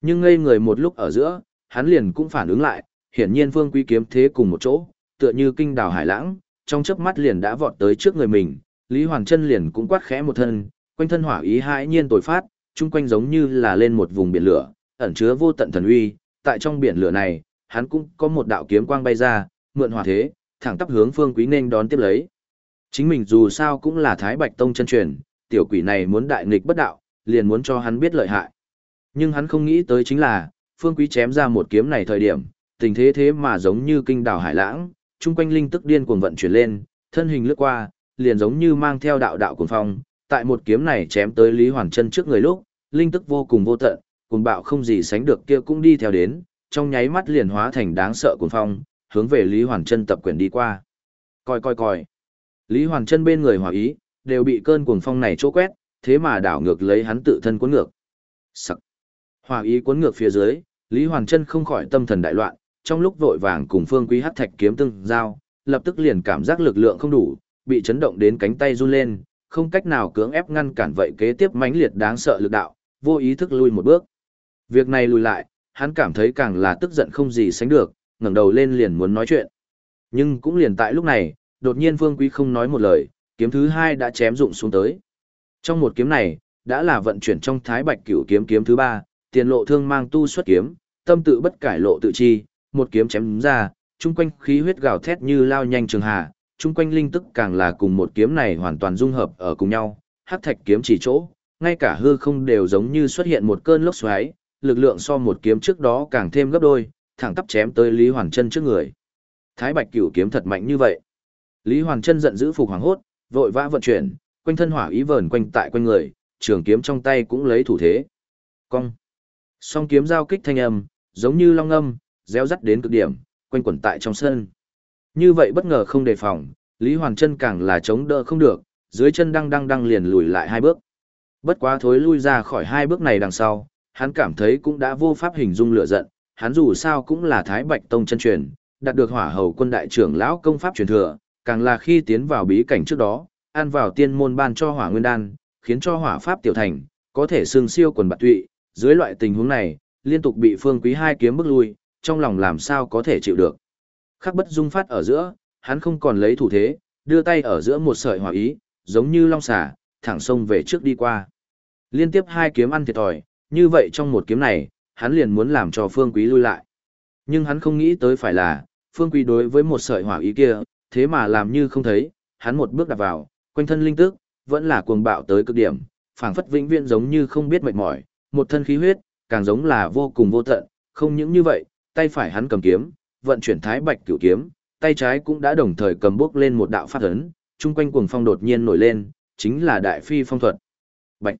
Nhưng ngây người một lúc ở giữa, hắn liền cũng phản ứng lại, hiển nhiên Phương Quý kiếm thế cùng một chỗ, tựa như kinh đào hải lãng, trong chớp mắt liền đã vọt tới trước người mình, Lý Hoàng Chân liền cũng quát khẽ một thân, quanh thân hỏa ý hãi nhiên tồi phát, chung quanh giống như là lên một vùng biển lửa, ẩn chứa vô tận thần uy, tại trong biển lửa này, hắn cũng có một đạo kiếm quang bay ra, mượn hỏa thế, thẳng tắp hướng Phương Quý nên đón tiếp lấy. Chính mình dù sao cũng là Thái Bạch Tông chân truyền, tiểu quỷ này muốn đại nghịch bất đạo, liền muốn cho hắn biết lợi hại. Nhưng hắn không nghĩ tới chính là, Phương Quý chém ra một kiếm này thời điểm, tình thế thế mà giống như kinh đảo hải lãng, chung quanh linh tức điên cuồng vận chuyển lên, thân hình lướt qua, liền giống như mang theo đạo đạo cuồng phong, tại một kiếm này chém tới Lý Hoàn Chân trước người lúc, linh tức vô cùng vô tận, cuồng bạo không gì sánh được kia cũng đi theo đến, trong nháy mắt liền hóa thành đáng sợ cuồng phong, hướng về Lý Hoàn Chân tập quyền đi qua. Coi coi coi. Lý Hoàn Chân bên người hòa ý, đều bị cơn cuồng phong này chỗ quét, thế mà đảo ngược lấy hắn tự thân cuốn ngược. Sắc. Hòa ý cuốn ngược phía dưới, Lý Hoàn Chân không khỏi tâm thần đại loạn, trong lúc vội vàng cùng Phương Quý Hắc Thạch kiếm tương giao, lập tức liền cảm giác lực lượng không đủ, bị chấn động đến cánh tay run lên, không cách nào cưỡng ép ngăn cản vậy kế tiếp mãnh liệt đáng sợ lực đạo, vô ý thức lui một bước. Việc này lùi lại, hắn cảm thấy càng là tức giận không gì sánh được, ngẩng đầu lên liền muốn nói chuyện. Nhưng cũng liền tại lúc này, đột nhiên Phương Quý không nói một lời, kiếm thứ hai đã chém rụng xuống tới. Trong một kiếm này, đã là vận chuyển trong thái bạch cửu kiếm kiếm thứ ba, tiền lộ thương mang tu xuất kiếm, tâm tự bất cải lộ tự chi, một kiếm chém ra, chung quanh khí huyết gào thét như lao nhanh trường hà, chung quanh linh tức càng là cùng một kiếm này hoàn toàn dung hợp ở cùng nhau, hắc thạch kiếm chỉ chỗ, ngay cả hư không đều giống như xuất hiện một cơn lốc xoáy, lực lượng so một kiếm trước đó càng thêm gấp đôi, thẳng tắp chém tới Lý Hoàng Chân trước người. Thái Bạch Cửu kiếm thật mạnh như vậy. Lý Hoàng Chân giận dữ phục hoàng hốt, vội vã vận chuyển, quanh thân hỏa ý vờn quanh tại quanh người, trường kiếm trong tay cũng lấy thủ thế. Cong. Song kiếm giao kích thanh âm, giống như long âm, réo rắt đến cực điểm, quanh quẩn tại trong sân. Như vậy bất ngờ không đề phòng, Lý Hoàng Trân càng là chống đỡ không được, dưới chân đang đang đang liền lùi lại hai bước. Bất quá thối lui ra khỏi hai bước này đằng sau, hắn cảm thấy cũng đã vô pháp hình dung lửa giận, hắn dù sao cũng là Thái Bạch Tông chân truyền, đạt được hỏa hầu quân đại trưởng lão công pháp truyền thừa, càng là khi tiến vào bí cảnh trước đó, ăn vào tiên môn ban cho hỏa nguyên đan, khiến cho hỏa pháp tiểu thành, có thể xương siêu quần bạc tụy, dưới loại tình huống này, liên tục bị phương quý hai kiếm bức lui, trong lòng làm sao có thể chịu được. Khắc bất dung phát ở giữa, hắn không còn lấy thủ thế, đưa tay ở giữa một sợi hỏa ý, giống như long xà, thẳng sông về trước đi qua. Liên tiếp hai kiếm ăn thiệt thòi, như vậy trong một kiếm này, hắn liền muốn làm cho phương quý lui lại. Nhưng hắn không nghĩ tới phải là, Phương Quý đối với một sợi hỏa ý kia, thế mà làm như không thấy, hắn một bước đạp vào, quanh thân linh tức, vẫn là cuồng bạo tới cực điểm, phảng phất vĩnh viễn giống như không biết mệt mỏi, một thân khí huyết, càng giống là vô cùng vô tận, không những như vậy, tay phải hắn cầm kiếm, vận chuyển thái bạch cửu kiếm, tay trái cũng đã đồng thời cầm bước lên một đạo pháp ấn, chung quanh cuồng phong đột nhiên nổi lên, chính là đại phi phong thuật. Bạch.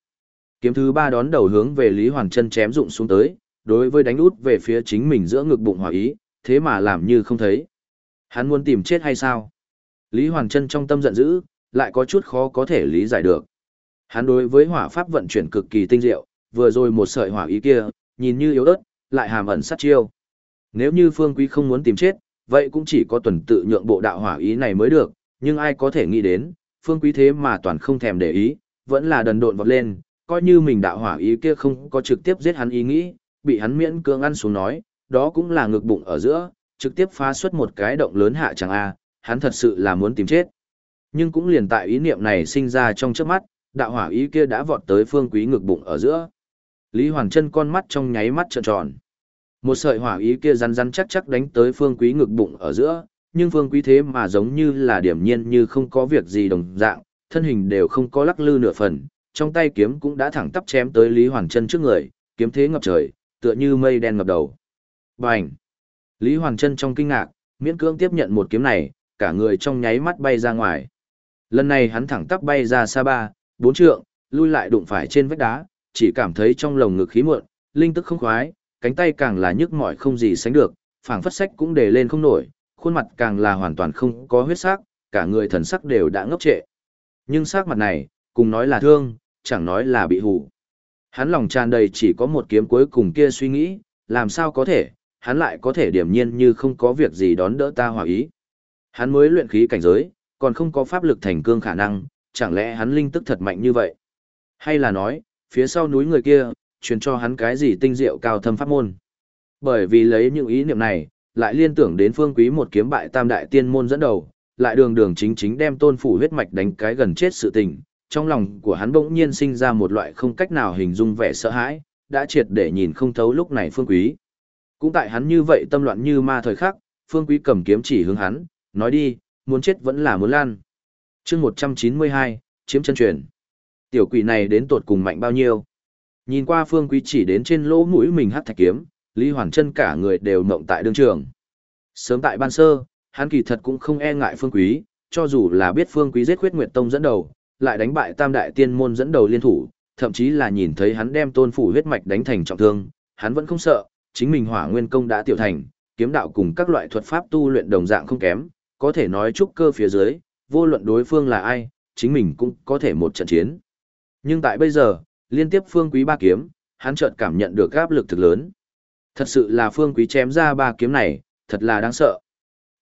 Kiếm thứ ba đón đầu hướng về Lý Hoàn Chân chém dụng xuống tới, đối với đánh út về phía chính mình giữa ngực bụng hỏa ý, thế mà làm như không thấy. Hắn muốn tìm chết hay sao? Lý Hoàn Chân trong tâm giận dữ, lại có chút khó có thể lý giải được. Hắn đối với hỏa pháp vận chuyển cực kỳ tinh diệu, vừa rồi một sợi hỏa ý kia, nhìn như yếu ớt, lại hàm ẩn sát chiêu. Nếu như Phương Quý không muốn tìm chết, vậy cũng chỉ có tuần tự nhượng bộ đạo hỏa ý này mới được, nhưng ai có thể nghĩ đến, Phương Quý thế mà toàn không thèm để ý, vẫn là đần độn vọt lên, coi như mình đạo hỏa ý kia không có trực tiếp giết hắn ý nghĩ, bị hắn miễn cưỡng ăn xuống nói, đó cũng là ngực bụng ở giữa, trực tiếp phá xuất một cái động lớn hạ chẳng a, hắn thật sự là muốn tìm chết. Nhưng cũng liền tại ý niệm này sinh ra trong trước mắt, đạo hỏa ý kia đã vọt tới phương quý ngực bụng ở giữa. Lý Hoàng chân con mắt trong nháy mắt trợn tròn. Một sợi hỏa ý kia rắn rắn chắc chắc đánh tới phương quý ngực bụng ở giữa, nhưng phương quý thế mà giống như là điểm nhiên như không có việc gì đồng dạng, thân hình đều không có lắc lư nửa phần, trong tay kiếm cũng đã thẳng tắp chém tới Lý Hoàng chân trước người, kiếm thế ngập trời, tựa như mây đen ngập đầu. Bành! Lý Hoàng chân trong kinh ngạc, miễn cưỡng tiếp nhận một kiếm này, cả người trong nháy mắt bay ra ngoài. Lần này hắn thẳng tắp bay ra xa ba, bốn trượng, lui lại đụng phải trên vách đá, chỉ cảm thấy trong lồng ngực khí muộn, linh tức không khoái, cánh tay càng là nhức mỏi không gì sánh được, phảng phất sách cũng để lên không nổi, khuôn mặt càng là hoàn toàn không có huyết sắc, cả người thần sắc đều đã ngốc trệ. Nhưng sắc mặt này, cùng nói là thương, chẳng nói là bị hù. Hắn lòng tràn đầy chỉ có một kiếm cuối cùng kia suy nghĩ, làm sao có thể, hắn lại có thể điểm nhiên như không có việc gì đón đỡ ta hòa ý. Hắn mới luyện khí cảnh giới, còn không có pháp lực thành cương khả năng, chẳng lẽ hắn linh tức thật mạnh như vậy? Hay là nói, phía sau núi người kia, truyền cho hắn cái gì tinh diệu cao thâm pháp môn? Bởi vì lấy những ý niệm này, lại liên tưởng đến phương quý một kiếm bại tam đại tiên môn dẫn đầu, lại đường đường chính chính đem tôn phủ huyết mạch đánh cái gần chết sự tình, trong lòng của hắn bỗng nhiên sinh ra một loại không cách nào hình dung vẻ sợ hãi, đã triệt để nhìn không thấu lúc này phương quý. Cũng tại hắn như vậy tâm loạn như ma thời khắc, phương quý cầm kiếm chỉ hướng hắn, nói đi, muốn chết vẫn là muốn lan. chương 192, chiếm chân truyền. Tiểu quỷ này đến tột cùng mạnh bao nhiêu? Nhìn qua phương quý chỉ đến trên lỗ mũi mình hắt thạch kiếm, Lý Hoàn chân cả người đều mộng tại đương trường. Sớm tại ban sơ, hắn kỳ thật cũng không e ngại phương quý, cho dù là biết phương quý giết khuyết nguyệt tông dẫn đầu, lại đánh bại tam đại tiên môn dẫn đầu liên thủ, thậm chí là nhìn thấy hắn đem tôn phủ huyết mạch đánh thành trọng thương, hắn vẫn không sợ, chính mình hỏa nguyên công đã tiểu thành, kiếm đạo cùng các loại thuật pháp tu luyện đồng dạng không kém, có thể nói trúc cơ phía dưới, vô luận đối phương là ai, chính mình cũng có thể một trận chiến. Nhưng tại bây giờ, liên tiếp phương quý ba kiếm, hắn chợt cảm nhận được áp lực thực lớn. Thật sự là phương quý chém ra ba kiếm này, thật là đáng sợ.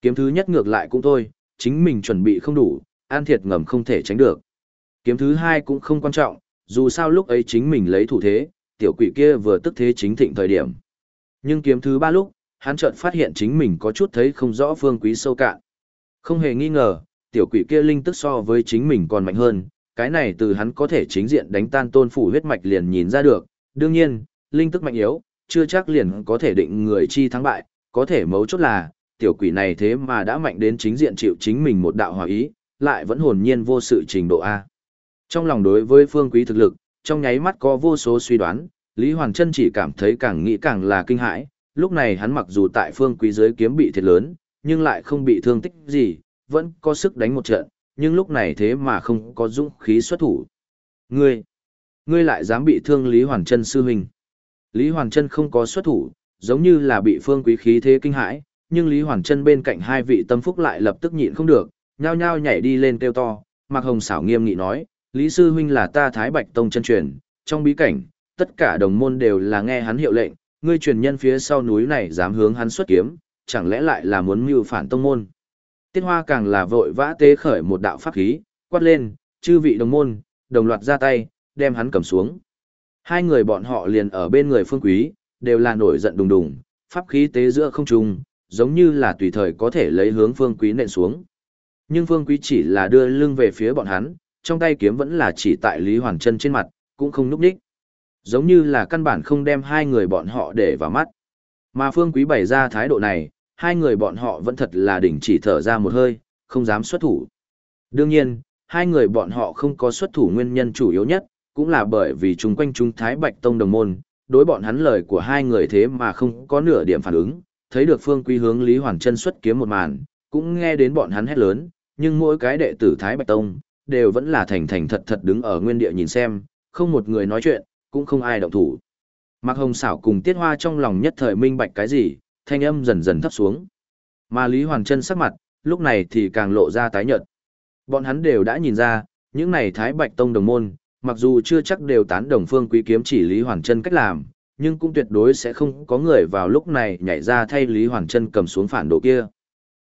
Kiếm thứ nhất ngược lại cũng thôi, chính mình chuẩn bị không đủ, an thiệt ngầm không thể tránh được. Kiếm thứ hai cũng không quan trọng, dù sao lúc ấy chính mình lấy thủ thế, tiểu quỷ kia vừa tức thế chính thịnh thời điểm. Nhưng kiếm thứ ba lúc, hắn chợt phát hiện chính mình có chút thấy không rõ phương quý sâu cạn. Không hề nghi ngờ, tiểu quỷ kia linh tức so với chính mình còn mạnh hơn, cái này từ hắn có thể chính diện đánh tan tôn phủ huyết mạch liền nhìn ra được. Đương nhiên, linh tức mạnh yếu, chưa chắc liền có thể định người chi thắng bại, có thể mấu chốt là, tiểu quỷ này thế mà đã mạnh đến chính diện chịu chính mình một đạo hòa ý, lại vẫn hồn nhiên vô sự trình độ A. Trong lòng đối với phương quý thực lực, trong nháy mắt có vô số suy đoán, Lý Hoàng Trân chỉ cảm thấy càng nghĩ càng là kinh hãi, lúc này hắn mặc dù tại phương quý dưới kiếm bị thiệt lớn, nhưng lại không bị thương tích gì, vẫn có sức đánh một trận, nhưng lúc này thế mà không có dũng khí xuất thủ. Ngươi, ngươi lại dám bị thương Lý Hoàn Trân sư huynh. Lý Hoàn Trân không có xuất thủ, giống như là bị phương quý khí thế kinh hãi, nhưng Lý Hoàn Trân bên cạnh hai vị tâm phúc lại lập tức nhịn không được, nhao nhao nhảy đi lên kêu to, Mạc Hồng xảo nghiêm nghị nói, Lý Sư Huynh là ta Thái Bạch Tông chân truyền, trong bí cảnh, tất cả đồng môn đều là nghe hắn hiệu lệnh, ngươi truyền nhân phía sau núi này dám hướng hắn xuất kiếm, chẳng lẽ lại là muốn mưu phản tông môn. Tiết Hoa càng là vội vã tế khởi một đạo pháp khí, quát lên, chư vị đồng môn, đồng loạt ra tay, đem hắn cầm xuống. Hai người bọn họ liền ở bên người phương quý, đều là nổi giận đùng đùng, pháp khí tế giữa không trung, giống như là tùy thời có thể lấy hướng phương quý nện xuống. Nhưng phương quý chỉ là đưa lưng về phía bọn hắn, trong tay kiếm vẫn là chỉ tại Lý Hoàn Trân trên mặt, cũng không núp đích. Giống như là căn bản không đem hai người bọn họ để vào mắt. Mà Phương Quý bày ra thái độ này, hai người bọn họ vẫn thật là đỉnh chỉ thở ra một hơi, không dám xuất thủ. Đương nhiên, hai người bọn họ không có xuất thủ nguyên nhân chủ yếu nhất, cũng là bởi vì chung quanh chúng Thái Bạch Tông đồng môn, đối bọn hắn lời của hai người thế mà không có nửa điểm phản ứng, thấy được Phương Quý hướng Lý Hoàn Chân xuất kiếm một màn, cũng nghe đến bọn hắn hét lớn, nhưng mỗi cái đệ tử Thái Bạch Tông đều vẫn là thành thành thật thật đứng ở nguyên địa nhìn xem, không một người nói chuyện, cũng không ai động thủ. Mạc Hồng Sảo cùng Tiết Hoa trong lòng nhất thời minh bạch cái gì, thanh âm dần dần thấp xuống. Mà Lý Hoàn Trân sắc mặt, lúc này thì càng lộ ra tái nhợt. Bọn hắn đều đã nhìn ra, những này Thái Bạch Tông đồng môn, mặc dù chưa chắc đều tán đồng phương quý kiếm chỉ Lý Hoàn Trân cách làm, nhưng cũng tuyệt đối sẽ không có người vào lúc này nhảy ra thay Lý Hoàn Trân cầm xuống phản đồ kia.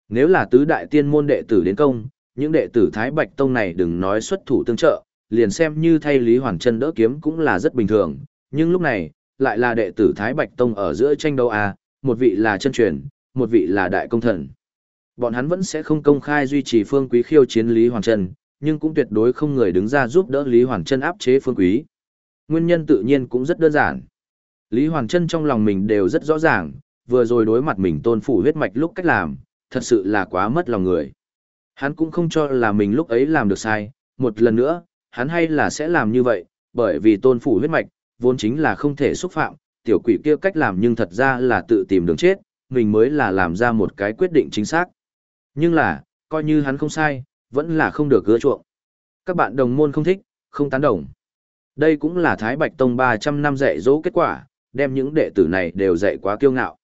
Nếu là tứ đại tiên môn đệ tử đến công, những đệ tử Thái Bạch Tông này đừng nói xuất thủ tương trợ, liền xem như thay Lý Hoàn Trân đỡ kiếm cũng là rất bình thường, nhưng lúc này, lại là đệ tử Thái Bạch Tông ở giữa tranh đấu à, một vị là chân truyền, một vị là đại công thần. Bọn hắn vẫn sẽ không công khai duy trì Phương Quý khiêu chiến Lý hoàng Trân, nhưng cũng tuyệt đối không người đứng ra giúp đỡ Lý hoàng Trân áp chế Phương Quý. Nguyên nhân tự nhiên cũng rất đơn giản. Lý hoàng Trân trong lòng mình đều rất rõ ràng, vừa rồi đối mặt mình tôn phủ huyết mạch lúc cách làm, thật sự là quá mất lòng người. Hắn cũng không cho là mình lúc ấy làm được sai, một lần nữa, hắn hay là sẽ làm như vậy, bởi vì tôn phủ huyết mạch, vốn chính là không thể xúc phạm, tiểu quỷ kia cách làm nhưng thật ra là tự tìm đường chết, mình mới là làm ra một cái quyết định chính xác. Nhưng là, coi như hắn không sai, vẫn là không được gỡ chuộng. Các bạn đồng môn không thích, không tán đồng. Đây cũng là Thái Bạch Tông 300 năm dạy dỗ kết quả, đem những đệ tử này đều dạy quá kiêu ngạo.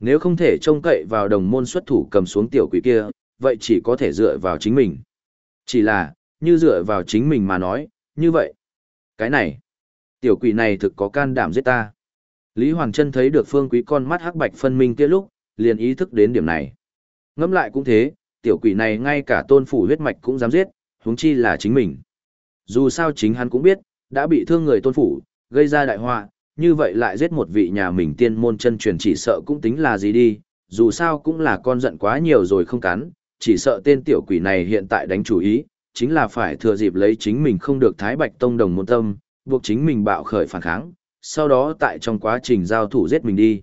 Nếu không thể trông cậy vào đồng môn xuất thủ cầm xuống tiểu quỷ kia, vậy chỉ có thể dựa vào chính mình. Chỉ là, như dựa vào chính mình mà nói, như vậy. Cái này, tiểu quỷ này thực có can đảm giết ta. Lý Hoàng Trân thấy được phương quý con mắt hắc bạch phân minh kia lúc, liền ý thức đến điểm này. Ngẫm lại cũng thế, tiểu quỷ này ngay cả tôn phủ huyết mạch cũng dám giết, huống chi là chính mình. Dù sao chính hắn cũng biết, đã bị thương người tôn phủ, gây ra đại họa, như vậy lại giết một vị nhà mình tiên môn chân truyền chỉ sợ cũng tính là gì đi, dù sao cũng là con giận quá nhiều rồi không cắn, chỉ sợ tên tiểu quỷ này hiện tại đánh chủ ý, chính là phải thừa dịp lấy chính mình không được Thái Bạch Tông đồng môn tâm, buộc chính mình bạo khởi phản kháng, sau đó tại trong quá trình giao thủ giết mình đi.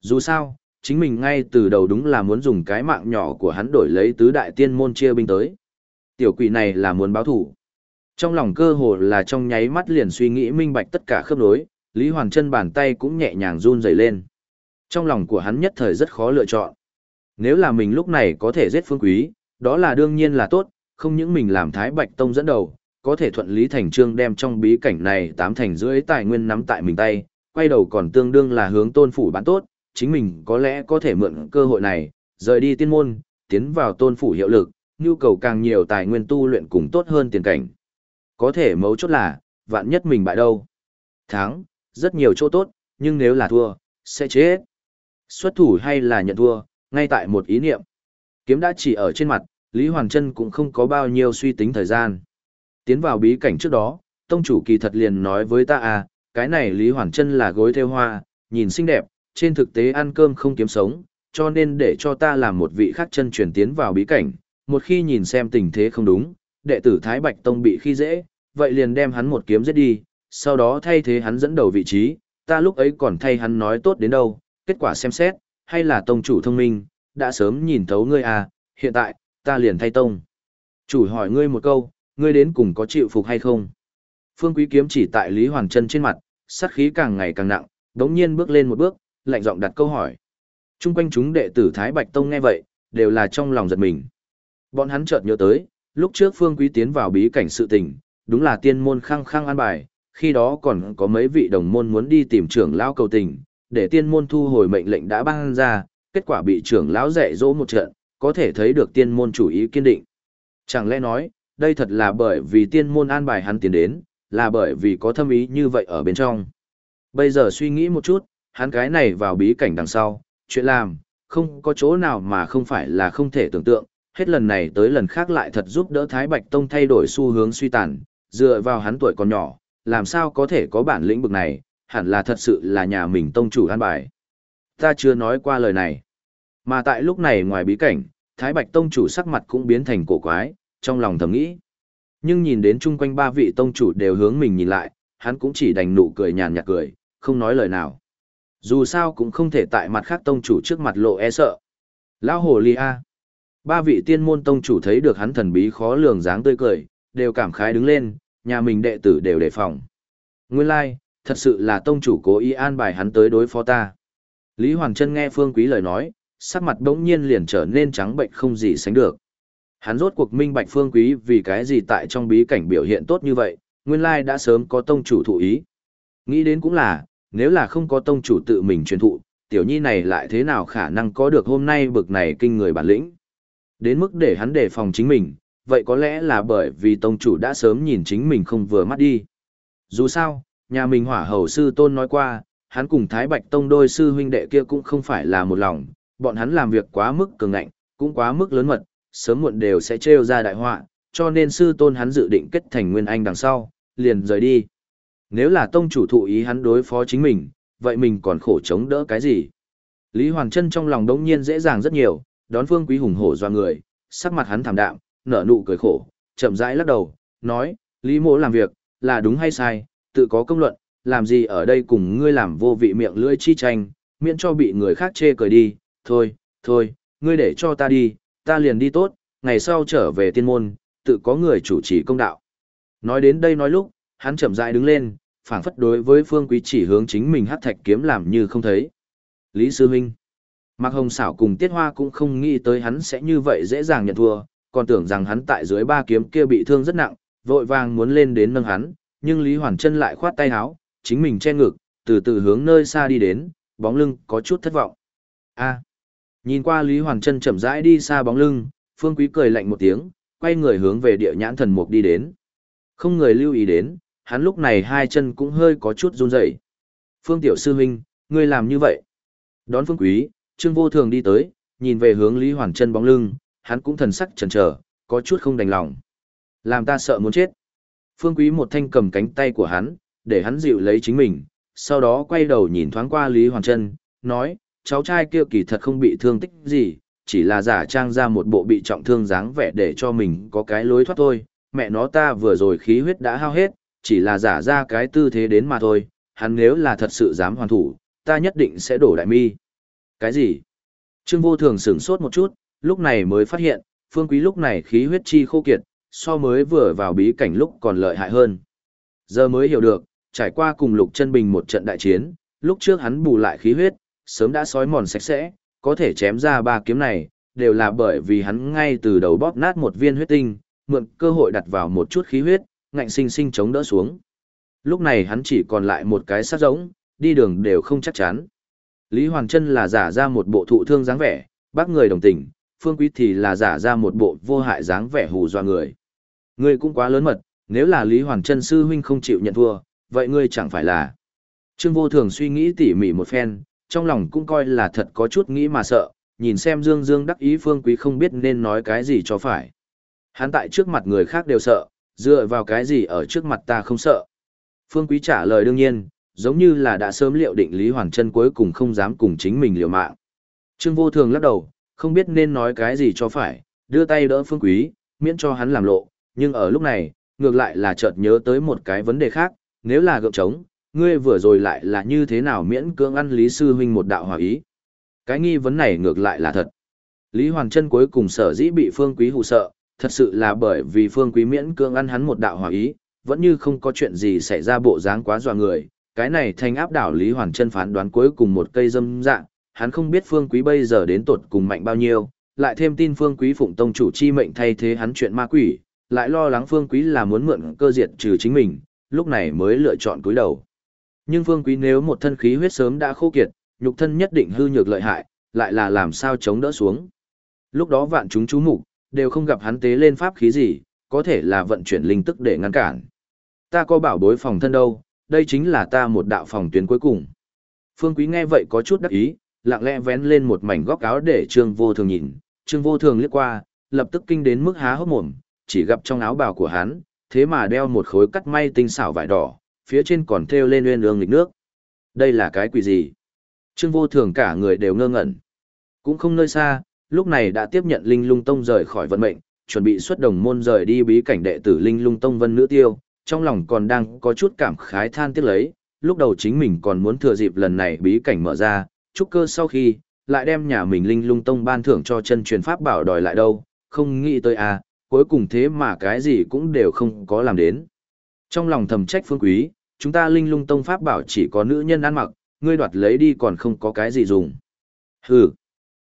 Dù sao, chính mình ngay từ đầu đúng là muốn dùng cái mạng nhỏ của hắn đổi lấy tứ đại tiên môn chia binh tới. Tiểu quỷ này là muốn báo thủ. Trong lòng cơ hồ là trong nháy mắt liền suy nghĩ minh bạch tất cả khớp nối, Lý Hoàng chân bàn tay cũng nhẹ nhàng run rẩy lên. Trong lòng của hắn nhất thời rất khó lựa chọn. Nếu là mình lúc này có thể giết phương quý, đó là đương nhiên là tốt, không những mình làm Thái Bạch Tông dẫn đầu, có thể thuận lý thành trương đem trong bí cảnh này tám thành rưỡi tài nguyên nắm tại mình tay, quay đầu còn tương đương là hướng tôn phủ bán tốt, chính mình có lẽ có thể mượn cơ hội này, rời đi tiên môn, tiến vào tôn phủ hiệu lực, nhu cầu càng nhiều tài nguyên tu luyện cùng tốt hơn tiền cảnh. Có thể mấu chốt là, vạn nhất mình bại đâu. Thắng, rất nhiều chỗ tốt, nhưng nếu là thua, sẽ chết. Xuất thủ hay là nhận thua, ngay tại một ý niệm. Kiếm đã chỉ ở trên mặt, Lý Hoàng Trân cũng không có bao nhiêu suy tính thời gian. Tiến vào bí cảnh trước đó, tông chủ kỳ thật liền nói với ta à, cái này Lý Hoàn Trân là gối theo hoa, nhìn xinh đẹp, trên thực tế ăn cơm không kiếm sống, cho nên để cho ta làm một vị khác chân truyền tiến vào bí cảnh, một khi nhìn xem tình thế không đúng, đệ tử Thái Bạch Tông bị khi dễ, vậy liền đem hắn một kiếm giết đi, sau đó thay thế hắn dẫn đầu vị trí, ta lúc ấy còn thay hắn nói tốt đến đâu, kết quả xem xét, hay là tông chủ thông minh, đã sớm nhìn thấu ngươi à, hiện tại, ta liền thay tông. Chủ hỏi ngươi một câu, ngươi đến cùng có chịu phục hay không? Phương Quý kiếm chỉ tại Lý Hoàng Trân trên mặt, sát khí càng ngày càng nặng, đống nhiên bước lên một bước, lạnh giọng đặt câu hỏi. Trung quanh chúng đệ tử Thái Bạch Tông nghe vậy, đều là trong lòng giật mình. Bọn hắn chợt nhớ tới, lúc trước Phương Quý tiến vào bí cảnh sự tình, đúng là tiên môn khăng khăng an bài, khi đó còn có mấy vị đồng môn muốn đi tìm trưởng lão cầu tình, để tiên môn thu hồi mệnh lệnh đã ban ra, kết quả bị trưởng lão dạy dỗ một trận, có thể thấy được tiên môn chủ ý kiên định. Chẳng lẽ nói, đây thật là bởi vì tiên môn an bài hắn tiến đến, là bởi vì có thâm ý như vậy ở bên trong. Bây giờ suy nghĩ một chút, hắn cái này vào bí cảnh đằng sau, chuyện làm, không có chỗ nào mà không phải là không thể tưởng tượng, hết lần này tới lần khác lại thật giúp đỡ Thái Bạch Tông thay đổi xu hướng suy tàn, dựa vào hắn tuổi còn nhỏ, làm sao có thể có bản lĩnh bực này, hẳn là thật sự là nhà mình tông chủ an bài. Ta chưa nói qua lời này. Mà tại lúc này ngoài bí cảnh, Thái Bạch Tông chủ sắc mặt cũng biến thành cổ quái, trong lòng thầm nghĩ. Nhưng nhìn đến chung quanh ba vị tông chủ đều hướng mình nhìn lại, hắn cũng chỉ đành nụ cười nhàn nhạt cười, không nói lời nào. Dù sao cũng không thể tại mặt khác tông chủ trước mặt lộ e sợ. Lão hồ ly A. Ba vị tiên môn tông chủ thấy được hắn thần bí khó lường dáng tươi cười, đều cảm khái đứng lên, nhà mình đệ tử đều đề phòng. Nguyên lai, like, thật sự là tông chủ cố ý an bài hắn tới đối phó ta. Lý Hoàng Trân nghe Phương Quý lời nói, sắc mặt đống nhiên liền trở nên trắng bệnh không gì sánh được. Hắn rốt cuộc minh bạch Phương Quý vì cái gì tại trong bí cảnh biểu hiện tốt như vậy, nguyên lai đã sớm có tông chủ thụ ý. Nghĩ đến cũng là, nếu là không có tông chủ tự mình truyền thụ, tiểu nhi này lại thế nào khả năng có được hôm nay bực này kinh người bản lĩnh. Đến mức để hắn đề phòng chính mình, vậy có lẽ là bởi vì tông chủ đã sớm nhìn chính mình không vừa mắt đi. Dù sao, nhà mình hỏa hầu sư tôn nói qua, hắn cùng Thái Bạch Tông đôi sư huynh đệ kia cũng không phải là một lòng, bọn hắn làm việc quá mức cường ngạnh, cũng quá mức lớn mật, sớm muộn đều sẽ trêu ra đại họa, cho nên sư tôn hắn dự định kết thành nguyên anh đằng sau, liền rời đi. Nếu là tông chủ thụ ý hắn đối phó chính mình, vậy mình còn khổ chống đỡ cái gì? Lý Hoàng Trân trong lòng đống nhiên dễ dàng rất nhiều, đón Phương Quý hùng hổ doa người, sắc mặt hắn thảm đạm, nở nụ cười khổ, chậm rãi lắc đầu, nói, Lý mộ làm việc, là đúng hay sai, tự có công luận, làm gì ở đây cùng ngươi làm vô vị miệng lưỡi chi tranh, miễn cho bị người khác chê cười đi, thôi, thôi, ngươi để cho ta đi, ta liền đi tốt, ngày sau trở về tiên môn, tự có người chủ trì công đạo. Nói đến đây nói lúc, hắn chậm rãi đứng lên, phảng phất đối với phương quý chỉ hướng chính mình hắc thạch kiếm làm như không thấy. Lý Sư Minh Mạc Hồng xảo cùng Tiết Hoa cũng không nghĩ tới hắn sẽ như vậy dễ dàng nhận thua, còn tưởng rằng hắn tại dưới ba kiếm kia bị thương rất nặng, vội vàng muốn lên đến nâng hắn, nhưng Lý Hoàn Trân lại khoát tay áo, chính mình che ngực, từ từ hướng nơi xa đi đến, bóng lưng có chút thất vọng. A. Nhìn qua Lý Hoàn Trân chậm rãi đi xa bóng lưng, Phương Quý cười lạnh một tiếng, quay người hướng về địa nhãn thần mục đi đến. Không người lưu ý đến, hắn lúc này hai chân cũng hơi có chút run rẩy. Phương Tiểu Sư Minh, ngươi làm như vậy. Đón Phương Quý, Trương Vô Thường đi tới, nhìn về hướng Lý Hoàn Trân bóng lưng, hắn cũng thần sắc chần chờ, có chút không đành lòng. Làm ta sợ muốn chết. Phương Quý một thanh cầm cánh tay của hắn, để hắn dịu lấy chính mình, sau đó quay đầu nhìn thoáng qua Lý Hoàn Trân, nói, cháu trai kia kỳ thật không bị thương tích gì, chỉ là giả trang ra một bộ bị trọng thương dáng vẻ để cho mình có cái lối thoát thôi, mẹ nó ta vừa rồi khí huyết đã hao hết, chỉ là giả ra cái tư thế đến mà thôi, hắn nếu là thật sự dám hoàn thủ, ta nhất định sẽ đổ đại mi. Cái gì? Trương vô thường sửng sốt một chút, lúc này mới phát hiện, phương quý lúc này khí huyết chi khô kiệt, so mới vừa vào bí cảnh lúc còn lợi hại hơn. Giờ mới hiểu được, trải qua cùng lục chân bình một trận đại chiến, lúc trước hắn bù lại khí huyết, sớm đã sói mòn sạch sẽ, có thể chém ra ba kiếm này, đều là bởi vì hắn ngay từ đầu bóp nát một viên huyết tinh, mượn cơ hội đặt vào một chút khí huyết, ngạnh sinh sinh chống đỡ xuống. Lúc này hắn chỉ còn lại một cái sát giống, đi đường đều không chắc chắn. Lý Hoàng Trân là giả ra một bộ thụ thương dáng vẻ, bác người đồng tình, Phương Quý thì là giả ra một bộ vô hại dáng vẻ hù dọa người. Ngươi cũng quá lớn mật, nếu là Lý Hoàng Trân sư huynh không chịu nhận thua, vậy ngươi chẳng phải là. Trương Vô Thường suy nghĩ tỉ mỉ một phen, trong lòng cũng coi là thật có chút nghĩ mà sợ, nhìn xem Dương Dương đắc ý Phương Quý không biết nên nói cái gì cho phải. Hắn tại trước mặt người khác đều sợ, dựa vào cái gì ở trước mặt ta không sợ. Phương Quý trả lời đương nhiên, giống như là đã sớm liệu định Lý Hoàng Trân cuối cùng không dám cùng chính mình liều mạng. Trương Vô Thường lắc đầu, không biết nên nói cái gì cho phải, đưa tay đỡ Phương Quý, miễn cho hắn làm lộ, nhưng ở lúc này, ngược lại là chợt nhớ tới một cái vấn đề khác, nếu là gượng trống, ngươi vừa rồi lại là như thế nào miễn cưỡng ăn Lý Sư Huynh một đạo hòa ý. Cái nghi vấn này ngược lại là thật. Lý Hoàng Trân cuối cùng sở dĩ bị Phương Quý hù sợ, thật sự là bởi vì Phương Quý miễn cưỡng ăn hắn một đạo hòa ý, vẫn như không có chuyện gì xảy ra bộ dáng quá dọa người. Cái này thành áp đảo Lý Hoàng Trân phán đoán cuối cùng một cây dâm dạng, hắn không biết Phương Quý bây giờ đến tột cùng mạnh bao nhiêu, lại thêm tin Phương Quý phụng tông chủ chi mệnh thay thế hắn chuyện ma quỷ, lại lo lắng Phương Quý là muốn mượn cơ diệt trừ chính mình, lúc này mới lựa chọn cúi đầu. Nhưng Phương Quý nếu một thân khí huyết sớm đã khô kiệt, nhục thân nhất định hư nhược lợi hại, lại là làm sao chống đỡ xuống. Lúc đó vạn chúng chú mục đều không gặp hắn tế lên pháp khí gì, có thể là vận chuyển linh tức để ngăn cản. Ta có bảo bối phòng thân đâu, đây chính là ta một đạo phòng tuyến cuối cùng. Phương Quý nghe vậy có chút đắc ý, lặng lẽ vén lên một mảnh góc áo để Trương Vô Thường nhìn, Trương Vô Thường liếc qua, lập tức kinh đến mức há hốc mồm, chỉ gặp trong áo bào của hắn, thế mà đeo một khối cắt may tinh xảo vải đỏ, phía trên còn thêu lên uyên ương lịch nước. Đây là cái quỷ gì? Trương Vô Thường cả người đều ngơ ngẩn. Cũng không nơi xa, lúc này đã tiếp nhận Linh Lung Tông rời khỏi vận mệnh, chuẩn bị xuất đồng môn rời đi bí cảnh đệ tử Linh Lung Tông Vân Nữ Tiêu, trong lòng còn đang có chút cảm khái than tiếc lấy, lúc đầu chính mình còn muốn thừa dịp lần này bí cảnh mở ra, chúc cơ sau khi, lại đem nhà mình linh lung tông ban thưởng cho chân truyền pháp bảo đòi lại đâu, không nghĩ tới à, cuối cùng thế mà cái gì cũng đều không có làm đến. Trong lòng thầm trách phương quý, chúng ta linh lung tông pháp bảo chỉ có nữ nhân ăn mặc, ngươi đoạt lấy đi còn không có cái gì dùng. Hừ.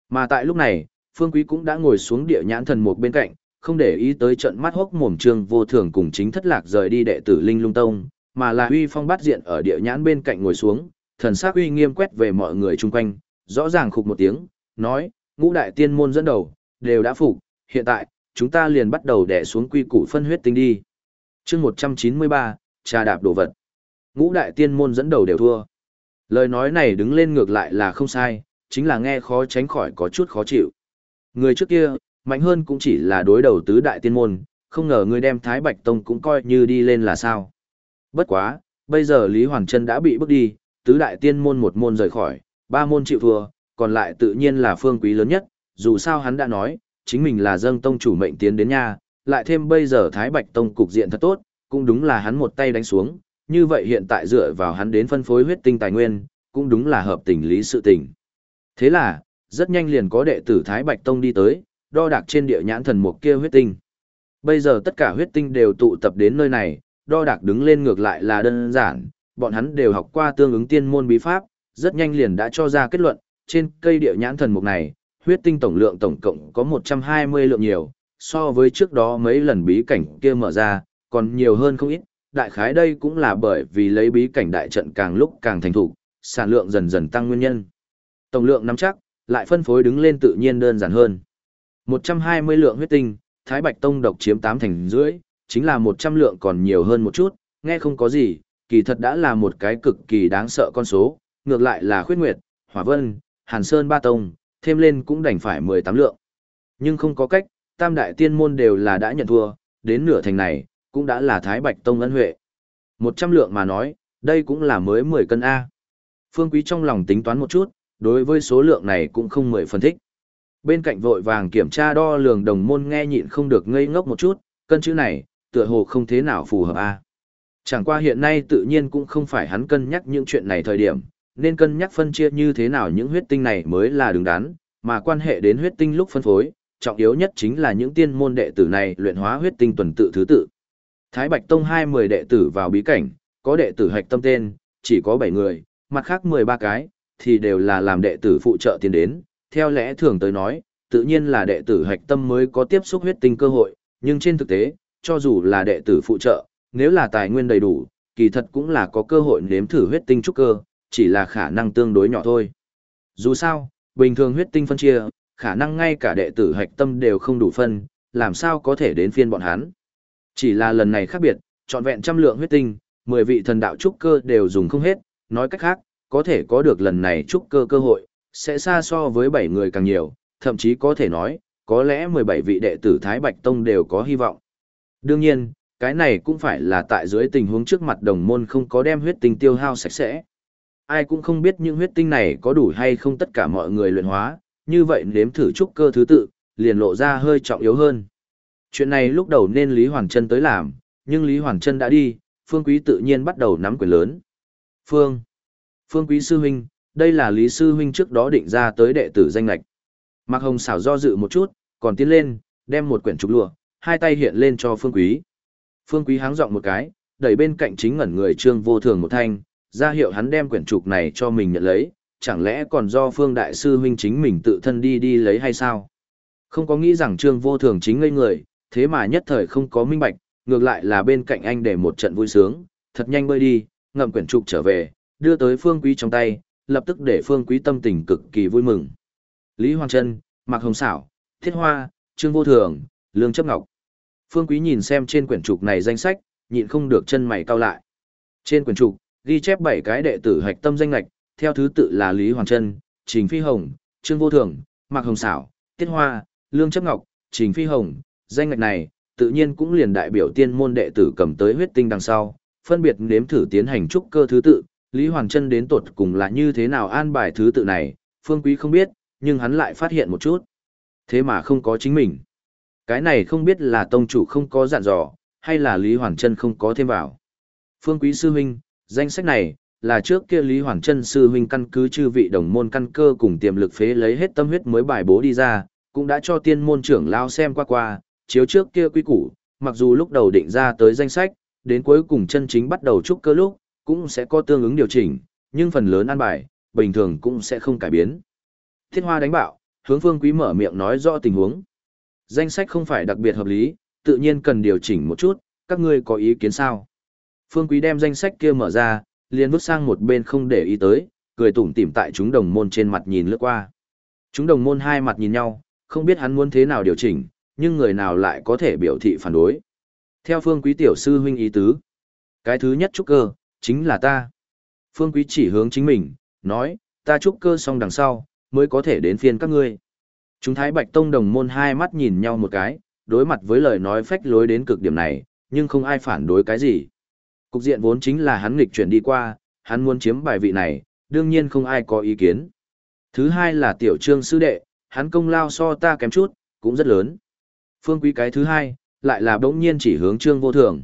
Mà tại lúc này, phương quý cũng đã ngồi xuống địa nhãn thần một bên cạnh, không để ý tới trận mắt hốc mồm trương vô thường cùng chính thất lạc rời đi đệ tử linh lung tông, mà là uy phong bắt diện ở địa nhãn bên cạnh ngồi xuống, thần sắc uy nghiêm quét về mọi người chung quanh, rõ ràng khục một tiếng, nói, ngũ đại tiên môn dẫn đầu, đều đã phục, hiện tại, chúng ta liền bắt đầu đẻ xuống quy củ phân huyết tinh đi chương 193, trà đạp đồ vật. Ngũ đại tiên môn dẫn đầu đều thua. Lời nói này đứng lên ngược lại là không sai, chính là nghe khó tránh khỏi có chút khó chịu. Người trước kia, mạnh hơn cũng chỉ là đối đầu tứ đại tiên môn, không ngờ người đem Thái Bạch Tông cũng coi như đi lên là sao. Bất quá, bây giờ Lý Hoàng Trân đã bị bước đi, tứ đại tiên môn một môn rời khỏi, ba môn chịu thua, còn lại tự nhiên là phương quý lớn nhất, dù sao hắn đã nói, chính mình là dâng tông chủ mệnh tiến đến nhà lại thêm bây giờ Thái Bạch Tông cục diện thật tốt, cũng đúng là hắn một tay đánh xuống, như vậy hiện tại dựa vào hắn đến phân phối huyết tinh tài nguyên, cũng đúng là hợp tình lý sự tình. Thế là, rất nhanh liền có đệ tử Thái Bạch Tông đi tới, đo đạc trên địa nhãn thần mục kia huyết tinh. Bây giờ tất cả huyết tinh đều tụ tập đến nơi này, đo đạc đứng lên ngược lại là đơn giản, bọn hắn đều học qua tương ứng tiên môn bí pháp, rất nhanh liền đã cho ra kết luận, trên cây địa nhãn thần mục này, huyết tinh tổng lượng tổng cộng có 120 lượng nhiều, so với trước đó mấy lần bí cảnh kia mở ra, còn nhiều hơn không ít, đại khái đây cũng là bởi vì lấy bí cảnh đại trận càng lúc càng thành thủ, sản lượng dần dần tăng nguyên nhân. Tổng lượng nắm chắc, lại phân phối đứng lên tự nhiên đơn giản hơn. 120 lượng huyết tinh, Thái Bạch Tông độc chiếm 8 thành rưỡi, chính là 100 lượng còn nhiều hơn một chút, nghe không có gì, kỳ thật đã là một cái cực kỳ đáng sợ con số, ngược lại là khuyết nguyệt, hỏa vân, hàn sơn ba tông, thêm lên cũng đành phải 18 lượng. Nhưng không có cách, tam đại tiên môn đều là đã nhận thua, đến nửa thành này, cũng đã là Thái Bạch Tông ân huệ. 100 lượng mà nói, đây cũng là mới 10 cân A. Phương Quý trong lòng tính toán một chút, đối với số lượng này cũng không mười phân thích. Bên cạnh vội vàng kiểm tra đo lường đồng môn nghe nhịn không được ngây ngốc một chút, cân chữ này, tựa hồ không thế nào phù hợp A. Chẳng qua hiện nay tự nhiên cũng không phải hắn cân nhắc những chuyện này thời điểm, nên cân nhắc phân chia như thế nào những huyết tinh này mới là đứng đắn, mà quan hệ đến huyết tinh lúc phân phối, trọng yếu nhất chính là những tiên môn đệ tử này luyện hóa huyết tinh tuần tự thứ tự. Thái Bạch Tông 20 đệ tử vào bí cảnh, có đệ tử hạch tâm tên, chỉ có 7 người, mặt khác 13 cái, thì đều là làm đệ tử phụ trợ tiến đến. Theo lẽ thường tới nói, tự nhiên là đệ tử hạch tâm mới có tiếp xúc huyết tinh cơ hội, nhưng trên thực tế, cho dù là đệ tử phụ trợ, nếu là tài nguyên đầy đủ, kỳ thật cũng là có cơ hội nếm thử huyết tinh trúc cơ, chỉ là khả năng tương đối nhỏ thôi. Dù sao, bình thường huyết tinh phân chia, khả năng ngay cả đệ tử hạch tâm đều không đủ phân, làm sao có thể đến phiên bọn hắn. Chỉ là lần này khác biệt, trọn vẹn trăm lượng huyết tinh, 10 vị thần đạo trúc cơ đều dùng không hết, nói cách khác, có thể có được lần này trúc cơ cơ hội, sẽ xa so với 7 người càng nhiều, thậm chí có thể nói, có lẽ 17 vị đệ tử Thái Bạch Tông đều có hy vọng. Đương nhiên, cái này cũng phải là tại dưới tình huống trước mặt đồng môn không có đem huyết tinh tiêu hao sạch sẽ. Ai cũng không biết những huyết tinh này có đủ hay không tất cả mọi người luyện hóa, như vậy nếm thử trúc cơ thứ tự, liền lộ ra hơi trọng yếu hơn. Chuyện này lúc đầu nên Lý Hoàng Trân tới làm, nhưng Lý Hoàng Trân đã đi, Phương Quý tự nhiên bắt đầu nắm quyền lớn. Phương. Phương Quý Sư Huynh, đây là Lý Sư Huynh trước đó định ra tới đệ tử danh lạch. Mạc Hồng xảo do dự một chút, còn tiến lên, đem một quyển trục lụa, hai tay hiện lên cho Phương Quý. Phương Quý háng giọng một cái, đẩy bên cạnh chính ngẩn người Trương Vô Thường một thanh, ra hiệu hắn đem quyển trục này cho mình nhận lấy, chẳng lẽ còn do Phương Đại Sư Huynh chính mình tự thân đi đi lấy hay sao? Không có nghĩ rằng Trương Vô Thường chính ngây người, thế mà nhất thời không có minh bạch, ngược lại là bên cạnh anh để một trận vui sướng, thật nhanh bơi đi, ngậm quyển trục trở về, đưa tới Phương Quý trong tay, lập tức để Phương Quý tâm tình cực kỳ vui mừng. Lý Hoàng Trân, Mạc Hồng Sảo, Thiết Hoa, Trương Vô Thường, Lương Chấp Ngọc. Phương Quý nhìn xem trên quyển trục này danh sách, nhịn không được chân mày cau lại. Trên quyển trục, ghi chép 7 cái đệ tử hạch tâm danh lạch, theo thứ tự là Lý Hoàng Trân, Trình Phi Hồng, Trương Vô Thường, Mạc Hồng Sảo, Tiết Hoa, Lương Chấp Ngọc, Trình Phi Hồng, danh ngạch này, tự nhiên cũng liền đại biểu tiên môn đệ tử cầm tới huyết tinh đằng sau, phân biệt nếm thử tiến hành trúc cơ thứ tự, Lý Hoàng Trân đến tột cùng là như thế nào an bài thứ tự này, Phương Quý không biết, nhưng hắn lại phát hiện một chút. Thế mà không có chính mình. Cái này không biết là tông chủ không có dặn dò, hay là Lý Hoàng Trân không có thêm vào. Phương Quý Sư Huynh, danh sách này, là trước kia Lý Hoàng Trân sư huynh căn cứ chư vị đồng môn căn cơ cùng tiềm lực phế lấy hết tâm huyết mới bài bố đi ra, cũng đã cho tiên môn trưởng lao xem qua qua, chiếu trước kia quy củ, mặc dù lúc đầu định ra tới danh sách, đến cuối cùng chân chính bắt đầu trúc cơ lúc, cũng sẽ có tương ứng điều chỉnh, nhưng phần lớn an bài, bình thường cũng sẽ không cải biến. Thiết hoa đánh bạo, hướng phương quý mở miệng nói rõ tình huống. Danh sách không phải đặc biệt hợp lý, tự nhiên cần điều chỉnh một chút, các ngươi có ý kiến sao? Phương quý đem danh sách kia mở ra, liền vứt sang một bên không để ý tới, cười tủm tỉm tại chúng đồng môn trên mặt nhìn lướt qua. Chúng đồng môn hai mặt nhìn nhau, không biết hắn muốn thế nào điều chỉnh, nhưng người nào lại có thể biểu thị phản đối. Theo phương quý tiểu sư huynh ý tứ, cái thứ nhất trúc cơ, chính là ta. Phương quý chỉ hướng chính mình, nói, ta trúc cơ xong đằng sau, mới có thể đến phiên các ngươi. Chúng Thái Bạch Tông đồng môn hai mắt nhìn nhau một cái, đối mặt với lời nói phách lối đến cực điểm này, nhưng không ai phản đối cái gì. Cục diện vốn chính là hắn nghịch chuyển đi qua, hắn muốn chiếm bài vị này, đương nhiên không ai có ý kiến. Thứ hai là tiểu trương sư đệ, hắn công lao so ta kém chút, cũng rất lớn. Phương quý cái thứ hai, lại là bỗng nhiên chỉ hướng trương vô thường.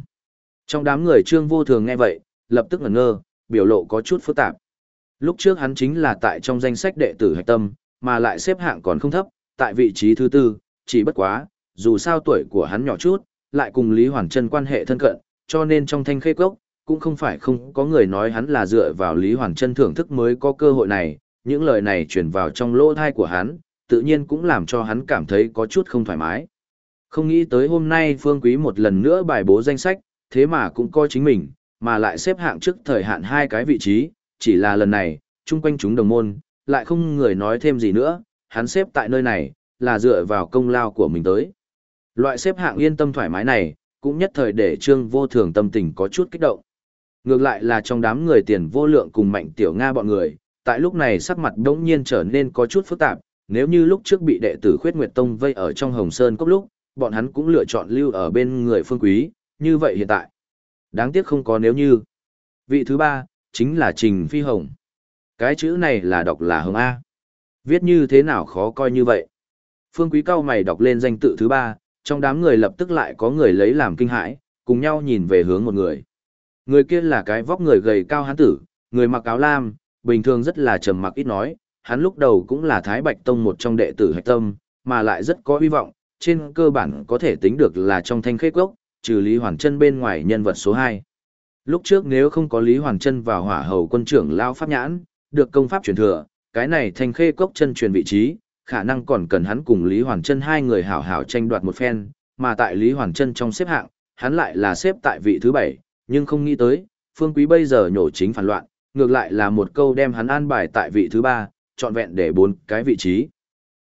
Trong đám người trương vô thường nghe vậy, lập tức ngẩn ngơ, biểu lộ có chút phức tạp. Lúc trước hắn chính là tại trong danh sách đệ tử hạch tâm, mà lại xếp hạng còn không thấp, tại vị trí thứ tư, chỉ bất quá, dù sao tuổi của hắn nhỏ chút, lại cùng Lý Hoàn Trân quan hệ thân cận, cho nên trong thanh khê cốc, cũng không phải không có người nói hắn là dựa vào Lý Hoàn Trân thưởng thức mới có cơ hội này, những lời này truyền vào trong lỗ thai của hắn, tự nhiên cũng làm cho hắn cảm thấy có chút không thoải mái. Không nghĩ tới hôm nay Phương Quý một lần nữa bài bố danh sách, thế mà cũng coi chính mình, mà lại xếp hạng trước thời hạn hai cái vị trí, chỉ là lần này, chung quanh chúng đồng môn, lại không người nói thêm gì nữa, hắn xếp tại nơi này, là dựa vào công lao của mình tới. Loại xếp hạng yên tâm thoải mái này, cũng nhất thời để Trương Vô Thường tâm tình có chút kích động. Ngược lại là trong đám người tiền vô lượng cùng mạnh tiểu Nga bọn người, tại lúc này sắc mặt đống nhiên trở nên có chút phức tạp, nếu như lúc trước bị đệ tử Khuyết Nguyệt Tông vây ở trong Hồng Sơn cốc lúc, bọn hắn cũng lựa chọn lưu ở bên người phương quý, như vậy hiện tại. Đáng tiếc không có nếu như. Vị thứ ba, chính là Trình Phi Hồng. Cái chữ này là đọc là Hồng A. Viết như thế nào khó coi như vậy. Phương quý cao mày đọc lên danh tự thứ ba, trong đám người lập tức lại có người lấy làm kinh hãi, cùng nhau nhìn về hướng một người. Người kia là cái vóc người gầy cao hán tử, người mặc áo lam, bình thường rất là trầm mặc ít nói, hắn lúc đầu cũng là Thái Bạch Tông một trong đệ tử hạch tâm, mà lại rất có hy vọng, trên cơ bản có thể tính được là trong thanh khế quốc, trừ Lý Hoàn chân bên ngoài nhân vật số 2. Lúc trước nếu không có Lý Hoàn chân vào hỏa hầu quân trưởng Lao Pháp Nhãn, được công pháp truyền thừa, cái này thanh khê cốc chân truyền vị trí, khả năng còn cần hắn cùng Lý Hoàn Trân hai người hảo hảo tranh đoạt một phen, mà tại Lý Hoàn Trân trong xếp hạng, hắn lại là xếp tại vị thứ bảy, nhưng không nghĩ tới, Phương Quý bây giờ nhổ chính phản loạn, ngược lại là một câu đem hắn an bài tại vị thứ ba, trọn vẹn để bốn cái vị trí.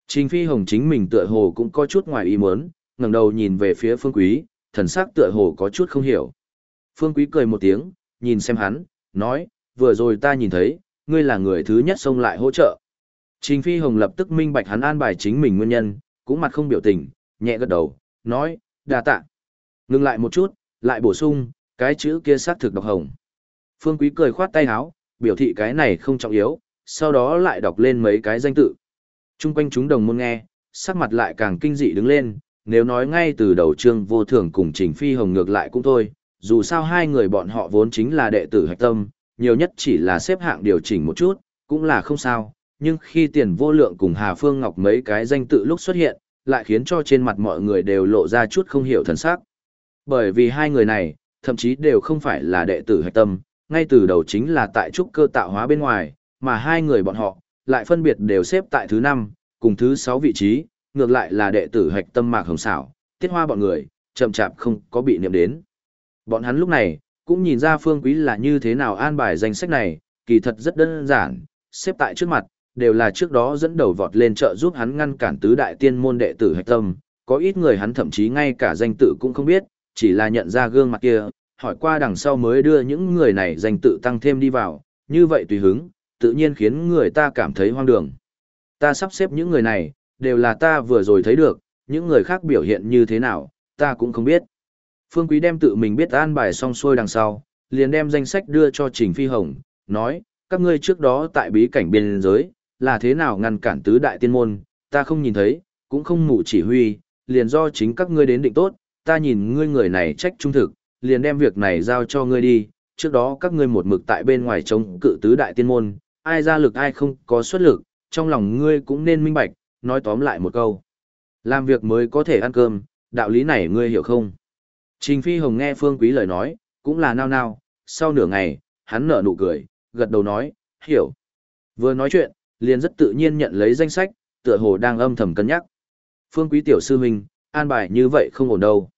Trình Phi Hồng chính mình tựa hồ cũng có chút ngoài ý muốn, ngẩng đầu nhìn về phía Phương Quý, thần sắc tựa hồ có chút không hiểu. Phương Quý cười một tiếng, nhìn xem hắn, nói, vừa rồi ta nhìn thấy, ngươi là người thứ nhất xông lại hỗ trợ. Trình Phi Hồng lập tức minh bạch hắn an bài chính mình nguyên nhân, cũng mặt không biểu tình, nhẹ gật đầu, nói, đà tạ. Ngừng lại một chút, lại bổ sung, cái chữ kia xác thực đọc hồng. Phương Quý cười khoát tay áo, biểu thị cái này không trọng yếu, sau đó lại đọc lên mấy cái danh tự. Trung quanh chúng đồng môn nghe, sắc mặt lại càng kinh dị đứng lên, nếu nói ngay từ đầu trương vô thường cùng Trình Phi Hồng ngược lại cũng thôi, dù sao hai người bọn họ vốn chính là đệ tử hạch tâm, nhiều nhất chỉ là xếp hạng điều chỉnh một chút, cũng là không sao, nhưng khi tiền vô lượng cùng Hà Phương Ngọc mấy cái danh tự lúc xuất hiện, lại khiến cho trên mặt mọi người đều lộ ra chút không hiểu thần sắc. Bởi vì hai người này, thậm chí đều không phải là đệ tử hạch tâm, ngay từ đầu chính là tại trúc cơ tạo hóa bên ngoài, mà hai người bọn họ, lại phân biệt đều xếp tại thứ 5, cùng thứ 6 vị trí, ngược lại là đệ tử hạch tâm mạc hồng xảo, tiết hoa bọn người, chậm chạp không có bị niệm đến. Bọn hắn lúc này, cũng nhìn ra phương quý là như thế nào an bài danh sách này, kỳ thật rất đơn giản, xếp tại trước mặt, đều là trước đó dẫn đầu vọt lên trợ giúp hắn ngăn cản tứ đại tiên môn đệ tử hạch tâm, có ít người hắn thậm chí ngay cả danh tự cũng không biết, chỉ là nhận ra gương mặt kia, hỏi qua đằng sau mới đưa những người này danh tự tăng thêm đi vào, như vậy tùy hứng, tự nhiên khiến người ta cảm thấy hoang đường. Ta sắp xếp những người này, đều là ta vừa rồi thấy được, những người khác biểu hiện như thế nào, ta cũng không biết. Phương Quý đem tự mình biết an bài xong xuôi đằng sau, liền đem danh sách đưa cho Trình Phi Hồng, nói, các ngươi trước đó tại bí cảnh biên giới, là thế nào ngăn cản tứ đại tiên môn, ta không nhìn thấy, cũng không ngủ chỉ huy, liền do chính các ngươi đến định tốt, ta nhìn ngươi người này trách trung thực, liền đem việc này giao cho ngươi đi, trước đó các ngươi một mực tại bên ngoài chống cự tứ đại tiên môn, ai ra lực ai không có xuất lực, trong lòng ngươi cũng nên minh bạch, nói tóm lại một câu. Làm việc mới có thể ăn cơm, đạo lý này ngươi hiểu không? Trình Phi Hồng nghe Phương Quý lời nói, cũng là nao nao, sau nửa ngày, hắn nở nụ cười, gật đầu nói, hiểu. Vừa nói chuyện, liền rất tự nhiên nhận lấy danh sách, tựa hồ đang âm thầm cân nhắc. Phương Quý tiểu sư huynh, an bài như vậy không ổn đâu.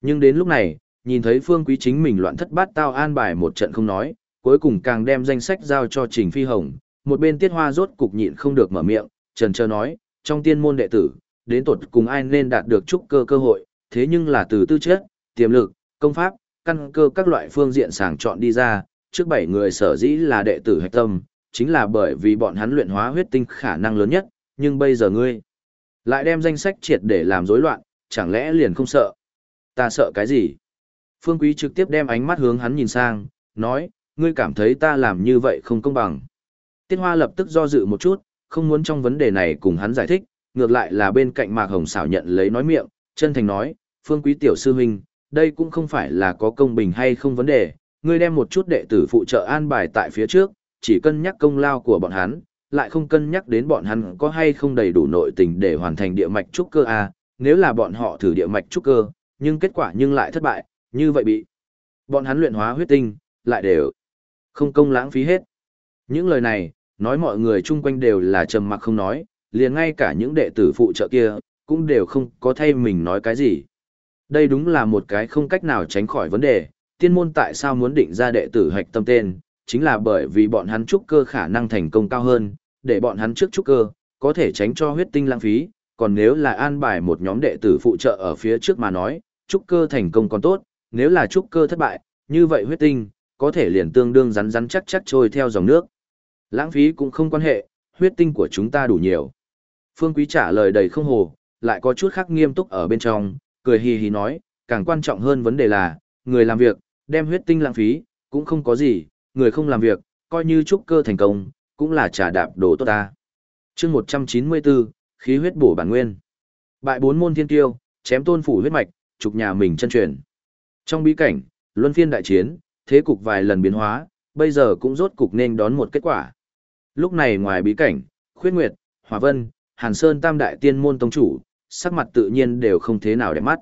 Nhưng đến lúc này, nhìn thấy Phương Quý chính mình loạn thất bát tao an bài một trận không nói, cuối cùng càng đem danh sách giao cho Trình Phi Hồng, một bên tiết hoa rốt cục nhịn không được mở miệng, trần chờ nói, trong tiên môn đệ tử, đến tột cùng ai nên đạt được trúc cơ cơ hội, thế nhưng là từ tư chất, tiềm lực, công pháp, căn cơ các loại phương diện sàng chọn đi ra, trước bảy người sở dĩ là đệ tử hạch tâm, chính là bởi vì bọn hắn luyện hóa huyết tinh khả năng lớn nhất, nhưng bây giờ ngươi lại đem danh sách triệt để làm rối loạn, chẳng lẽ liền không sợ? Ta sợ cái gì? Phương Quý trực tiếp đem ánh mắt hướng hắn nhìn sang, nói, ngươi cảm thấy ta làm như vậy không công bằng. Tiết Hoa lập tức do dự một chút, không muốn trong vấn đề này cùng hắn giải thích, ngược lại là bên cạnh Mạc Hồng xảo nhận lấy nói miệng, chân thành nói, Phương Quý tiểu sư huynh, đây cũng không phải là có công bình hay không vấn đề, ngươi đem một chút đệ tử phụ trợ an bài tại phía trước, chỉ cân nhắc công lao của bọn hắn, lại không cân nhắc đến bọn hắn có hay không đầy đủ nội tình để hoàn thành địa mạch trúc cơ a, nếu là bọn họ thử địa mạch trúc cơ, nhưng kết quả nhưng lại thất bại, như vậy bị bọn hắn luyện hóa huyết tinh, lại đều không công lãng phí hết. Những lời này, nói mọi người chung quanh đều là trầm mặc không nói, liền ngay cả những đệ tử phụ trợ kia, cũng đều không có thay mình nói cái gì. Đây đúng là một cái không cách nào tránh khỏi vấn đề, tiên môn tại sao muốn định ra đệ tử hạch tâm tên, chính là bởi vì bọn hắn trúc cơ khả năng thành công cao hơn, để bọn hắn trước trúc cơ, có thể tránh cho huyết tinh lãng phí, còn nếu là an bài một nhóm đệ tử phụ trợ ở phía trước mà nói, trúc cơ thành công còn tốt, nếu là trúc cơ thất bại, như vậy huyết tinh, có thể liền tương đương rắn rắn chắc chắc trôi theo dòng nước. Lãng phí cũng không quan hệ, huyết tinh của chúng ta đủ nhiều. Phương Quý trả lời đầy không hồ, lại có chút khác nghiêm túc ở bên trong, cười hì hì nói, càng quan trọng hơn vấn đề là, người làm việc, đem huyết tinh lãng phí, cũng không có gì, người không làm việc, coi như trúc cơ thành công, cũng là trả đạp đồ tốt ta. chương 194, khí huyết bổ bản nguyên. Bại bốn môn thiên tiêu, chém tôn phủ huyết mạch, trục nhà mình chân truyền. Trong bí cảnh, luân phiên đại chiến, thế cục vài lần biến hóa, bây giờ cũng rốt cục nên đón một kết quả. Lúc này ngoài bí cảnh, Khuyết Nguyệt, Hòa Vân, Hàn Sơn tam đại tiên môn tông chủ, sắc mặt tự nhiên đều không thế nào đẹp mắt.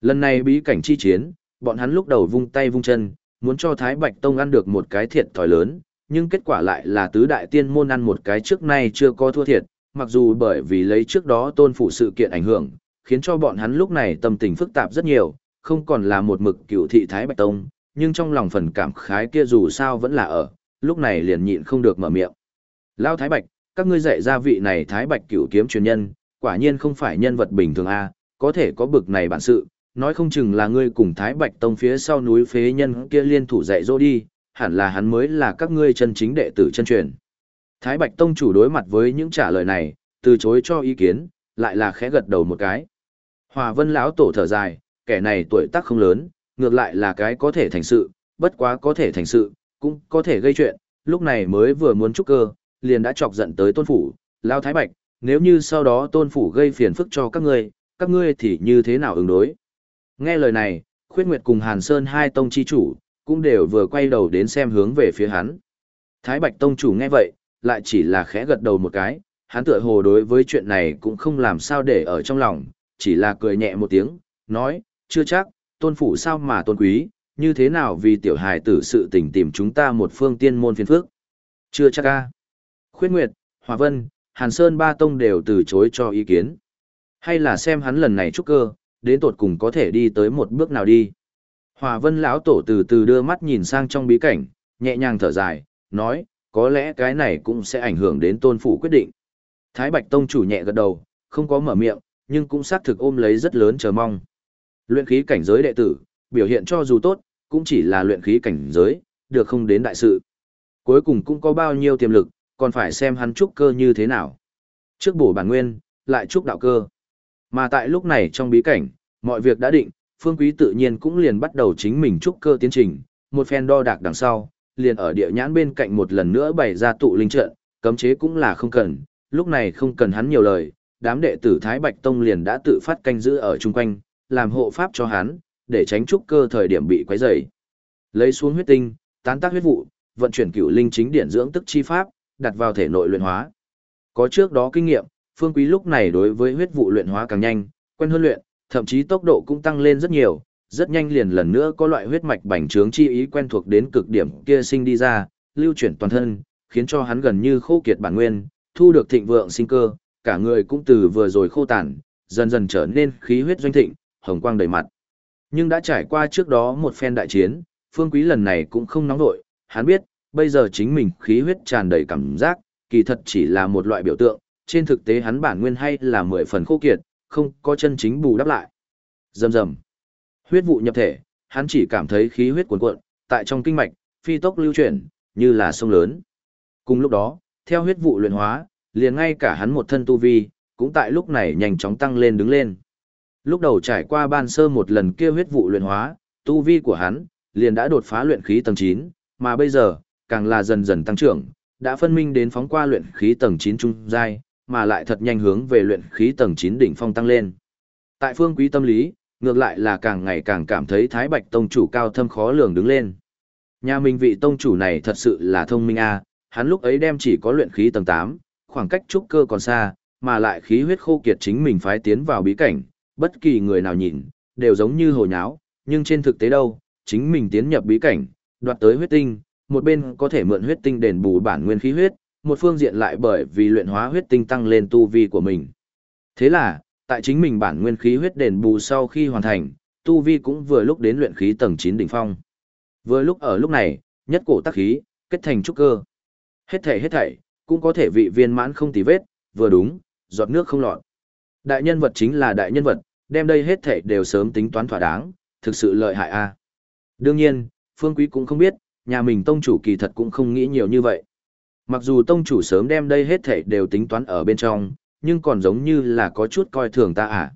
Lần này bí cảnh chi chiến, bọn hắn lúc đầu vung tay vung chân, muốn cho Thái Bạch Tông ăn được một cái thiệt thòi lớn, nhưng kết quả lại là tứ đại tiên môn ăn một cái trước nay chưa có thua thiệt, mặc dù bởi vì lấy trước đó tôn phủ sự kiện ảnh hưởng, khiến cho bọn hắn lúc này tâm tình phức tạp rất nhiều, không còn là một mực cựu thị Thái Bạch Tông, nhưng trong lòng phần cảm khái kia dù sao vẫn là ở, lúc này liền nhịn không được mở miệng. Lao Thái Bạch, các ngươi dạy ra vị này Thái Bạch cửu kiếm truyền nhân, quả nhiên không phải nhân vật bình thường a, có thể có bực này bản sự, nói không chừng là ngươi cùng Thái Bạch Tông phía sau núi phế nhân kia liên thủ dạy dỗ đi, hẳn là hắn mới là các ngươi chân chính đệ tử chân truyền. Thái Bạch Tông chủ đối mặt với những trả lời này, từ chối cho ý kiến, lại là khẽ gật đầu một cái. Hòa Vân lão tổ thở dài, kẻ này tuổi tác không lớn, ngược lại là cái có thể thành sự, bất quá có thể thành sự, cũng có thể gây chuyện, lúc này mới vừa muốn trúc cơ, liền đã chọc giận tới tôn phủ, lao thái bạch, nếu như sau đó tôn phủ gây phiền phức cho các ngươi, các ngươi thì như thế nào ứng đối. Nghe lời này, khuyết nguyệt cùng Hàn Sơn hai tông chi chủ, cũng đều vừa quay đầu đến xem hướng về phía hắn. Thái bạch tông chủ nghe vậy, lại chỉ là khẽ gật đầu một cái, hắn tựa hồ đối với chuyện này cũng không làm sao để ở trong lòng, chỉ là cười nhẹ một tiếng, nói, chưa chắc, tôn phủ sao mà tôn quý, như thế nào vì tiểu hài tử sự tình tìm chúng ta một phương tiên môn phiền phước. Chưa chắc ca. Khuyết Nguyệt, Hòa Vân, Hàn Sơn ba tông đều từ chối cho ý kiến. Hay là xem hắn lần này trúc cơ, đến tột cùng có thể đi tới một bước nào đi. Hòa Vân lão tổ từ từ đưa mắt nhìn sang trong bí cảnh, nhẹ nhàng thở dài, nói, có lẽ cái này cũng sẽ ảnh hưởng đến tôn phủ quyết định. Thái Bạch Tông chủ nhẹ gật đầu, không có mở miệng, nhưng cũng xác thực ôm lấy rất lớn chờ mong. Luyện khí cảnh giới đệ tử, biểu hiện cho dù tốt, cũng chỉ là luyện khí cảnh giới, được không đến đại sự. Cuối cùng cũng có bao nhiêu tiềm lực, còn phải xem hắn trúc cơ như thế nào. Trước bổ bản nguyên, lại trúc đạo cơ. Mà tại lúc này trong bí cảnh, mọi việc đã định, Phương Quý tự nhiên cũng liền bắt đầu chính mình trúc cơ tiến trình, một phen đo đạc đằng sau, liền ở địa nhãn bên cạnh một lần nữa bày ra tụ linh trận, cấm chế cũng là không cần, lúc này không cần hắn nhiều lời, đám đệ tử Thái Bạch Tông liền đã tự phát canh giữ ở chung quanh, làm hộ pháp cho hắn, để tránh trúc cơ thời điểm bị quấy rầy. Lấy xuống huyết tinh, tán tác huyết vụ, vận chuyển cửu linh chính điển dưỡng tức chi pháp, đặt vào thể nội luyện hóa. Có trước đó kinh nghiệm, Phương Quý lúc này đối với huyết vụ luyện hóa càng nhanh, quen hơn luyện, thậm chí tốc độ cũng tăng lên rất nhiều, rất nhanh liền lần nữa có loại huyết mạch bành trướng chi ý quen thuộc đến cực điểm kia sinh đi ra, lưu chuyển toàn thân, khiến cho hắn gần như khô kiệt bản nguyên, thu được thịnh vượng sinh cơ, cả người cũng từ vừa rồi khô tàn, dần dần trở nên khí huyết doanh thịnh, hồng quang đầy mặt. Nhưng đã trải qua trước đó một phen đại chiến, Phương Quý lần này cũng không nóng nổi, hắn biết, bây giờ chính mình khí huyết tràn đầy cảm giác, kỳ thật chỉ là một loại biểu tượng, trên thực tế hắn bản nguyên hay là mười phần khô kiệt, không có chân chính bù đắp lại. Rầm rầm. Huyết vụ nhập thể, hắn chỉ cảm thấy khí huyết cuồn cuộn, tại trong kinh mạch, phi tốc lưu chuyển, như là sông lớn. Cùng lúc đó, theo huyết vụ luyện hóa, liền ngay cả hắn một thân tu vi, cũng tại lúc này nhanh chóng tăng lên đứng lên. Lúc đầu trải qua ban sơ một lần kia huyết vụ luyện hóa, tu vi của hắn liền đã đột phá luyện khí tầng 9, mà bây giờ, càng là dần dần tăng trưởng, đã phân minh đến phóng qua luyện khí tầng 9 trung giai, mà lại thật nhanh hướng về luyện khí tầng 9 đỉnh phong tăng lên. Tại phương quý tâm lý, ngược lại là càng ngày càng cảm thấy Thái Bạch Tông chủ cao thâm khó lường đứng lên. Nhà mình vị tông chủ này thật sự là thông minh a, hắn lúc ấy đem chỉ có luyện khí tầng 8, khoảng cách trúc cơ còn xa, mà lại khí huyết khô kiệt chính mình phái tiến vào bí cảnh, bất kỳ người nào nhìn, đều giống như hồ nháo, nhưng trên thực tế đâu, chính mình tiến nhập bí cảnh, đoạt tới huyết tinh, một bên có thể mượn huyết tinh đền bù bản nguyên khí huyết, một phương diện lại bởi vì luyện hóa huyết tinh tăng lên tu vi của mình. Thế là, tại chính mình bản nguyên khí huyết đền bù sau khi hoàn thành, tu vi cũng vừa lúc đến luyện khí tầng 9 đỉnh phong. Vừa lúc ở lúc này, nhất cổ tác khí, kết thành trúc cơ. Hết thảy hết thảy, cũng có thể vị viên mãn không tì vết, vừa đúng, giọt nước không lọt. Đại nhân vật chính là đại nhân vật, đem đây hết thảy đều sớm tính toán thỏa đáng, thực sự lợi hại a. Đương nhiên, Phương Quý cũng không biết, nhà mình tông chủ kỳ thật cũng không nghĩ nhiều như vậy. Mặc dù tông chủ sớm đem đây hết thảy đều tính toán ở bên trong, nhưng còn giống như là có chút coi thường ta à.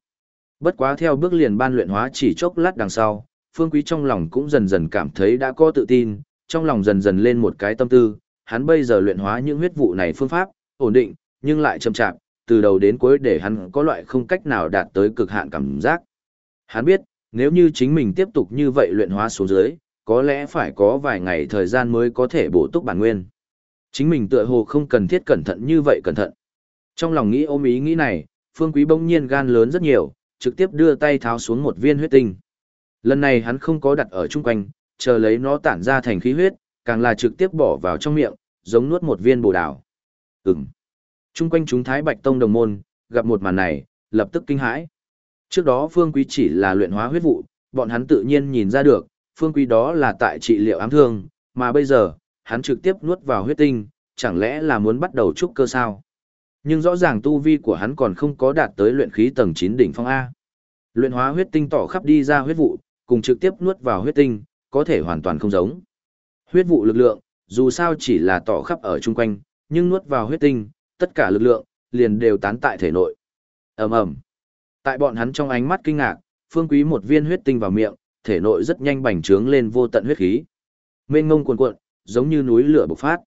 Bất quá theo bước liền ban luyện hóa chỉ chốc lát đằng sau, Phương Quý trong lòng cũng dần dần cảm thấy đã có tự tin, trong lòng dần dần lên một cái tâm tư, hắn bây giờ luyện hóa những huyết vụ này phương pháp, ổn định, nhưng lại chậm chạp, từ đầu đến cuối để hắn có loại không cách nào đạt tới cực hạn cảm giác. Hắn biết, nếu như chính mình tiếp tục như vậy luyện hóa xuống dưới, có lẽ phải có vài ngày thời gian mới có thể bổ túc bản nguyên. Chính mình tựa hồ không cần thiết cẩn thận như vậy cẩn thận. Trong lòng nghĩ ôm ý nghĩ này, Phương Quý bỗng nhiên gan lớn rất nhiều, trực tiếp đưa tay tháo xuống một viên huyết tinh. Lần này hắn không có đặt ở chung quanh, chờ lấy nó tản ra thành khí huyết, càng là trực tiếp bỏ vào trong miệng, giống nuốt một viên bồ đào. Ừm. Chung quanh chúng Thái Bạch Tông đồng môn, gặp một màn này, lập tức kinh hãi. Trước đó Phương Quý chỉ là luyện hóa huyết vụ, bọn hắn tự nhiên nhìn ra được, Phương Quý đó là tại trị liệu ám thương, mà bây giờ, hắn trực tiếp nuốt vào huyết tinh, chẳng lẽ là muốn bắt đầu trúc cơ sao? Nhưng rõ ràng tu vi của hắn còn không có đạt tới luyện khí tầng 9 đỉnh phong A. Luyện hóa huyết tinh tỏ khắp đi ra huyết vụ, cùng trực tiếp nuốt vào huyết tinh, có thể hoàn toàn không giống. Huyết vụ lực lượng, dù sao chỉ là tỏ khắp ở chung quanh, nhưng nuốt vào huyết tinh, tất cả lực lượng, liền đều tán tại thể nội. ầm ầm Tại bọn hắn trong ánh mắt kinh ngạc, phương quý một viên huyết tinh vào miệng, thể nội rất nhanh bành trướng lên vô tận huyết khí. Mênh ngông cuồn cuộn, giống như núi lửa bộc phát.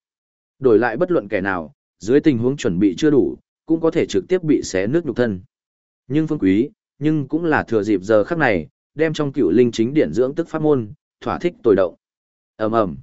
Đổi lại bất luận kẻ nào, dưới tình huống chuẩn bị chưa đủ, cũng có thể trực tiếp bị xé nước nhục thân. Nhưng phương quý, nhưng cũng là thừa dịp giờ khắc này, đem trong cựu linh chính điển dưỡng tức pháp môn, thỏa thích tồi động. ầm ầm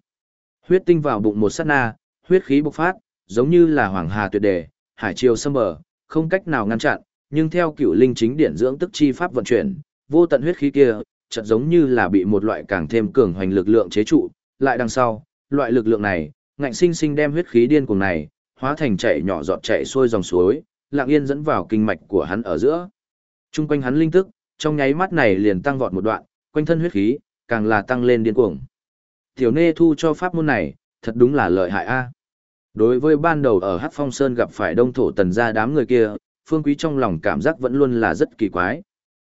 Huyết tinh vào bụng một sát na, huyết khí bộc phát, giống như là hoàng hà tuyệt đề, hải triều xâm bờ, không cách nào ngăn chặn, nhưng theo cựu linh chính điển dưỡng tức chi pháp vận chuyển, vô tận huyết khí kia, chợt giống như là bị một loại càng thêm cường hoành lực lượng chế trụ, lại đằng sau, loại lực lượng này, ngạnh sinh sinh đem huyết khí điên cuồng này, hóa thành chảy nhỏ giọt chảy xuôi dòng suối, lặng yên dẫn vào kinh mạch của hắn ở giữa. Trung quanh hắn linh tức, trong nháy mắt này liền tăng vọt một đoạn, quanh thân huyết khí, càng là tăng lên điên cuồng. Tiểu Nê thu cho pháp môn này, thật đúng là lợi hại a. Đối với ban đầu ở Hắc Phong Sơn gặp phải đông thổ tần gia đám người kia, Phương Quý trong lòng cảm giác vẫn luôn là rất kỳ quái.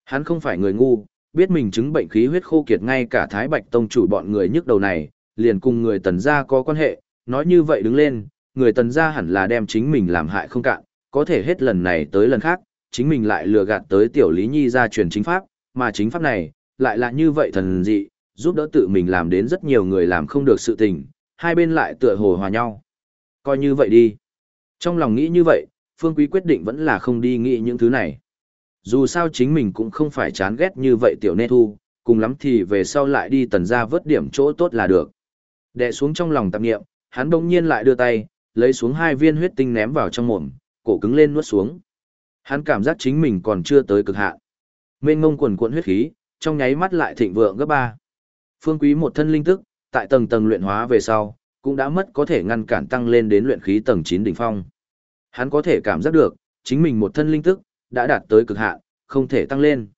Hắn không phải người ngu, biết mình chứng bệnh khí huyết khô kiệt ngay cả Thái Bạch Tông chủ bọn người nhức đầu này, liền cùng người tần gia có quan hệ, nói như vậy đứng lên, người tần gia hẳn là đem chính mình làm hại không cạn, có thể hết lần này tới lần khác, chính mình lại lừa gạt tới tiểu Lý Nhi ra truyền chính pháp, mà chính pháp này, lại là như vậy thần dị, giúp đỡ tự mình làm đến rất nhiều người làm không được sự tình, hai bên lại tựa hồ hòa nhau. Coi như vậy đi. Trong lòng nghĩ như vậy, Phương Quý quyết định vẫn là không đi nghĩ những thứ này. Dù sao chính mình cũng không phải chán ghét như vậy tiểu nê thu, cùng lắm thì về sau lại đi tần ra vớt điểm chỗ tốt là được. Đè xuống trong lòng tạp nghiệm, hắn bỗng nhiên lại đưa tay, lấy xuống hai viên huyết tinh ném vào trong mồm, cổ cứng lên nuốt xuống. Hắn cảm giác chính mình còn chưa tới cực hạn. Mênh ngông quần cuộn huyết khí, trong nháy mắt lại thịnh vượng gấp ba. Phương Quý một thân linh tức, tại tầng tầng luyện hóa về sau, cũng đã mất có thể ngăn cản tăng lên đến luyện khí tầng 9 đỉnh phong. Hắn có thể cảm giác được, chính mình một thân linh tức đã đạt tới cực hạn, không thể tăng lên.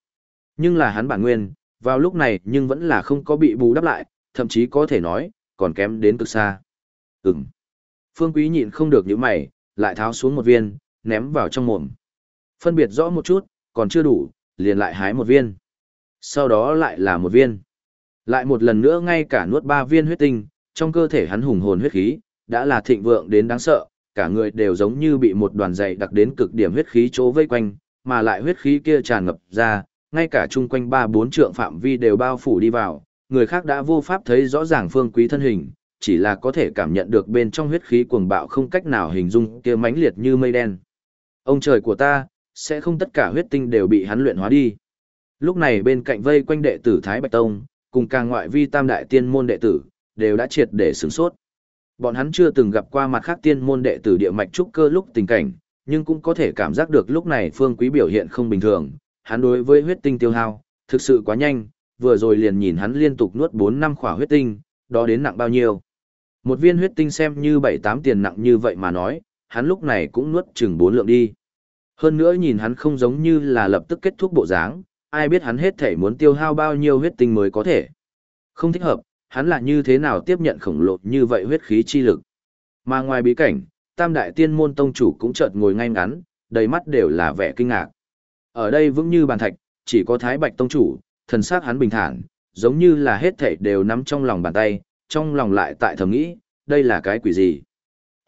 Nhưng là hắn bản nguyên, vào lúc này nhưng vẫn là không có bị bù đắp lại, thậm chí có thể nói, còn kém đến cực xa. Ừm. Phương Quý nhịn không được những mày, lại tháo xuống một viên, ném vào trong mồm. Phân biệt rõ một chút, còn chưa đủ, liền lại hái một viên. Sau đó lại là một viên. Lại một lần nữa ngay cả nuốt ba viên huyết tinh, trong cơ thể hắn hùng hồn huyết khí, đã là thịnh vượng đến đáng sợ, cả người đều giống như bị một đoàn dày đặc đến cực điểm huyết khí chỗ vây quanh, mà lại huyết khí kia tràn ngập ra, ngay cả chung quanh ba bốn trượng phạm vi đều bao phủ đi vào, người khác đã vô pháp thấy rõ ràng phương quý thân hình, chỉ là có thể cảm nhận được bên trong huyết khí cuồng bạo không cách nào hình dung kia mãnh liệt như mây đen. Ông trời của ta, sẽ không tất cả huyết tinh đều bị hắn luyện hóa đi. Lúc này bên cạnh vây quanh đệ tử Thái Bạch Tông, cùng càng ngoại vi tam đại tiên môn đệ tử, đều đã triệt để sửng sốt. Bọn hắn chưa từng gặp qua mặt khác tiên môn đệ tử địa mạch trúc cơ lúc tình cảnh, nhưng cũng có thể cảm giác được lúc này phương quý biểu hiện không bình thường, hắn đối với huyết tinh tiêu hao, thực sự quá nhanh, vừa rồi liền nhìn hắn liên tục nuốt 4 năm khỏa huyết tinh, đó đến nặng bao nhiêu. Một viên huyết tinh xem như 7-8 tiền nặng như vậy mà nói, hắn lúc này cũng nuốt chừng 4 lượng đi. Hơn nữa nhìn hắn không giống như là lập tức kết thúc bộ dáng, ai biết hắn hết thể muốn tiêu hao bao nhiêu huyết tinh mới có thể. Không thích hợp, hắn là như thế nào tiếp nhận khổng lồ như vậy huyết khí chi lực. Mà ngoài bí cảnh, tam đại tiên môn tông chủ cũng chợt ngồi ngay ngắn, đầy mắt đều là vẻ kinh ngạc. Ở đây vững như bàn thạch, chỉ có Thái Bạch tông chủ, thần sắc hắn bình thản, giống như là hết thảy đều nắm trong lòng bàn tay, trong lòng lại tại thầm nghĩ, đây là cái quỷ gì?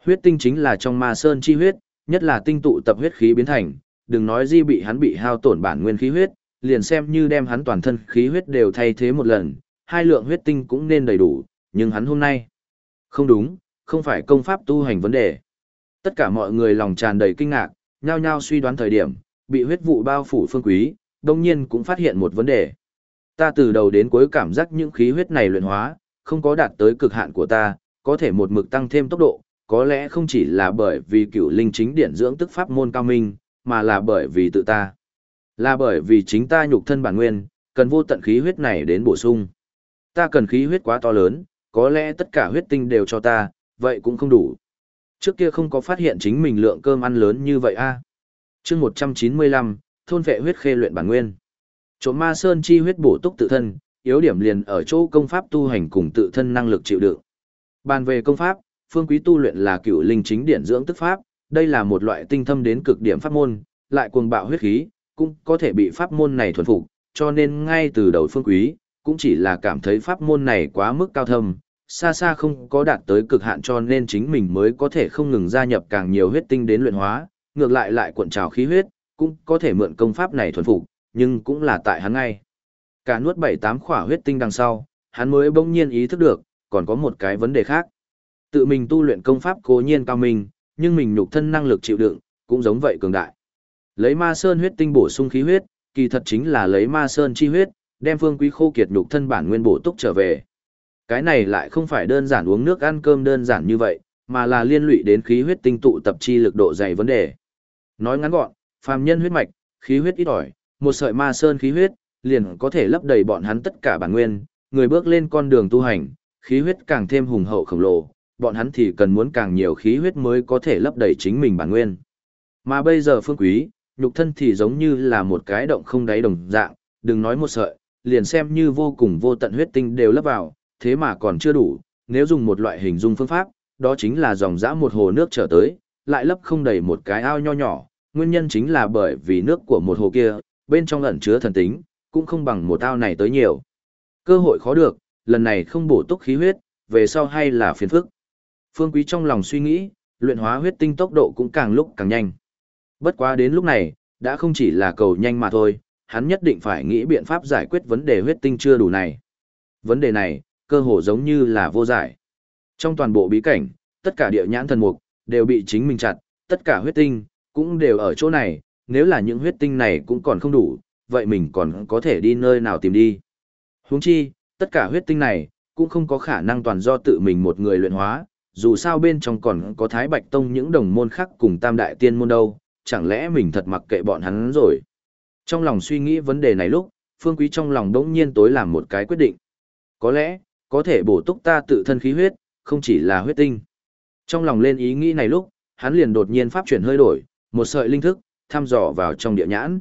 Huyết tinh chính là trong ma sơn chi huyết, nhất là tinh tụ tập huyết khí biến thành, đừng nói di bị hắn bị hao tổn bản nguyên khí huyết, liền xem như đem hắn toàn thân khí huyết đều thay thế một lần, hai lượng huyết tinh cũng nên đầy đủ, nhưng hắn hôm nay, không đúng, không phải công pháp tu hành vấn đề. Tất cả mọi người lòng tràn đầy kinh ngạc, nhao nhao suy đoán thời điểm, bị huyết vụ bao phủ phương quý, đồng nhiên cũng phát hiện một vấn đề. Ta từ đầu đến cuối cảm giác những khí huyết này luyện hóa, không có đạt tới cực hạn của ta, có thể một mực tăng thêm tốc độ, có lẽ không chỉ là bởi vì cựu linh chính điển dưỡng tức pháp môn cao minh, mà là bởi vì tự ta. Là bởi vì chính ta nhục thân bản nguyên, cần vô tận khí huyết này đến bổ sung. Ta cần khí huyết quá to lớn, có lẽ tất cả huyết tinh đều cho ta, vậy cũng không đủ. Trước kia không có phát hiện chính mình lượng cơm ăn lớn như vậy a. À. Chương 195, thôn vệ huyết khê luyện bản nguyên. Trộm ma sơn chi huyết bổ túc tự thân, yếu điểm liền ở chỗ công pháp tu hành cùng tự thân năng lực chịu đựng. Bàn về công pháp, phương quý tu luyện là cựu linh chính điển dưỡng tức pháp, đây là một loại tinh thâm đến cực điểm pháp môn, lại cuồng bạo huyết khí, cũng có thể bị pháp môn này thuần phục, cho nên ngay từ đầu phương quý, cũng chỉ là cảm thấy pháp môn này quá mức cao thâm, xa xa không có đạt tới cực hạn cho nên chính mình mới có thể không ngừng gia nhập càng nhiều huyết tinh đến luyện hóa, ngược lại lại cuộn trào khí huyết, cũng có thể mượn công pháp này thuần phục, nhưng cũng là tại hắn ngay. Cả nuốt bảy tám khỏa huyết tinh đằng sau, hắn mới bỗng nhiên ý thức được, còn có một cái vấn đề khác. Tự mình tu luyện công pháp cố nhiên cao mình nhưng mình nhục thân năng lực chịu đựng, cũng giống vậy cường đại. Lấy ma sơn huyết tinh bổ sung khí huyết, kỳ thật chính là lấy ma sơn chi huyết, đem phương quý khô kiệt nhục thân bản nguyên bổ túc trở về. Cái này lại không phải đơn giản uống nước ăn cơm đơn giản như vậy, mà là liên lụy đến khí huyết tinh tụ tập chi lực độ dày vấn đề. Nói ngắn gọn, phàm nhân huyết mạch, khí huyết ít ỏi, một sợi ma sơn khí huyết, liền có thể lấp đầy bọn hắn tất cả bản nguyên, người bước lên con đường tu hành, khí huyết càng thêm hùng hậu khổng lồ, bọn hắn thì cần muốn càng nhiều khí huyết mới có thể lấp đầy chính mình bản nguyên. Mà bây giờ phương quý, nhục thân thì giống như là một cái động không đáy đồng dạng, đừng nói một sợi, liền xem như vô cùng vô tận huyết tinh đều lấp vào, thế mà còn chưa đủ, nếu dùng một loại hình dung phương pháp, đó chính là dòng dã một hồ nước trở tới, lại lấp không đầy một cái ao nho nhỏ, nguyên nhân chính là bởi vì nước của một hồ kia, bên trong ẩn chứa thần tính, cũng không bằng một ao này tới nhiều. Cơ hội khó được, lần này không bổ túc khí huyết, về sau hay là phiền phức. Phương Quý trong lòng suy nghĩ, luyện hóa huyết tinh tốc độ cũng càng lúc càng nhanh. Bất quá đến lúc này, đã không chỉ là cầu nhanh mà thôi, hắn nhất định phải nghĩ biện pháp giải quyết vấn đề huyết tinh chưa đủ này. Vấn đề này, cơ hồ giống như là vô giải. Trong toàn bộ bí cảnh, tất cả địa nhãn thần mục, đều bị chính mình chặt, tất cả huyết tinh, cũng đều ở chỗ này, nếu là những huyết tinh này cũng còn không đủ, vậy mình còn có thể đi nơi nào tìm đi. Huống chi, tất cả huyết tinh này, cũng không có khả năng toàn do tự mình một người luyện hóa, dù sao bên trong còn có Thái Bạch Tông những đồng môn khác cùng Tam Đại Tiên môn đâu, chẳng lẽ mình thật mặc kệ bọn hắn rồi. Trong lòng suy nghĩ vấn đề này lúc, Phương Quý trong lòng đống nhiên tối làm một cái quyết định. Có lẽ, có thể bổ túc ta tự thân khí huyết, không chỉ là huyết tinh. Trong lòng lên ý nghĩ này lúc, hắn liền đột nhiên pháp chuyển hơi đổi, một sợi linh thức, thăm dò vào trong địa nhãn.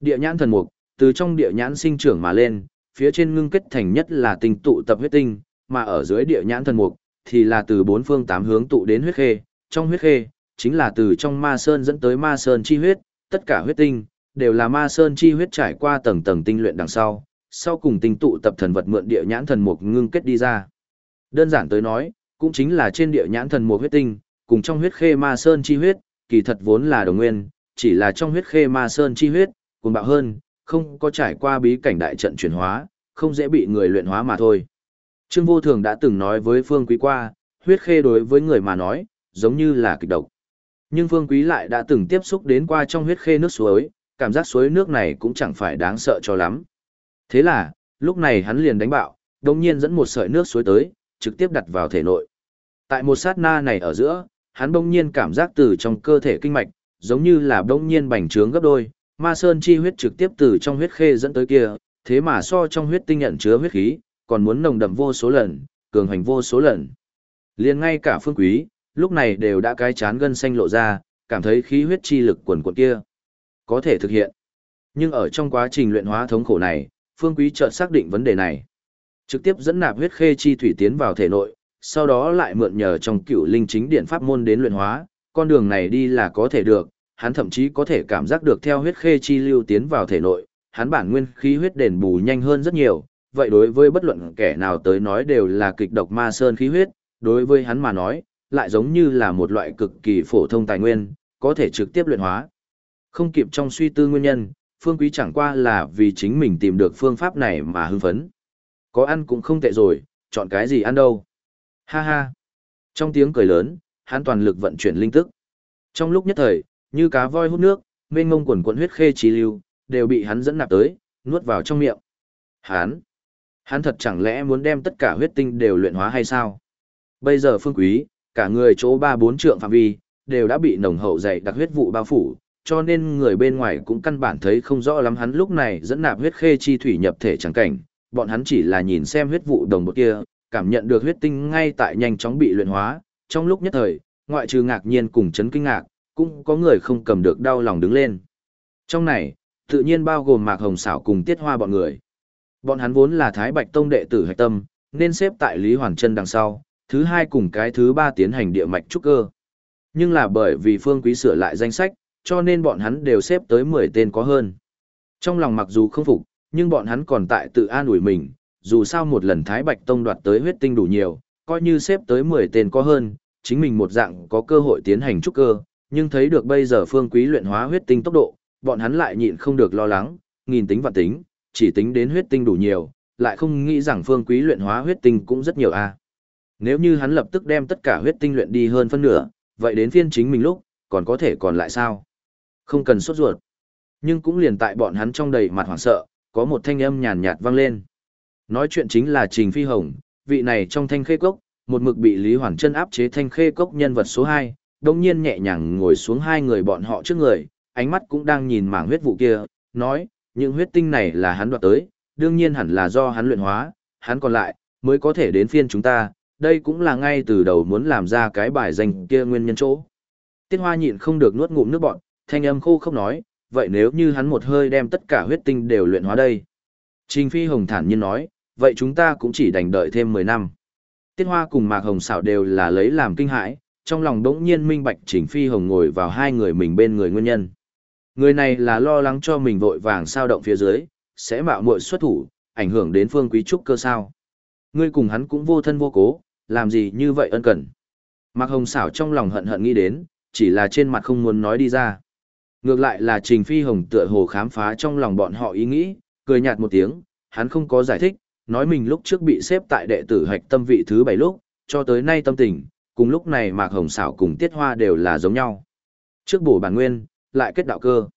Địa nhãn thần mục, từ trong địa nhãn sinh trưởng mà lên, phía trên ngưng kết thành nhất là tinh tụ tập huyết tinh, mà ở dưới địa nhãn thần mục, thì là từ bốn phương tám hướng tụ đến huyết khê, trong huyết khê, chính là từ trong ma sơn dẫn tới ma sơn chi huyết, tất cả huyết tinh, đều là ma sơn chi huyết trải qua tầng tầng tinh luyện đằng sau, sau cùng tinh tụ tập thần vật mượn địa nhãn thần mục ngưng kết đi ra. Đơn giản tới nói, cũng chính là trên địa nhãn thần mục huyết tinh, cùng trong huyết khê ma sơn chi huyết, kỳ thật vốn là đồng nguyên, chỉ là trong huyết khê ma sơn chi huyết, cuồng bạo hơn, không có trải qua bí cảnh đại trận chuyển hóa, không dễ bị người luyện hóa mà thôi. Trương Vô Thường đã từng nói với Phương Quý qua, huyết khê đối với người mà nói, giống như là kịch độc. Nhưng Phương Quý lại đã từng tiếp xúc đến qua trong huyết khê nước suối, cảm giác suối nước này cũng chẳng phải đáng sợ cho lắm. Thế là, lúc này hắn liền đánh bạo, đồng nhiên dẫn một sợi nước suối tới, trực tiếp đặt vào thể nội. Tại một sát na này ở giữa, hắn bỗng nhiên cảm giác từ trong cơ thể kinh mạch, giống như là bỗng nhiên bành trướng gấp đôi, ma sơn chi huyết trực tiếp từ trong huyết khê dẫn tới kia, thế mà so trong huyết tinh nhận chứa huyết khí, còn muốn nồng đậm vô số lần, cường hành vô số lần. Liền ngay cả phương quý, lúc này đều đã cái chán gân xanh lộ ra, cảm thấy khí huyết chi lực quần quần kia. Có thể thực hiện. Nhưng ở trong quá trình luyện hóa thống khổ này, phương quý chợt xác định vấn đề này. Trực tiếp dẫn nạp huyết khê chi thủy tiến vào thể nội, sau đó lại mượn nhờ trong cựu linh chính điện pháp môn đến luyện hóa, con đường này đi là có thể được, hắn thậm chí có thể cảm giác được theo huyết khê chi lưu tiến vào thể nội, hắn bản nguyên khí huyết đền bù nhanh hơn rất nhiều, vậy đối với bất luận kẻ nào tới nói đều là kịch độc ma sơn khí huyết, đối với hắn mà nói, lại giống như là một loại cực kỳ phổ thông tài nguyên, có thể trực tiếp luyện hóa. Không kịp trong suy tư nguyên nhân, Phương Quý chẳng qua là vì chính mình tìm được phương pháp này mà hưng phấn. Có ăn cũng không tệ rồi, chọn cái gì ăn đâu. Ha ha. Trong tiếng cười lớn, hắn toàn lực vận chuyển linh tức. Trong lúc nhất thời, như cá voi hút nước, mênh mông quần quần huyết khê chi lưu, đều bị hắn dẫn nạp tới, nuốt vào trong miệng. Hắn, hắn thật chẳng lẽ muốn đem tất cả huyết tinh đều luyện hóa hay sao? Bây giờ phương quý, cả người chỗ ba bốn trượng phạm vi, đều đã bị nồng hậu dày đặc huyết vụ bao phủ, cho nên người bên ngoài cũng căn bản thấy không rõ lắm hắn lúc này dẫn nạp huyết khê chi thủy nhập thể chẳng cảnh, bọn hắn chỉ là nhìn xem huyết vụ đồng một kia, cảm nhận được huyết tinh ngay tại nhanh chóng bị luyện hóa, trong lúc nhất thời, ngoại trừ ngạc nhiên cùng chấn kinh ngạc, cũng có người không cầm được đau lòng đứng lên. Trong này, tự nhiên bao gồm Mạc Hồng Sảo cùng Tiết Hoa bọn người. Bọn hắn vốn là Thái Bạch Tông đệ tử hạch tâm, nên xếp tại Lý Hoàng Trân đằng sau, thứ hai cùng cái thứ ba tiến hành địa mạch trúc cơ. Nhưng là bởi vì Phương Quý sửa lại danh sách, cho nên bọn hắn đều xếp tới 10 tên có hơn. Trong lòng mặc dù không phục, nhưng bọn hắn còn tại tự an ủi mình, dù sao một lần Thái Bạch Tông đoạt tới huyết tinh đủ nhiều, coi như xếp tới 10 tên có hơn, chính mình một dạng có cơ hội tiến hành trúc cơ, nhưng thấy được bây giờ phương quý luyện hóa huyết tinh tốc độ, bọn hắn lại nhịn không được lo lắng, nghìn tính và tính, chỉ tính đến huyết tinh đủ nhiều, lại không nghĩ rằng phương quý luyện hóa huyết tinh cũng rất nhiều a. Nếu như hắn lập tức đem tất cả huyết tinh luyện đi hơn phân nửa, vậy đến phiên chính mình lúc, còn có thể còn lại sao? Không cần sốt ruột. Nhưng cũng liền tại bọn hắn trong đầy mặt hoảng sợ, có một thanh âm nhàn nhạt vang lên. Nói chuyện chính là Trình Phi Hồng, vị này trong thanh khê cốc, một mực bị Lý Hoàn Trân áp chế thanh khê cốc nhân vật số 2, đồng nhiên nhẹ nhàng ngồi xuống hai người bọn họ trước người, ánh mắt cũng đang nhìn mảng huyết vụ kia, nói, những huyết tinh này là hắn đoạt tới, đương nhiên hẳn là do hắn luyện hóa, hắn còn lại, mới có thể đến phiên chúng ta, đây cũng là ngay từ đầu muốn làm ra cái bài danh kia nguyên nhân chỗ. Tiết hoa nhịn không được nuốt ngụm nước bọn, thanh âm khô không nói, vậy nếu như hắn một hơi đem tất cả huyết tinh đều luyện hóa đây. Trình Phi Hồng thản nhiên nói, vậy chúng ta cũng chỉ đành đợi thêm 10 năm. Tiết Hoa cùng Mạc Hồng xảo đều là lấy làm kinh hãi, trong lòng đống nhiên minh bạch Trình Phi Hồng ngồi vào hai người mình bên người nguyên nhân. Người này là lo lắng cho mình vội vàng sao động phía dưới, sẽ mạo muội xuất thủ, ảnh hưởng đến phương quý trúc cơ sao. Ngươi cùng hắn cũng vô thân vô cố, làm gì như vậy ân cần. Mạc Hồng xảo trong lòng hận hận nghĩ đến, chỉ là trên mặt không muốn nói đi ra. Ngược lại là Trình Phi Hồng tựa hồ khám phá trong lòng bọn họ ý nghĩ, cười nhạt một tiếng, hắn không có giải thích, nói mình lúc trước bị xếp tại đệ tử hạch tâm vị thứ bảy lúc, cho tới nay tâm tình, cùng lúc này Mạc Hồng xảo cùng Tiết Hoa đều là giống nhau. Trước bổ bản nguyên, lại kết đạo cơ.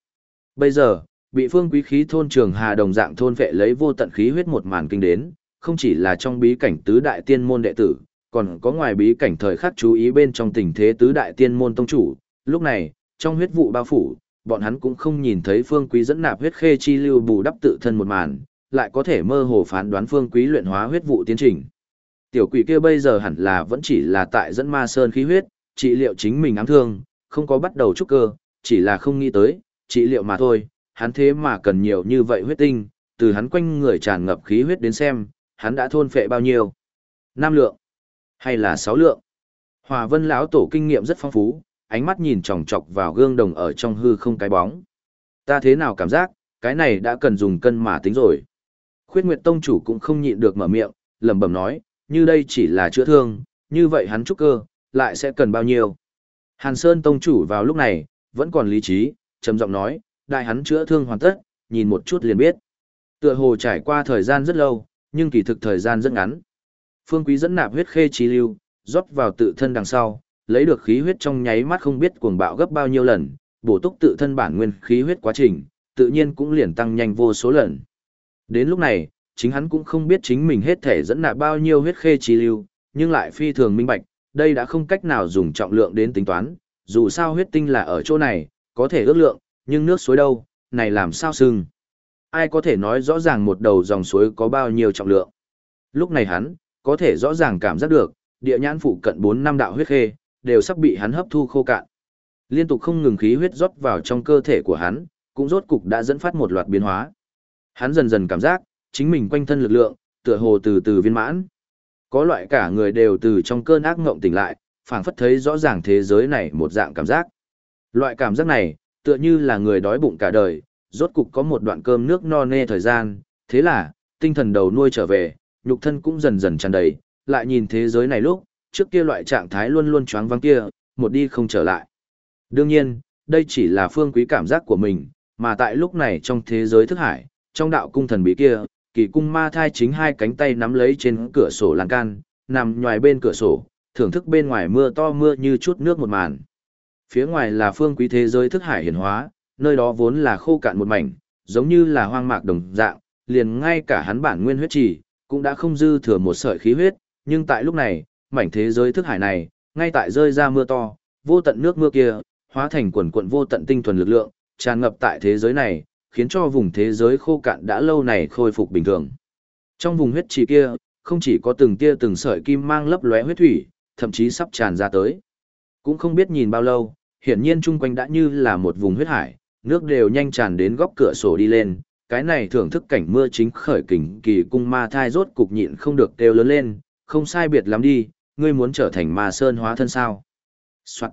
Bây giờ, bị phương quý khí thôn trường Hà đồng dạng thôn vệ lấy vô tận khí huyết một màn kinh đến, không chỉ là trong bí cảnh tứ đại tiên môn đệ tử, còn có ngoài bí cảnh thời khắc chú ý bên trong tình thế tứ đại tiên môn tông chủ. Lúc này, trong huyết vụ bao phủ, bọn hắn cũng không nhìn thấy phương quý dẫn nạp huyết khê chi lưu bù đắp tự thân một màn, lại có thể mơ hồ phán đoán phương quý luyện hóa huyết vụ tiến trình. Tiểu quỷ kia bây giờ hẳn là vẫn chỉ là tại dẫn ma sơn khí huyết, trị liệu chính mình ám thương, không có bắt đầu trúc cơ, chỉ là không nghĩ tới, trị liệu mà thôi, hắn thế mà cần nhiều như vậy huyết tinh, từ hắn quanh người tràn ngập khí huyết đến xem, hắn đã thôn phệ bao nhiêu? Năm lượng, hay là sáu lượng? Hòa Vân lão tổ kinh nghiệm rất phong phú, ánh mắt nhìn chòng chọc vào gương đồng ở trong hư không cái bóng. Ta thế nào cảm giác, cái này đã cần dùng cân mà tính rồi. Khuyết Nguyệt Tông chủ cũng không nhịn được mở miệng, lẩm bẩm nói, như đây chỉ là chữa thương, như vậy hắn trúc cơ, lại sẽ cần bao nhiêu. Hàn Sơn Tông chủ vào lúc này, vẫn còn lý trí, trầm giọng nói, đại hắn chữa thương hoàn tất, nhìn một chút liền biết. Tựa hồ trải qua thời gian rất lâu, nhưng kỳ thực thời gian rất ngắn. Phương Quý dẫn nạp huyết khê trí lưu, rót vào tự thân đằng sau, lấy được khí huyết trong nháy mắt không biết cuồng bạo gấp bao nhiêu lần, bổ túc tự thân bản nguyên khí huyết quá trình, tự nhiên cũng liền tăng nhanh vô số lần. Đến lúc này, chính hắn cũng không biết chính mình hết thể dẫn nạp bao nhiêu huyết khê trí lưu, nhưng lại phi thường minh bạch, đây đã không cách nào dùng trọng lượng đến tính toán, dù sao huyết tinh là ở chỗ này, có thể ước lượng, nhưng nước suối đâu, này làm sao sưng. Ai có thể nói rõ ràng một đầu dòng suối có bao nhiêu trọng lượng. Lúc này hắn, có thể rõ ràng cảm giác được, địa nhãn phụ cận 4 năm đạo huyết khê, đều sắp bị hắn hấp thu khô cạn. Liên tục không ngừng khí huyết rót vào trong cơ thể của hắn, cũng rốt cục đã dẫn phát một loạt biến hóa. Hắn dần dần cảm giác, chính mình quanh thân lực lượng, tựa hồ từ từ viên mãn. Có loại cả người đều từ trong cơn ác ngộng tỉnh lại, phảng phất thấy rõ ràng thế giới này một dạng cảm giác. Loại cảm giác này, tựa như là người đói bụng cả đời, rốt cục có một đoạn cơm nước no nê thời gian, thế là, tinh thần đầu nuôi trở về, nhục thân cũng dần dần tràn đầy, lại nhìn thế giới này lúc, trước kia loại trạng thái luôn luôn choáng vắng kia, một đi không trở lại. Đương nhiên, đây chỉ là phương quý cảm giác của mình, mà tại lúc này trong thế giới thức hải, trong đạo cung thần bí kia, kỳ cung ma thai chính hai cánh tay nắm lấy trên cửa sổ lan can, nằm ngoài bên cửa sổ, thưởng thức bên ngoài mưa to mưa như chút nước một màn. Phía ngoài là phương quý thế giới thức hải hiển hóa, nơi đó vốn là khô cạn một mảnh, giống như là hoang mạc đồng dạng, liền ngay cả hắn bản nguyên huyết trì, cũng đã không dư thừa một sợi khí huyết, nhưng tại lúc này, mảnh thế giới thức hải này, ngay tại rơi ra mưa to, vô tận nước mưa kia, hóa thành quần quận vô tận tinh thuần lực lượng, tràn ngập tại thế giới này, khiến cho vùng thế giới khô cạn đã lâu này khôi phục bình thường. Trong vùng huyết trì kia, không chỉ có từng tia từng sợi kim mang lấp lóe huyết thủy, thậm chí sắp tràn ra tới. Cũng không biết nhìn bao lâu, hiển nhiên chung quanh đã như là một vùng huyết hải, nước đều nhanh tràn đến góc cửa sổ đi lên, cái này thưởng thức cảnh mưa chính khởi kình kỳ cung ma thai rốt cục nhịn không được kêu lớn lên, không sai biệt lắm đi, ngươi muốn trở thành ma sơn hóa thân sao. Soạn.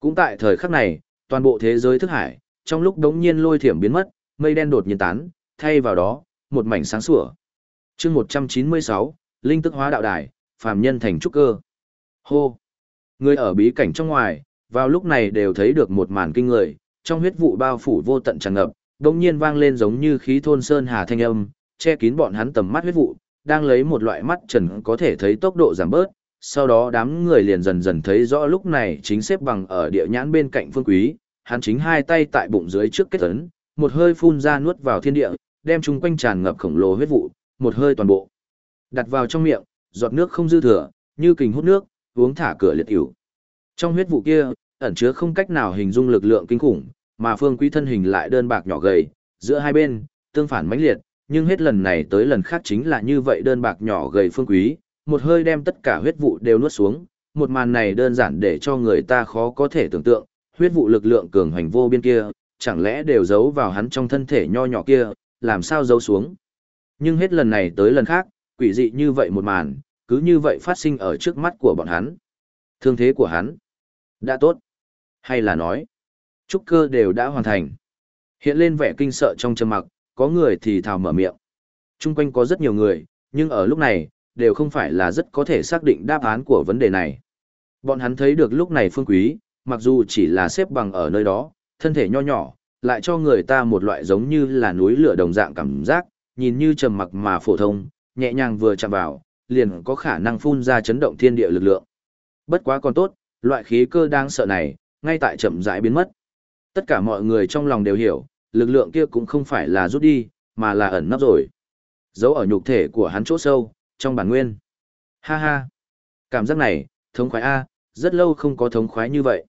Cũng tại thời khắc này, toàn bộ thế giới thức hải, trong lúc đống nhiên lôi thiểm biến mất, mây đen đột nhiên tán, thay vào đó, một mảnh sáng sủa. chương 196, Linh tức hóa đạo đài, phàm nhân thành trúc cơ. Hô! Người ở bí cảnh trong ngoài, vào lúc này đều thấy được một màn kinh người, trong huyết vụ bao phủ vô tận tràn ngập, đồng nhiên vang lên giống như khí thôn sơn hà thanh âm, che kín bọn hắn tầm mắt huyết vụ, đang lấy một loại mắt trần có thể thấy tốc độ giảm bớt, sau đó đám người liền dần dần thấy rõ lúc này chính xếp bằng ở địa nhãn bên cạnh phương quý, hắn chính hai tay tại bụng dưới trước kết ấn, một hơi phun ra nuốt vào thiên địa, đem chúng quanh tràn ngập khổng lồ huyết vụ, một hơi toàn bộ. Đặt vào trong miệng, giọt nước không dư thừa, như kình hút nước, uống thả cửa liệt ỉu. Trong huyết vụ kia, ẩn chứa không cách nào hình dung lực lượng kinh khủng, mà phương quý thân hình lại đơn bạc nhỏ gầy, giữa hai bên, tương phản mãnh liệt, nhưng hết lần này tới lần khác chính là như vậy đơn bạc nhỏ gầy phương quý, một hơi đem tất cả huyết vụ đều nuốt xuống, một màn này đơn giản để cho người ta khó có thể tưởng tượng, huyết vụ lực lượng cường hành vô biên kia, chẳng lẽ đều giấu vào hắn trong thân thể nho nhỏ kia, làm sao giấu xuống. Nhưng hết lần này tới lần khác, quỷ dị như vậy một màn, cứ như vậy phát sinh ở trước mắt của bọn hắn. Thương thế của hắn đã tốt, hay là nói, trúc cơ đều đã hoàn thành. Hiện lên vẻ kinh sợ trong trầm mặc, có người thì thào mở miệng. Trung quanh có rất nhiều người, nhưng ở lúc này, đều không phải là rất có thể xác định đáp án của vấn đề này. Bọn hắn thấy được lúc này phương quý, mặc dù chỉ là xếp bằng ở nơi đó, thân thể nho nhỏ, lại cho người ta một loại giống như là núi lửa đồng dạng cảm giác, nhìn như trầm mặc mà phổ thông, nhẹ nhàng vừa chạm vào, liền có khả năng phun ra chấn động thiên địa lực lượng. Bất quá còn tốt, loại khí cơ đang sợ này, ngay tại chậm rãi biến mất. Tất cả mọi người trong lòng đều hiểu, lực lượng kia cũng không phải là rút đi, mà là ẩn nấp rồi. Giấu ở nhục thể của hắn chỗ sâu, trong bản nguyên. Ha ha. Cảm giác này, thống khoái A, rất lâu không có thống khoái như vậy.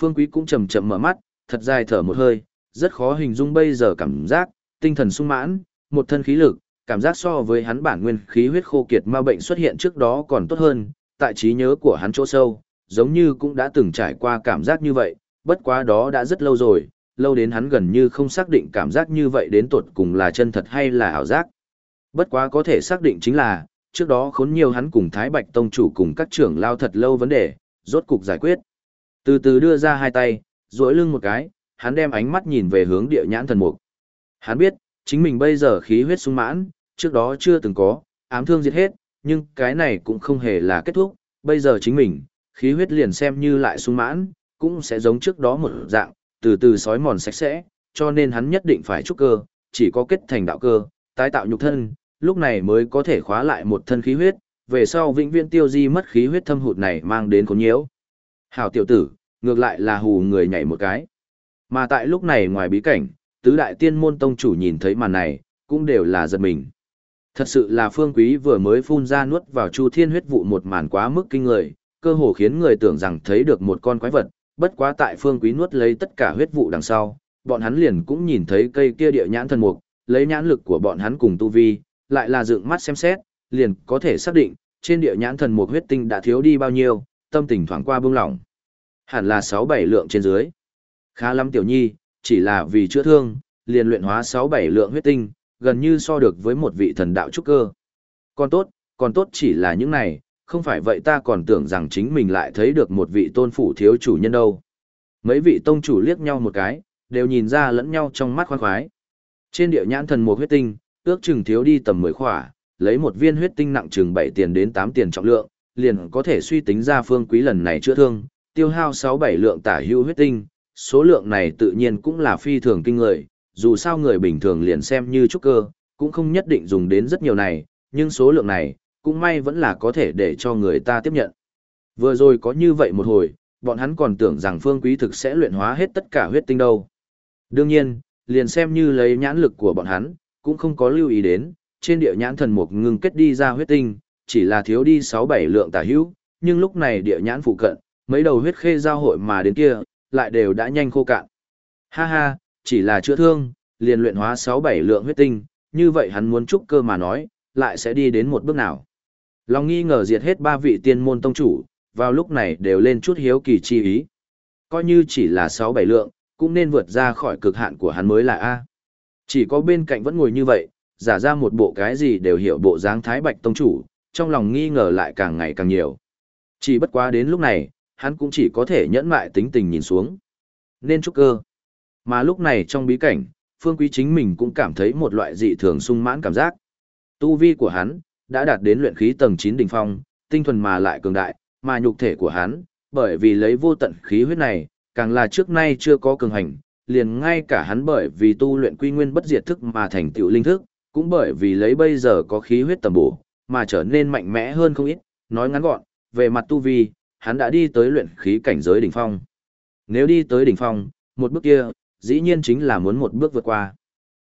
Phương Quý cũng chậm chậm mở mắt, thật dài thở một hơi, rất khó hình dung bây giờ cảm giác, tinh thần sung mãn, một thân khí lực, cảm giác so với hắn bản nguyên khí huyết khô kiệt ma bệnh xuất hiện trước đó còn tốt hơn, tại trí nhớ của hắn chỗ sâu, giống như cũng đã từng trải qua cảm giác như vậy, bất quá đó đã rất lâu rồi, lâu đến hắn gần như không xác định cảm giác như vậy đến tuột cùng là chân thật hay là ảo giác. Bất quá có thể xác định chính là, trước đó khốn nhiều hắn cùng Thái Bạch Tông chủ cùng các trưởng lao thật lâu vấn đề, rốt cục giải quyết. Từ từ đưa ra hai tay, duỗi lưng một cái, hắn đem ánh mắt nhìn về hướng địa nhãn thần mục. Hắn biết, chính mình bây giờ khí huyết sung mãn, trước đó chưa từng có, ám thương diệt hết, nhưng cái này cũng không hề là kết thúc, bây giờ chính mình, khí huyết liền xem như lại sung mãn, cũng sẽ giống trước đó một dạng, từ từ sói mòn sạch sẽ, cho nên hắn nhất định phải trúc cơ, chỉ có kết thành đạo cơ, tái tạo nhục thân, lúc này mới có thể khóa lại một thân khí huyết, về sau vĩnh viễn tiêu di mất khí huyết thâm hụt này mang đến khốn nhiễu. Hảo tiểu tử, ngược lại là hù người nhảy một cái. Mà tại lúc này ngoài bí cảnh, tứ đại tiên môn tông chủ nhìn thấy màn này, cũng đều là giật mình. Thật sự là phương quý vừa mới phun ra nuốt vào chu thiên huyết vụ một màn quá mức kinh người, cơ hồ khiến người tưởng rằng thấy được một con quái vật, bất quá tại phương quý nuốt lấy tất cả huyết vụ đằng sau, bọn hắn liền cũng nhìn thấy cây kia địa nhãn thần mục, lấy nhãn lực của bọn hắn cùng tu vi, lại là dựng mắt xem xét, liền có thể xác định, trên địa nhãn thần mục huyết tinh đã thiếu đi bao nhiêu, tâm tình thoáng qua bông lỏng. Hẳn là 6-7 lượng trên dưới. Khá lắm tiểu nhi, chỉ là vì chữa thương, liền luyện hóa 6-7 lượng huyết tinh, gần như so được với một vị thần đạo trúc cơ. Còn tốt, còn tốt chỉ là những này, không phải vậy ta còn tưởng rằng chính mình lại thấy được một vị tôn phủ thiếu chủ nhân đâu. Mấy vị tông chủ liếc nhau một cái, đều nhìn ra lẫn nhau trong mắt khoan khoái. Trên địa nhãn thần một huyết tinh, ước chừng thiếu đi tầm 10 khỏa, lấy một viên huyết tinh nặng chừng 7 tiền đến 8 tiền trọng lượng, liền có thể suy tính ra phương quý lần này chữa thương, tiêu hao 6-7 lượng tả hữu huyết tinh, số lượng này tự nhiên cũng là phi thường kinh người, dù sao người bình thường liền xem như trúc cơ, cũng không nhất định dùng đến rất nhiều này, nhưng số lượng này, cũng may vẫn là có thể để cho người ta tiếp nhận. Vừa rồi có như vậy một hồi, bọn hắn còn tưởng rằng phương quý thực sẽ luyện hóa hết tất cả huyết tinh đâu. Đương nhiên, liền xem như lấy nhãn lực của bọn hắn, cũng không có lưu ý đến, trên địa nhãn thần mục ngừng kết đi ra huyết tinh, chỉ là thiếu đi 6-7 lượng tả hữu, nhưng lúc này địa nhãn phụ cận, mấy đầu huyết khê giao hội mà đến kia, lại đều đã nhanh khô cạn. Ha ha, chỉ là chữa thương, liền luyện hóa 6-7 lượng huyết tinh, như vậy hắn muốn trúc cơ mà nói, lại sẽ đi đến một bước nào. Lòng nghi ngờ diệt hết ba vị tiên môn tông chủ, vào lúc này đều lên chút hiếu kỳ chi ý. Coi như chỉ là 6-7 lượng, cũng nên vượt ra khỏi cực hạn của hắn mới là A. Chỉ có bên cạnh vẫn ngồi như vậy, giả ra một bộ cái gì đều hiểu bộ dáng thái bạch tông chủ, trong lòng nghi ngờ lại càng ngày càng nhiều. Chỉ bất quá đến lúc này, hắn cũng chỉ có thể nhẫn mại tính tình nhìn xuống. Nên trúc cơ. Mà lúc này trong bí cảnh, Phương Quý chính mình cũng cảm thấy một loại dị thường sung mãn cảm giác. Tu vi của hắn, đã đạt đến luyện khí tầng 9 đỉnh phong, tinh thuần mà lại cường đại, mà nhục thể của hắn, bởi vì lấy vô tận khí huyết này, càng là trước nay chưa có cường hành, liền ngay cả hắn bởi vì tu luyện quy nguyên bất diệt thức mà thành tựu linh thức, cũng bởi vì lấy bây giờ có khí huyết tầm bổ, mà trở nên mạnh mẽ hơn không ít, nói ngắn gọn, về mặt tu vi, hắn đã đi tới luyện khí cảnh giới đỉnh phong. Nếu đi tới đỉnh phong, một bước kia, dĩ nhiên chính là muốn một bước vượt qua.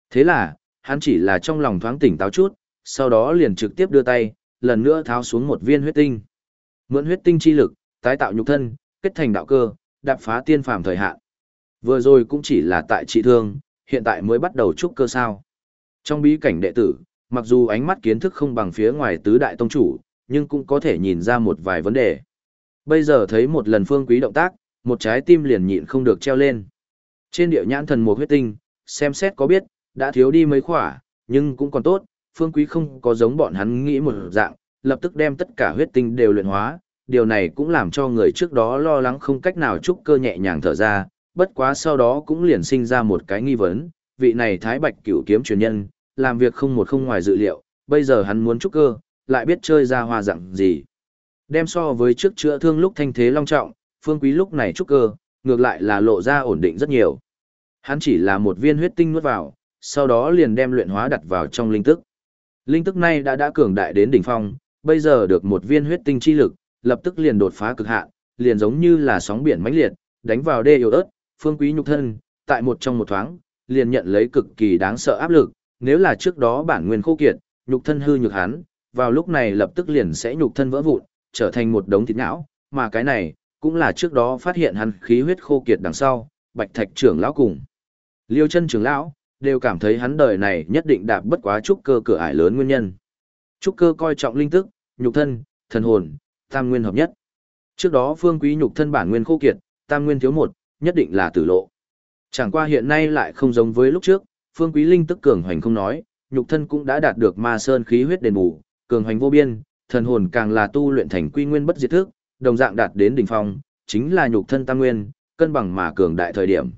Thế là, hắn chỉ là trong lòng thoáng tỉnh táo chút, sau đó liền trực tiếp đưa tay, lần nữa tháo xuống một viên huyết tinh. Mượn huyết tinh chi lực, tái tạo nhục thân, kết thành đạo cơ, đạp phá tiên phàm thời hạn. Vừa rồi cũng chỉ là tại trị thương, hiện tại mới bắt đầu trúc cơ sao. Trong bí cảnh đệ tử, mặc dù ánh mắt kiến thức không bằng phía ngoài tứ đại tông chủ, nhưng cũng có thể nhìn ra một vài vấn đề. Bây giờ thấy một lần phương quý động tác, một trái tim liền nhịn không được treo lên. Trên điệu nhãn thần một huyết tinh, xem xét có biết, đã thiếu đi mấy khỏa, nhưng cũng còn tốt, phương quý không có giống bọn hắn nghĩ một dạng, lập tức đem tất cả huyết tinh đều luyện hóa, điều này cũng làm cho người trước đó lo lắng không cách nào trúc cơ nhẹ nhàng thở ra, bất quá sau đó cũng liền sinh ra một cái nghi vấn, vị này thái bạch cửu kiếm truyền nhân, làm việc không một không ngoài dự liệu, bây giờ hắn muốn trúc cơ, lại biết chơi ra hoa dạng gì. Đem so với trước chữa thương lúc thanh thế long trọng, phương quý lúc này trúc cơ, ngược lại là lộ ra ổn định rất nhiều. Hắn chỉ là một viên huyết tinh nuốt vào, sau đó liền đem luyện hóa đặt vào trong linh tức. Linh tức này đã đã cường đại đến đỉnh phong, bây giờ được một viên huyết tinh chi lực, lập tức liền đột phá cực hạn, liền giống như là sóng biển mãnh liệt, đánh vào đê yếu ớt, phương quý nhục thân, tại một trong một thoáng, liền nhận lấy cực kỳ đáng sợ áp lực, nếu là trước đó bản nguyên khô kiệt, nhục thân hư nhược hắn, vào lúc này lập tức liền sẽ nhục thân vỡ vụn, trở thành một đống thịt não, mà cái này cũng là trước đó phát hiện hắn khí huyết khô kiệt đằng sau, Bạch Thạch trưởng lão cùng. Liêu chân trưởng lão, đều cảm thấy hắn đời này nhất định đạp bất quá trúc cơ cửa ải lớn nguyên nhân. Trúc cơ coi trọng linh tức, nhục thân, thần hồn, tam nguyên hợp nhất. Trước đó phương quý nhục thân bản nguyên khô kiệt, tam nguyên thiếu một, nhất định là tử lộ. Chẳng qua hiện nay lại không giống với lúc trước, phương quý linh tức cường hoành không nói, nhục thân cũng đã đạt được ma sơn khí huyết đền bù, cường hoành vô biên, thần hồn càng là tu luyện thành quy nguyên bất diệt thức, đồng dạng đạt đến đỉnh phong, chính là nhục thân tam nguyên, cân bằng mà cường đại thời điểm.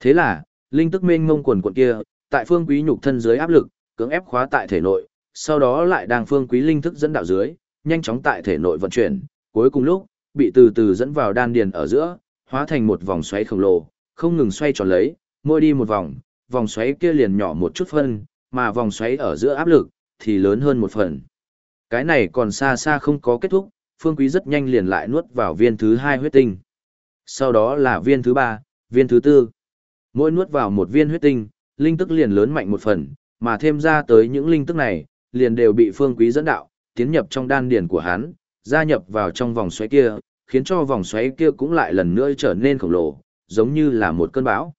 Thế là, linh tức mênh mông quần quần kia, tại phương quý nhục thân dưới áp lực, cưỡng ép khóa tại thể nội, sau đó lại đang phương quý linh thức dẫn đạo dưới, nhanh chóng tại thể nội vận chuyển, cuối cùng lúc, bị từ từ dẫn vào đan điền ở giữa, hóa thành một vòng xoáy khổng lồ, không ngừng xoay tròn lấy, mỗi đi một vòng, vòng xoáy kia liền nhỏ một chút phân, mà vòng xoáy ở giữa áp lực thì lớn hơn một phần. Cái này còn xa xa không có kết thúc, Phương Quý rất nhanh liền lại nuốt vào viên thứ hai huyết tinh. Sau đó là viên thứ ba, viên thứ tư. Mỗi nuốt vào một viên huyết tinh, linh tức liền lớn mạnh một phần, mà thêm ra tới những linh tức này, liền đều bị Phương Quý dẫn đạo, tiến nhập trong đan điển của hắn, gia nhập vào trong vòng xoáy kia, khiến cho vòng xoáy kia cũng lại lần nữa trở nên khổng lồ, giống như là một cơn bão.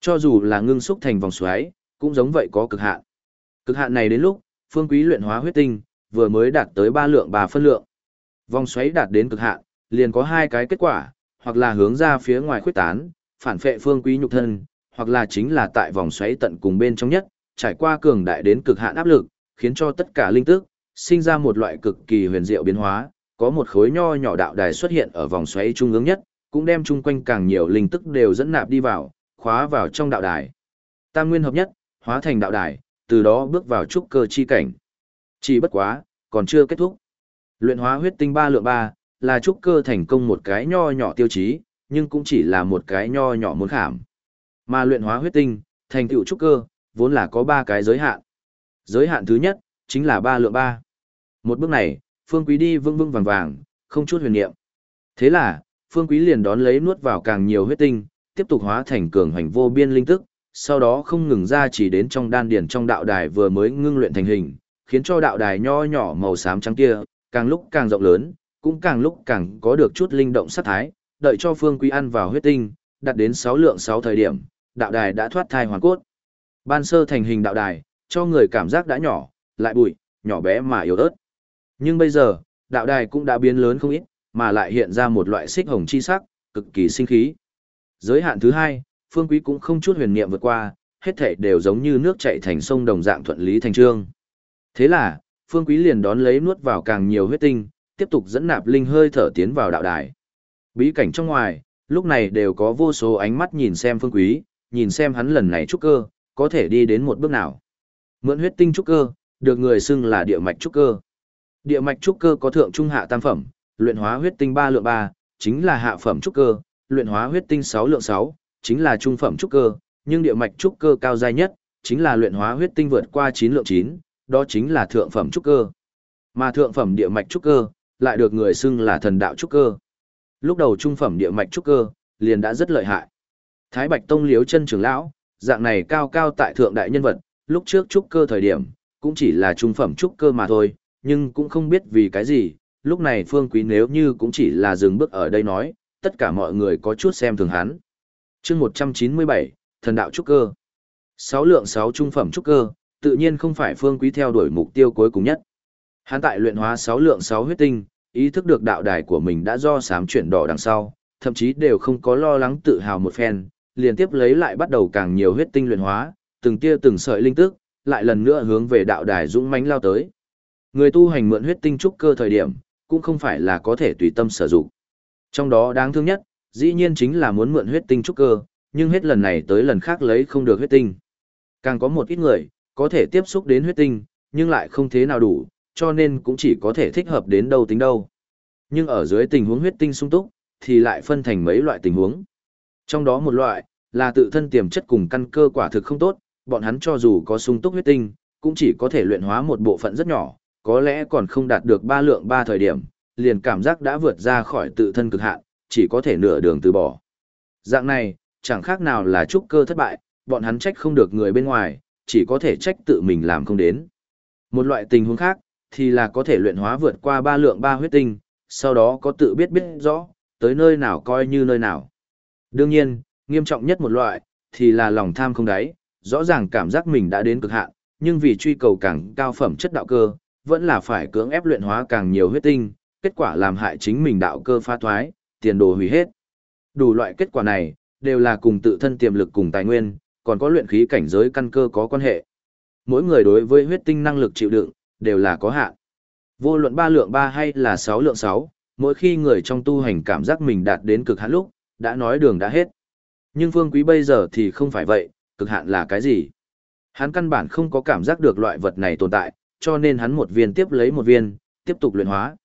Cho dù là ngưng xúc thành vòng xoáy, cũng giống vậy có cực hạn. Cực hạn này đến lúc, Phương Quý luyện hóa huyết tinh, vừa mới đạt tới ba lượng ba phân lượng. Vòng xoáy đạt đến cực hạn, liền có hai cái kết quả, hoặc là hướng ra phía ngoài khuyết tán, phản phệ Phương Quý nhục thân, hoặc là chính là tại vòng xoáy tận cùng bên trong nhất, trải qua cường đại đến cực hạn áp lực, khiến cho tất cả linh tức sinh ra một loại cực kỳ huyền diệu biến hóa, có một khối nho nhỏ đạo đài xuất hiện ở vòng xoáy trung ương nhất, cũng đem chung quanh càng nhiều linh tức đều dẫn nạp đi vào, khóa vào trong đạo đài. Tam nguyên hợp nhất, hóa thành đạo đài, từ đó bước vào trúc cơ chi cảnh. Chỉ bất quá, còn chưa kết thúc. Luyện hóa huyết tinh ba lượng ba, là trúc cơ thành công một cái nho nhỏ tiêu chí, nhưng cũng chỉ là một cái nho nhỏ muốn khảm. Mà luyện hóa huyết tinh, thành tựu trúc cơ, vốn là có ba cái giới hạn. Giới hạn thứ nhất, chính là ba lượng ba. Một bước này, Phương Quý đi vững vững vàng vàng, không chút huyền niệm. Thế là, Phương Quý liền đón lấy nuốt vào càng nhiều huyết tinh, tiếp tục hóa thành cường hành vô biên linh tức, sau đó không ngừng ra chỉ đến trong đan điển trong đạo đài vừa mới ngưng luyện thành hình, khiến cho đạo đài nho nhỏ màu xám trắng kia, càng lúc càng rộng lớn, cũng càng lúc càng có được chút linh động sát thái, đợi cho Phương Quý ăn vào huyết tinh, đạt đến 6 lượng 6 thời điểm, đạo đài đã thoát thai hoàn cốt. Ban sơ thành hình đạo đài, cho người cảm giác đã nhỏ, lại bụi, nhỏ bé mà yếu ớt. Nhưng bây giờ, đạo đài cũng đã biến lớn không ít, mà lại hiện ra một loại xích hồng chi sắc, cực kỳ sinh khí. Giới hạn thứ hai, Phương Quý cũng không chút huyền niệm vượt qua, hết thảy đều giống như nước chảy thành sông đồng dạng thuận lý thành trương. Thế là, Phương Quý liền đón lấy nuốt vào càng nhiều huyết tinh, tiếp tục dẫn nạp linh hơi thở tiến vào đạo đài. Bí cảnh trong ngoài, lúc này đều có vô số ánh mắt nhìn xem Phương Quý, nhìn xem hắn lần này trúc cơ, có thể đi đến một bước nào. Mượn huyết tinh trúc cơ, được người xưng là địa mạch trúc cơ. Địa mạch trúc cơ có thượng trung hạ tam phẩm, luyện hóa huyết tinh 3 lượng 3, chính là hạ phẩm trúc cơ, luyện hóa huyết tinh 6 lượng 6, chính là trung phẩm trúc cơ, nhưng địa mạch trúc cơ cao giai nhất, chính là luyện hóa huyết tinh vượt qua 9 lượng 9, đó chính là thượng phẩm trúc cơ. Mà thượng phẩm địa mạch trúc cơ, lại được người xưng là thần đạo trúc cơ. Lúc đầu trung phẩm địa mạch trúc cơ, liền đã rất lợi hại. Thái Bạch Tông liếu chân trưởng lão, dạng này cao cao tại thượng đại nhân vật, lúc trước trúc cơ thời điểm, cũng chỉ là trung phẩm trúc cơ mà thôi, nhưng cũng không biết vì cái gì, lúc này Phương Quý nếu như cũng chỉ là dừng bước ở đây nói, tất cả mọi người có chút xem thường hắn. chương 197, Thần Đạo Trúc Cơ. Sáu lượng sáu trung phẩm trúc cơ, tự nhiên không phải Phương Quý theo đuổi mục tiêu cuối cùng nhất. Hắn tại luyện hóa sáu lượng sáu huyết tinh, ý thức được đạo đài của mình đã do sám chuyển đỏ đằng sau, thậm chí đều không có lo lắng tự hào một phen, liên tiếp lấy lại bắt đầu càng nhiều huyết tinh luyện hóa, từng tia từng sợi linh tức, lại lần nữa hướng về đạo đài dũng mãnh lao tới. Người tu hành mượn huyết tinh trúc cơ thời điểm, cũng không phải là có thể tùy tâm sử dụng. Trong đó đáng thương nhất, dĩ nhiên chính là muốn mượn huyết tinh trúc cơ, nhưng hết lần này tới lần khác lấy không được huyết tinh. Càng có một ít người, có thể tiếp xúc đến huyết tinh, nhưng lại không thế nào đủ, cho nên cũng chỉ có thể thích hợp đến đâu tính đâu. Nhưng ở dưới tình huống huyết tinh sung túc, thì lại phân thành mấy loại tình huống. Trong đó một loại, là tự thân tiềm chất cùng căn cơ quả thực không tốt, bọn hắn cho dù có sung túc huyết tinh, cũng chỉ có thể luyện hóa một bộ phận rất nhỏ, có lẽ còn không đạt được ba lượng ba thời điểm, liền cảm giác đã vượt ra khỏi tự thân cực hạn, chỉ có thể nửa đường từ bỏ. Dạng này, chẳng khác nào là trúc cơ thất bại, bọn hắn trách không được người bên ngoài, chỉ có thể trách tự mình làm không đến. Một loại tình huống khác, thì là có thể luyện hóa vượt qua ba lượng ba huyết tinh, sau đó có tự biết biết rõ, tới nơi nào coi như nơi nào. Đương nhiên, nghiêm trọng nhất một loại, thì là lòng tham không đáy, rõ ràng cảm giác mình đã đến cực hạn, nhưng vì truy cầu càng cao phẩm chất đạo cơ, vẫn là phải cưỡng ép luyện hóa càng nhiều huyết tinh, kết quả làm hại chính mình đạo cơ pha thoái, tiền đồ hủy hết. Đủ loại kết quả này, đều là cùng tự thân tiềm lực cùng tài nguyên, còn có luyện khí cảnh giới căn cơ có quan hệ. Mỗi người đối với huyết tinh năng lực chịu đựng, đều là có hạn. Vô luận ba lượng ba hay là sáu lượng sáu, mỗi khi người trong tu hành cảm giác mình đạt đến cực hạn lúc, đã nói đường đã hết. Nhưng Phương Quý bây giờ thì không phải vậy, cực hạn là cái gì? Hắn căn bản không có cảm giác được loại vật này tồn tại, cho nên hắn một viên tiếp lấy một viên, tiếp tục luyện hóa.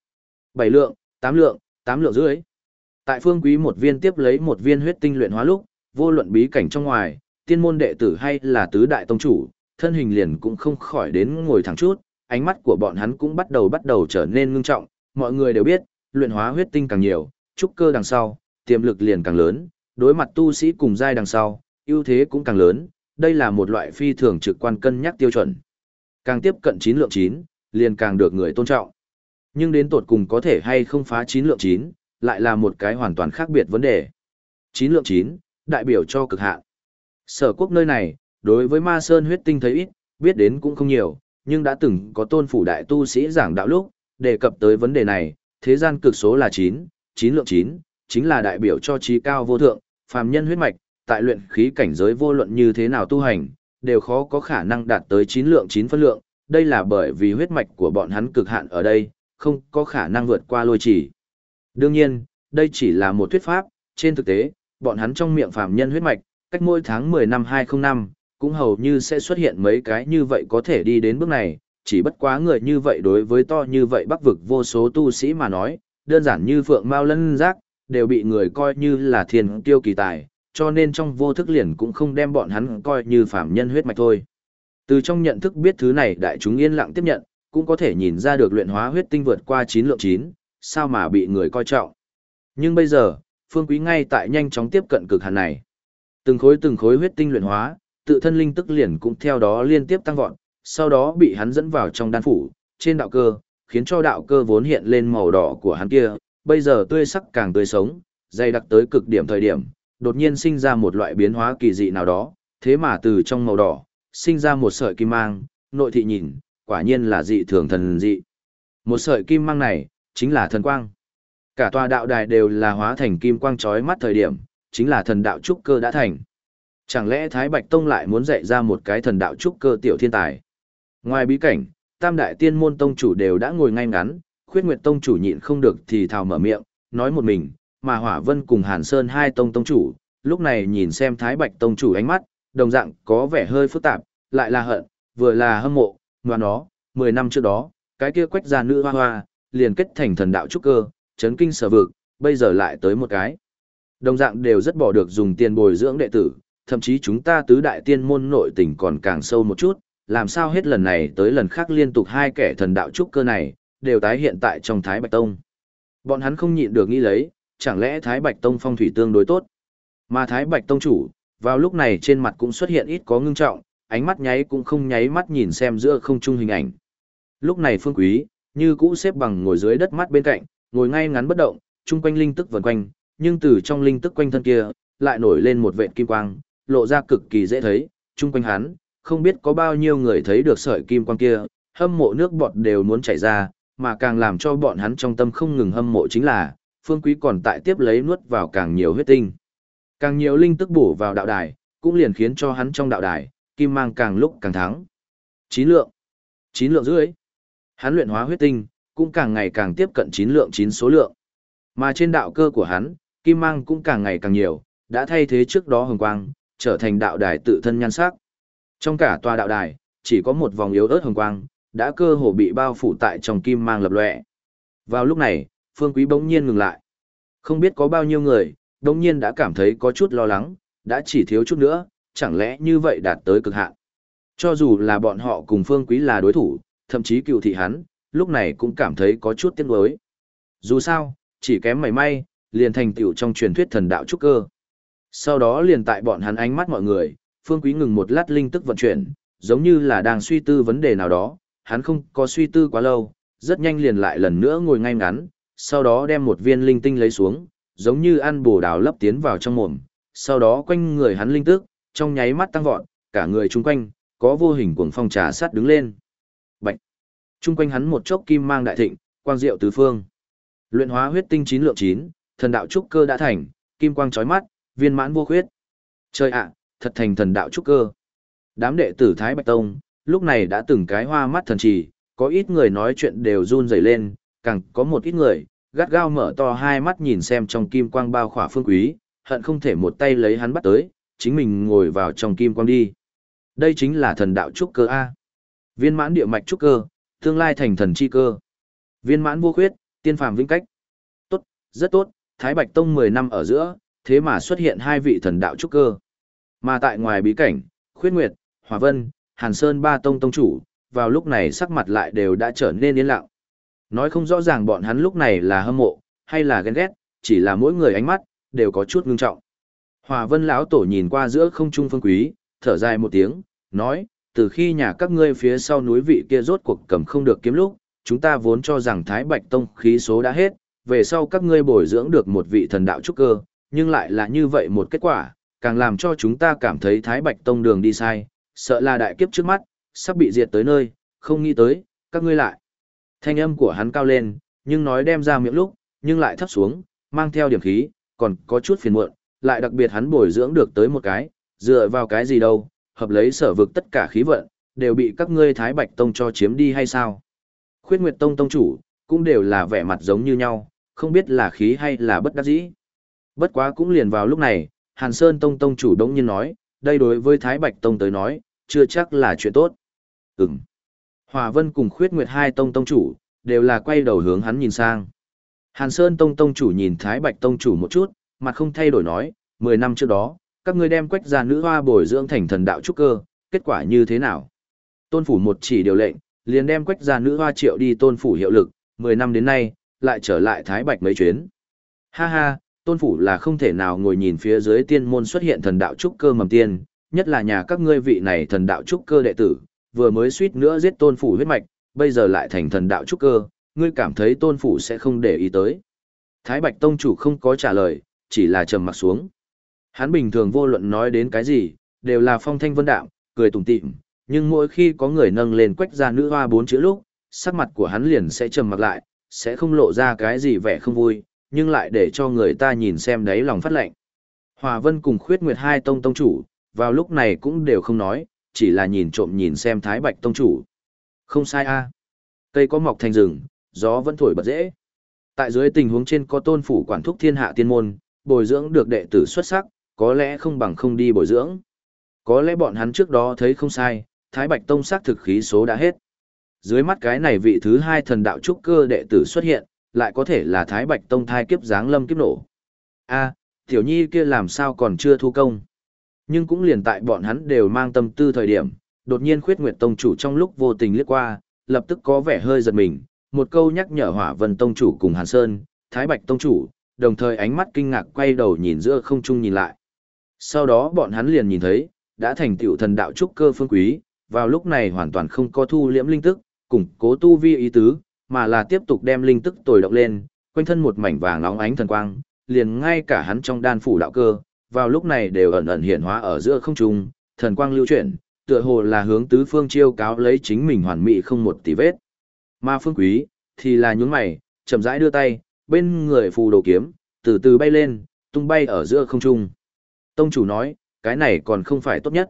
Bảy lượng, tám lượng, tám lượng rưỡi. Tại Phương Quý một viên tiếp lấy một viên huyết tinh luyện hóa lúc, vô luận bí cảnh trong ngoài, tiên môn đệ tử hay là tứ đại tông chủ, thân hình liền cũng không khỏi đến ngồi thẳng chút, ánh mắt của bọn hắn cũng bắt đầu bắt đầu trở nên ngưng trọng, mọi người đều biết, luyện hóa huyết tinh càng nhiều, trúc cơ đằng sau, tiềm lực liền càng lớn, đối mặt tu sĩ cùng giai đằng sau, ưu thế cũng càng lớn, đây là một loại phi thường trực quan cân nhắc tiêu chuẩn. Càng tiếp cận chín lượng chín, liền càng được người tôn trọng. Nhưng đến tột cùng có thể hay không phá chín lượng chín, lại là một cái hoàn toàn khác biệt vấn đề. Chín lượng chín, đại biểu cho cực hạn. Sở quốc nơi này, đối với ma sơn huyết tinh thấy ít, biết đến cũng không nhiều, nhưng đã từng có tôn phủ đại tu sĩ giảng đạo lúc, đề cập tới vấn đề này, thế gian cực số là 9, 9 lượng 9, chính là đại biểu cho trí cao vô thượng, phàm nhân huyết mạch, tại luyện khí cảnh giới vô luận như thế nào tu hành, đều khó có khả năng đạt tới 9 lượng 9 phân lượng, đây là bởi vì huyết mạch của bọn hắn cực hạn ở đây, không có khả năng vượt qua lôi chỉ. Đương nhiên, đây chỉ là một thuyết pháp, trên thực tế, bọn hắn trong miệng phàm nhân huyết mạch, cách mỗi tháng 10 năm 205, cũng hầu như sẽ xuất hiện mấy cái như vậy có thể đi đến bước này, chỉ bất quá người như vậy đối với to như vậy bắc vực vô số tu sĩ mà nói, đơn giản như phượng mao lân giác, đều bị người coi như là thiên tiêu kỳ tài, cho nên trong vô thức liền cũng không đem bọn hắn coi như phạm nhân huyết mạch thôi. Từ trong nhận thức biết thứ này đại chúng yên lặng tiếp nhận, cũng có thể nhìn ra được luyện hóa huyết tinh vượt qua 9 lượng 9, sao mà bị người coi trọng. Nhưng bây giờ, Phương Quý ngay tại nhanh chóng tiếp cận cực hạn này. Từng khối từng khối huyết tinh luyện hóa, tự thân linh tức liền cũng theo đó liên tiếp tăng vọt, sau đó bị hắn dẫn vào trong đan phủ, trên đạo cơ, khiến cho đạo cơ vốn hiện lên màu đỏ của hắn kia, bây giờ tươi sắc càng tươi sống, dày đặc tới cực điểm thời điểm, đột nhiên sinh ra một loại biến hóa kỳ dị nào đó, thế mà từ trong màu đỏ, sinh ra một sợi kim mang, nội thị nhìn, quả nhiên là dị thường thần dị. Một sợi kim mang này, chính là thần quang. Cả tòa đạo đài đều là hóa thành kim quang chói mắt thời điểm, chính là thần đạo trúc cơ đã thành. Chẳng lẽ Thái Bạch Tông lại muốn dạy ra một cái thần đạo trúc cơ tiểu thiên tài? Ngoài bí cảnh, tam đại tiên môn tông chủ đều đã ngồi ngay ngắn, khuyết nguyệt tông chủ nhịn không được thì thào mở miệng, nói một mình, mà hỏa vân cùng hàn sơn hai tông tông chủ, lúc này nhìn xem thái bạch tông chủ ánh mắt, đồng dạng có vẻ hơi phức tạp, lại là hận, vừa là hâm mộ, ngoài nó, mười năm trước đó, cái kia quách gia nữ hoa hoa, liền kết thành thần đạo trúc cơ, chấn kinh sở vực, bây giờ lại tới một cái. Đồng dạng đều rất bỏ được dùng tiền bồi dưỡng đệ tử, thậm chí chúng ta tứ đại tiên môn nội tình còn càng sâu một chút, làm sao hết lần này tới lần khác liên tục hai kẻ thần đạo trúc cơ này, đều tái hiện tại trong Thái Bạch Tông. Bọn hắn không nhịn được nghĩ lấy, chẳng lẽ Thái Bạch Tông phong thủy tương đối tốt. Mà Thái Bạch Tông chủ, vào lúc này trên mặt cũng xuất hiện ít có ngưng trọng, ánh mắt nháy cũng không nháy mắt nhìn xem giữa không trung hình ảnh. Lúc này Phương Quý, như cũ xếp bằng ngồi dưới đất mắt bên cạnh, ngồi ngay ngắn bất động, chung quanh linh tức vần quanh, nhưng từ trong linh tức quanh thân kia, lại nổi lên một vệt kim quang, lộ ra cực kỳ dễ thấy, chung quanh hắn, không biết có bao nhiêu người thấy được sợi kim quang kia, hâm mộ nước bọt đều muốn chảy ra, mà càng làm cho bọn hắn trong tâm không ngừng hâm mộ chính là, Phương Quý còn tại tiếp lấy nuốt vào càng nhiều huyết tinh. Càng nhiều linh tức bổ vào đạo đài, cũng liền khiến cho hắn trong đạo đài, kim mang càng lúc càng thắng. Chín lượng, chín lượng rưỡi. Hắn luyện hóa huyết tinh, cũng càng ngày càng tiếp cận chín lượng chín số lượng. Mà trên đạo cơ của hắn, kim mang cũng càng ngày càng nhiều, đã thay thế trước đó hồng quang, trở thành đạo đài tự thân nhan sắc. Trong cả tòa đạo đài, chỉ có một vòng yếu ớt hồng quang, đã cơ hồ bị bao phủ tại trong kim mang lập lòe. Vào lúc này, Phương Quý bỗng nhiên ngừng lại. Không biết có bao nhiêu người, bỗng nhiên đã cảm thấy có chút lo lắng, đã chỉ thiếu chút nữa, chẳng lẽ như vậy đạt tới cực hạn. Cho dù là bọn họ cùng Phương Quý là đối thủ, thậm chí cựu thị hắn, lúc này cũng cảm thấy có chút tiếc nuối. Dù sao, chỉ kém mảy may, liền thành tựu trong truyền thuyết thần đạo trúc cơ. Sau đó liền tại bọn hắn ánh mắt mọi người, Phương Quý ngừng một lát linh tức vận chuyển, giống như là đang suy tư vấn đề nào đó, hắn không có suy tư quá lâu, rất nhanh liền lại lần nữa ngồi ngay ngắn, sau đó đem một viên linh tinh lấy xuống, giống như ăn bổ đào lấp tiến vào trong mồm, sau đó quanh người hắn linh tức, trong nháy mắt tăng vọt, cả người chung quanh, có vô hình cuồng phong trà sát đứng lên. Bạch! Chung quanh hắn một chốc kim mang đại thịnh, quang diệu tứ phương. Luyện hóa huyết tinh chín lượng chín, thần đạo trúc cơ đã thành, kim quang chói mắt, viên mãn vô khuyết. Trời ạ, thật thành thần đạo trúc cơ. Đám đệ tử Thái Bạch Tông, lúc này đã từng cái hoa mắt thần trì, có ít người nói chuyện đều run rẩy lên, càng có một ít người, gắt gao mở to hai mắt nhìn xem trong kim quang bao khỏa phương quý, hận không thể một tay lấy hắn bắt tới, chính mình ngồi vào trong kim quang đi. Đây chính là thần đạo trúc cơ A. Viên mãn địa mạch trúc cơ, tương lai thành thần chi cơ. Viên mãn vô khuyết, tiên phàm vĩnh cách. Tốt, rất tốt, Thái Bạch Tông 10 năm ở giữa, thế mà xuất hiện hai vị thần đạo trúc cơ. Mà tại ngoài bí cảnh, Khuyết Nguyệt, Hòa Vân, Hàn Sơn ba tông tông chủ, vào lúc này sắc mặt lại đều đã trở nên yên lặng. Nói không rõ ràng bọn hắn lúc này là hâm mộ, hay là ghen ghét, chỉ là mỗi người ánh mắt, đều có chút ngưng trọng. Hòa Vân lão tổ nhìn qua giữa không trung phương quý, thở dài một tiếng, nói, từ khi nhà các ngươi phía sau núi vị kia rốt cuộc cầm không được kiếm lúc, chúng ta vốn cho rằng Thái Bạch Tông khí số đã hết, về sau các ngươi bồi dưỡng được một vị thần đạo trúc cơ, nhưng lại là như vậy một kết quả, càng làm cho chúng ta cảm thấy Thái Bạch Tông đường đi sai, sợ là đại kiếp trước mắt, sắp bị diệt tới nơi, không nghĩ tới, các ngươi lại. Thanh âm của hắn cao lên, nhưng nói đem ra miệng lúc, nhưng lại thấp xuống, mang theo điểm khí, còn có chút phiền muộn, lại đặc biệt hắn bồi dưỡng được tới một cái, dựa vào cái gì đâu, hợp lấy sở vực tất cả khí vận, đều bị các ngươi Thái Bạch Tông cho chiếm đi hay sao? Khuyết Nguyệt Tông Tông chủ, cũng đều là vẻ mặt giống như nhau, không biết là khí hay là bất đắc dĩ. Bất quá cũng liền vào lúc này, Hàn Sơn Tông Tông chủ đống nhiên nói, đây đối với Thái Bạch Tông tới nói, chưa chắc là chuyện tốt. Ừm. Hòa Vân cùng Khuyết Nguyệt hai Tông Tông chủ, đều là quay đầu hướng hắn nhìn sang. Hàn Sơn Tông Tông chủ nhìn Thái Bạch Tông chủ một chút, mặt không thay đổi nói, 10 năm trước đó, các ngươi đem quách gia nữ hoa bồi dưỡng thành thần đạo trúc cơ, kết quả như thế nào? Tôn phủ một chỉ điều lệnh, liền đem quách gia nữ hoa triệu đi tôn phủ hiệu lực, 10 năm đến nay, lại trở lại Thái Bạch mấy chuyến. Ha ha, tôn phủ là không thể nào ngồi nhìn phía dưới tiên môn xuất hiện thần đạo trúc cơ mầm tiên, nhất là nhà các ngươi vị này thần đạo trúc cơ đệ tử, vừa mới suýt nữa giết tôn phủ huyết mạch, bây giờ lại thành thần đạo trúc cơ, ngươi cảm thấy tôn phủ sẽ không để ý tới. Thái Bạch Tông chủ không có trả lời, chỉ là trầm mặt xuống. Hắn bình thường vô luận nói đến cái gì, đều là phong thanh vân đạm, cười tủm tỉm, nhưng mỗi khi có người nâng lên quách ra nữ hoa bốn chữ lúc, sắc mặt của hắn liền sẽ trầm mặt lại, sẽ không lộ ra cái gì vẻ không vui, nhưng lại để cho người ta nhìn xem đấy lòng phát lệnh. Hòa Vân cùng Khuyết Nguyệt hai tông tông chủ, vào lúc này cũng đều không nói, chỉ là nhìn trộm nhìn xem Thái Bạch tông chủ. Không sai a. Cây có mọc thành rừng, gió vẫn thổi bật dễ. Tại dưới tình huống trên có tôn phủ quản thúc thiên hạ tiên môn, bồi dưỡng được đệ tử xuất sắc, có lẽ không bằng không đi bồi dưỡng. Có lẽ bọn hắn trước đó thấy không sai, Thái Bạch Tông xác thực khí số đã hết. Dưới mắt cái này vị thứ hai thần đạo trúc cơ đệ tử xuất hiện, lại có thể là Thái Bạch Tông thai kiếp giáng lâm kiếp nổ. A, tiểu nhi kia làm sao còn chưa thu công. Nhưng cũng liền tại bọn hắn đều mang tâm tư thời điểm, đột nhiên khuyết nguyệt tông chủ trong lúc vô tình liếc qua, lập tức có vẻ hơi giật mình, một câu nhắc nhở hỏa vân tông chủ cùng Hàn Sơn, Thái Bạch tông chủ, đồng thời ánh mắt kinh ngạc quay đầu nhìn giữa không trung nhìn lại. Sau đó bọn hắn liền nhìn thấy, đã thành tiểu thần đạo trúc cơ phương quý, vào lúc này hoàn toàn không có thu liễm linh tức, củng cố tu vi ý tứ, mà là tiếp tục đem linh tức tồi động lên, quanh thân một mảnh vàng nóng ánh thần quang, liền ngay cả hắn trong đan phủ đạo cơ, vào lúc này đều ẩn ẩn hiện hóa ở giữa không trung, thần quang lưu chuyển, tựa hồ là hướng tứ phương chiêu cáo lấy chính mình hoàn mỹ không một tì vết. Ma phương quý, thì là nhún mày, chậm rãi đưa tay, bên người phù đồ kiếm, từ từ bay lên, tung bay ở giữa không trung. Tông chủ nói, cái này còn không phải tốt nhất.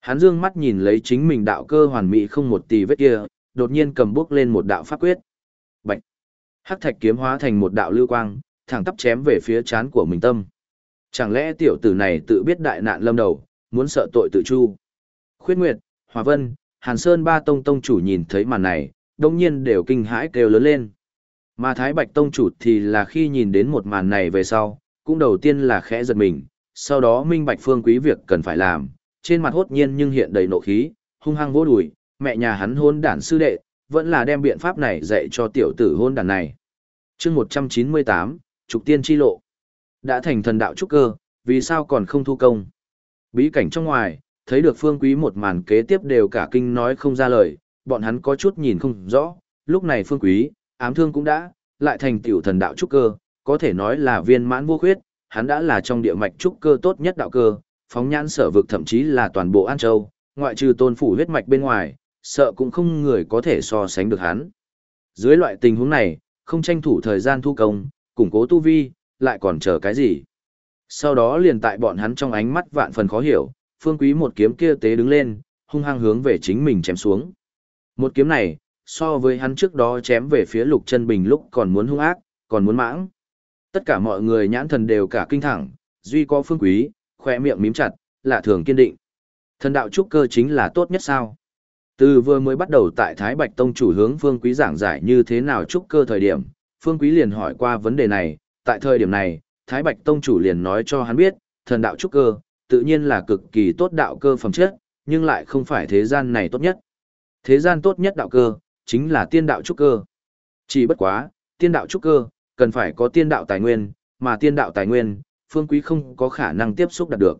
Hắn dương mắt nhìn lấy chính mình đạo cơ hoàn mỹ không một tì vết kia, đột nhiên cầm bước lên một đạo pháp quyết. Bạch! Hắc thạch kiếm hóa thành một đạo lưu quang, thẳng tắp chém về phía chán của mình tâm. Chẳng lẽ tiểu tử này tự biết đại nạn lâm đầu, muốn sợ tội tự chu? Khuyết Nguyệt, Hòa Vân, Hàn Sơn ba tông tông chủ nhìn thấy màn này, đông nhiên đều kinh hãi kêu lớn lên. Mà Thái Bạch tông chủ thì là khi nhìn đến một màn này về sau, cũng đầu tiên là khẽ giật mình, sau đó minh bạch phương quý việc cần phải làm, trên mặt hốt nhiên nhưng hiện đầy nộ khí, hung hăng vô đùi, mẹ nhà hắn hôn đản sư đệ, vẫn là đem biện pháp này dạy cho tiểu tử hôn đản này. chương 198, Trục Tiên Chi Lộ. Đã thành thần đạo trúc cơ, vì sao còn không thu công? Bí cảnh trong ngoài, thấy được phương quý một màn kế tiếp đều cả kinh nói không ra lời, bọn hắn có chút nhìn không rõ, lúc này phương quý, ám thương cũng đã, lại thành tiểu thần đạo trúc cơ, có thể nói là viên mãn vô khuyết, hắn đã là trong địa mạch trúc cơ tốt nhất đạo cơ, phóng nhãn sở vực thậm chí là toàn bộ An Châu, ngoại trừ tôn phủ huyết mạch bên ngoài, sợ cũng không người có thể so sánh được hắn. Dưới loại tình huống này, không tranh thủ thời gian thu công, củng cố tu vi, lại còn chờ cái gì? Sau đó liền tại bọn hắn trong ánh mắt vạn phần khó hiểu, phương quý một kiếm kia tế đứng lên, hung hăng hướng về chính mình chém xuống. Một kiếm này, so với hắn trước đó chém về phía lục chân bình lúc còn muốn hung ác, còn muốn mãng. Tất cả mọi người nhãn thần đều cả kinh thẳng, duy có phương quý, khỏe miệng mím chặt, lạ thường kiên định. Thần đạo trúc cơ chính là tốt nhất sao? Từ vừa mới bắt đầu tại Thái Bạch Tông chủ hướng Phương Quý giảng giải như thế nào trúc cơ thời điểm, Phương Quý liền hỏi qua vấn đề này, tại thời điểm này, Thái Bạch Tông chủ liền nói cho hắn biết, thần đạo trúc cơ, tự nhiên là cực kỳ tốt đạo cơ phẩm chất, nhưng lại không phải thế gian này tốt nhất. Thế gian tốt nhất đạo cơ, chính là tiên đạo trúc cơ. Chỉ bất quá, tiên đạo trúc cơ, cần phải có tiên đạo tài nguyên, mà tiên đạo tài nguyên, Phương Quý không có khả năng tiếp xúc đạt được.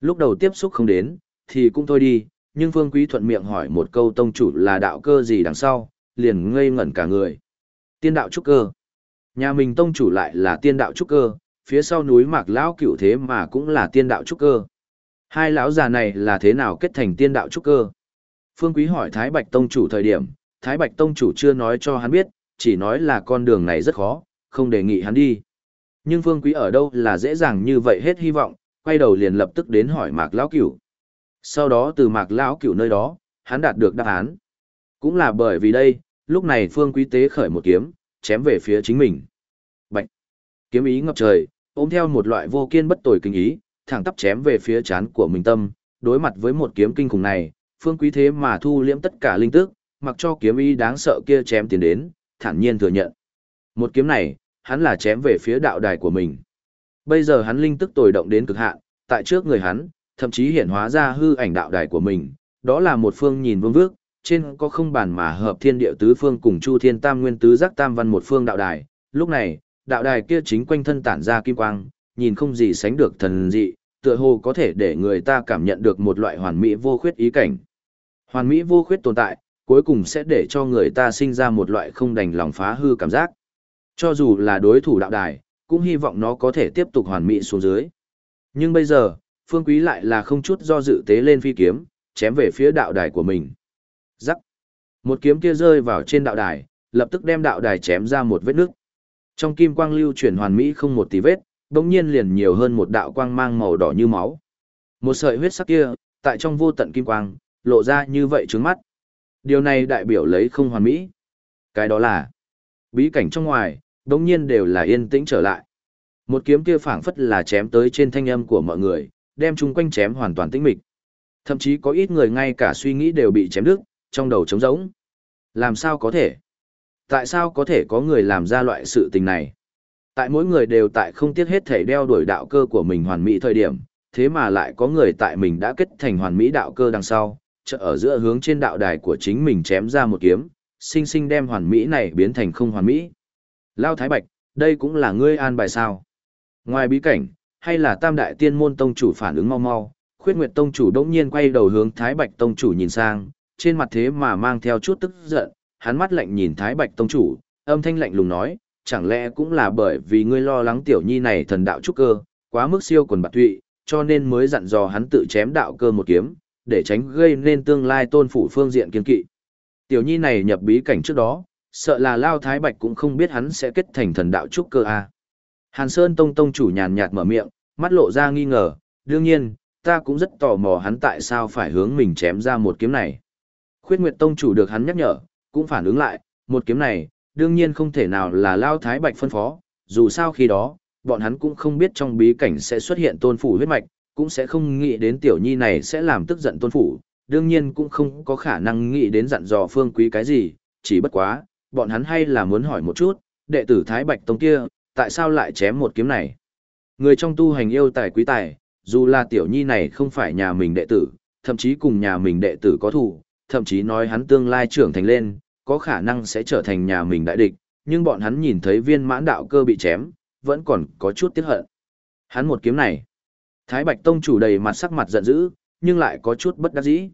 Lúc đầu tiếp xúc không đến, thì cũng thôi đi, nhưng Phương Quý thuận miệng hỏi một câu tông chủ là đạo cơ gì đằng sau, liền ngây ngẩn cả người. Tiên đạo trúc cơ. Nhà mình tông chủ lại là tiên đạo trúc cơ, phía sau núi Mạc lão cửu thế mà cũng là tiên đạo trúc cơ. Hai lão già này là thế nào kết thành tiên đạo trúc cơ? Phương Quý hỏi Thái Bạch tông chủ thời điểm, Thái Bạch tông chủ chưa nói cho hắn biết, chỉ nói là con đường này rất khó, không đề nghị hắn đi. Nhưng Phương Quý ở đâu là dễ dàng như vậy hết hy vọng, quay đầu liền lập tức đến hỏi Mạc lão cửu. Sau đó từ Mạc lão cửu nơi đó, hắn đạt được đáp án. Cũng là bởi vì đây, lúc này Phương Quý tế khởi một kiếm, chém về phía chính mình. Bạch! Kiếm ý ngập trời, ôm theo một loại vô kiên bất tồi kinh ý, thẳng tắp chém về phía chán của mình tâm, đối mặt với một kiếm kinh khủng này, Phương Quý thế mà thu liễm tất cả linh tức, mặc cho kiếm ý đáng sợ kia chém tiến đến, thản nhiên thừa nhận. Một kiếm này, hắn là chém về phía đạo đài của mình. Bây giờ hắn linh tức tồi động đến cực hạn, tại trước người hắn, thậm chí hiện hóa ra hư ảnh đạo đài của mình, đó là một phương nhìn vương vước, trên có không bàn mà hợp thiên địa tứ phương cùng chu thiên tam nguyên tứ giác tam văn một phương đạo đài, lúc này, đạo đài kia chính quanh thân tản ra kim quang, nhìn không gì sánh được thần dị, tựa hồ có thể để người ta cảm nhận được một loại hoàn mỹ vô khuyết ý cảnh. Hoàn mỹ vô khuyết tồn tại, cuối cùng sẽ để cho người ta sinh ra một loại không đành lòng phá hư cảm giác. Cho dù là đối thủ đạo đài, cũng hy vọng nó có thể tiếp tục hoàn mỹ xuống dưới. Nhưng bây giờ, Phương Quý lại là không chút do dự tế lên phi kiếm, chém về phía đạo đài của mình. Rắc. Một kiếm kia rơi vào trên đạo đài, lập tức đem đạo đài chém ra một vết nước. Trong kim quang lưu chuyển hoàn mỹ không một tí vết, bỗng nhiên liền nhiều hơn một đạo quang mang màu đỏ như máu. Một sợi huyết sắc kia, tại trong vô tận kim quang, lộ ra như vậy trước mắt. Điều này đại biểu lấy không hoàn mỹ. Cái đó là bí cảnh trong ngoài, bỗng nhiên đều là yên tĩnh trở lại. Một kiếm kia phảng phất là chém tới trên thanh âm của mọi người, đem chung quanh chém hoàn toàn tĩnh mịch. Thậm chí có ít người ngay cả suy nghĩ đều bị chém đứt, trong đầu trống rỗng. Làm sao có thể? Tại sao có thể có người làm ra loại sự tình này? Tại mỗi người đều tại không tiếc hết thể đeo đuổi đạo cơ của mình hoàn mỹ thời điểm, thế mà lại có người tại mình đã kết thành hoàn mỹ đạo cơ đằng sau, chợ ở giữa hướng trên đạo đài của chính mình chém ra một kiếm, sinh sinh đem hoàn mỹ này biến thành không hoàn mỹ. Lao Thái Bạch, đây cũng là ngươi an bài sao? Ngoài bí cảnh, hay là Tam Đại Tiên Môn Tông chủ phản ứng mau mau, Khuyết Nguyệt Tông chủ đỗng nhiên quay đầu hướng Thái Bạch Tông chủ nhìn sang, trên mặt thế mà mang theo chút tức giận, hắn mắt lạnh nhìn Thái Bạch Tông chủ, âm thanh lạnh lùng nói, chẳng lẽ cũng là bởi vì ngươi lo lắng tiểu nhi này thần đạo trúc cơ, quá mức siêu quần bạc tụy, cho nên mới dặn dò hắn tự chém đạo cơ một kiếm, để tránh gây nên tương lai tôn phủ phương diện kiên kỵ. Tiểu nhi này nhập bí cảnh trước đó, sợ là Lao Thái Bạch cũng không biết hắn sẽ kết thành thần đạo trúc cơ a. À. Hàn Sơn Tông Tông chủ nhàn nhạt mở miệng, mắt lộ ra nghi ngờ, đương nhiên, ta cũng rất tò mò hắn tại sao phải hướng mình chém ra một kiếm này. Khuyết Nguyệt Tông chủ được hắn nhắc nhở, cũng phản ứng lại, một kiếm này, đương nhiên không thể nào là Lao Thái Bạch phân phó, dù sao khi đó, bọn hắn cũng không biết trong bí cảnh sẽ xuất hiện tôn phủ huyết mạch, cũng sẽ không nghĩ đến tiểu nhi này sẽ làm tức giận tôn phủ, đương nhiên cũng không có khả năng nghĩ đến dặn dò phương quý cái gì, chỉ bất quá, bọn hắn hay là muốn hỏi một chút, đệ tử Thái Bạch Tông kia, tại sao lại chém một kiếm này? Người trong tu hành yêu tài quý tài, dù là tiểu nhi này không phải nhà mình đệ tử, thậm chí cùng nhà mình đệ tử có thù, thậm chí nói hắn tương lai trưởng thành lên, có khả năng sẽ trở thành nhà mình đại địch, nhưng bọn hắn nhìn thấy viên mãn đạo cơ bị chém, vẫn còn có chút tiếc hận. Hắn một kiếm này, Thái Bạch Tông chủ đầy mặt sắc mặt giận dữ, nhưng lại có chút bất đắc dĩ.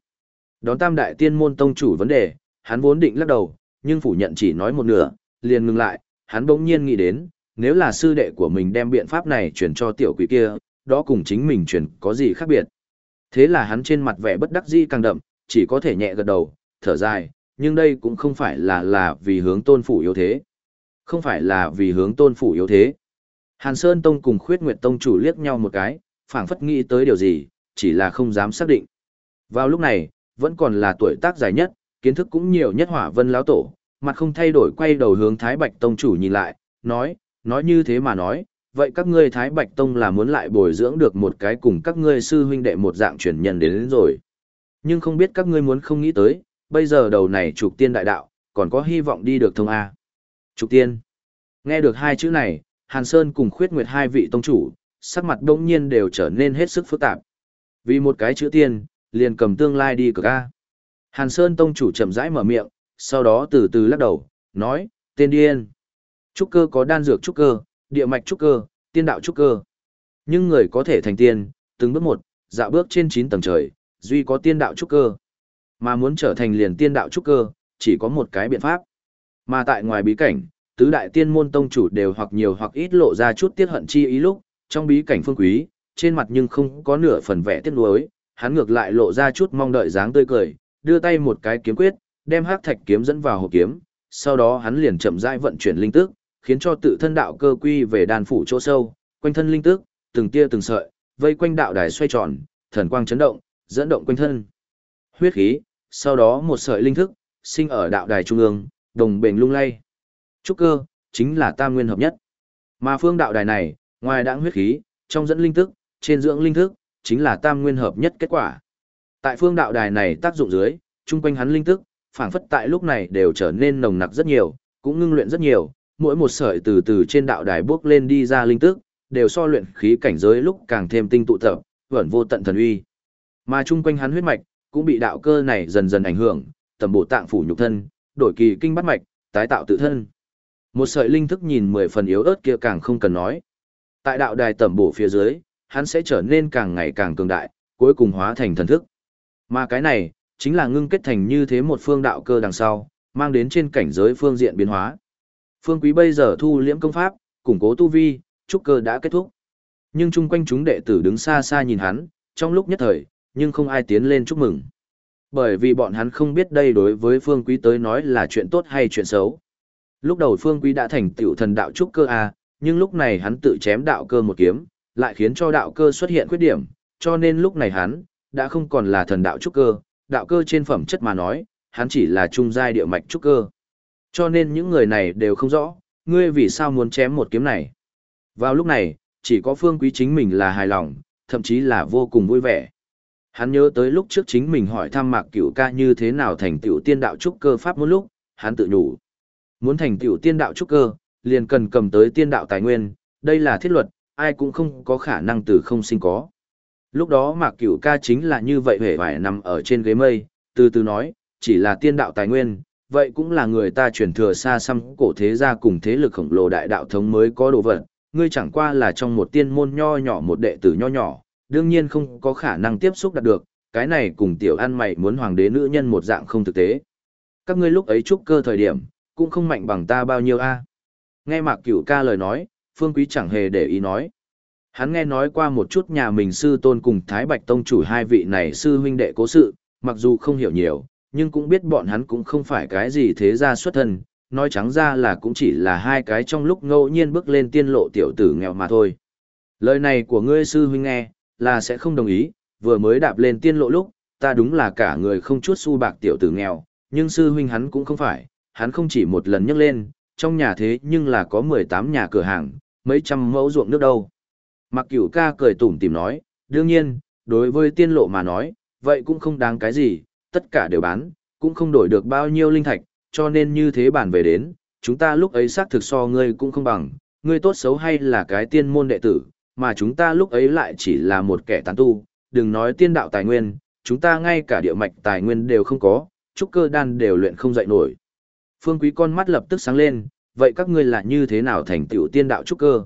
Đón tam đại tiên môn tông chủ vấn đề, hắn vốn định lắc đầu, nhưng phủ nhận chỉ nói một nửa, liền ngừng lại, hắn bỗng nhiên nghĩ đến, nếu là sư đệ của mình đem biện pháp này chuyển cho tiểu quỷ kia, đó cùng chính mình chuyển có gì khác biệt. Thế là hắn trên mặt vẻ bất đắc dĩ càng đậm, chỉ có thể nhẹ gật đầu, thở dài, nhưng đây cũng không phải là là vì hướng tôn phủ yếu thế. Không phải là vì hướng tôn phủ yếu thế. Hàn Sơn Tông cùng Khuyết Nguyệt Tông chủ liếc nhau một cái, phảng phất nghĩ tới điều gì, chỉ là không dám xác định. Vào lúc này, vẫn còn là tuổi tác dài nhất, kiến thức cũng nhiều nhất hỏa vân lão tổ, mặt không thay đổi quay đầu hướng Thái Bạch Tông chủ nhìn lại, nói, nói như thế mà nói, vậy các ngươi Thái Bạch Tông là muốn lại bồi dưỡng được một cái cùng các ngươi sư huynh đệ một dạng truyền nhân đến, đến rồi. Nhưng không biết các ngươi muốn không nghĩ tới, bây giờ đầu này trục tiên đại đạo, còn có hy vọng đi được thông A. Trục tiên. Nghe được hai chữ này, Hàn Sơn cùng khuyết nguyệt hai vị tông chủ, sắc mặt đông nhiên đều trở nên hết sức phức tạp. Vì một cái chữ tiên, liền cầm tương lai đi cực A. Hàn Sơn tông chủ chậm rãi mở miệng, sau đó từ từ lắc đầu, nói, tên điên. Trúc cơ có đan dược trúc cơ, địa mạch trúc cơ, tiên đạo trúc cơ. Nhưng người có thể thành tiên, từng bước một, dạo bước trên 9 tầng trời, duy có tiên đạo trúc cơ. Mà muốn trở thành liền tiên đạo trúc cơ, chỉ có một cái biện pháp. Mà tại ngoài bí cảnh, tứ đại tiên môn tông chủ đều hoặc nhiều hoặc ít lộ ra chút tiết hận chi ý lúc, trong bí cảnh phương quý, trên mặt nhưng không có nửa phần vẻ tiếc nuối, hắn ngược lại lộ ra chút mong đợi dáng tươi cười, đưa tay một cái kiếm quyết, đem hắc thạch kiếm dẫn vào hộp kiếm, sau đó hắn liền chậm rãi vận chuyển linh tức, khiến cho tự thân đạo cơ quy về đàn phủ chỗ sâu, quanh thân linh tức, từng tia từng sợi, vây quanh đạo đài xoay tròn, thần quang chấn động, dẫn động quanh thân. Huyết khí, sau đó một sợi linh thức, sinh ở đạo đài trung ương, đồng bền lung lay. Trúc cơ, chính là tam nguyên hợp nhất. Mà phương đạo đài này, ngoài đãng huyết khí, trong dẫn linh thức, trên dưỡng linh thức, chính là tam nguyên hợp nhất kết quả. Tại phương đạo đài này tác dụng dưới, chung quanh hắn linh thức, phảng phất tại lúc này đều trở nên nồng nặc rất nhiều, cũng ngưng luyện rất nhiều, mỗi một sợi từ từ trên đạo đài bước lên đi ra linh tức, đều so luyện khí cảnh giới lúc càng thêm tinh tụ tập, vẩn vô tận thần uy. Mà chung quanh hắn huyết mạch, cũng bị đạo cơ này dần dần ảnh hưởng, tầm bộ tạng phủ nhục thân, đổi kỳ kinh bắt mạch, tái tạo tự thân. Một sợi linh thức nhìn mười phần yếu ớt kia càng không cần nói. Tại đạo đài tầm bổ phía dưới, hắn sẽ trở nên càng ngày càng cường đại, cuối cùng hóa thành thần thức. Mà cái này, chính là ngưng kết thành như thế một phương đạo cơ đằng sau, mang đến trên cảnh giới phương diện biến hóa. Phương Quý bây giờ thu liễm công pháp, củng cố tu vi, trúc cơ đã kết thúc. Nhưng chung quanh chúng đệ tử đứng xa xa nhìn hắn, trong lúc nhất thời, nhưng không ai tiến lên chúc mừng. Bởi vì bọn hắn không biết đây đối với Phương Quý tới nói là chuyện tốt hay chuyện xấu. Lúc đầu Phương Quý đã thành tiểu thần đạo trúc cơ A, nhưng lúc này hắn tự chém đạo cơ một kiếm, lại khiến cho đạo cơ xuất hiện khuyết điểm, cho nên lúc này hắn, đã không còn là thần đạo trúc cơ, đạo cơ trên phẩm chất mà nói, hắn chỉ là trung giai địa mạch trúc cơ. Cho nên những người này đều không rõ, ngươi vì sao muốn chém một kiếm này. Vào lúc này, chỉ có phương quý chính mình là hài lòng, thậm chí là vô cùng vui vẻ. Hắn nhớ tới lúc trước chính mình hỏi thăm mạc cửu ca như thế nào thành tiểu tiên đạo trúc cơ pháp một lúc, hắn tự nhủ. Muốn thành tiểu tiên đạo trúc cơ, liền cần cầm tới tiên đạo tài nguyên, đây là thiết luật, ai cũng không có khả năng từ không sinh có. Lúc đó mạc cửu ca chính là như vậy hề vải nằm ở trên ghế mây, từ từ nói, chỉ là tiên đạo tài nguyên, vậy cũng là người ta truyền thừa xa xăm cổ thế gia cùng thế lực khổng lồ đại đạo thống mới có đồ vật, ngươi chẳng qua là trong một tiên môn nho nhỏ một đệ tử nho nhỏ, đương nhiên không có khả năng tiếp xúc đạt được, cái này cùng tiểu ăn mày muốn hoàng đế nữ nhân một dạng không thực tế. Các ngươi lúc ấy trúc cơ thời điểm, cũng không mạnh bằng ta bao nhiêu a. Nghe Mạc Cửu ca lời nói, Phương Quý chẳng hề để ý nói. Hắn nghe nói qua một chút nhà mình sư tôn cùng Thái Bạch Tông chủ hai vị này sư huynh đệ cố sự, mặc dù không hiểu nhiều, nhưng cũng biết bọn hắn cũng không phải cái gì thế gia xuất thân, nói trắng ra là cũng chỉ là hai cái trong lúc ngẫu nhiên bước lên tiên lộ tiểu tử nghèo mà thôi. Lời này của ngươi sư huynh nghe, là sẽ không đồng ý, vừa mới đạp lên tiên lộ lúc, ta đúng là cả người không chút xu bạc tiểu tử nghèo, nhưng sư huynh hắn cũng không phải, hắn không chỉ một lần nhấc lên, trong nhà thế nhưng là có 18 nhà cửa hàng, mấy trăm mẫu ruộng nước đâu. Mặc cửu ca cười tủm tìm nói, đương nhiên, đối với tiên lộ mà nói, vậy cũng không đáng cái gì, tất cả đều bán, cũng không đổi được bao nhiêu linh thạch, cho nên như thế bản về đến, chúng ta lúc ấy xác thực so ngươi cũng không bằng, ngươi tốt xấu hay là cái tiên môn đệ tử, mà chúng ta lúc ấy lại chỉ là một kẻ tán tu, đừng nói tiên đạo tài nguyên, chúng ta ngay cả địa mạch tài nguyên đều không có, trúc cơ đan đều luyện không dậy nổi. Phương Quý con mắt lập tức sáng lên, vậy các ngươi là như thế nào thành tựu tiên đạo trúc cơ?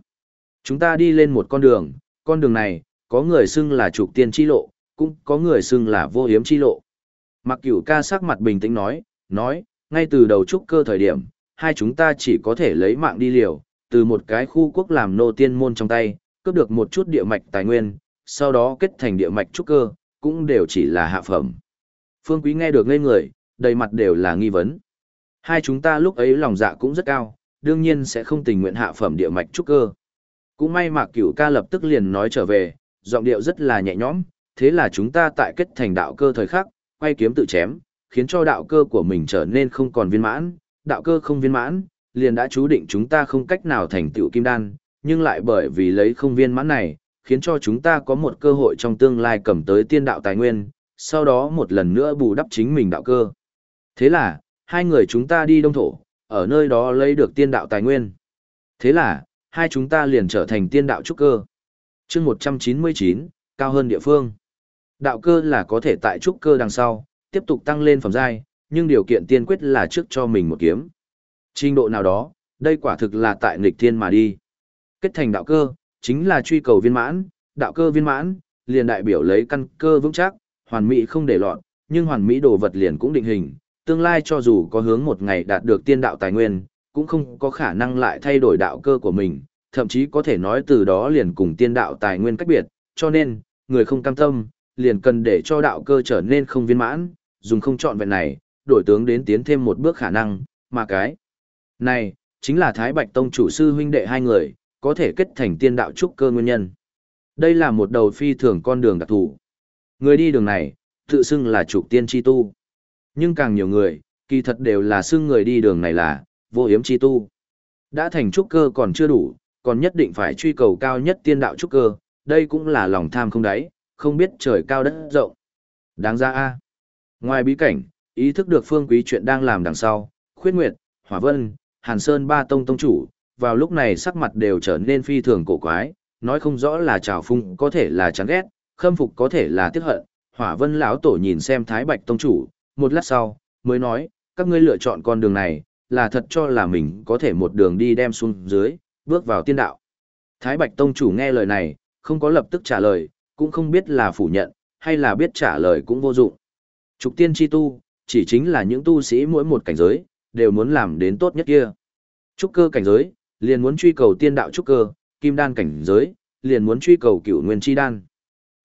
Chúng ta đi lên một con đường, con đường này, có người xưng là trục tiên chi lộ, cũng có người xưng là vô hiếm chi lộ. Mặc cửu ca sắc mặt bình tĩnh nói, nói, ngay từ đầu trúc cơ thời điểm, hai chúng ta chỉ có thể lấy mạng đi liều, từ một cái khu quốc làm nô tiên môn trong tay, cướp được một chút địa mạch tài nguyên, sau đó kết thành địa mạch trúc cơ, cũng đều chỉ là hạ phẩm. Phương Quý nghe được ngây người, đầy mặt đều là nghi vấn. Hai chúng ta lúc ấy lòng dạ cũng rất cao, đương nhiên sẽ không tình nguyện hạ phẩm địa mạch trúc cơ. Cũng may mà Cửu ca lập tức liền nói trở về, giọng điệu rất là nhẹ nhõm, thế là chúng ta tại kết thành đạo cơ thời khắc, quay kiếm tự chém, khiến cho đạo cơ của mình trở nên không còn viên mãn, đạo cơ không viên mãn, liền đã chú định chúng ta không cách nào thành tựu kim đan, nhưng lại bởi vì lấy không viên mãn này, khiến cho chúng ta có một cơ hội trong tương lai cầm tới tiên đạo tài nguyên, sau đó một lần nữa bù đắp chính mình đạo cơ. Thế là, hai người chúng ta đi đông thổ, ở nơi đó lấy được tiên đạo tài nguyên. Thế là, hai chúng ta liền trở thành tiên đạo trúc cơ. chương 199, cao hơn địa phương. Đạo cơ là có thể tại trúc cơ đằng sau, tiếp tục tăng lên phẩm giai, nhưng điều kiện tiên quyết là trước cho mình một kiếm. Trình độ nào đó, đây quả thực là tại nghịch thiên mà đi. Kết thành đạo cơ, chính là truy cầu viên mãn, đạo cơ viên mãn, liền đại biểu lấy căn cơ vững chắc, hoàn mỹ không để loạn, nhưng hoàn mỹ đồ vật liền cũng định hình, tương lai cho dù có hướng một ngày đạt được tiên đạo tài nguyên, cũng không có khả năng lại thay đổi đạo cơ của mình, thậm chí có thể nói từ đó liền cùng tiên đạo tài nguyên cách biệt, cho nên, người không cam tâm, liền cần để cho đạo cơ trở nên không viên mãn, dùng không chọn vẹn này, đổi tướng đến tiến thêm một bước khả năng, mà cái này, chính là Thái Bạch Tông chủ sư huynh đệ hai người, có thể kết thành tiên đạo trúc cơ nguyên nhân. Đây là một đầu phi thường con đường đặc thù. Người đi đường này, tự xưng là trục tiên chi tu. Nhưng càng nhiều người, kỳ thật đều là xưng người đi đường này là vô hiếm chi tu. Đã thành trúc cơ còn chưa đủ, còn nhất định phải truy cầu cao nhất tiên đạo trúc cơ, đây cũng là lòng tham không đáy, không biết trời cao đất rộng. Đáng ra a. Ngoài bí cảnh, ý thức được phương quý chuyện đang làm đằng sau, khuyết nguyệt, hỏa vân, hàn sơn ba tông tông chủ, vào lúc này sắc mặt đều trở nên phi thường cổ quái, nói không rõ là trào phung có thể là chán ghét, khâm phục có thể là tiếc hận. Hỏa vân lão tổ nhìn xem thái bạch tông chủ, một lát sau, mới nói, các ngươi lựa chọn con đường này, là thật cho là mình có thể một đường đi đem xuống dưới, bước vào tiên đạo. Thái bạch tông chủ nghe lời này, không có lập tức trả lời, cũng không biết là phủ nhận, hay là biết trả lời cũng vô dụng. Trục tiên chi tu, chỉ chính là những tu sĩ mỗi một cảnh giới, đều muốn làm đến tốt nhất kia. Trúc cơ cảnh giới, liền muốn truy cầu tiên đạo trúc cơ, kim đan cảnh giới, liền muốn truy cầu cửu nguyên chi đan.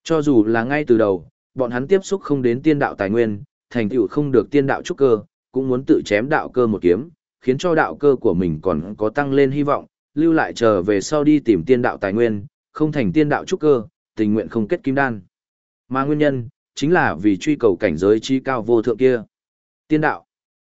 Cho dù là ngay từ đầu, bọn hắn tiếp xúc không đến tiên đạo tài nguyên, thành tựu không được tiên đạo trúc cơ, cũng muốn tự chém đạo cơ một kiếm, khiến cho đạo cơ của mình còn có tăng lên hy vọng, lưu lại chờ về sau đi tìm tiên đạo tài nguyên, không thành tiên đạo trúc cơ, tình nguyện không kết kim đan. Mà nguyên nhân, chính là vì truy cầu cảnh giới chi cao vô thượng kia. Tiên đạo,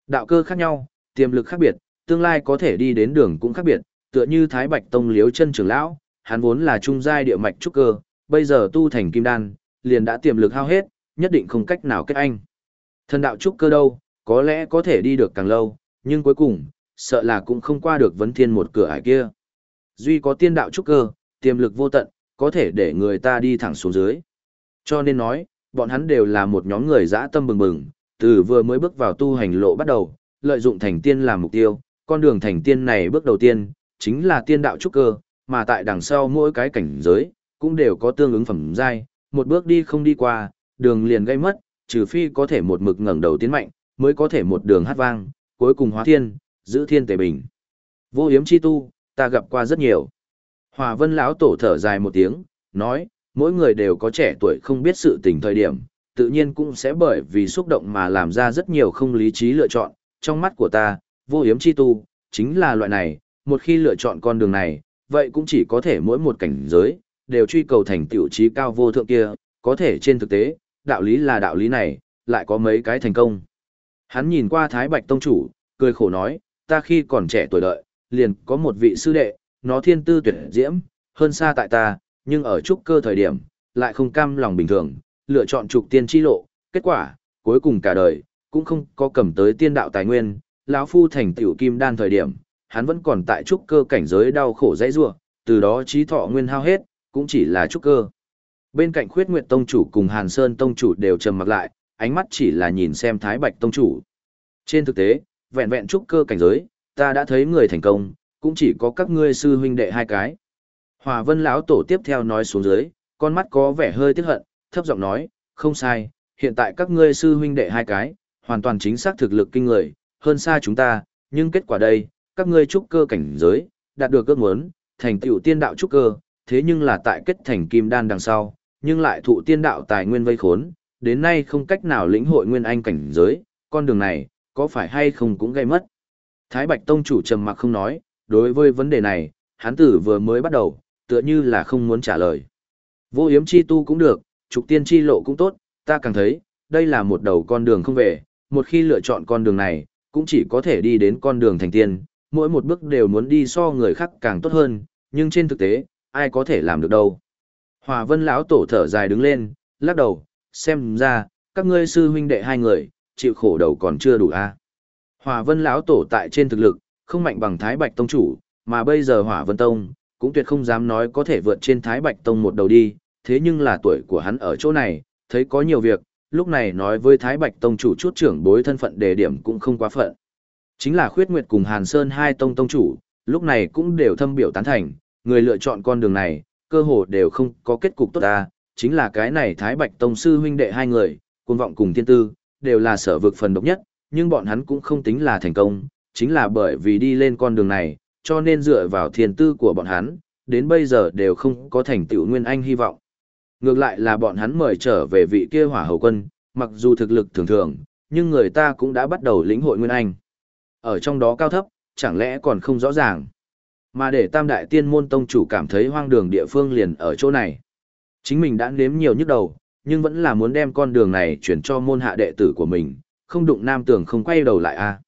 đạo cơ khác nhau, tiềm lực khác biệt, tương lai có thể đi đến đường cũng khác biệt, tựa như Thái Bạch Tông liếu chân trưởng lão, hắn vốn là trung giai địa mạch trúc cơ, bây giờ tu thành kim đan, liền đã tiềm lực hao hết, nhất định không cách nào kết anh. Thần đạo trúc cơ đâu, có lẽ có thể đi được càng lâu, nhưng cuối cùng, sợ là cũng không qua được vấn thiên một cửa ải kia. Duy có tiên đạo trúc cơ, tiềm lực vô tận, có thể để người ta đi thẳng xuống dưới. Cho nên nói, bọn hắn đều là một nhóm người dã tâm bừng bừng, từ vừa mới bước vào tu hành lộ bắt đầu, lợi dụng thành tiên làm mục tiêu, con đường thành tiên này bước đầu tiên, chính là tiên đạo trúc cơ, mà tại đằng sau mỗi cái cảnh giới, cũng đều có tương ứng phẩm giai, một bước đi không đi qua, đường liền gây mất, trừ phi có thể một mực ngẩng đầu tiến mạnh, mới có thể một đường hát vang, cuối cùng hóa thiên, giữ thiên tề bình. Vô hiếm chi tu, ta gặp qua rất nhiều. Hòa vân lão tổ thở dài một tiếng, nói, mỗi người đều có trẻ tuổi không biết sự tình thời điểm, tự nhiên cũng sẽ bởi vì xúc động mà làm ra rất nhiều không lý trí lựa chọn. Trong mắt của ta, vô hiếm chi tu, chính là loại này, một khi lựa chọn con đường này, vậy cũng chỉ có thể mỗi một cảnh giới, đều truy cầu thành tiểu trí cao vô thượng kia, có thể trên thực tế, đạo lý là đạo lý này, lại có mấy cái thành công. Hắn nhìn qua Thái Bạch Tông Chủ, cười khổ nói, ta khi còn trẻ tuổi đợi, liền có một vị sư đệ, nó thiên tư tuyệt diễm, hơn xa tại ta, nhưng ở trúc cơ thời điểm, lại không cam lòng bình thường, lựa chọn trục tiên chi lộ, kết quả, cuối cùng cả đời, cũng không có cầm tới tiên đạo tài nguyên, lão phu thành tiểu kim đan thời điểm, hắn vẫn còn tại trúc cơ cảnh giới đau khổ dãy rủa, từ đó trí thọ nguyên hao hết, cũng chỉ là trúc cơ. Bên cạnh Khuyết Nguyệt tông chủ cùng Hàn Sơn tông chủ đều trầm mặc lại, ánh mắt chỉ là nhìn xem Thái Bạch tông chủ. Trên thực tế, vẹn vẹn trúc cơ cảnh giới, ta đã thấy người thành công, cũng chỉ có các ngươi sư huynh đệ hai cái. Hòa Vân lão tổ tiếp theo nói xuống dưới, con mắt có vẻ hơi tiếc hận, thấp giọng nói, không sai, hiện tại các ngươi sư huynh đệ hai cái, hoàn toàn chính xác thực lực kinh người, hơn xa chúng ta, nhưng kết quả đây, các ngươi trúc cơ cảnh giới, đạt được ước muốn, thành tựu tiên đạo trúc cơ, thế nhưng là tại kết thành kim đan đằng sau, nhưng lại thụ tiên đạo tài nguyên vây khốn, đến nay không cách nào lĩnh hội nguyên anh cảnh giới, con đường này, có phải hay không cũng gây mất. Thái Bạch Tông chủ trầm mặc không nói, đối với vấn đề này, hắn tử vừa mới bắt đầu, tựa như là không muốn trả lời. Vô hiếm chi tu cũng được, trục tiên chi lộ cũng tốt, ta càng thấy, đây là một đầu con đường không về, một khi lựa chọn con đường này, cũng chỉ có thể đi đến con đường thành tiên, mỗi một bước đều muốn đi so người khác càng tốt hơn, nhưng trên thực tế, ai có thể làm được đâu. Hòa vân lão tổ thở dài đứng lên, lắc đầu, xem ra, các ngươi sư huynh đệ hai người, chịu khổ đầu còn chưa đủ a. À. Hòa vân lão tổ tại trên thực lực, không mạnh bằng Thái Bạch Tông chủ, mà bây giờ Hỏa Vân Tông, cũng tuyệt không dám nói có thể vượt trên Thái Bạch Tông một đầu đi, thế nhưng là tuổi của hắn ở chỗ này, thấy có nhiều việc, lúc này nói với Thái Bạch Tông chủ chút trưởng bối thân phận đề điểm cũng không quá phận. Chính là Khuyết Nguyệt cùng Hàn Sơn hai tông tông chủ, lúc này cũng đều thâm biểu tán thành, người lựa chọn con đường này, cơ hồ đều không có kết cục tốt ta, chính là cái này Thái Bạch Tông sư huynh đệ hai người, cuồng vọng cùng thiên tư, đều là sở vực phần độc nhất, nhưng bọn hắn cũng không tính là thành công, chính là bởi vì đi lên con đường này, cho nên dựa vào thiền tư của bọn hắn, đến bây giờ đều không có thành tựu nguyên anh hy vọng. Ngược lại là bọn hắn mời trở về vị kia hỏa hầu quân, mặc dù thực lực thường thường, nhưng người ta cũng đã bắt đầu lĩnh hội nguyên anh. Ở trong đó cao thấp, chẳng lẽ còn không rõ ràng. Mà để tam đại tiên môn tông chủ cảm thấy hoang đường địa phương liền ở chỗ này. Chính mình đã nếm nhiều nhức đầu, nhưng vẫn là muốn đem con đường này chuyển cho môn hạ đệ tử của mình, không đụng nam tưởng không quay đầu lại a.